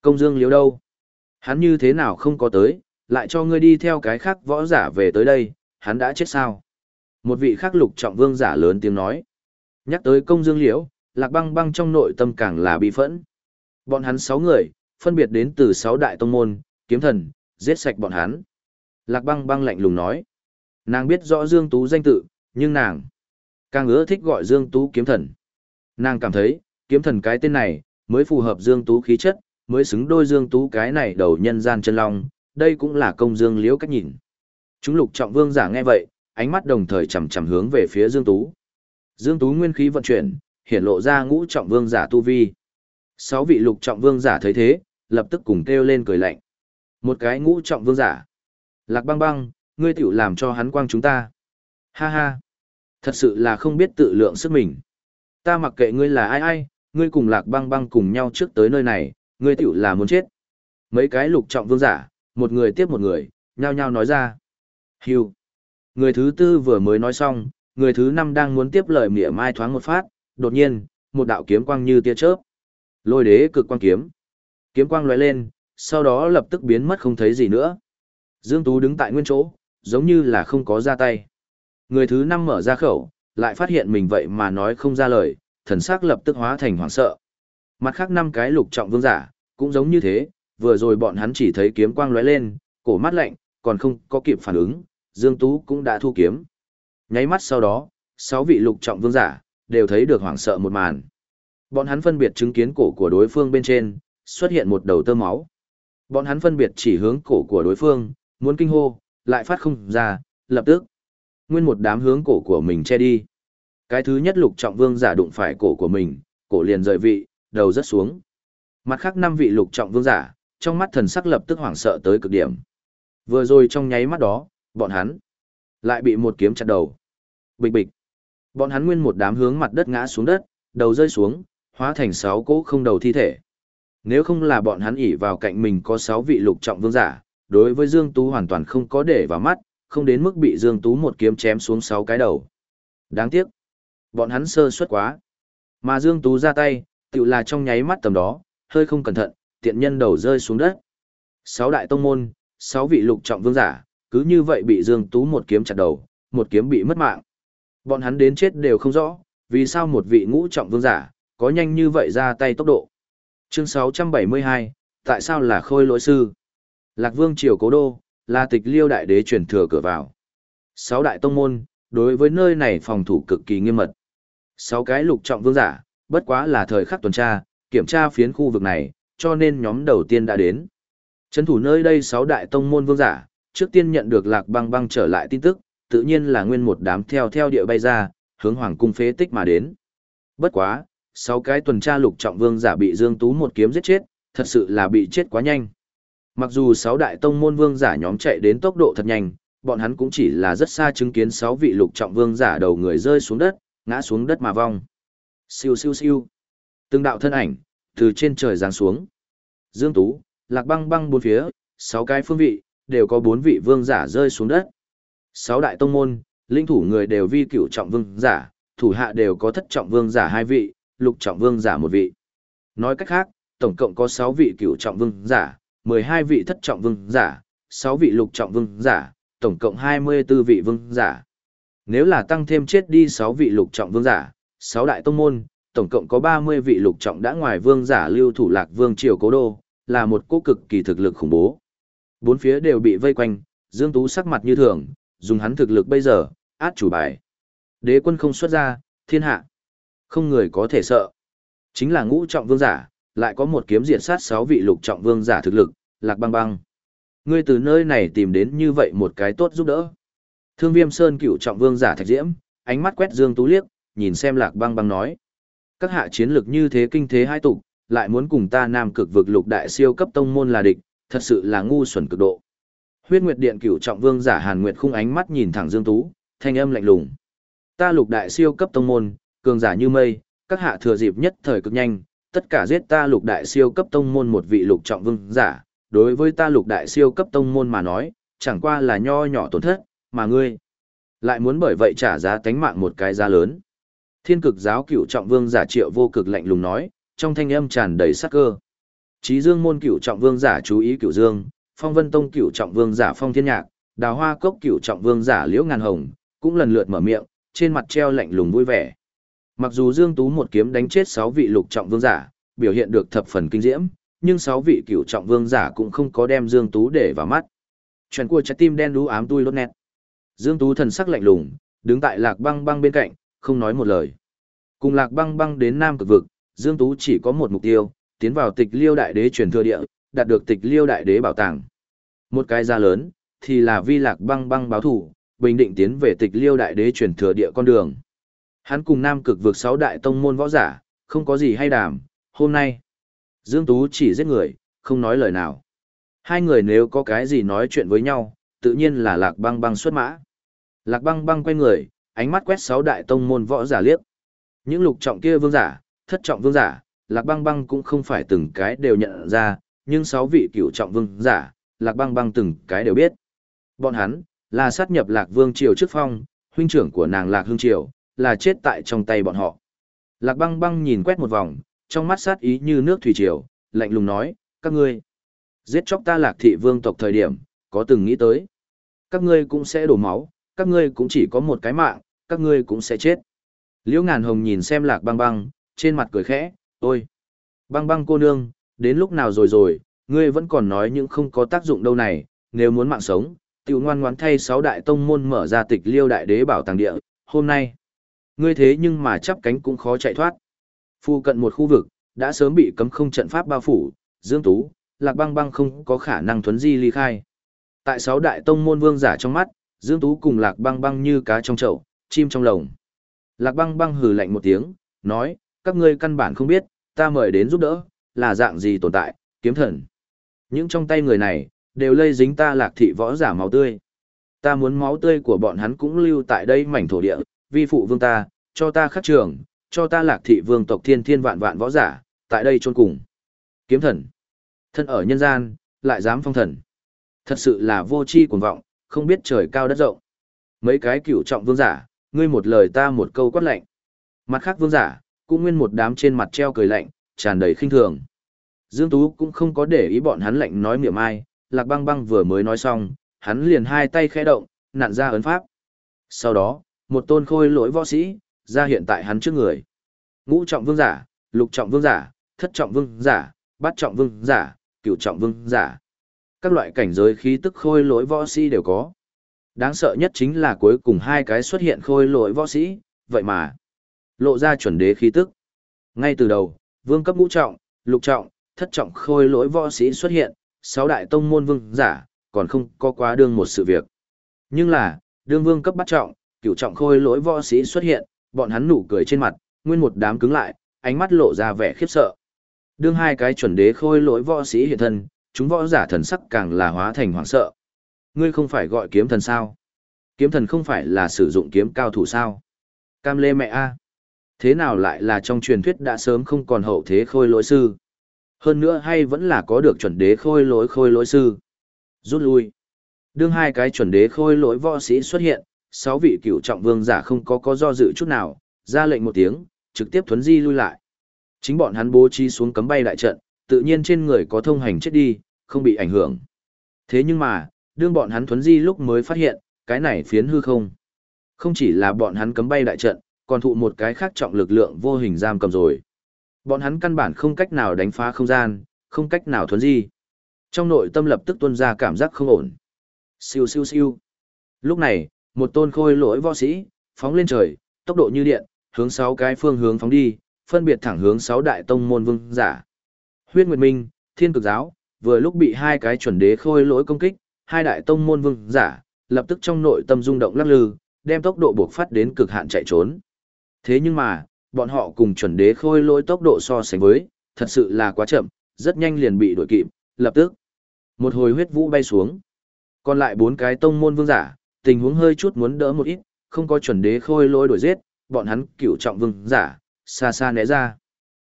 Công dương liếu đâu? Hắn như thế nào không có tới, lại cho ngươi đi theo cái khác võ giả về tới đây, hắn đã chết sao? Một vị khắc lục trọng vương giả lớn tiếng nói. Nhắc tới công dương liễu, lạc băng băng trong nội tâm càng là bi phẫn. Bọn hắn sáu người, phân biệt đến từ sáu đại tông môn, kiếm thần, giết sạch bọn hắn. Lạc băng băng lạnh lùng nói. Nàng biết rõ Dương Tú danh tự, nhưng nàng càng ưa thích gọi Dương Tú kiếm thần. Nàng cảm thấy, kiếm thần cái tên này, mới phù hợp Dương Tú khí chất, mới xứng đôi Dương Tú cái này đầu nhân gian chân long, đây cũng là công Dương liễu cách nhìn. Chúng lục trọng vương giả nghe vậy, ánh mắt đồng thời chằm chằm hướng về phía Dương Tú. Dương Tú nguyên khí vận chuyển, hiển lộ ra ngũ trọng vương giả tu vi. Sáu vị lục trọng vương giả thấy thế, lập tức cùng kêu lên cười lạnh. Một cái ngũ trọng vương giả. Lạc băng băng, ngươi tiểu làm cho hắn quang chúng ta. Ha ha. Thật sự là không biết tự lượng sức mình. Ta mặc kệ ngươi là ai ai, ngươi cùng lạc băng băng cùng nhau trước tới nơi này, ngươi tiểu là muốn chết. Mấy cái lục trọng vương giả, một người tiếp một người, nhao nhao nói ra. Hiu. Người thứ tư vừa mới nói xong, người thứ năm đang muốn tiếp lời mỉa mai thoáng một phát, đột nhiên, một đạo kiếm quang như tia chớp. Lôi đế cực quang kiếm. Kiếm quang lóe lên, sau đó lập tức biến mất không thấy gì nữa. Dương Tú đứng tại nguyên chỗ, giống như là không có ra tay. Người thứ năm mở ra khẩu, lại phát hiện mình vậy mà nói không ra lời, thần sắc lập tức hóa thành hoảng sợ. Mặt khác năm cái lục trọng vương giả, cũng giống như thế, vừa rồi bọn hắn chỉ thấy kiếm quang lóe lên, cổ mắt lạnh, còn không có kịp phản ứng, Dương Tú cũng đã thu kiếm. Nháy mắt sau đó, sáu vị lục trọng vương giả, đều thấy được hoảng sợ một màn. Bọn hắn phân biệt chứng kiến cổ của đối phương bên trên, xuất hiện một đầu tơ máu. Bọn hắn phân biệt chỉ hướng cổ của đối phương, muốn kinh hô, lại phát không ra, lập tức. Nguyên một đám hướng cổ của mình che đi. Cái thứ nhất lục trọng vương giả đụng phải cổ của mình, cổ liền rời vị, đầu rất xuống. Mặt khác năm vị lục trọng vương giả, trong mắt thần sắc lập tức hoảng sợ tới cực điểm. Vừa rồi trong nháy mắt đó, bọn hắn lại bị một kiếm chặt đầu. Bịch bịch. Bọn hắn nguyên một đám hướng mặt đất ngã xuống đất, đầu rơi xuống, hóa thành sáu cỗ không đầu thi thể. Nếu không là bọn hắn ỉ vào cạnh mình có sáu vị lục trọng vương giả, đối với Dương Tú hoàn toàn không có để vào mắt, không đến mức bị Dương Tú một kiếm chém xuống sáu cái đầu. Đáng tiếc, bọn hắn sơ suất quá. Mà Dương Tú ra tay, tự là trong nháy mắt tầm đó, hơi không cẩn thận, tiện nhân đầu rơi xuống đất. Sáu đại tông môn, sáu vị lục trọng vương giả, cứ như vậy bị Dương Tú một kiếm chặt đầu, một kiếm bị mất mạng. Bọn hắn đến chết đều không rõ, vì sao một vị ngũ trọng vương giả, có nhanh như vậy ra tay tốc độ. Chương 672, tại sao là khôi lỗi sư? Lạc Vương Triều Cố Đô, là tịch liêu đại đế truyền thừa cửa vào. Sáu đại tông môn, đối với nơi này phòng thủ cực kỳ nghiêm mật. Sáu cái lục trọng vương giả, bất quá là thời khắc tuần tra, kiểm tra phiến khu vực này, cho nên nhóm đầu tiên đã đến. Trấn thủ nơi đây sáu đại tông môn vương giả, trước tiên nhận được lạc băng băng trở lại tin tức, tự nhiên là nguyên một đám theo theo địa bay ra, hướng hoàng cung phế tích mà đến. Bất quá, sáu cái tuần tra lục trọng vương giả bị Dương Tú một kiếm giết chết, thật sự là bị chết quá nhanh. Mặc dù sáu đại tông môn vương giả nhóm chạy đến tốc độ thật nhanh, bọn hắn cũng chỉ là rất xa chứng kiến sáu vị lục trọng vương giả đầu người rơi xuống đất, ngã xuống đất mà vong. Siêu siêu siêu. Từng đạo thân ảnh, từ trên trời giáng xuống. Dương Tú, Lạc Băng Băng bốn phía, sáu cái phương vị, đều có bốn vị vương giả rơi xuống đất. Sáu đại tông môn, linh thủ người đều vi cửu trọng vương giả, thủ hạ đều có thất trọng vương giả hai vị, lục trọng vương giả một vị. Nói cách khác, tổng cộng có sáu vị cửu trọng vương giả, 12 vị thất trọng vương giả, sáu vị lục trọng vương giả, tổng cộng 24 vị vương giả. Nếu là tăng thêm chết đi sáu vị lục trọng vương giả, sáu đại tông môn, tổng cộng có 30 vị lục trọng đã ngoài vương giả lưu thủ lạc vương triều cố đô, là một cố cực kỳ thực lực khủng bố. Bốn phía đều bị vây quanh, Dương Tú sắc mặt như thường, dùng hắn thực lực bây giờ, át chủ bài. Đế quân không xuất ra, thiên hạ. Không người có thể sợ. Chính là ngũ trọng vương giả, lại có một kiếm diện sát sáu vị lục trọng vương giả thực lực, lạc băng băng. Ngươi từ nơi này tìm đến như vậy một cái tốt giúp đỡ. Thương viêm sơn cựu trọng vương giả thạch diễm, ánh mắt quét dương tú liếc, nhìn xem lạc băng băng nói. Các hạ chiến lực như thế kinh thế hai tục, lại muốn cùng ta nam cực vực lục đại siêu cấp tông môn là địch, thật sự là ngu xuẩn cực độ. Huyết Nguyệt Điện cửu trọng vương giả Hàn Nguyệt khung ánh mắt nhìn thẳng Dương Tú, thanh âm lạnh lùng. Ta lục đại siêu cấp tông môn, cường giả như mây, các hạ thừa dịp nhất thời cực nhanh, tất cả giết ta lục đại siêu cấp tông môn một vị lục trọng vương giả, đối với ta lục đại siêu cấp tông môn mà nói, chẳng qua là nho nhỏ tổn thất, mà ngươi lại muốn bởi vậy trả giá tánh mạng một cái giá lớn. Thiên cực giáo cựu trọng vương giả triệu vô cực lạnh lùng nói, trong thanh âm tràn đầy sắc cơ. Chí dương môn cựu trọng vương giả chú ý cựu dương, phong vân tông cựu trọng vương giả phong thiên nhạc, đào hoa cốc cựu trọng vương giả liễu ngàn hồng, cũng lần lượt mở miệng, trên mặt treo lạnh lùng vui vẻ. Mặc dù Dương Tú một kiếm đánh chết 6 vị lục trọng vương giả, biểu hiện được thập phần kinh diễm, nhưng 6 vị cửu trọng vương giả cũng không có đem Dương Tú để vào mắt. Chuyện của trái tim đen đú ám tui lốt nét. Dương Tú thần sắc lạnh lùng, đứng tại Lạc Băng Băng bên cạnh, không nói một lời. Cùng Lạc Băng Băng đến Nam Cực vực, Dương Tú chỉ có một mục tiêu, tiến vào Tịch Liêu Đại Đế truyền thừa địa, đạt được Tịch Liêu Đại Đế bảo tàng. Một cái ra lớn, thì là vi Lạc Băng Băng báo thủ, bình định tiến về Tịch Liêu Đại Đế truyền thừa địa con đường. Hắn cùng Nam Cực vượt sáu đại tông môn võ giả, không có gì hay đàm, hôm nay. Dương Tú chỉ giết người, không nói lời nào. Hai người nếu có cái gì nói chuyện với nhau, tự nhiên là Lạc Băng Băng xuất mã. Lạc Băng Băng quay người, ánh mắt quét sáu đại tông môn võ giả liếc. Những lục trọng kia vương giả, thất trọng vương giả, Lạc Băng Băng cũng không phải từng cái đều nhận ra, nhưng sáu vị cựu trọng vương giả, Lạc Băng Băng từng cái đều biết. Bọn hắn là sát nhập Lạc Vương triều trước phong, huynh trưởng của nàng Lạc Hương triều, là chết tại trong tay bọn họ. Lạc Băng Băng nhìn quét một vòng, trong mắt sát ý như nước thủy triều, lạnh lùng nói, các ngươi giết chóc ta Lạc thị vương tộc thời điểm, có từng nghĩ tới. Các ngươi cũng sẽ đổ máu, các ngươi cũng chỉ có một cái mạng, các ngươi cũng sẽ chết. Liễu ngàn hồng nhìn xem lạc băng băng, trên mặt cười khẽ, ôi! Băng băng cô nương, đến lúc nào rồi rồi, ngươi vẫn còn nói những không có tác dụng đâu này, nếu muốn mạng sống, tiểu ngoan ngoãn thay sáu đại tông môn mở ra tịch liêu đại đế bảo tàng địa, hôm nay. Ngươi thế nhưng mà chắp cánh cũng khó chạy thoát. Phu cận một khu vực, đã sớm bị cấm không trận pháp bao phủ, Dương Tú, Lạc Băng Băng không có khả năng thuấn di ly khai. Tại sáu đại tông môn vương giả trong mắt, Dương Tú cùng Lạc Băng Băng như cá trong chậu, chim trong lồng. Lạc Băng Băng hừ lạnh một tiếng, nói, các ngươi căn bản không biết, ta mời đến giúp đỡ, là dạng gì tồn tại, kiếm thần. Những trong tay người này, đều lây dính ta lạc thị võ giả máu tươi. Ta muốn máu tươi của bọn hắn cũng lưu tại đây mảnh thổ địa, vi phụ vương ta, cho ta khắc trường, cho ta lạc thị vương tộc thiên thiên vạn vạn võ giả, tại đây chôn cùng. Kiếm thần. Thân ở nhân gian, lại dám phong thần. Thật sự là vô tri cuồng vọng, không biết trời cao đất rộng. Mấy cái cửu trọng vương giả, ngươi một lời ta một câu quát lạnh. Mặt khác vương giả, cũng nguyên một đám trên mặt treo cười lạnh, tràn đầy khinh thường. Dương Tú cũng không có để ý bọn hắn lạnh nói miệng ai, Lạc Băng Băng vừa mới nói xong, hắn liền hai tay khẽ động, nặn ra ấn pháp. Sau đó, một tôn khôi lỗi võ sĩ, ra hiện tại hắn trước người. Ngũ trọng vương giả, lục trọng vương giả, thất trọng vương giả, bát trọng vương giả, cửu trọng vương giả. Các loại cảnh giới khí tức khôi lỗi võ sĩ đều có. Đáng sợ nhất chính là cuối cùng hai cái xuất hiện khôi lỗi võ sĩ, vậy mà lộ ra chuẩn đế khí tức. Ngay từ đầu, vương cấp ngũ trọng, lục trọng, thất trọng khôi lỗi võ sĩ xuất hiện, sáu đại tông môn vương giả, còn không có quá đương một sự việc. Nhưng là, đương vương cấp bắt trọng, cửu trọng khôi lỗi võ sĩ xuất hiện, bọn hắn nụ cười trên mặt, nguyên một đám cứng lại, ánh mắt lộ ra vẻ khiếp sợ. Đương hai cái chuẩn đế khôi lỗi võ sĩ hiện thân, chúng võ giả thần sắc càng là hóa thành hoảng sợ. Ngươi không phải gọi kiếm thần sao? Kiếm thần không phải là sử dụng kiếm cao thủ sao? Cam lê mẹ a. Thế nào lại là trong truyền thuyết đã sớm không còn hậu thế khôi lỗi sư? Hơn nữa hay vẫn là có được chuẩn đế khôi lỗi khôi lỗi sư? Rút lui. Đương hai cái chuẩn đế khôi lỗi võ sĩ xuất hiện, sáu vị cựu trọng vương giả không có có do dự chút nào, ra lệnh một tiếng, trực tiếp thuấn di lui lại. Chính bọn hắn bố trí xuống cấm bay đại trận, tự nhiên trên người có thông hành chết đi, không bị ảnh hưởng. Thế nhưng mà, đương bọn hắn thuấn di lúc mới phát hiện, cái này phiến hư không. Không chỉ là bọn hắn cấm bay đại trận, còn thụ một cái khác trọng lực lượng vô hình giam cầm rồi. Bọn hắn căn bản không cách nào đánh phá không gian, không cách nào thuấn di. Trong nội tâm lập tức tuôn ra cảm giác không ổn. Siêu siêu siêu. Lúc này, một tôn khôi lỗi võ sĩ, phóng lên trời, tốc độ như điện, hướng sáu cái phương hướng phóng đi, phân biệt thẳng hướng sáu đại tông môn vương giả. Huyết Nguyệt Minh, Thiên Cực Giáo, vừa lúc bị hai cái chuẩn đế khôi lỗi công kích, hai đại tông môn vương giả, lập tức trong nội tâm rung động lắc lư, đem tốc độ buộc phát đến cực hạn chạy trốn. Thế nhưng mà, bọn họ cùng chuẩn đế khôi lỗi tốc độ so sánh với, thật sự là quá chậm, rất nhanh liền bị đuổi kịp, lập tức. Một hồi huyết vũ bay xuống. Còn lại bốn cái tông môn vương giả, tình huống hơi chút muốn đỡ một ít, không có chuẩn đế khôi lỗi đuổi giết, bọn hắn cửu trọng vương giả, xa xa né ra.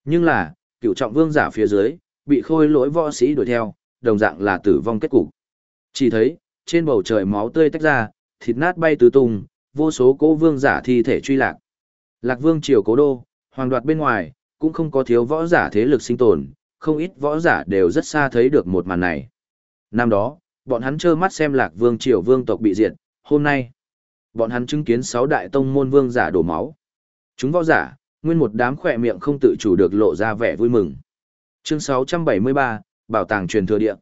Nhưng là, cửu trọng vương giả phía dưới, bị khôi lỗi võ sĩ đuổi theo, đồng dạng là tử vong kết cục. Chỉ thấy, trên bầu trời máu tươi tách ra, thịt nát bay tứ tung, vô số cố vương giả thi thể truy lạc. Lạc vương triều cố đô, hoàng đoạt bên ngoài, cũng không có thiếu võ giả thế lực sinh tồn, không ít võ giả đều rất xa thấy được một màn này. Năm đó, bọn hắn trơ mắt xem lạc vương triều vương tộc bị diệt, hôm nay, bọn hắn chứng kiến sáu đại tông môn vương giả đổ máu. Chúng võ giả, nguyên một đám khỏe miệng không tự chủ được lộ ra vẻ vui mừng. Chương 673, Bảo tàng truyền thừa địa.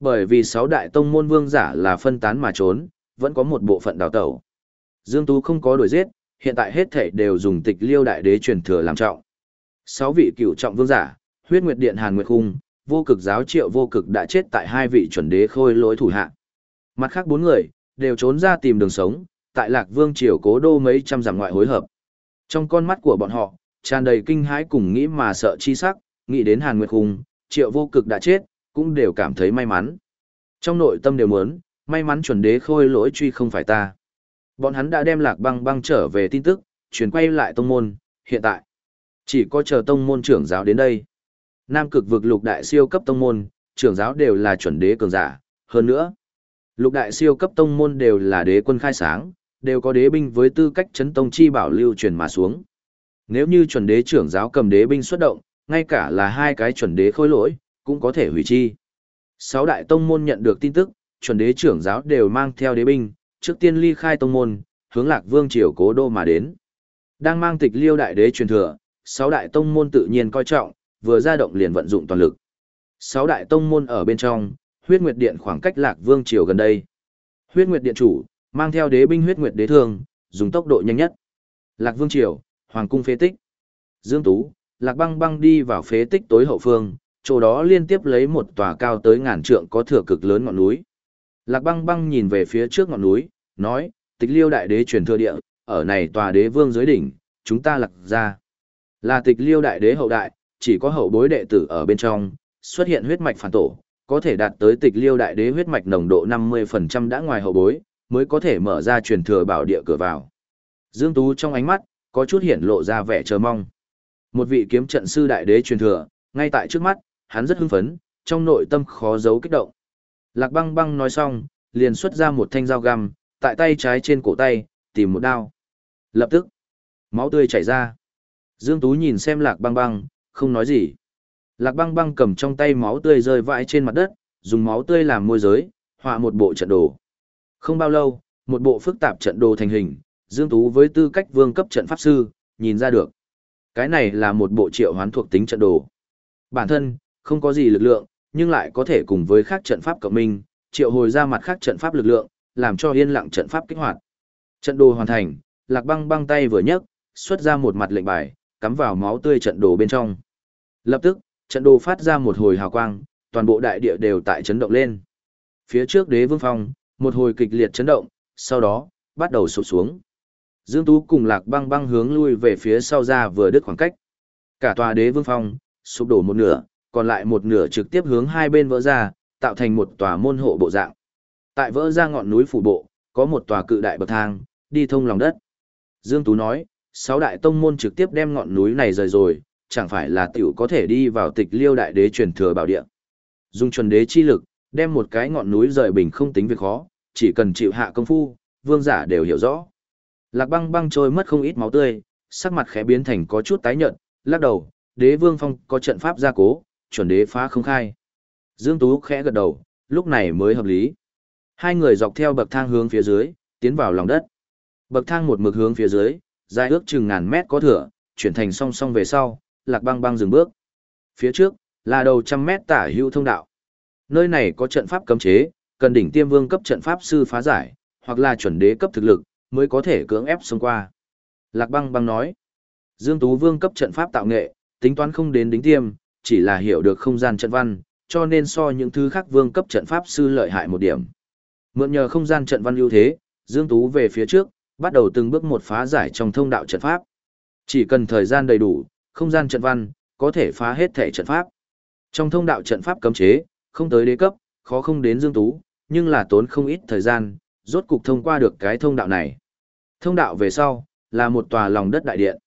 Bởi vì sáu đại tông môn vương giả là phân tán mà trốn, vẫn có một bộ phận đào tẩu. Dương Tú không có đuổi giết, hiện tại hết thể đều dùng tịch liêu đại đế truyền thừa làm trọng. Sáu vị cựu trọng vương giả, huyết nguyệt điện hàn nguyệt khung, vô cực giáo triệu vô cực đã chết tại hai vị chuẩn đế khôi lỗi thủ hạ. Mặt khác bốn người, đều trốn ra tìm đường sống, tại lạc vương triều cố đô mấy trăm dặm ngoại hối hợp. Trong con mắt của bọn họ, tràn đầy kinh hãi cùng nghĩ mà sợ chi sắc, nghĩ đến hàn nguyệt khung, triệu vô cực đã chết, cũng đều cảm thấy may mắn. Trong nội tâm đều muốn, may mắn chuẩn đế khôi lỗi truy không phải ta. Bọn hắn đã đem lạc băng băng trở về tin tức, chuyển quay lại tông môn, hiện tại. Chỉ có chờ tông môn trưởng giáo đến đây. Nam cực vực lục đại siêu cấp tông môn, trưởng giáo đều là chuẩn đế cường giả, hơn nữa. Lục đại siêu cấp tông môn đều là đế quân khai sáng, đều có đế binh với tư cách chấn tông chi bảo lưu truyền mà xuống. Nếu như chuẩn đế trưởng giáo cầm đế binh xuất động, ngay cả là hai cái chuẩn đế khôi lỗi, cũng có thể hủy chi. Sáu đại tông môn nhận được tin tức, chuẩn đế trưởng giáo đều mang theo đế binh, trước tiên ly khai tông môn, hướng lạc vương triều cố đô mà đến. Đang mang tịch liêu đại đế truyền thừa, sáu đại tông môn tự nhiên coi trọng, vừa ra động liền vận dụng toàn lực. Sáu đại tông môn ở bên trong, huyết nguyệt điện khoảng cách lạc vương triều gần đây. Huyết nguyệt điện chủ, mang theo đế binh huyết nguyệt đế thương, dùng tốc độ nhanh nhất. Lạc vương triều, hoàng cung phế tích. Dương Tú, lạc băng băng đi vào phế tích tối hậu phương, chỗ đó liên tiếp lấy một tòa cao tới ngàn trượng có thừa cực lớn ngọn núi. Lạc băng băng nhìn về phía trước ngọn núi, nói, tịch liêu đại đế truyền thừa địa, ở này tòa đế vương dưới đỉnh, chúng ta lạc ra. Là tịch liêu đại đế hậu đại, chỉ có hậu bối đệ tử ở bên trong, xuất hiện huyết mạch phản tổ, có thể đạt tới tịch liêu đại đế huyết mạch nồng độ 50% đã ngoài hậu bối, mới có thể mở ra truyền thừa bảo địa cửa vào. Dương Tú trong ánh mắt, có chút hiển lộ ra vẻ chờ mong. Một vị kiếm trận sư đại đế truyền thừa, ngay tại trước mắt, hắn rất hưng phấn, trong nội tâm khó giấu kích động. Lạc băng băng nói xong, liền xuất ra một thanh dao găm, tại tay trái trên cổ tay, tìm một đao. Lập tức, máu tươi chảy ra. Dương Tú nhìn xem lạc băng băng, không nói gì. Lạc băng băng cầm trong tay máu tươi rơi vãi trên mặt đất, dùng máu tươi làm môi giới, họa một bộ trận đồ. Không bao lâu, một bộ phức tạp trận đồ thành hình, Dương Tú với tư cách vương cấp trận pháp sư, nhìn ra được. Cái này là một bộ triệu hoán thuộc tính trận đồ. Bản thân, không có gì lực lượng, nhưng lại có thể cùng với khác trận pháp cộng minh, triệu hồi ra mặt khác trận pháp lực lượng, làm cho yên lặng trận pháp kích hoạt. Trận đồ hoàn thành, Lạc Băng băng tay vừa nhấc, xuất ra một mặt lệnh bài, cắm vào máu tươi trận đồ bên trong. Lập tức, trận đồ phát ra một hồi hào quang, toàn bộ đại địa đều tại chấn động lên. Phía trước đế vương phong, một hồi kịch liệt chấn động, sau đó, bắt đầu sụp xuống. Dương Tú cùng Lạc Băng băng hướng lui về phía sau ra vừa đứt khoảng cách. Cả tòa đế vương phong, sụp đổ một nửa, còn lại một nửa trực tiếp hướng hai bên vỡ ra, tạo thành một tòa môn hộ bộ dạng. Tại vỡ ra ngọn núi phủ bộ, có một tòa cự đại bậc thang, đi thông lòng đất. Dương Tú nói, sáu đại tông môn trực tiếp đem ngọn núi này rời rồi, chẳng phải là tiểu có thể đi vào tịch liêu đại đế truyền thừa bảo địa. Dùng chuẩn đế chi lực, đem một cái ngọn núi rời bình không tính việc khó, chỉ cần chịu hạ công phu, vương giả đều hiểu rõ. Lạc băng băng trôi mất không ít máu tươi, sắc mặt khẽ biến thành có chút tái nhợt, lắc đầu, đế vương phong có trận pháp gia cố, chuẩn đế phá không khai. Dương Tú khẽ gật đầu, lúc này mới hợp lý. Hai người dọc theo bậc thang hướng phía dưới, tiến vào lòng đất. Bậc thang một mực hướng phía dưới, dài ước chừng ngàn mét có thửa, chuyển thành song song về sau, lạc băng băng dừng bước. Phía trước, là đầu trăm mét tả hữu thông đạo. Nơi này có trận pháp cấm chế, cần đỉnh tiêm vương cấp trận pháp sư phá giải, hoặc là chuẩn đế cấp thực lực, mới có thể cưỡng ép xông qua. Lạc băng băng nói, Dương Tú vương cấp trận pháp tạo nghệ, tính toán không đến đính tiêm, chỉ là hiểu được không gian trận văn, cho nên so những thứ khác vương cấp trận pháp sư lợi hại một điểm. Mượn nhờ không gian trận văn ưu thế, Dương Tú về phía trước, bắt đầu từng bước một phá giải trong thông đạo trận pháp. Chỉ cần thời gian đầy đủ, không gian trận văn, có thể phá hết thể trận pháp. Trong thông đạo trận pháp cấm chế, không tới đế cấp, khó không đến Dương Tú, nhưng là tốn không ít thời gian, rốt cục thông qua được cái thông đạo này. Thông đạo về sau, là một tòa lòng đất đại điện.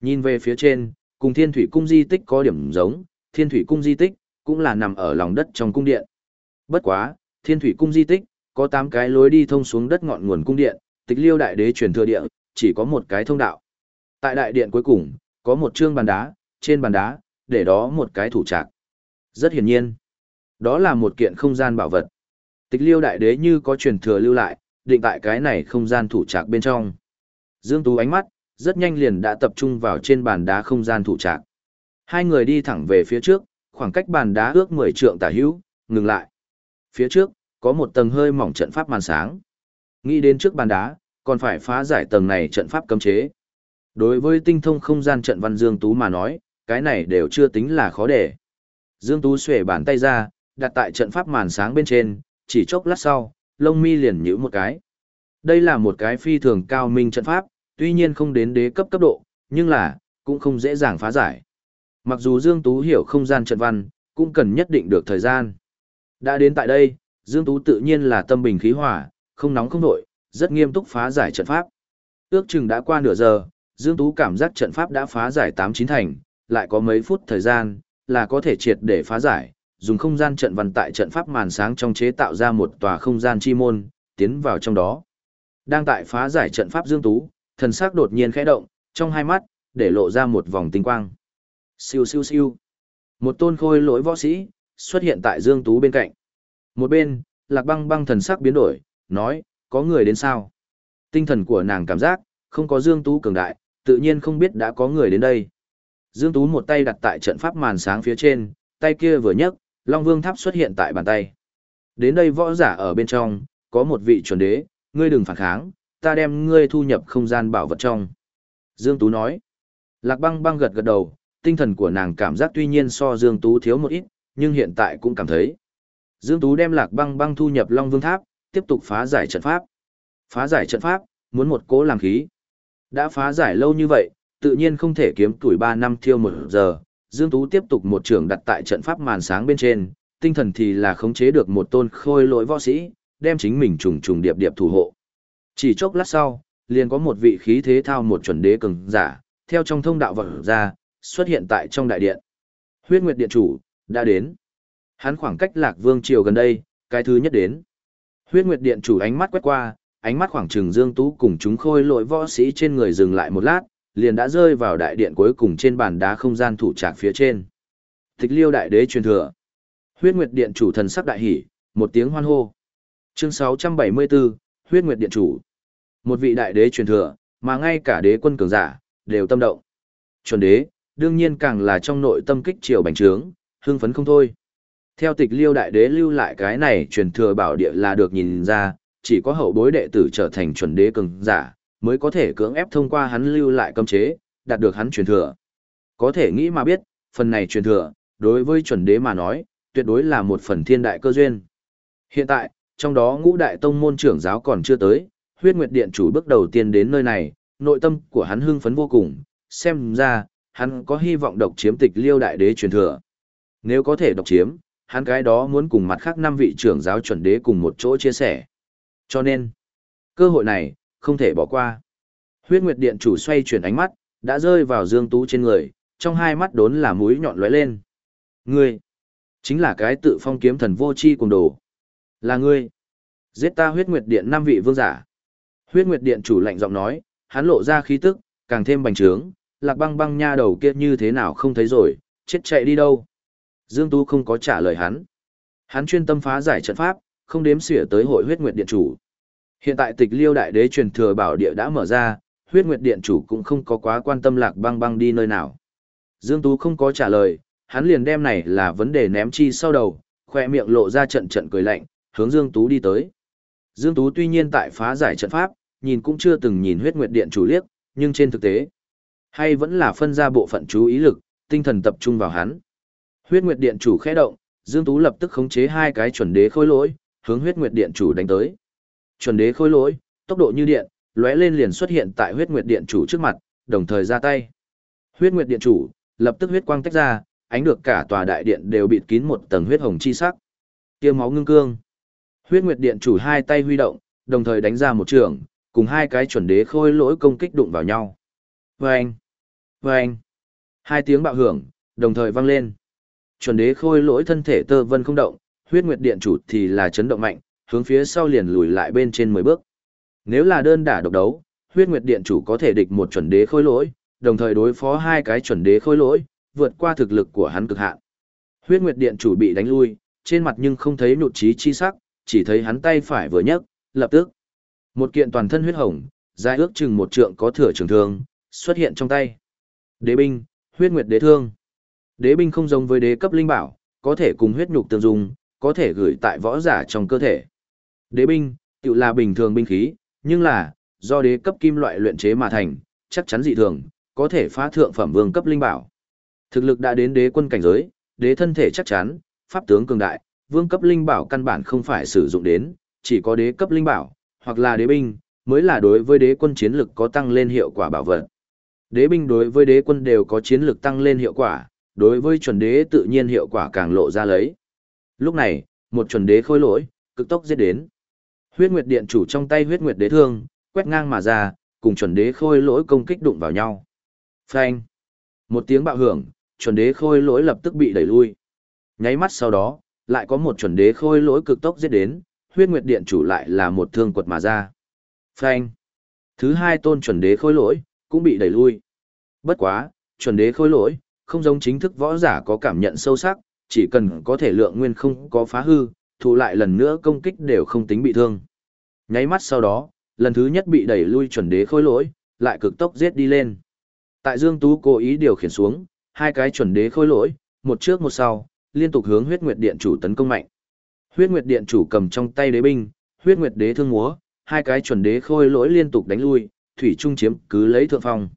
Nhìn về phía trên, cùng thiên thủy cung di tích có điểm giống, thiên thủy cung di tích, cũng là nằm ở lòng đất trong cung điện. Bất quá, thiên thủy cung di tích, có 8 cái lối đi thông xuống đất ngọn nguồn cung điện, tịch liêu đại đế truyền thừa địa, chỉ có một cái thông đạo. Tại đại điện cuối cùng, có một trương bàn đá, trên bàn đá, để đó một cái thủ trạc. Rất hiển nhiên, đó là một kiện không gian bảo vật. Tịch liêu đại đế như có truyền thừa lưu lại, định tại cái này không gian thủ trạc bên trong. Dương Tú ánh mắt, rất nhanh liền đã tập trung vào trên bàn đá không gian thủ trạc. Hai người đi thẳng về phía trước, khoảng cách bàn đá ước 10 trượng tả hữu, ngừng lại. Phía trước, có một tầng hơi mỏng trận pháp màn sáng. Nghĩ đến trước bàn đá, còn phải phá giải tầng này trận pháp cấm chế. Đối với tinh thông không gian trận văn Dương Tú mà nói, cái này đều chưa tính là khó để. Dương Tú xuể bàn tay ra, đặt tại trận pháp màn sáng bên trên, chỉ chốc lát sau, lông mi liền nhíu một cái. Đây là một cái phi thường cao minh trận pháp, tuy nhiên không đến đế cấp cấp độ, nhưng là, cũng không dễ dàng phá giải. Mặc dù Dương Tú hiểu không gian trận văn, cũng cần nhất định được thời gian. Đã đến tại đây, Dương Tú tự nhiên là tâm bình khí hòa, không nóng không nổi, rất nghiêm túc phá giải trận pháp. Ước chừng đã qua nửa giờ, Dương Tú cảm giác trận pháp đã phá giải 8-9 thành, lại có mấy phút thời gian, là có thể triệt để phá giải, dùng không gian trận văn tại trận pháp màn sáng trong chế tạo ra một tòa không gian chi môn, tiến vào trong đó. Đang tại phá giải trận pháp Dương Tú, thần sắc đột nhiên khẽ động, trong hai mắt, để lộ ra một vòng tinh quang. Siêu siêu siêu. Một tôn khôi lỗi võ sĩ, xuất hiện tại Dương Tú bên cạnh. Một bên, lạc băng băng thần sắc biến đổi, nói, có người đến sao? Tinh thần của nàng cảm giác, không có Dương Tú cường đại, tự nhiên không biết đã có người đến đây. Dương Tú một tay đặt tại trận pháp màn sáng phía trên, tay kia vừa nhấc, Long Vương Tháp xuất hiện tại bàn tay. Đến đây võ giả ở bên trong, có một vị chuẩn đế, ngươi đừng phản kháng, ta đem ngươi thu nhập không gian bảo vật trong. Dương Tú nói. Lạc băng băng gật gật đầu, tinh thần của nàng cảm giác tuy nhiên so Dương Tú thiếu một ít, nhưng hiện tại cũng cảm thấy. Dương Tú đem lạc băng băng thu nhập Long Vương Tháp, tiếp tục phá giải trận pháp. Phá giải trận pháp, muốn một cố làm khí. Đã phá giải lâu như vậy, tự nhiên không thể kiếm tuổi 3 năm thiêu một giờ. Dương Tú tiếp tục một trường đặt tại trận pháp màn sáng bên trên, tinh thần thì là khống chế được một tôn khôi lỗi võ sĩ, đem chính mình trùng trùng điệp điệp thủ hộ. Chỉ chốc lát sau, liền có một vị khí thế thao một chuẩn đế cường giả, theo trong thông đạo vật ra, xuất hiện tại trong đại điện. Huyết Nguyệt Điện Chủ, đã đến. Hắn khoảng cách Lạc Vương Triều gần đây, cái thứ nhất đến. Huyết Nguyệt Điện Chủ ánh mắt quét qua, ánh mắt khoảng trừng Dương Tú cùng chúng khôi lội võ sĩ trên người dừng lại một lát, liền đã rơi vào đại điện cuối cùng trên bàn đá không gian thủ trạc phía trên. Tịch liêu đại đế truyền thừa. Huyết Nguyệt Điện Chủ thần sắc đại hỉ, một tiếng hoan hô. Chương 674, Huyết Nguyệt Điện Chủ. Một vị đại đế truyền thừa, mà ngay cả đế quân cường giả, đều tâm động. Chuẩn đế, đương nhiên càng là trong nội tâm kích triều bành trướng, hưng phấn không thôi. Theo tịch liêu đại đế lưu lại cái này truyền thừa bảo địa là được nhìn ra, chỉ có hậu bối đệ tử trở thành chuẩn đế cường giả, mới có thể cưỡng ép thông qua hắn lưu lại cấm chế, đạt được hắn truyền thừa. Có thể nghĩ mà biết, phần này truyền thừa, đối với chuẩn đế mà nói, tuyệt đối là một phần thiên đại cơ duyên. Hiện tại, trong đó ngũ đại tông môn trưởng giáo còn chưa tới, huyết nguyệt điện chủ bước đầu tiên đến nơi này, nội tâm của hắn hưng phấn vô cùng, xem ra, hắn có hy vọng độc chiếm tịch liêu đại đế truyền thừa. Nếu có thể độc chiếm, hắn cái đó muốn cùng mặt khác năm vị trưởng giáo chuẩn đế cùng một chỗ chia sẻ. Cho nên, cơ hội này, không thể bỏ qua. Huyết Nguyệt Điện chủ xoay chuyển ánh mắt, đã rơi vào Dương Tú trên người, trong hai mắt đốn là mũi nhọn lóe lên. Ngươi, chính là cái tự phong kiếm thần vô chi cùng đồ. Là ngươi. Giết ta Huyết Nguyệt Điện năm vị vương giả. Huyết Nguyệt Điện chủ lạnh giọng nói, hắn lộ ra khí tức, càng thêm bành trướng, lạc băng băng nha đầu kia như thế nào không thấy rồi, chết chạy đi đâu. Dương Tú không có trả lời hắn. Hắn chuyên tâm phá giải trận pháp, không đếm xỉa tới hội huyết nguyệt điện chủ. Hiện tại tịch liêu đại đế truyền thừa bảo địa đã mở ra, huyết nguyệt điện chủ cũng không có quá quan tâm lạc băng băng đi nơi nào. Dương Tú không có trả lời, hắn liền đem này là vấn đề ném chi sau đầu, khoe miệng lộ ra trận trận cười lạnh, hướng Dương Tú đi tới. Dương Tú tuy nhiên tại phá giải trận pháp, nhìn cũng chưa từng nhìn huyết nguyệt điện chủ liếc, nhưng trên thực tế, hay vẫn là phân ra bộ phận chú ý lực, tinh thần tập trung vào hắn. Huyết nguyệt điện chủ khẽ động, Dương Tú lập tức khống chế hai cái chuẩn đế khôi lỗi, hướng huyết nguyệt điện chủ đánh tới. Chuẩn đế khôi lỗi, tốc độ như điện, lóe lên liền xuất hiện tại huyết nguyệt điện chủ trước mặt, đồng thời ra tay. Huyết nguyệt điện chủ, lập tức huyết quang tách ra, ánh được cả tòa đại điện đều bịt kín một tầng huyết hồng chi sắc. Kia máu ngưng cương. Huyết nguyệt điện chủ hai tay huy động, đồng thời đánh ra một trường, cùng hai cái chuẩn đế khôi lỗi công kích đụng vào nhau. Vâng! Vâng! Hai tiếng bạo hưởng, đồng thời vang lên. Chuẩn đế khôi lỗi thân thể tơ vân không động, huyết nguyệt điện chủ thì là chấn động mạnh, hướng phía sau liền lùi lại bên trên 10 bước. Nếu là đơn đả độc đấu, huyết nguyệt điện chủ có thể địch một chuẩn đế khôi lỗi, đồng thời đối phó hai cái chuẩn đế khôi lỗi, vượt qua thực lực của hắn cực hạn. Huyết nguyệt điện chủ bị đánh lui, trên mặt nhưng không thấy nhụt chí chi sắc, chỉ thấy hắn tay phải vừa nhấc, lập tức một kiện toàn thân huyết hồng, dài ước chừng một trượng có thừa trường thương, xuất hiện trong tay. Đế binh, huyết nguyệt đế thương. Đế binh không giống với đế cấp linh bảo, có thể cùng huyết nhục tương dung, có thể gửi tại võ giả trong cơ thể. Đế binh, tự là bình thường binh khí, nhưng là, do đế cấp kim loại luyện chế mà thành, chắc chắn dị thường, có thể phá thượng phẩm vương cấp linh bảo. Thực lực đã đến đế quân cảnh giới, đế thân thể chắc chắn, pháp tướng cường đại, vương cấp linh bảo căn bản không phải sử dụng đến, chỉ có đế cấp linh bảo, hoặc là đế binh, mới là đối với đế quân chiến lực có tăng lên hiệu quả bảo vật. Đế binh đối với đế quân đều có chiến lực tăng lên hiệu quả, đối với chuẩn đế tự nhiên hiệu quả càng lộ ra lấy. Lúc này, một chuẩn đế khôi lỗi, cực tốc giết đến. Huyết Nguyệt Điện chủ trong tay Huyết Nguyệt Đế thương, quét ngang mà ra, cùng chuẩn đế khôi lỗi công kích đụng vào nhau. Phanh! Một tiếng bạo hưởng, chuẩn đế khôi lỗi lập tức bị đẩy lui. Nháy mắt sau đó, lại có một chuẩn đế khôi lỗi cực tốc giết đến, Huyết Nguyệt Điện chủ lại là một thương quật mà ra. Phanh! Thứ hai tôn chuẩn đế khôi lỗi, cũng bị đẩy lui. Bất quá, chuẩn đế khôi lỗi, không giống chính thức võ giả có cảm nhận sâu sắc, chỉ cần có thể lượng nguyên không có phá hư, thủ lại lần nữa công kích đều không tính bị thương. Nháy mắt sau đó, lần thứ nhất bị đẩy lui chuẩn đế khôi lỗi, lại cực tốc giết đi lên. Tại Dương Tú cố ý điều khiển xuống, hai cái chuẩn đế khôi lỗi, một trước một sau, liên tục hướng huyết nguyệt điện chủ tấn công mạnh. Huyết nguyệt điện chủ cầm trong tay đế binh, huyết nguyệt đế thương múa, hai cái chuẩn đế khôi lỗi liên tục đánh lui, thủy trung chiếm cứ lấy thượng phong.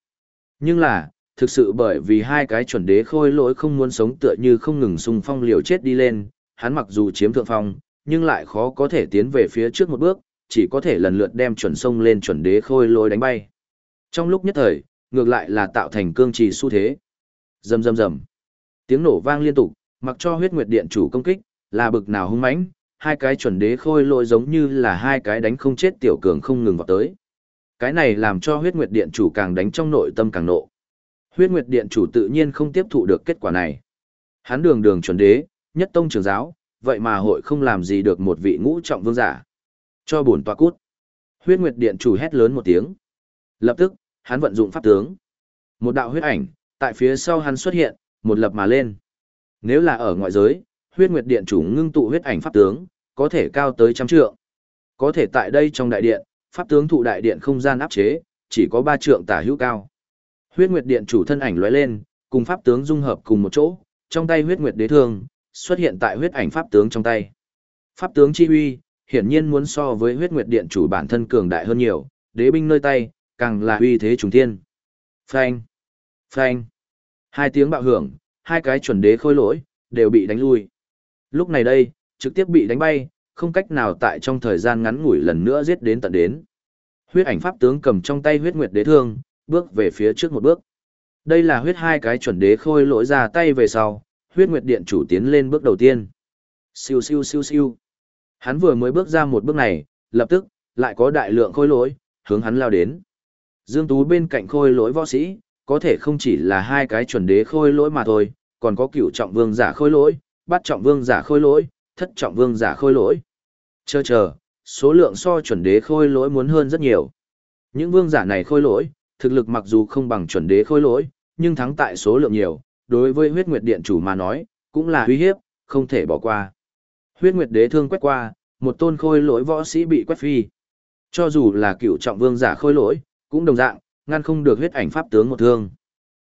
Nhưng là, thực sự bởi vì hai cái chuẩn đế khôi lỗi không muốn sống tựa như không ngừng xung phong liều chết đi lên, hắn mặc dù chiếm thượng phong, nhưng lại khó có thể tiến về phía trước một bước, chỉ có thể lần lượt đem chuẩn sông lên chuẩn đế khôi lỗi đánh bay. Trong lúc nhất thời, ngược lại là tạo thành cương trì xu thế. Rầm rầm rầm. Tiếng nổ vang liên tục, mặc cho huyết nguyệt điện chủ công kích, là bực nào hung mãnh, hai cái chuẩn đế khôi lỗi giống như là hai cái đánh không chết tiểu cường không ngừng vào tới. Cái này làm cho huyết nguyệt điện chủ càng đánh trong nội tâm càng nộ. Huyết nguyệt điện chủ tự nhiên không tiếp thụ được kết quả này. Hắn đường đường chuẩn đế, nhất tông Trưởng giáo, vậy mà hội không làm gì được một vị ngũ trọng vương giả. Cho bổn tọa cút. Huyết nguyệt điện chủ hét lớn một tiếng. Lập tức, hắn vận dụng pháp tướng. Một đạo huyết ảnh, tại phía sau hắn xuất hiện, một lập mà lên. Nếu là ở ngoại giới, huyết nguyệt điện chủ ngưng tụ huyết ảnh pháp tướng, có thể cao tới trăm trượng. Có thể tại đây trong đại điện, pháp tướng thụ đại điện không gian áp chế, chỉ có ba trượng tả hữu cao. Huyết nguyệt điện chủ thân ảnh lóe lên, cùng pháp tướng dung hợp cùng một chỗ, trong tay huyết nguyệt đế thương, xuất hiện tại huyết ảnh pháp tướng trong tay. Pháp tướng chi uy, hiển nhiên muốn so với huyết nguyệt điện chủ bản thân cường đại hơn nhiều, đế binh nơi tay, càng là uy thế trùng thiên. Phanh! Phanh! Hai tiếng bạo hưởng, hai cái chuẩn đế khôi lỗi, đều bị đánh lui. Lúc này đây, trực tiếp bị đánh bay, không cách nào tại trong thời gian ngắn ngủi lần nữa giết đến tận đến. Huyết ảnh pháp tướng cầm trong tay huyết nguyệt đế thương, bước về phía trước một bước. Đây là huyết hai cái chuẩn đế khôi lỗi ra tay về sau, huyết nguyệt điện chủ tiến lên bước đầu tiên. Siêu siêu siêu siêu. Hắn vừa mới bước ra một bước này, lập tức, lại có đại lượng khôi lỗi, hướng hắn lao đến. Dương Tú bên cạnh khôi lỗi võ sĩ, có thể không chỉ là hai cái chuẩn đế khôi lỗi mà thôi, còn có cửu trọng vương giả khôi lỗi, bắt trọng vương giả khôi lỗi, thất trọng vương giả khôi lỗi. Chờ chờ, số lượng so chuẩn đế khôi lỗi muốn hơn rất nhiều. Những vương giả này khôi lỗi, thực lực mặc dù không bằng chuẩn đế khôi lỗi, nhưng thắng tại số lượng nhiều, đối với huyết nguyệt điện chủ mà nói, cũng là uy hiếp, không thể bỏ qua. Huyết nguyệt đế thương quét qua, một tôn khôi lỗi võ sĩ bị quét phi. Cho dù là cựu trọng vương giả khôi lỗi, cũng đồng dạng, ngăn không được huyết ảnh pháp tướng một thương.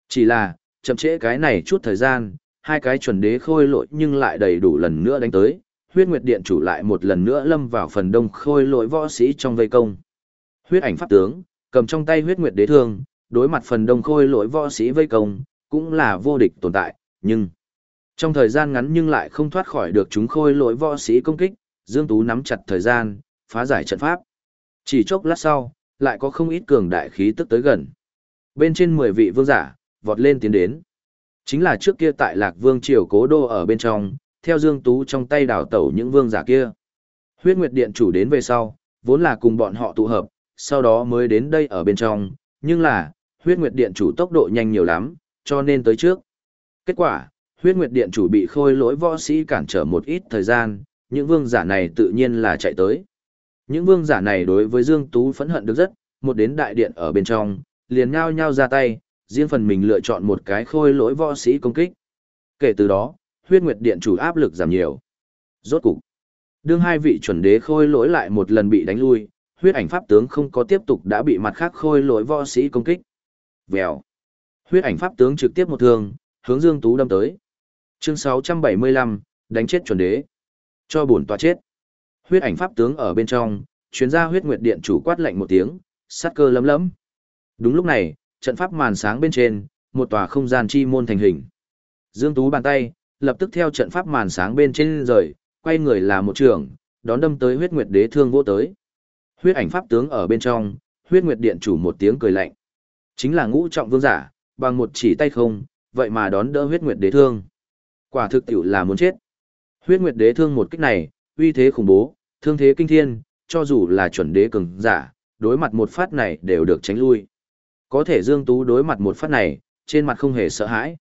Chỉ là, chậm trễ cái này chút thời gian, hai cái chuẩn đế khôi lỗi nhưng lại đầy đủ lần nữa đánh tới, huyết nguyệt điện chủ lại một lần nữa lâm vào phần đông khôi lỗi võ sĩ trong vây công. Huyết ảnh pháp tướng, cầm trong tay huyết nguyệt đế thương, đối mặt phần đông khôi lỗi võ sĩ vây công, cũng là vô địch tồn tại, nhưng trong thời gian ngắn nhưng lại không thoát khỏi được chúng khôi lỗi võ sĩ công kích, Dương Tú nắm chặt thời gian, phá giải trận pháp. Chỉ chốc lát sau, lại có không ít cường đại khí tức tới gần. Bên trên 10 vị vương giả, vọt lên tiến đến. Chính là trước kia tại Lạc Vương triều cố đô ở bên trong, theo Dương Tú trong tay đảo tẩu những vương giả kia. Huyết Nguyệt Điện chủ đến về sau, vốn là cùng bọn họ tụ hợp, sau đó mới đến đây ở bên trong, nhưng là, Huyết Nguyệt Điện chủ tốc độ nhanh nhiều lắm, cho nên tới trước. Kết quả, Huyết Nguyệt Điện chủ bị khôi lỗi võ sĩ cản trở một ít thời gian, những vương giả này tự nhiên là chạy tới. Những vương giả này đối với Dương Tú phẫn hận được rất, một đến đại điện ở bên trong, liền nhao nhao ra tay, riêng phần mình lựa chọn một cái khôi lỗi võ sĩ công kích. Kể từ đó, huyết nguyệt điện chủ áp lực giảm nhiều. Rốt cục, đương hai vị chuẩn đế khôi lỗi lại một lần bị đánh lui, huyết ảnh pháp tướng không có tiếp tục đã bị mặt khác khôi lỗi võ sĩ công kích. Vèo. Huyết ảnh pháp tướng trực tiếp một thương, hướng Dương Tú đâm tới. Chương 675, đánh chết chuẩn đế. Cho bổn tòa chết. Huyết ảnh pháp tướng ở bên trong, chuyến ra huyết nguyệt điện chủ quát lạnh một tiếng, sát cơ lấm lấm. Đúng lúc này, trận pháp màn sáng bên trên, một tòa không gian chi môn thành hình. Dương Tú bàn tay, lập tức theo trận pháp màn sáng bên trên rời, quay người là một trường, đón đâm tới huyết nguyệt đế thương vô tới. Huyết ảnh pháp tướng ở bên trong, huyết nguyệt điện chủ một tiếng cười lạnh. Chính là ngũ trọng vương giả, bằng một chỉ tay không, vậy mà đón đỡ huyết nguyệt đế thương. Quả thực tiểu là muốn chết. Huyết nguyệt đế thương một kích này, uy thế khủng bố, thương thế kinh thiên, cho dù là chuẩn đế cường giả, đối mặt một phát này đều được tránh lui. Có thể Dương Tú đối mặt một phát này, trên mặt không hề sợ hãi.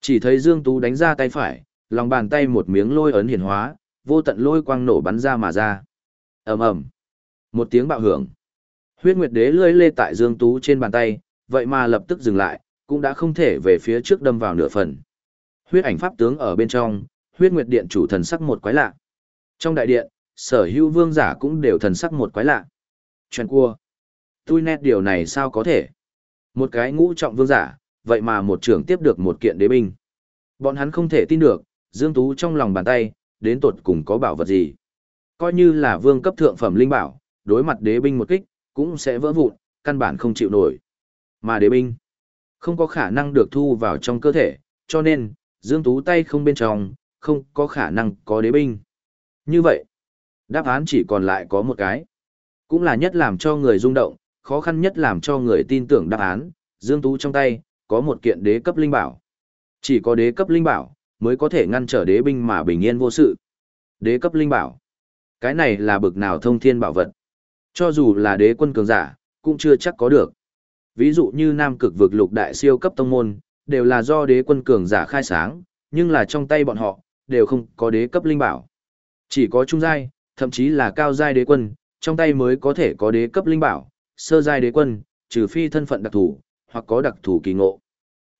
Chỉ thấy Dương Tú đánh ra tay phải, lòng bàn tay một miếng lôi ấn hiển hóa, vô tận lôi quang nổ bắn ra mà ra. ầm ầm một tiếng bạo hưởng. Huyết Nguyệt Đế lơi lê tại Dương Tú trên bàn tay, vậy mà lập tức dừng lại, cũng đã không thể về phía trước đâm vào nửa phần. Huyết ảnh pháp tướng ở bên trong, Huyết Nguyệt Điện chủ thần sắc một quái lạ. Trong đại điện, sở hữu vương giả cũng đều thần sắc một quái lạ. Chuyện cua. Tôi nét điều này sao có thể? Một cái ngũ trọng vương giả, vậy mà một trưởng tiếp được một kiện đế binh. Bọn hắn không thể tin được, Dương Tú trong lòng bàn tay, đến tột cùng có bảo vật gì. Coi như là vương cấp thượng phẩm linh bảo, đối mặt đế binh một kích, cũng sẽ vỡ vụn, căn bản không chịu nổi. Mà đế binh, không có khả năng được thu vào trong cơ thể, cho nên, Dương Tú tay không bên trong, không có khả năng có đế binh. Như vậy, đáp án chỉ còn lại có một cái. Cũng là nhất làm cho người rung động, khó khăn nhất làm cho người tin tưởng đáp án, Dương Tú trong tay, có một kiện đế cấp linh bảo. Chỉ có đế cấp linh bảo, mới có thể ngăn trở đế binh mà bình yên vô sự. Đế cấp linh bảo. Cái này là bực nào thông thiên bảo vật. Cho dù là đế quân cường giả, cũng chưa chắc có được. Ví dụ như Nam Cực vực lục đại siêu cấp tông môn, đều là do đế quân cường giả khai sáng, nhưng là trong tay bọn họ, đều không có đế cấp linh bảo. Chỉ có trung giai, thậm chí là cao giai đế quân, trong tay mới có thể có đế cấp linh bảo, sơ giai đế quân, trừ phi thân phận đặc thù, hoặc có đặc thù kỳ ngộ.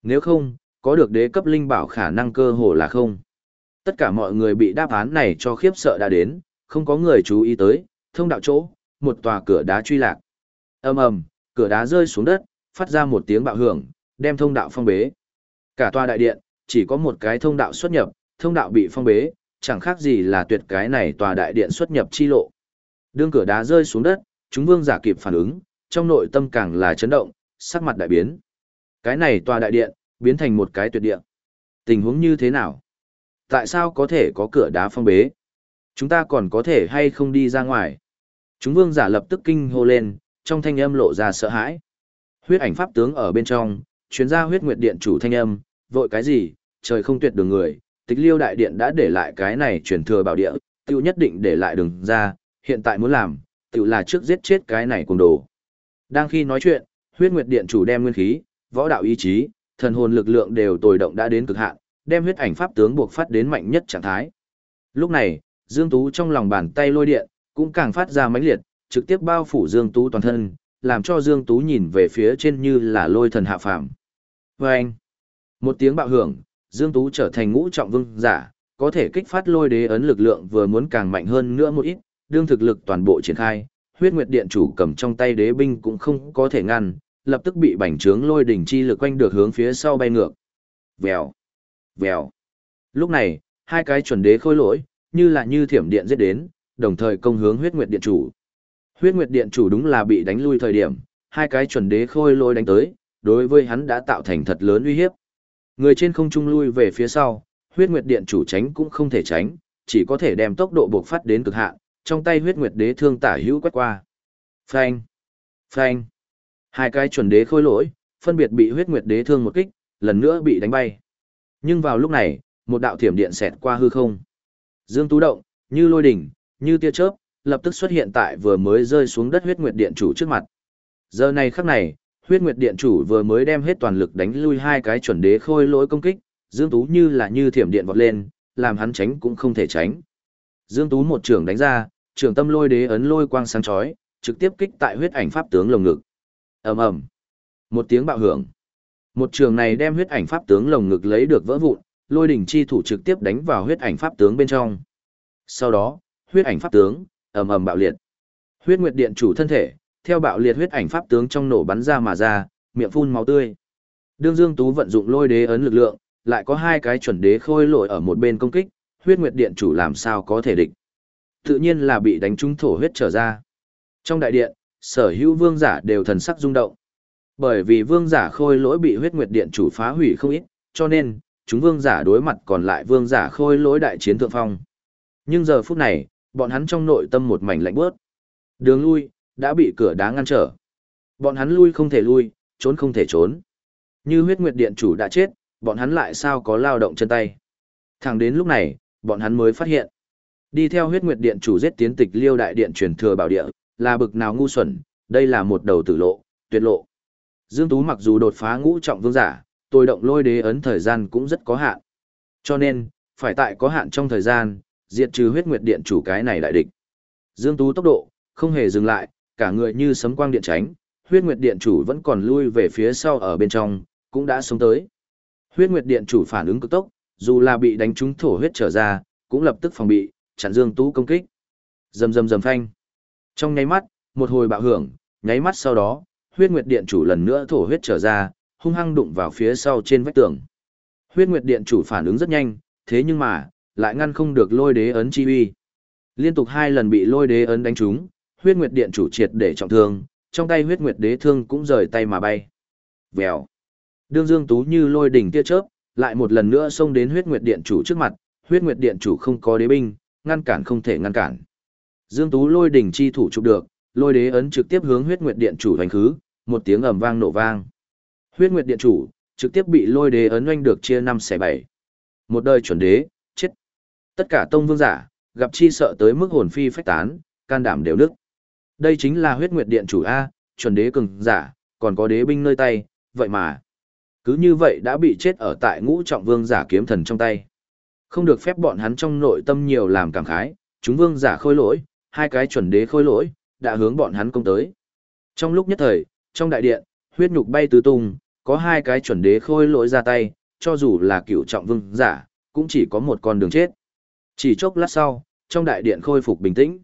Nếu không, có được đế cấp linh bảo khả năng cơ hồ là không. Tất cả mọi người bị đáp án này cho khiếp sợ đã đến, không có người chú ý tới, thông đạo chỗ, một tòa cửa đá truy lạc. ầm ầm, cửa đá rơi xuống đất, phát ra một tiếng bạo hưởng, đem thông đạo phong bế. Cả tòa đại điện, chỉ có một cái thông đạo xuất nhập, thông đạo bị phong bế, chẳng khác gì là tuyệt cái này tòa đại điện xuất nhập chi lộ. Đương cửa đá rơi xuống đất, chúng vương giả kịp phản ứng, trong nội tâm càng là chấn động, sắc mặt đại biến. Cái này tòa đại điện, biến thành một cái tuyệt địa. Tình huống như thế nào? Tại sao có thể có cửa đá phong bế? Chúng ta còn có thể hay không đi ra ngoài? Chúng vương giả lập tức kinh hô lên, trong thanh âm lộ ra sợ hãi. Huyết ảnh pháp tướng ở bên trong, chuyến ra huyết nguyệt điện chủ thanh âm, vội cái gì, trời không tuyệt đường người, tịch liêu đại điện đã để lại cái này truyền thừa bảo địa, tiêu nhất định để lại đường ra, hiện tại muốn làm, tiêu là trước giết chết cái này cùng đồ. Đang khi nói chuyện, huyết nguyệt điện chủ đem nguyên khí, võ đạo ý chí, thần hồn lực lượng đều tồi động đã đến cực hạn, đem huyết ảnh pháp tướng buộc phát đến mạnh nhất trạng thái. Lúc này, Dương Tú trong lòng bàn tay lôi điện, cũng càng phát ra mãnh liệt, trực tiếp bao phủ Dương Tú toàn thân, làm cho Dương Tú nhìn về phía trên như là lôi thần hạ phàm. Và anh, một tiếng bạo hưởng, Dương Tú trở thành ngũ trọng vương giả, có thể kích phát lôi đế ấn lực lượng vừa muốn càng mạnh hơn nữa một ít, đương thực lực toàn bộ triển khai, huyết nguyệt điện chủ cầm trong tay đế binh cũng không có thể ngăn, lập tức bị bành trướng lôi đỉnh chi lực quanh được hướng phía sau bay ngược. Vèo, vèo. Lúc này, hai cái chuẩn đế khôi lỗi, như là như thiểm điện giết đến, đồng thời công hướng huyết nguyệt điện chủ. Huyết nguyệt điện chủ đúng là bị đánh lui thời điểm, hai cái chuẩn đế khôi lôi đánh tới, đối với hắn đã tạo thành thật lớn uy hiếp. Người trên không trung lui về phía sau, huyết nguyệt điện chủ tránh cũng không thể tránh, chỉ có thể đem tốc độ bộc phát đến cực hạn, trong tay huyết nguyệt đế thương tả hữu quét qua. Phanh! Phanh! Hai cái chuẩn đế khôi lỗi, phân biệt bị huyết nguyệt đế thương một kích, lần nữa bị đánh bay. Nhưng vào lúc này, một đạo thiểm điện xẹt qua hư không. Dương Tú động, như lôi đỉnh, như tia chớp, lập tức xuất hiện tại vừa mới rơi xuống đất huyết nguyệt điện chủ trước mặt. Giờ này khắc này, huyết nguyệt điện chủ vừa mới đem hết toàn lực đánh lui hai cái chuẩn đế khôi lỗi công kích, Dương Tú như là như thiểm điện vọt lên, làm hắn tránh cũng không thể tránh. Dương Tú một trường đánh ra, trường tâm lôi đế ấn lôi quang sáng chói, trực tiếp kích tại huyết ảnh pháp tướng lồng ngực ầm ầm một tiếng bạo hưởng một trường này đem huyết ảnh pháp tướng lồng ngực lấy được vỡ vụn lôi đỉnh chi thủ trực tiếp đánh vào huyết ảnh pháp tướng bên trong sau đó huyết ảnh pháp tướng ầm ầm bạo liệt huyết nguyệt điện chủ thân thể theo bạo liệt huyết ảnh pháp tướng trong nổ bắn ra mà ra miệng phun máu tươi đương dương tú vận dụng lôi đế ấn lực lượng lại có hai cái chuẩn đế khôi lội ở một bên công kích huyết nguyệt điện chủ làm sao có thể địch tự nhiên là bị đánh trúng thổ huyết trở ra trong đại điện sở hữu vương giả đều thần sắc rung động. Bởi vì vương giả khôi lỗi bị huyết nguyệt điện chủ phá hủy không ít, cho nên, chúng vương giả đối mặt còn lại vương giả khôi lỗi đại chiến thượng phong. Nhưng giờ phút này, bọn hắn trong nội tâm một mảnh lạnh bớt. Đường lui, đã bị cửa đá ngăn trở. Bọn hắn lui không thể lui, trốn không thể trốn. Như huyết nguyệt điện chủ đã chết, bọn hắn lại sao có lao động chân tay. Thẳng đến lúc này, bọn hắn mới phát hiện. Đi theo huyết nguyệt điện chủ giết tiến tịch liêu đại điện truyền thừa bảo địa, là bực nào ngu xuẩn, đây là một đầu tử lộ, tuyệt lộ. Dương Tú mặc dù đột phá ngũ trọng vương giả, tôi động lôi đế ấn thời gian cũng rất có hạn. Cho nên, phải tại có hạn trong thời gian, diệt trừ huyết nguyệt điện chủ cái này đại địch. Dương Tú tốc độ, không hề dừng lại, cả người như sấm quang điện tránh, huyết nguyệt điện chủ vẫn còn lui về phía sau ở bên trong, cũng đã sống tới. Huyết nguyệt điện chủ phản ứng cực tốc, dù là bị đánh trúng thổ huyết trở ra, cũng lập tức phòng bị, chặn Dương Tú công kích. Rầm rầm rầm phanh. Trong nháy mắt, một hồi bạo hưởng, nháy mắt sau đó, huyết nguyệt điện chủ lần nữa thổ huyết trở ra, hung hăng đụng vào phía sau trên vách tường. Huyết nguyệt điện chủ phản ứng rất nhanh, thế nhưng mà, lại ngăn không được lôi đế ấn chi uy. Liên tục hai lần bị lôi đế ấn đánh trúng, huyết nguyệt điện chủ triệt để trọng thương, trong tay huyết nguyệt đế thương cũng rời tay mà bay. Vèo. Đương Dương Tú như lôi đỉnh tia chớp, lại một lần nữa xông đến huyết nguyệt điện chủ trước mặt, huyết nguyệt điện chủ không có đế binh, ngăn cản không thể ngăn cản. Dương Tú lôi đỉnh chi thủ chụp được, lôi đế ấn trực tiếp hướng huyết nguyệt điện chủ hành khứ, một tiếng ầm vang nổ vang. Huyết nguyệt điện chủ trực tiếp bị lôi đế ấn oanh được chia năm xẻ bảy. Một đời chuẩn đế. Tất cả tông vương giả, gặp chi sợ tới mức hồn phi phách tán, can đảm đều đức. Đây chính là huyết nguyệt điện chủ A, chuẩn đế cường giả, còn có đế binh nơi tay, vậy mà. Cứ như vậy đã bị chết ở tại ngũ trọng vương giả kiếm thần trong tay. Không được phép bọn hắn trong nội tâm nhiều làm cảm khái, chúng vương giả khôi lỗi, hai cái chuẩn đế khôi lỗi, đã hướng bọn hắn công tới. Trong lúc nhất thời, trong đại điện, huyết nhục bay tứ tung, có hai cái chuẩn đế khôi lỗi ra tay, cho dù là cựu trọng vương giả, cũng chỉ có một con đường chết. Chỉ chốc lát sau, trong đại điện khôi phục bình tĩnh.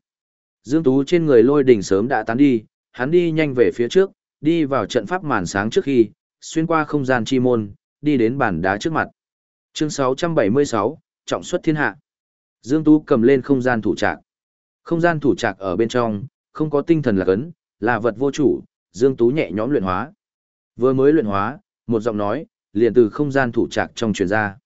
Dương Tú trên người lôi đỉnh sớm đã tán đi, hắn đi nhanh về phía trước, đi vào trận pháp màn sáng trước khi, xuyên qua không gian chi môn, đi đến bàn đá trước mặt. Chương 676, trọng xuất thiên hạ. Dương Tú cầm lên không gian thủ trạc. Không gian thủ trạc ở bên trong, không có tinh thần là cấn, là vật vô chủ, Dương Tú nhẹ nhõm luyện hóa. Vừa mới luyện hóa, một giọng nói, liền từ không gian thủ trạc trong truyền ra.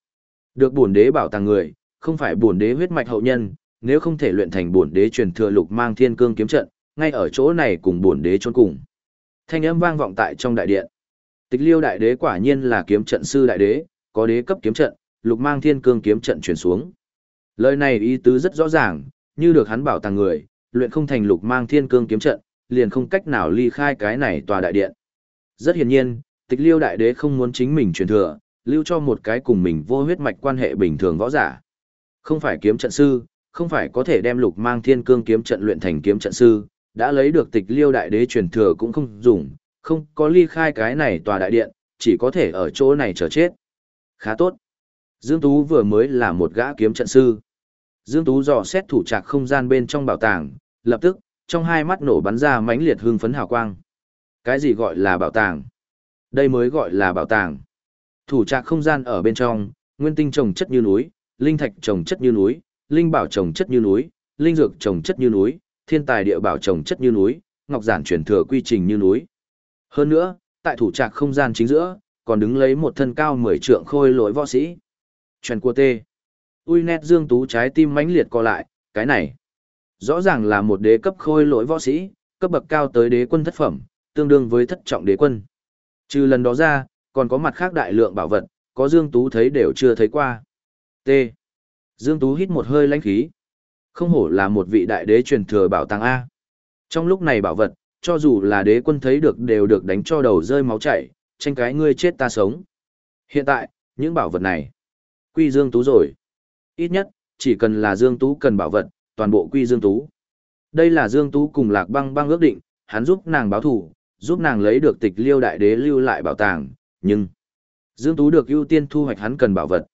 Được bổn đế bảo tàng người, không phải bổn đế huyết mạch hậu nhân, nếu không thể luyện thành bổn đế truyền thừa lục mang thiên cương kiếm trận, ngay ở chỗ này cùng bổn đế chôn cùng. Thanh âm vang vọng tại trong đại điện. Tịch Liêu đại đế quả nhiên là kiếm trận sư đại đế, có đế cấp kiếm trận, lục mang thiên cương kiếm trận truyền xuống. Lời này ý tứ rất rõ ràng, như được hắn bảo tàng người, luyện không thành lục mang thiên cương kiếm trận, liền không cách nào ly khai cái này tòa đại điện. Rất hiển nhiên, tịch liêu đại đế không muốn chính mình truyền thừa, lưu cho một cái cùng mình vô huyết mạch quan hệ bình thường võ giả. Không phải kiếm trận sư, không phải có thể đem lục mang thiên cương kiếm trận luyện thành kiếm trận sư, đã lấy được tịch liêu đại đế truyền thừa cũng không dùng, không có ly khai cái này tòa đại điện, chỉ có thể ở chỗ này chờ chết. Khá tốt. Dương Tú vừa mới là một gã kiếm trận sư. Dương Tú dò xét thủ trạc không gian bên trong bảo tàng, lập tức, trong hai mắt nổ bắn ra mãnh liệt hương phấn hào quang. Cái gì gọi là bảo tàng? Đây mới gọi là bảo tàng. Thủ trạc không gian ở bên trong, nguyên tinh trồng chất như núi, linh thạch trồng chất như núi, linh bảo trồng chất như núi, linh dược trồng chất như núi, thiên tài địa bảo trồng chất như núi, ngọc giản truyền thừa quy trình như núi. Hơn nữa, tại thủ trạc không gian chính giữa, còn đứng lấy một thân cao 10 trượng khôi lỗi võ sĩ. Truyền của tê. Ui nét dương tú trái tim mãnh liệt co lại, cái này. Rõ ràng là một đế cấp khôi lỗi võ sĩ, cấp bậc cao tới đế quân thất phẩm, tương đương với thất trọng đế quân. Trừ lần đó ra, còn có mặt khác đại lượng bảo vật, có Dương Tú thấy đều chưa thấy qua. T. Dương Tú hít một hơi lãnh khí. Không hổ là một vị đại đế truyền thừa bảo tàng A. Trong lúc này bảo vật, cho dù là đế quân thấy được đều được đánh cho đầu rơi máu chảy, tranh cái ngươi chết ta sống. Hiện tại, những bảo vật này, quy Dương Tú rồi. Ít nhất, chỉ cần là Dương Tú cần bảo vật, toàn bộ quy Dương Tú. Đây là Dương Tú cùng Lạc Băng Băng ước định, hắn giúp nàng báo thủ, giúp nàng lấy được tịch liêu đại đế lưu lại bảo tàng, nhưng Dương Tú được ưu tiên thu hoạch hắn cần bảo vật.